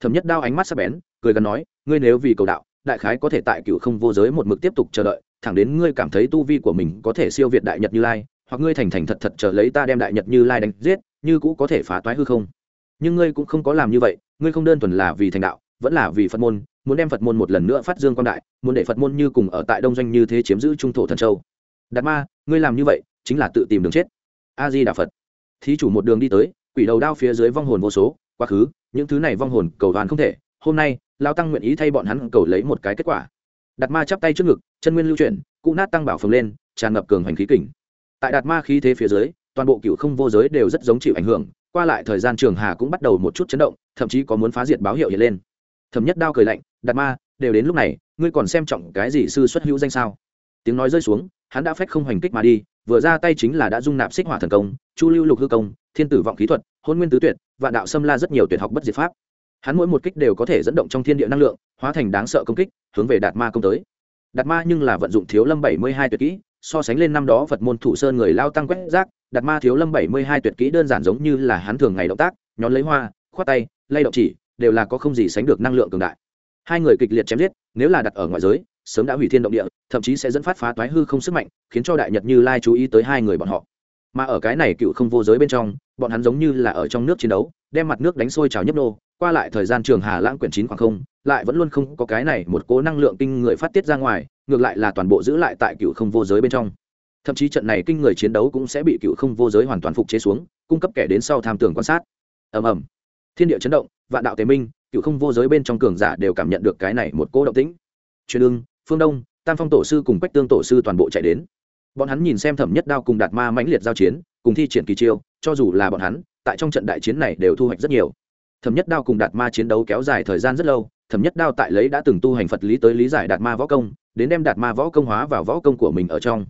Thẩm nhất đao ánh mắt sắc bén, cười gần nói, ngươi nếu vì cầu đạo, đại khái có thể tại cựu không vô giới một mực tiếp tục chờ đợi, thẳng đến ngươi cảm thấy tu vi của mình có thể siêu việt đại nhật như lai, hoặc ngươi thành thành thật thật chờ lấy ta đem đại nhật như lai đánh giết như cũ có thể phá toái hư không. Nhưng ngươi cũng không có làm như vậy, ngươi không đơn thuần là vì thành đạo, vẫn là vì phật môn, muốn đem phật môn một lần nữa phát dương quan đại, muốn để phật môn như cùng ở tại đông doanh như thế chiếm giữ trung thổ thần châu. Đạt ma, ngươi làm như vậy, chính là tự tìm đường chết. A di đà phật. Thí chủ một đường đi tới, quỷ đầu đao phía dưới vong hồn vô số, quá khứ, những thứ này vong hồn cầu đoàn không thể, hôm nay lao tăng nguyện ý thay bọn hắn cầu lấy một cái kết quả. Đạt ma chắp tay trước ngực, chân nguyên lưu chuyển, cụ nát tăng bảo phồng lên, tràn ngập cường hoành khí kình. Tại đạt ma khí thế phía dưới toàn bộ cựu không vô giới đều rất giống chịu ảnh hưởng, qua lại thời gian trường hà cũng bắt đầu một chút chấn động, thậm chí có muốn phá diệt báo hiệu hiện lên. Thẩm nhất đao cười lạnh, đạt ma, đều đến lúc này, ngươi còn xem trọng cái gì sư xuất hữu danh sao? Tiếng nói rơi xuống, hắn đã phách không hoành kích mà đi, vừa ra tay chính là đã dung nạp xích hỏa thần công, chu lưu lục hư công, thiên tử vọng khí thuật, hôn nguyên tứ tuyệt, vạn đạo xâm la rất nhiều tuyệt học bất diệt pháp. Hắn mỗi một kích đều có thể dẫn động trong thiên địa năng lượng, hóa thành đáng sợ công kích, hướng về đạt ma công tới. Đạt ma nhưng là vận dụng thiếu lâm bảy mươi hai tuyệt kỹ so sánh lên năm đó phật môn thủ sơn người lao tăng quét rác đặt ma thiếu lâm bảy mươi hai tuyệt kỹ đơn giản giống như là hắn thường ngày động tác, nhón lấy hoa, khoát tay, lay động chỉ, đều là có không gì sánh được năng lượng cường đại. Hai người kịch liệt chém giết, nếu là đặt ở ngoại giới, sớm đã hủy thiên động địa, thậm chí sẽ dẫn phát phá toái hư không sức mạnh, khiến cho đại nhật như lai chú ý tới hai người bọn họ. Mà ở cái này cựu không vô giới bên trong, bọn hắn giống như là ở trong nước chiến đấu, đem mặt nước đánh sôi trào nhấp nô, qua lại thời gian trường hà lãng quyển chín khoảng không, lại vẫn luôn không có cái này một cố năng lượng kinh người phát tiết ra ngoài ngược lại là toàn bộ giữ lại tại cựu không vô giới bên trong. Thậm chí trận này kinh người chiến đấu cũng sẽ bị cựu không vô giới hoàn toàn phục chế xuống, cung cấp kẻ đến sau tham tưởng quan sát. Ầm ầm. Thiên địa chấn động, vạn đạo tế minh, cựu không vô giới bên trong cường giả đều cảm nhận được cái này một cô động tĩnh. Truyền ương phương đông, tam phong tổ sư cùng quách tương tổ sư toàn bộ chạy đến. Bọn hắn nhìn xem thẩm nhất đao cùng đạt ma mãnh liệt giao chiến, cùng thi triển kỳ chiêu, cho dù là bọn hắn, tại trong trận đại chiến này đều thu hoạch rất nhiều thẩm nhất đao cùng đạt ma chiến đấu kéo dài thời gian rất lâu, thẩm nhất đao tại lấy đã từng tu hành phật lý tới lý giải đạt ma võ công, đến đem đạt ma võ công hóa vào võ công của mình ở trong.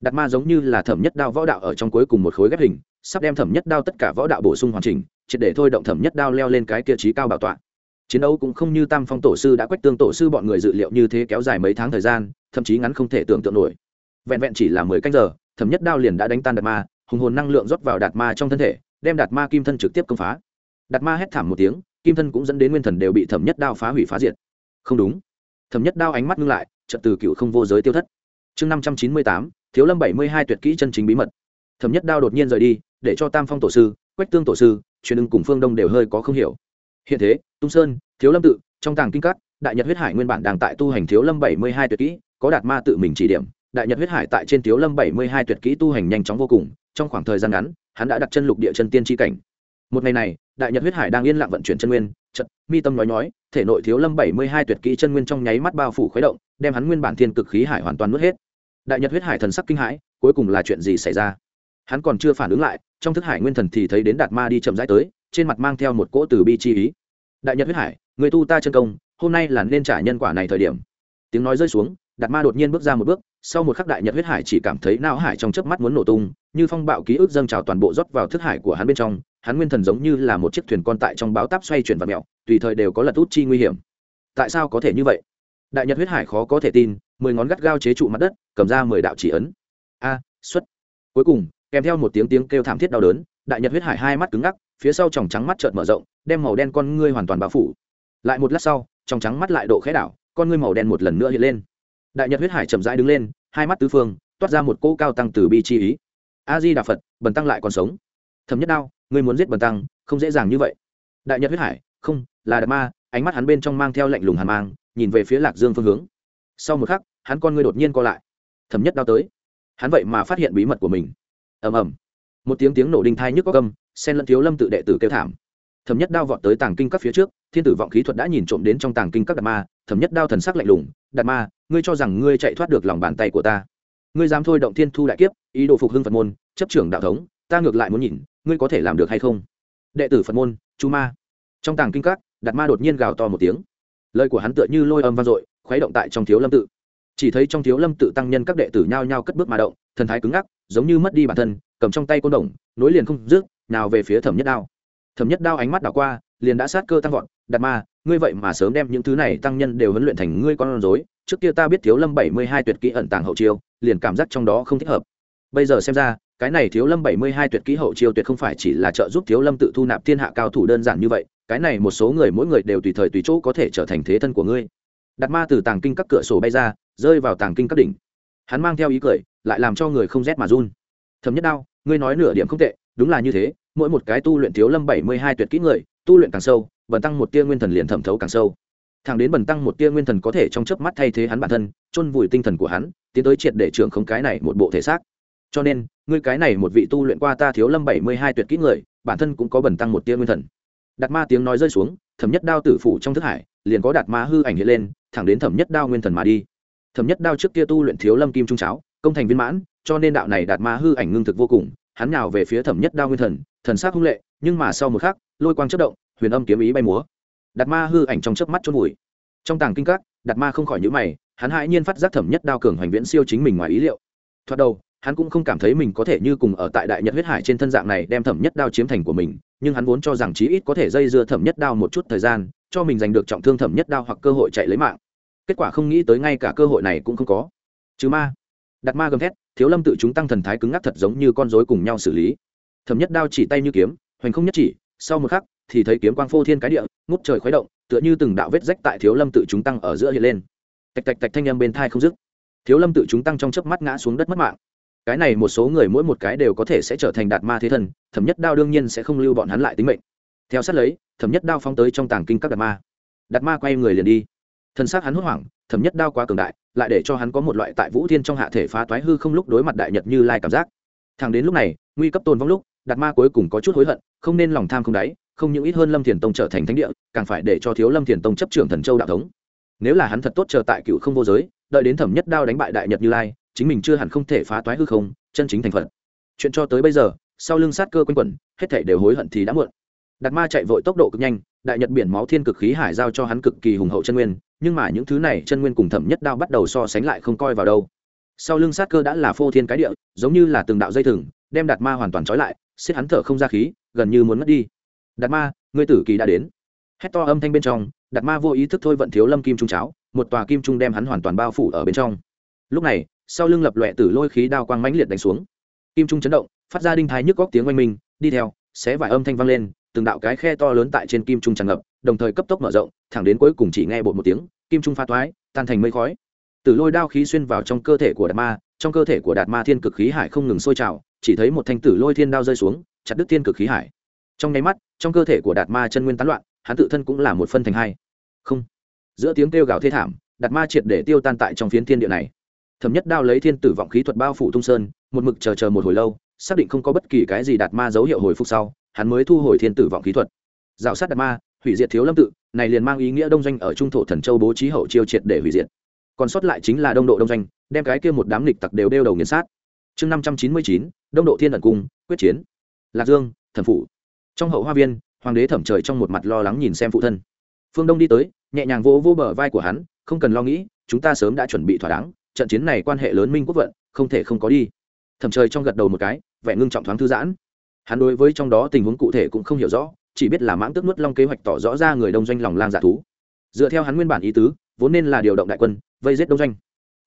Đạt ma giống như là thẩm nhất đao võ đạo ở trong cuối cùng một khối ghép hình, sắp đem thẩm nhất đao tất cả võ đạo bổ sung hoàn chỉnh triệt để thôi động thẩm nhất đao leo lên cái kia trí cao bảo tọa. Chiến đấu cũng không như tam phong tổ sư đã quách tương tổ sư bọn người dự liệu như thế kéo dài mấy tháng thời gian, thậm chí ngắn không thể tưởng tượng nổi. Vẹn vẹn chỉ là mười canh giờ, thẩm nhất đao liền đã đánh tan đạt ma, hùng hồn năng lượng rót vào đạt ma trong thân thể, đem đạt ma kim thân trực tiếp công phá đạt ma hét thảm một tiếng, kim thân cũng dẫn đến nguyên thần đều bị thẩm nhất đao phá hủy phá diệt. Không đúng. Thẩm nhất đao ánh mắt ngưng lại trận từ cựu không vô giới tiêu thất. Chương năm trăm chín mươi tám, thiếu lâm bảy mươi hai tuyệt kỹ chân chính bí mật. Thẩm nhất đao đột nhiên rời đi, để cho tam phong tổ sư, quách tương tổ sư, truyền ưng cùng phương đông đều hơi có không hiểu. Hiện thế, tung sơn, thiếu lâm tự, trong tàng kinh cắt đại nhật huyết hải nguyên bản đang tại tu hành thiếu lâm bảy mươi hai tuyệt kỹ, có đạt ma tự mình chỉ điểm. Đại nhật huyết hải tại trên thiếu lâm bảy mươi hai tuyệt kỹ tu hành nhanh chóng vô cùng, trong khoảng thời gian ngắn, hắn đã đặt chân lục địa chân tiên tri cảnh. Một ngày này đại nhật huyết hải đang yên lặng vận chuyển chân nguyên chật mi tâm nói nói thể nội thiếu lâm bảy mươi hai tuyệt kỹ chân nguyên trong nháy mắt bao phủ khuấy động, đem hắn nguyên bản thiên cực khí hải hoàn toàn nuốt hết. Đại nhật huyết hải thần sắc kinh hãi, cuối cùng là chuyện gì xảy ra? Hắn còn chưa phản ứng lại, trong thức hải nguyên thần thì thấy đến đạt ma đi chậm rãi tới, trên mặt mang theo một cỗ từ bi chi ý. Đại nhật huyết hải, người tu ta chân công, hôm nay là nên trả nhân quả này thời điểm. Tiếng nói rơi xuống, đạt ma đột nhiên bước ra một bước, sau một khắc đại nhật huyết hải chỉ cảm thấy não hải trong chớp mắt muốn nổ tung, như phong bạo ký ức dâng trào toàn bộ rót vào thức hải của hắn bên trong hắn nguyên thần giống như là một chiếc thuyền con tại trong báo táp xoay chuyển và mẹo, tùy thời đều có lật út chi nguy hiểm. Tại sao có thể như vậy? Đại nhật huyết hải khó có thể tin, mười ngón gắt gao chế trụ mặt đất, cầm ra mười đạo chỉ ấn. A, xuất. Cuối cùng, kèm theo một tiếng tiếng kêu thảm thiết đau đớn, đại nhật huyết hải hai mắt cứng ngắc, phía sau tròng trắng mắt trợn mở rộng, đem màu đen con ngươi hoàn toàn bao phủ. Lại một lát sau, tròng trắng mắt lại độ khẽ đảo, con ngươi màu đen một lần nữa hiện lên. Đại nhật huyết hải chậm rãi đứng lên, hai mắt tứ phương, toát ra một cỗ cao tăng từ bi chi ý. A di đà phật, bần tăng lại còn sống. Thấm nhất đao ngươi muốn giết bần tăng, không dễ dàng như vậy. Đại nhật huyết hải, không, là đạt ma, ánh mắt hắn bên trong mang theo lạnh lùng hàn mang, nhìn về phía lạc dương phương hướng. Sau một khắc, hắn con ngươi đột nhiên co lại. Thấm nhất đao tới. Hắn vậy mà phát hiện bí mật của mình. Ầm ầm. Một tiếng tiếng nổ đinh thai nhức có câm sen lẫn thiếu lâm tự đệ tử kêu thảm. Thẩm nhất đao vọt tới tàng kinh các phía trước, thiên tử vọng khí thuật đã nhìn trộm đến trong tàng kinh các đạt ma, thẩm nhất đao thần sắc lạnh lùng đạt ma, ngươi cho rằng ngươi chạy thoát được lòng bàn tay của ta? Ngươi dám thôi động thiên thu đại kiếp, ý đồ phục hưng phật môn, chấp trưởng đạo thống, ta ngược lại muốn nhìn ngươi có thể làm được hay không? Đệ tử phật môn, chu ma. Trong tàng kinh các, đạt ma đột nhiên gào to một tiếng. Lời của hắn tựa như lôi âm vang dội, khuấy động tại trong thiếu lâm tự. Chỉ thấy trong thiếu lâm tự tăng nhân các đệ tử nhao nhao cất bước mà động, thần thái cứng ngắc, giống như mất đi bản thân, cầm trong tay côn đồng, nối liền không dứt, nào về phía thẩm nhất đao. Thẩm nhất đao ánh mắt đảo qua, liền đã sát cơ tăng vọt, đạt ma, ngươi vậy mà sớm đem những thứ này tăng nhân đều huấn luyện thành ngươi con rối, trước kia ta biết thiếu lâm bảy mươi hai tuyệt kỹ ẩn tàng hậu chiêu, liền cảm giác trong đó không thích hợp. Bây giờ xem ra cái này thiếu lâm bảy mươi hai tuyệt kỹ hậu chiêu tuyệt không phải chỉ là trợ giúp thiếu lâm tự thu nạp thiên hạ cao thủ đơn giản như vậy, cái này một số người mỗi người đều tùy thời tùy chỗ có thể trở thành thế thân của ngươi. Đặt ma từ tàng kinh các cửa sổ bay ra, rơi vào tàng kinh các đỉnh. Hắn mang theo ý cười, lại làm cho người không rét mà run. Thấm nhất đao, ngươi nói nửa điểm không tệ, đúng là như thế, mỗi một cái tu luyện thiếu lâm bảy mươi hai tuyệt kỹ người, tu luyện càng sâu, bần tăng một tia nguyên thần liền thẩm thấu càng sâu. Thẳng đến bần tăng một tia nguyên thần có thể trong chớp mắt thay thế hắn bản thân, chôn vùi tinh thần của hắn, tiến tới triệt để trưởng không cái này một bộ thể xác cho nên, ngươi cái này một vị tu luyện qua ta thiếu lâm bảy mươi hai tuyệt kỹ người, bản thân cũng có bẩn tăng một tia nguyên thần. Đạt ma tiếng nói rơi xuống, thẩm nhất đao tử phủ trong thức hải, liền có đạt ma hư ảnh hiện lên, thẳng đến thẩm nhất đao nguyên thần mà đi. Thẩm nhất đao trước kia tu luyện thiếu lâm kim trung cháo, công thành viên mãn, cho nên đạo này đạt ma hư ảnh ngưng thực vô cùng, hắn nhào về phía thẩm nhất đao nguyên thần thần sắc hung lệ, nhưng mà sau một khắc, lôi quang chất động, huyền âm kiếm ý bay múa. Đạt ma hư ảnh trong chớp mắt chôn vùi. Trong tàng kinh các, đạt ma không khỏi nhữ mày, hắn hãi nhiên phát giác thẩm nhất đao cường hoành viễn siêu chính mình ngoài ý liệu. Thoạt đầu hắn cũng không cảm thấy mình có thể như cùng ở tại đại nhật huyết hải trên thân dạng này đem thẩm nhất đao chiếm thành của mình, nhưng hắn vốn cho rằng chí ít có thể dây dưa thẩm nhất đao một chút thời gian, cho mình giành được trọng thương thẩm nhất đao hoặc cơ hội chạy lấy mạng. Kết quả không nghĩ tới ngay cả cơ hội này cũng không có. Chứ ma, đặt ma gầm thét, thiếu lâm tự chúng tăng thần thái cứng ngắc thật giống như con rối cùng nhau xử lý. Thẩm nhất đao chỉ tay như kiếm, hoành không nhất chỉ, sau một khắc thì thấy kiếm quang phô thiên cái địa, ngút trời khuấy động, tựa như từng đạo vết rách tại thiếu lâm tự chúng tăng ở giữa hiện lên. Tạch tạch tạch thanh âm bên thai không dứt. Thiếu lâm tự chúng tăng trong chớp mắt ngã xuống đất mất mạng cái này một số người mỗi một cái đều có thể sẽ trở thành đạt ma thế thần thẩm nhất đao đương nhiên sẽ không lưu bọn hắn lại tính mệnh. Theo sát lấy, thẩm nhất đao phóng tới trong tàng kinh các đạt ma. Đạt ma quay người liền đi. Thân xác hắn hốt hoảng, thẩm nhất đao quá cường đại, lại để cho hắn có một loại tại vũ thiên trong hạ thể phá toái hư không lúc đối mặt đại nhật như lai cảm giác. Thằng đến lúc này, nguy cấp tôn vong lúc, đạt ma cuối cùng có chút hối hận, không nên lòng tham không đáy, không những ít hơn lâm thiền tông trở thành thánh địa, càng phải để cho thiếu lâm thiền tông chấp trưởng thần châu đạo thống. Nếu là hắn thật tốt chờ tại cựu không vô giới, đợi đến thẩm nhất đao đánh bại đại nhật như lai chính mình chưa hẳn không thể phá toái hư không, chân chính thành phật. Chuyện cho tới bây giờ, sau lưng sát cơ quanh quẩn, hết thể đều hối hận thì đã muộn. Đạt ma chạy vội tốc độ cực nhanh, đại nhật biển máu thiên cực khí hải giao cho hắn cực kỳ hùng hậu chân nguyên, nhưng mà những thứ này chân nguyên cùng thẩm nhất đao bắt đầu so sánh lại không coi vào đâu. Sau lưng sát cơ đã là phô thiên cái địa, giống như là từng đạo dây thừng, đem đạt ma hoàn toàn trói lại, xiết hắn thở không ra khí, gần như muốn mất đi. Đạt ma, ngươi tử kỳ đã đến. Hét to âm thanh bên trong, đạt ma vô ý thức thôi vận thiếu lâm kim trung cháo, một tòa kim trung đem hắn hoàn toàn bao phủ ở bên trong. Lúc này sau lưng lập lòe tử lôi khí đao quang mãnh liệt đánh xuống. Kim trung chấn động, phát ra đinh thái nhức góc tiếng oanh minh, đi theo, xé vài âm thanh vang lên, từng đạo cái khe to lớn tại trên kim trung tràn ngập, đồng thời cấp tốc mở rộng, thẳng đến cuối cùng chỉ nghe bột một tiếng, kim trung pha toái tan thành mây khói. Tử lôi đao khí xuyên vào trong cơ thể của đạt ma, trong cơ thể của đạt ma thiên cực khí hải không ngừng sôi trào, chỉ thấy một thanh tử lôi thiên đao rơi xuống, chặt đứt thiên cực khí hải. Trong nháy mắt, trong cơ thể của đạt ma chân nguyên tán loạn, hắn tự thân cũng là một phân thành hai. Không. Giữa tiếng kêu gào thê thảm, đạt ma triệt để tiêu tan tại trong phiến thiên địa này thẩm nhất đao lấy thiên tử vọng khí thuật bao phủ tung sơn, một mực chờ chờ một hồi lâu, xác định không có bất kỳ cái gì đạt ma dấu hiệu hồi phục sau, hắn mới thu hồi thiên tử vọng khí thuật. Rào sát đạt ma, hủy diệt thiếu lâm tự, này liền mang ý nghĩa đông doanh ở trung thổ thần châu bố trí hậu chiêu triệt để hủy diệt. Còn sót lại chính là đông độ đông doanh, đem cái kia một đám lịch tặc đều đeo đầu nghiền sát. Chương năm trăm chín mươi chín, đông độ thiên ẩn cung, quyết chiến. Lạc dương, thần phụ trong hậu hoa viên, hoàng đế thẩm trời trong một mặt lo lắng nhìn xem phụ thân. Phương đông đi tới, nhẹ nhàng vỗ vỗ bờ vai của hắn, không cần lo nghĩ, chúng ta sớm đã chuẩn bị thỏa đáng trận chiến này quan hệ lớn minh quốc vận, không thể không có đi. Thẩm trời trong gật đầu một cái, vẻ ngưng trọng thoáng thư giãn. Hắn đối với trong đó tình huống cụ thể cũng không hiểu rõ, chỉ biết là mãng tước nuốt long kế hoạch tỏ rõ ra người đông doanh lòng lang giả thú. Dựa theo hắn nguyên bản ý tứ, vốn nên là điều động đại quân, vây giết đông doanh.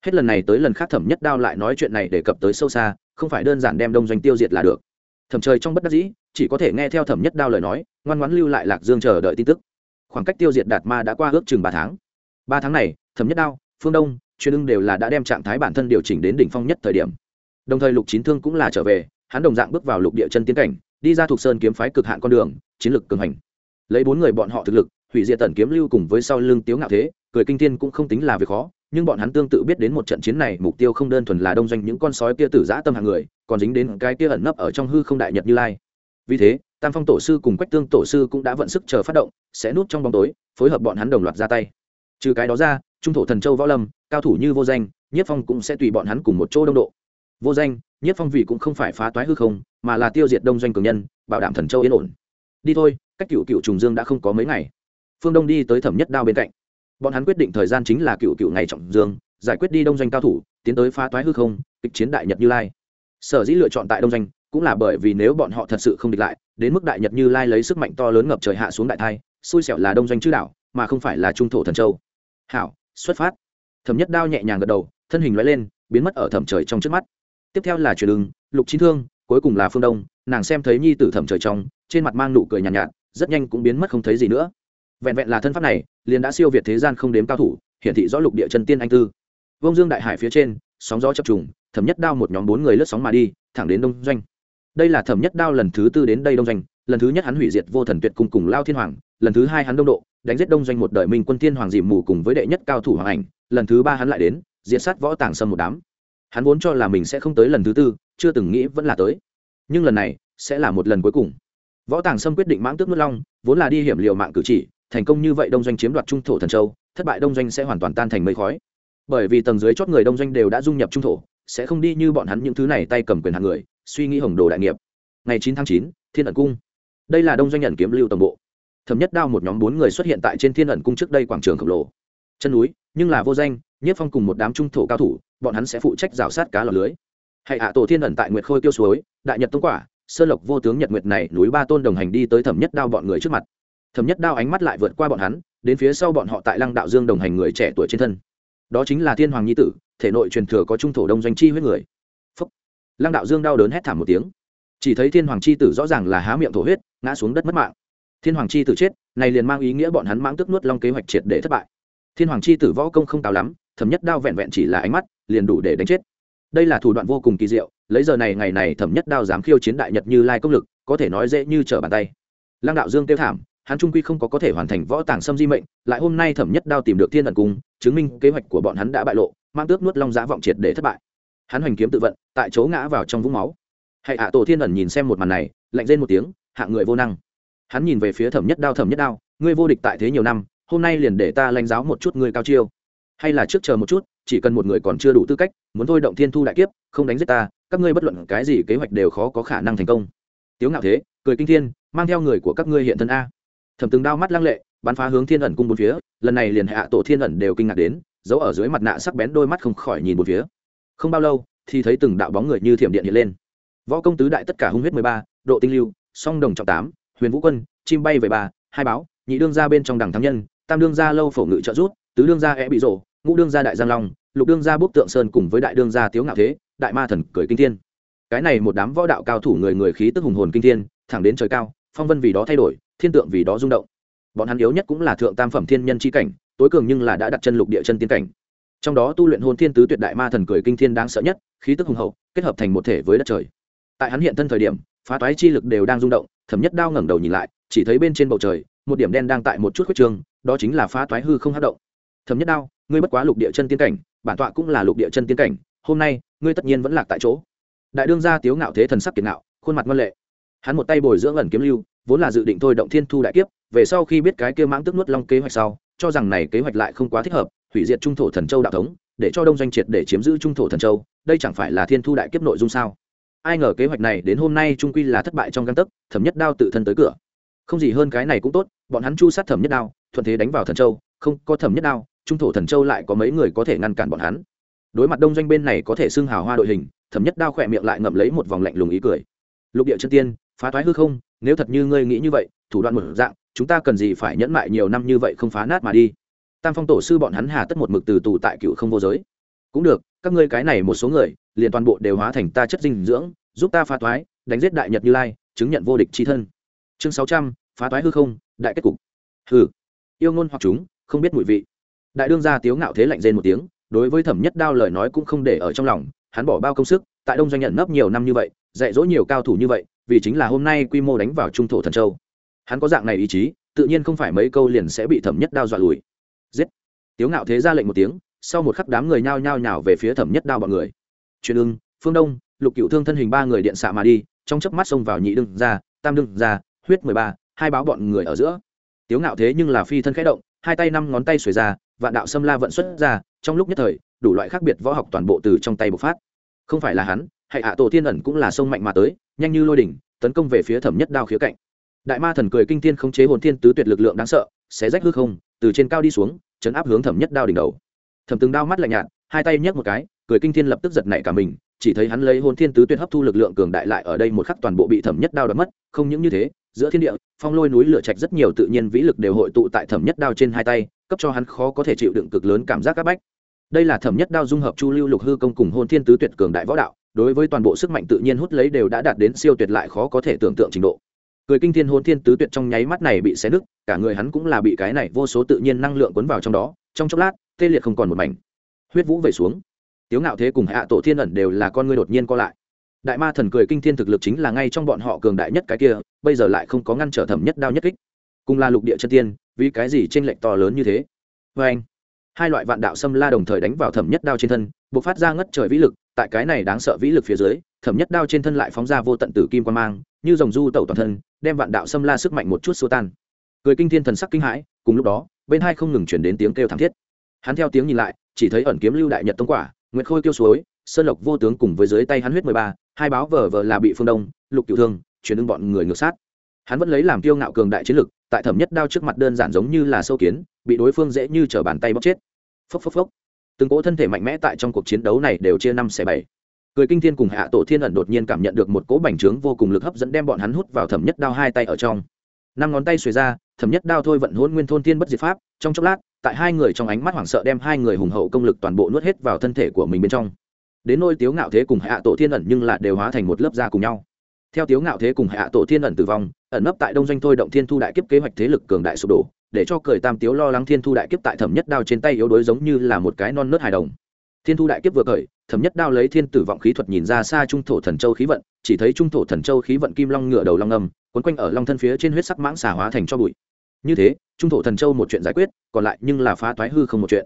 Hết lần này tới lần khác thẩm nhất đao lại nói chuyện này để cập tới sâu xa, không phải đơn giản đem đông doanh tiêu diệt là được. Thẩm trời trong bất đắc dĩ, chỉ có thể nghe theo thẩm nhất đao lời nói, ngoan ngoãn lưu lại lạc dương chờ đợi tin tức. Khoảng cách tiêu diệt đạt ma đã qua ước chừng ba tháng. Ba tháng này, thẩm nhất đao, phương đông chuyên ưng đều là đã đem trạng thái bản thân điều chỉnh đến đỉnh phong nhất thời điểm. Đồng thời lục chín thương cũng là trở về, hắn đồng dạng bước vào lục địa chân tiến cảnh, đi ra thuộc sơn kiếm phái cực hạn con đường, chiến lược cường hành. Lấy bốn người bọn họ thực lực, hủy diệt tần kiếm lưu cùng với sau lưng tiếu ngạo thế, cười kinh thiên cũng không tính là việc khó, nhưng bọn hắn tương tự biết đến một trận chiến này mục tiêu không đơn thuần là đông doanh những con sói kia tử giã tâm hạng người, còn dính đến cái kia ẩn nấp ở trong hư không đại nhật như lai. Vì thế, tam phong tổ sư cùng quách tương tổ sư cũng đã vận sức chờ phát động, sẽ núp trong bóng tối, phối hợp bọn hắn đồng loạt ra tay. Trừ cái đó ra, trung thổ thần châu võ lâm cao thủ như vô danh, nhất phong cũng sẽ tùy bọn hắn cùng một chỗ đông độ. Vô danh, nhất phong vì cũng không phải phá toái hư không, mà là tiêu diệt đông doanh cường nhân, bảo đảm thần châu yên ổn. Đi thôi, cách cựu cựu trùng dương đã không có mấy ngày. Phương đông đi tới thẩm nhất đao bên cạnh. Bọn hắn quyết định thời gian chính là cựu cựu ngày trọng dương, giải quyết đi đông doanh cao thủ, tiến tới phá toái hư không, kịch chiến đại nhật như lai. Sở dĩ lựa chọn tại đông doanh, cũng là bởi vì nếu bọn họ thật sự không địch lại, đến mức đại nhật như lai lấy sức mạnh to lớn ngập trời hạ xuống đại thai, xui xẻo là đông doanh chứ đảo, mà không phải là trung thổ thần châu. Hảo, xuất phát thẩm nhất đao nhẹ nhàng gật đầu thân hình loại lên biến mất ở thẩm trời trong trước mắt. Tiếp theo là truyền đường lục chín thương cuối cùng là phương đông nàng xem thấy nhi tử thẩm trời trong trên mặt mang nụ cười nhàn nhạt, nhạt rất nhanh cũng biến mất không thấy gì nữa. Vẹn vẹn là thân pháp này liền đã siêu việt thế gian không đếm cao thủ hiển thị rõ lục địa chân tiên anh tư. Vông dương đại hải phía trên sóng gió chập trùng thẩm nhất đao một nhóm bốn người lướt sóng mà đi thẳng đến đông doanh. Đây là thẩm nhất đao lần thứ tư đến đây đông doanh lần thứ nhất hắn hủy diệt vô thần tuyệt cùng cùng lao thiên hoàng lần thứ hai hắn đông độ đánh giết đông doanh một đời minh quân thiên hoàng dìm mù cùng với đệ nhất cao thủ hoàng ảnh lần thứ ba hắn lại đến, diệt sát võ tàng sâm một đám. Hắn vốn cho là mình sẽ không tới lần thứ tư, chưa từng nghĩ vẫn là tới. Nhưng lần này, sẽ là một lần cuối cùng. Võ tàng sâm quyết định mãng tước nước long, vốn là đi hiểm liều mạng cử chỉ, thành công như vậy đông doanh chiếm đoạt trung thổ thần châu, thất bại đông doanh sẽ hoàn toàn tan thành mây khói. Bởi vì tầng dưới chót người đông doanh đều đã dung nhập trung thổ, sẽ không đi như bọn hắn những thứ này tay cầm quyền hàng người, suy nghĩ hồng đồ đại nghiệp. Ngày chín tháng chín, thiên ẩn cung. Đây là đông doanh nhận kiếm lưu tổng bộ. Thấm nhất đao một nhóm bốn người xuất hiện tại trên thiên ẩn cung trước đây quảng trường khổng lồ. Chân núi nhưng là vô danh, nhất phong cùng một đám trung thổ cao thủ, bọn hắn sẽ phụ trách rào sát cá lọc lưới. Hãy hạ tổ thiên ẩn tại nguyệt khôi tiêu suối, đại nhật tông quả sơn lộc vô tướng nhật nguyệt này núi ba tôn đồng hành đi tới thẩm nhất đao bọn người trước mặt. Thẩm nhất đao ánh mắt lại vượt qua bọn hắn, đến phía sau bọn họ tại lăng đạo dương đồng hành người trẻ tuổi trên thân. Đó chính là thiên hoàng nhi tử, thể nội truyền thừa có trung thổ đông doanh chi huyết người. Phúc. lăng đạo dương đau đớn hét thảm một tiếng. Chỉ thấy thiên hoàng chi tử rõ ràng là há miệng thổ huyết, ngã xuống đất mất mạng. Thiên hoàng chi tử chết, này liền mang ý nghĩa bọn hắn mãng tức nuốt long kế hoạch triệt để thất bại thiên hoàng chi tử võ công không cao lắm, thẩm nhất đao vẹn vẹn chỉ là ánh mắt, liền đủ để đánh chết. Đây là thủ đoạn vô cùng kỳ diệu, lấy giờ này ngày này thẩm nhất đao dám khiêu chiến đại nhật như lai công lực, có thể nói dễ như trở bàn tay. Lăng đạo dương kêu thảm, hắn trung quy không có có thể hoàn thành võ tàng xâm di mệnh, lại hôm nay thẩm nhất đao tìm được thiên ẩn cung, chứng minh kế hoạch của bọn hắn đã bại lộ, mang tước nuốt long giã vọng triệt để thất bại. Hắn hoành kiếm tự vận, tại chỗ ngã vào trong vũng máu. Hãy ạ, tổ thiên ẩn nhìn xem một màn này, lạnh lên một tiếng hạng người vô năng. Hắn nhìn về phía thẩm nhất đao, thẩm nhất đao, ngươi vô địch tại thế nhiều năm hôm nay liền để ta lãnh giáo một chút ngươi cao chiêu. Hay là trước chờ một chút, chỉ cần một người còn chưa đủ tư cách, muốn thôi động thiên thu đại kiếp, không đánh giết ta, các ngươi bất luận cái gì kế hoạch đều khó có khả năng thành công. Tiếu ngạo thế, cười kinh thiên, mang theo người của các ngươi hiện thân a. Thẩm từng đao mắt lăng lệ, bắn phá hướng thiên ẩn cung bốn phía, lần này liền hạ tổ thiên ẩn đều kinh ngạc đến, giấu ở dưới mặt nạ sắc bén đôi mắt không khỏi nhìn một phía. Không bao lâu, thì thấy từng đạo bóng người như thiểm điện hiện lên. Võ công tứ đại tất cả hung huyết mười ba, độ tinh lưu, song đồng trọng tám, huyền vũ quân, chim bay về ba, hai báo, nhị đương ra bên trong đằng thắng nhân tam đương gia lâu phổ ngự trợ rút tứ đương gia é bị rổ, ngũ đương gia đại giang long, lục đương gia bốc tượng sơn cùng với đại đương gia tiếu ngạo thế, đại ma thần cười kinh thiên. Cái này một đám võ đạo cao thủ người người khí tức hùng hồn kinh thiên, thẳng đến trời cao, phong vân vì đó thay đổi, thiên tượng vì đó rung động. Bọn hắn yếu nhất cũng là thượng tam phẩm thiên nhân c h i cảnh, tối cường nhưng là đã đặt chân lục địa chân tiên cảnh. Trong đó tu luyện hôn thiên tứ tuyệt đại ma thần cười kinh thiên đáng sợ nhất, khí tức hùng hậu, kết hợp thành một thể với đất trời. Tại hắn hiện thân thời điểm, phá toái chi lực đều đang rung động, thẩm nhất đao ngẩng đầu nhìn lại, chỉ thấy bên trên bầu trời một điểm đen đang tại một chút khuyết trường, đó chính là phá toái hư không hát động. Thẩm nhất đao, ngươi bất quá lục địa chân tiên cảnh, bản tọa cũng là lục địa chân tiên cảnh, hôm nay, ngươi tất nhiên vẫn lạc tại chỗ. Đại đương gia tiếu ngạo thế thần sắc kiệt ngạo, khuôn mặt ngân lệ. Hắn một tay bồi dưỡng ẩn kiếm lưu, vốn là dự định thôi động thiên thu đại kiếp, về sau khi biết cái kia mãng tức nuốt long kế hoạch sau, cho rằng này kế hoạch lại không quá thích hợp, hủy diệt trung thổ thần châu đạo thống, để cho đông doanh triệt để chiếm giữ trung thổ thần châu, đây chẳng phải là thiên thu đại kiếp nội dung sao? Ai ngờ kế hoạch này đến hôm nay trung quy là thất bại trong găng tấc, thẩm nhất đao tự thân tới cửa không gì hơn cái này cũng tốt, bọn hắn chu sát thẩm nhất đao, thuận thế đánh vào thần châu, không có thẩm nhất đao, trung thổ thần châu lại có mấy người có thể ngăn cản bọn hắn. Đối mặt đông doanh bên này có thể xưng hào hoa đội hình, thẩm nhất đao khỏe miệng lại ngậm lấy một vòng lạnh lùng ý cười. Lục địa chân tiên, phá thoái hư không, nếu thật như ngươi nghĩ như vậy, thủ đoạn một dạng, chúng ta cần gì phải nhẫn mại nhiều năm như vậy không phá nát mà đi. Tam phong tổ sư bọn hắn hà tất một mực từ tù tại cựu không vô giới. Cũng được, các ngươi cái này một số người, liền toàn bộ đều hóa thành ta chất dinh dưỡng, giúp ta phá thoái đánh giết đại nhật như lai, chứng nhận vô địch tri thân chương sáu trăm, phá thoái hư không, đại kết cục. Hư yêu ngôn hoặc chúng, không biết mùi vị. Đại đương gia tiếu ngạo thế lạnh rên một tiếng, đối với thẩm nhất đao lời nói cũng không để ở trong lòng, hắn bỏ bao công sức, tại đông doanh nhận nấp nhiều năm như vậy, dạy dỗ nhiều cao thủ như vậy, vì chính là hôm nay quy mô đánh vào trung thổ thần châu. Hắn có dạng này ý chí, tự nhiên không phải mấy câu liền sẽ bị thẩm nhất đao dọa lùi. Giết. Tiếu ngạo thế ra lệnh một tiếng, sau một khắc đám người nhao nhao nhào về phía thẩm nhất đao bọn người. Truyền ưng, phương đông, lục cựu thương thân hình ba người điện xạ mà đi, trong chớp mắt xông vào nhị đương ra tam đương ra huyết mười ba, hai báo bọn người ở giữa. Tiếu ngạo thế nhưng là phi thân khẽ động, hai tay năm ngón tay xuề ra, vạn đạo xâm la vận xuất ra, trong lúc nhất thời, đủ loại khác biệt võ học toàn bộ từ trong tay bộc phát. Không phải là hắn hãy hạ tổ tiên ẩn cũng là sông mạnh mà tới, nhanh như lôi đỉnh, tấn công về phía thẩm nhất đao khía cạnh. Đại ma thần cười kinh thiên khống chế hồn thiên tứ tuyệt lực lượng đáng sợ, xé rách hư không, từ trên cao đi xuống, chấn áp hướng thẩm nhất đao đỉnh đầu. Thẩm từng đao mắt lạnh nhạt, hai tay nhấc một cái, cười kinh thiên lập tức giật nảy cả mình, chỉ thấy hắn lấy hồn thiên tứ tuyệt hấp thu lực lượng cường đại lại ở đây một khắc toàn bộ bị thẩm nhất đao đập mất, không những như thế giữa thiên địa, phong lôi núi lửa trạch rất nhiều tự nhiên vĩ lực đều hội tụ tại thẩm nhất đao trên hai tay, cấp cho hắn khó có thể chịu đựng cực lớn cảm giác áp bách. Đây là thẩm nhất đao dung hợp chu lưu lục hư công cùng hôn thiên tứ tuyệt cường đại võ đạo, đối với toàn bộ sức mạnh tự nhiên hút lấy đều đã đạt đến siêu tuyệt lại khó có thể tưởng tượng trình độ. Cười kinh thiên hôn thiên tứ tuyệt trong nháy mắt này bị xé nứt, cả người hắn cũng là bị cái này vô số tự nhiên năng lượng cuốn vào trong đó, trong chốc lát, tê liệt không còn một mảnh. Huyết vũ về xuống. Tiếu ngạo thế cùng hạ tổ thiên ẩn đều là con người đột nhiên co lại đại ma thần cười kinh thiên thực lực chính là ngay trong bọn họ cường đại nhất cái kia, bây giờ lại không có ngăn trở thẩm nhất đao nhất kích. Cùng là lục địa chân tiên, vì cái gì t r ê n lệch to lớn như thế? Vê anh, hai loại vạn đạo xâm la đồng thời đánh vào thẩm nhất đao trên thân b ộ c phát ra ngất trời vĩ lực, tại cái này đáng sợ vĩ lực phía dưới, thẩm nhất đao trên thân lại phóng ra vô tận tử kim quan mang, như dòng du tẩu toàn thân, đem vạn đạo xâm la sức mạnh một chút xua tan. Cười kinh thiên thần sắc kinh hãi, cùng lúc đó, bên hai không ngừng chuyển đến tiếng kêu thảm thiết. Hắn theo tiếng nhìn lại, chỉ thấy ẩn kiếm lưu đại nhật tông quả, nguyệt khôi kêu suối, sơn lộc vô tướng cùng với dưới tay hắn huyết mười ba hai báo vờ vờ là bị phương đông, lục cựu thương chuyển ưng bọn người ngược sát. Hắn vẫn lấy làm kiêu ngạo cường đại chiến lực, tại thẩm nhất đao trước mặt đơn giản giống như là sâu kiến, bị đối phương dễ như t bàn tay bóc chết. Phốc phốc phốc. Từng cỗ thân thể mạnh mẽ tại trong cuộc chiến đấu này đều chia năm xẻ bảy. Cười kinh thiên cùng hạ tổ thiên ẩn đột nhiên cảm nhận được một cỗ bành trướng vô cùng lực hấp dẫn đem bọn hắn hút vào thẩm nhất đao hai tay ở trong. Năm ngón tay xuề ra, thẩm nhất đao thôi vận hôn nguyên thôn thiên bất diệt pháp, trong chốc lát, tại hai người trong ánh mắt hoảng sợ đem hai người hùng hậu công lực toàn bộ nuốt hết vào thân thể của mình bên trong đến nôi tiếu ngạo thế cùng hạ tổ thiên ẩn nhưng là đều hóa thành một lớp da cùng nhau. Theo tiếu ngạo thế cùng hạ tổ thiên ẩn tử vong, ẩn nấp tại đông doanh thôi động thiên thu đại kiếp kế hoạch thế lực cường đại sụp đổ, để cho cười tam tiếu lo lắng thiên thu đại kiếp tại thẩm nhất đao trên tay yếu đuối giống như là một cái non nớt hài đồng. Thiên thu đại kiếp vừa cởi thẩm nhất đao lấy thiên tử vọng khí thuật nhìn ra xa trung thổ thần châu khí vận, chỉ thấy trung thổ thần châu khí vận kim long ngựa đầu long Âm quấn quanh ở long thân phía trên huyết sắc mãng xà hóa thành cho bụi. Như thế, trung thổ thần châu một chuyện giải quyết, còn lại nhưng là phá toái hư không một chuyện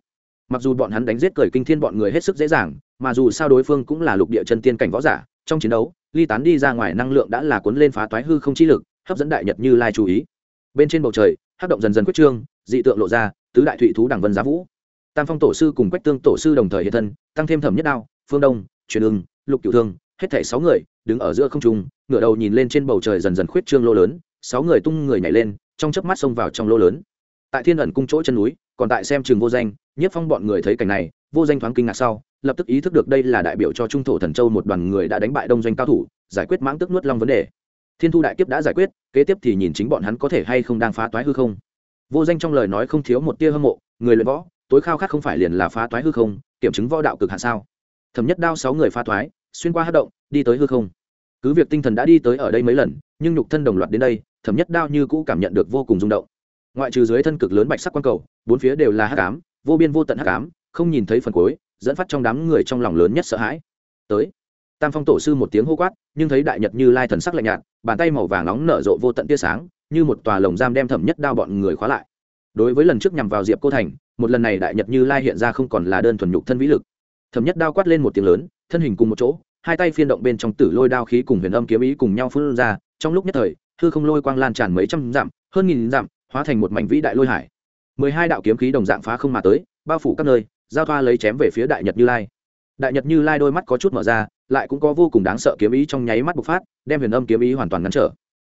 mặc dù bọn hắn đánh giết cởi kinh thiên bọn người hết sức dễ dàng, mà dù sao đối phương cũng là lục địa chân tiên cảnh võ giả, trong chiến đấu, ly tán đi ra ngoài năng lượng đã là cuốn lên phá toái hư không chi lực, hấp dẫn đại nhật như lai chú ý. Bên trên bầu trời hát động dần dần quyết trương, dị tượng lộ ra, tứ đại thụy thú đẳng vân giá vũ. Tam phong tổ sư cùng quách tương tổ sư đồng thời hiện thân, tăng thêm thẩm nhất đao, phương đông, truyền ưng, lục cựu thương, hết thảy sáu người, đứng ở giữa không trung, ngửa đầu nhìn lên trên bầu trời dần dần khuyết trương lô lớn, sáu người tung người nhảy lên, trong chớp mắt xông vào trong lô lớn. Tại thiên ẩn cung chỗ chân núi còn tại xem trường vô danh, nhất phong bọn người thấy cảnh này, vô danh thoáng kinh ngạc sau, lập tức ý thức được đây là đại biểu cho trung thổ thần châu một đoàn người đã đánh bại đông doanh cao thủ, giải quyết mãng tức nuốt long vấn đề. Thiên thu đại kiếp đã giải quyết, kế tiếp thì nhìn chính bọn hắn có thể hay không đang phá toái hư không. Vô danh trong lời nói không thiếu một tia hâm mộ, người luyện võ, tối khao khát không phải liền là phá toái hư không, kiểm chứng võ đạo cực hạ sao? Thẩm nhất đao sáu người phá toái, xuyên qua hát động, đi tới hư không. Cứ việc tinh thần đã đi tới ở đây mấy lần, nhưng nhục thân đồng loạt đến đây, thẩm nhất đao như cũ cảm nhận được vô cùng rung động ngoại trừ dưới thân cực lớn bạch sắc quang cầu, bốn phía đều là hắc ám, vô biên vô tận hắc ám, không nhìn thấy phần cuối, dẫn phát trong đám người trong lòng lớn nhất sợ hãi. Tới, tam phong tổ sư một tiếng hô quát, nhưng thấy đại nhật như lai thần sắc lạnh nhạt, bàn tay màu vàng nóng nở rộ vô tận tia sáng, như một tòa lồng giam đem thẩm nhất đao bọn người khóa lại. Đối với lần trước nhằm vào diệp cô thành, một lần này đại nhật như lai hiện ra không còn là đơn thuần nhục thân vĩ lực. Thẩm nhất đao quát lên một tiếng lớn, thân hình cùng một chỗ, hai tay phiên động bên trong tử lôi đao khí cùng huyền âm kiếm ý cùng nhau phun ra, trong lúc nhất thời, hư không lôi quang lan tràn mấy trăm dặm, hơn nghìn dặm hóa thành một mảnh vĩ đại lôi hải. Mười hai đạo kiếm khí đồng dạng phá không mà tới, bao phủ các nơi, giao thoa lấy chém về phía đại nhật như lai. Đại nhật như lai đôi mắt có chút mở ra, lại cũng có vô cùng đáng sợ kiếm ý trong nháy mắt bộc phát, đem huyền âm kiếm ý hoàn toàn ngăn trở.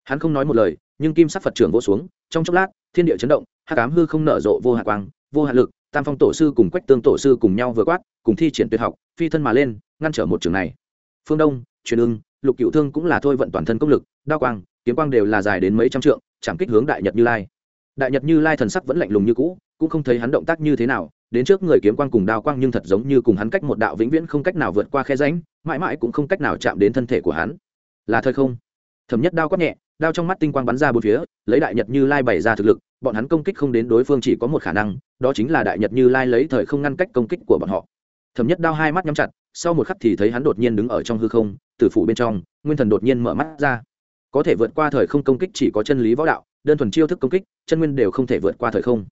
Hắn không nói một lời, nhưng kim sắc phật trưởng vỗ xuống, trong chốc lát, thiên địa chấn động hát cám hư không nở rộ vô hạ quang, vô hạ lực, tam phong tổ sư cùng quách tương tổ sư cùng nhau vừa quát, cùng thi triển tuyệt học, phi thân mà lên, ngăn trở một trường này. Phương đông, truyền ưng, lục cựu thương cũng là thôi vận toàn thân công lực, đao quang, kiếm quang đều là dài đến mấy trăm trượng, chạm kích hướng đại nhật như lai đại nhật như lai thần sắc vẫn lạnh lùng như cũ, cũng không thấy hắn động tác như thế nào, đến trước người kiếm quang cùng đao quang nhưng thật giống như cùng hắn cách một đạo vĩnh viễn không cách nào vượt qua khe ránh mãi mãi cũng không cách nào chạm đến thân thể của hắn. Là thời không. Thẩm nhất đao quát nhẹ, đao trong mắt tinh quang bắn ra bốn phía, lấy đại nhật như lai bày ra thực lực, bọn hắn công kích không đến đối phương chỉ có một khả năng, đó chính là đại nhật như lai lấy thời không ngăn cách công kích của bọn họ. Thẩm nhất đao hai mắt nhắm chặt, sau một khắc thì thấy hắn đột nhiên đứng ở trong hư không, tử phủ bên trong, nguyên thần đột nhiên mở mắt ra. Có thể vượt qua thời không công kích chỉ có chân lý võ đạo đơn thuần chiêu thức công kích, chân nguyên đều không thể vượt qua thời không.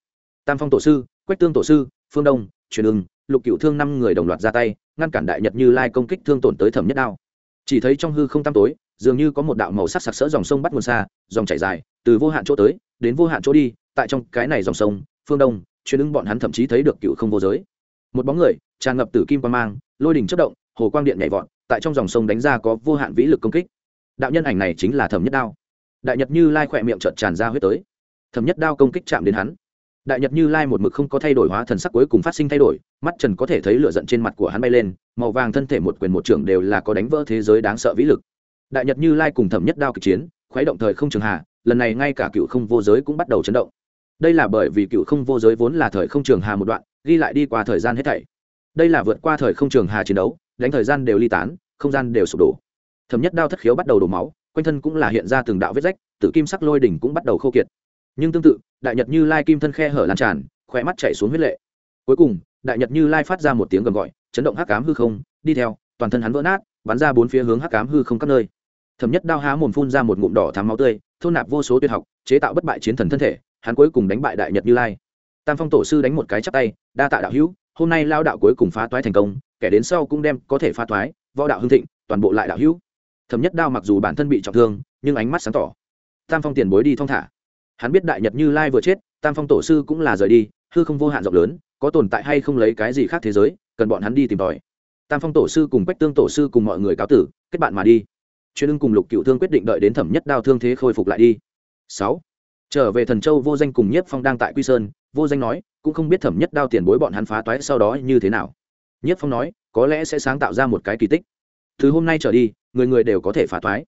Tam phong tổ sư, quách tương tổ sư, phương đông, truyền ưng, lục cựu thương năm người đồng loạt ra tay, ngăn cản đại nhật như lai công kích thương tổn tới thẩm nhất đao. Chỉ thấy trong hư không tăm tối, dường như có một đạo màu sắc sặc sỡ dòng sông bắt nguồn xa, dòng chảy dài, từ vô hạn chỗ tới, đến vô hạn chỗ đi, tại trong cái này dòng sông, phương đông, truyền ưng bọn hắn thậm chí thấy được cựu không vô giới. Một bóng người, tràn ngập tử kim quang mang, lôi đỉnh chất động, hồ quang điện nhảy vọt, tại trong dòng sông đánh ra có vô hạn vĩ lực công kích. Đạo nhân ảnh này chính là thẩm nhất đao đại nhật như lai khỏe miệng trợn tràn ra huyết tới. Thẩm nhất đao công kích chạm đến hắn. Đại nhật như lai một mực không có thay đổi hóa thần sắc cuối cùng phát sinh thay đổi mắt trần có thể thấy lửa giận trên mặt của hắn bay lên màu vàng thân thể một quyền một trưởng đều là có đánh vỡ thế giới đáng sợ vĩ lực. Đại nhật như lai cùng thẩm nhất đao kịch chiến khuấy động thời không trường hà, lần này ngay cả cựu không vô giới cũng bắt đầu chấn động. Đây là bởi vì cựu không vô giới vốn là thời không trường hà một đoạn ghi lại đi qua thời gian hết thảy. Đây là vượt qua thời không trường hà chiến đấu đánh thời gian đều ly tán không gian đều sụp đổ. Thẩm nhất đao thất khiếu bắt đầu đổ máu quanh thân cũng là hiện ra từng đạo vết rách tự kim sắc lôi đỉnh cũng bắt đầu khô kiệt. Nhưng tương tự, đại nhật như lai kim thân khe hở lan tràn khỏe mắt chảy xuống huyết lệ. Cuối cùng, đại nhật như lai phát ra một tiếng gầm gọi, chấn động hắc cám hư không, đi theo, toàn thân hắn vỡ nát, bắn ra bốn phía hướng hắc cám hư không các nơi. Thẩm nhất đao há mồm phun ra một ngụm đỏ thắm máu tươi, thôn nạp vô số tuyệt học, chế tạo bất bại chiến thần thân thể, hắn cuối cùng đánh bại đại nhật như lai. Tam phong tổ sư đánh một cái chắp tay, đa tạ đạo hữu, hôm nay lao đạo cuối cùng phá toái thành công, kẻ đến sau cũng đem có thể phá toái, võ đạo hưng thịnh, toàn bộ lại đạo hữu thẩm nhất đao mặc dù bản thân bị trọng thương, nhưng ánh mắt sáng tỏ. Tam phong tiền bối đi thong thả. Hắn biết đại nhật như lai vừa chết, tam phong tổ sư cũng là rời đi, hư không vô hạn rộng lớn, có tồn tại hay không lấy cái gì khác thế giới, cần bọn hắn đi tìm tòi. Tam phong tổ sư cùng quách tương tổ sư cùng mọi người cáo tử, kết bạn mà đi. Chuyên ưng cùng lục cựu thương quyết định đợi đến thẩm nhất đao thương thế khôi phục lại đi. Sáu. Trở về thần châu vô danh cùng nhiếp phong đang tại quy sơn, vô danh nói, cũng không biết thẩm nhất đao tiền bối bọn hắn phá toái sau đó như thế nào. Nhiếp phong nói, có lẽ sẽ sáng tạo ra một cái kỳ tích từ hôm nay trở đi, người người đều có thể phá thoái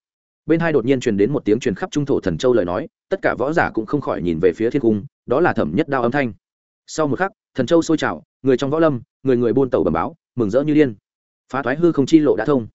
bên hai đột nhiên truyền đến một tiếng truyền khắp trung thổ thần châu lời nói, tất cả võ giả cũng không khỏi nhìn về phía thiên cung, đó là thẩm nhất đao âm thanh. Sau một khắc, thần châu sôi trào, người trong võ lâm, người người buôn tàu bầm báo, mừng rỡ như điên. Phá thoái hư không chi lộ đã thông.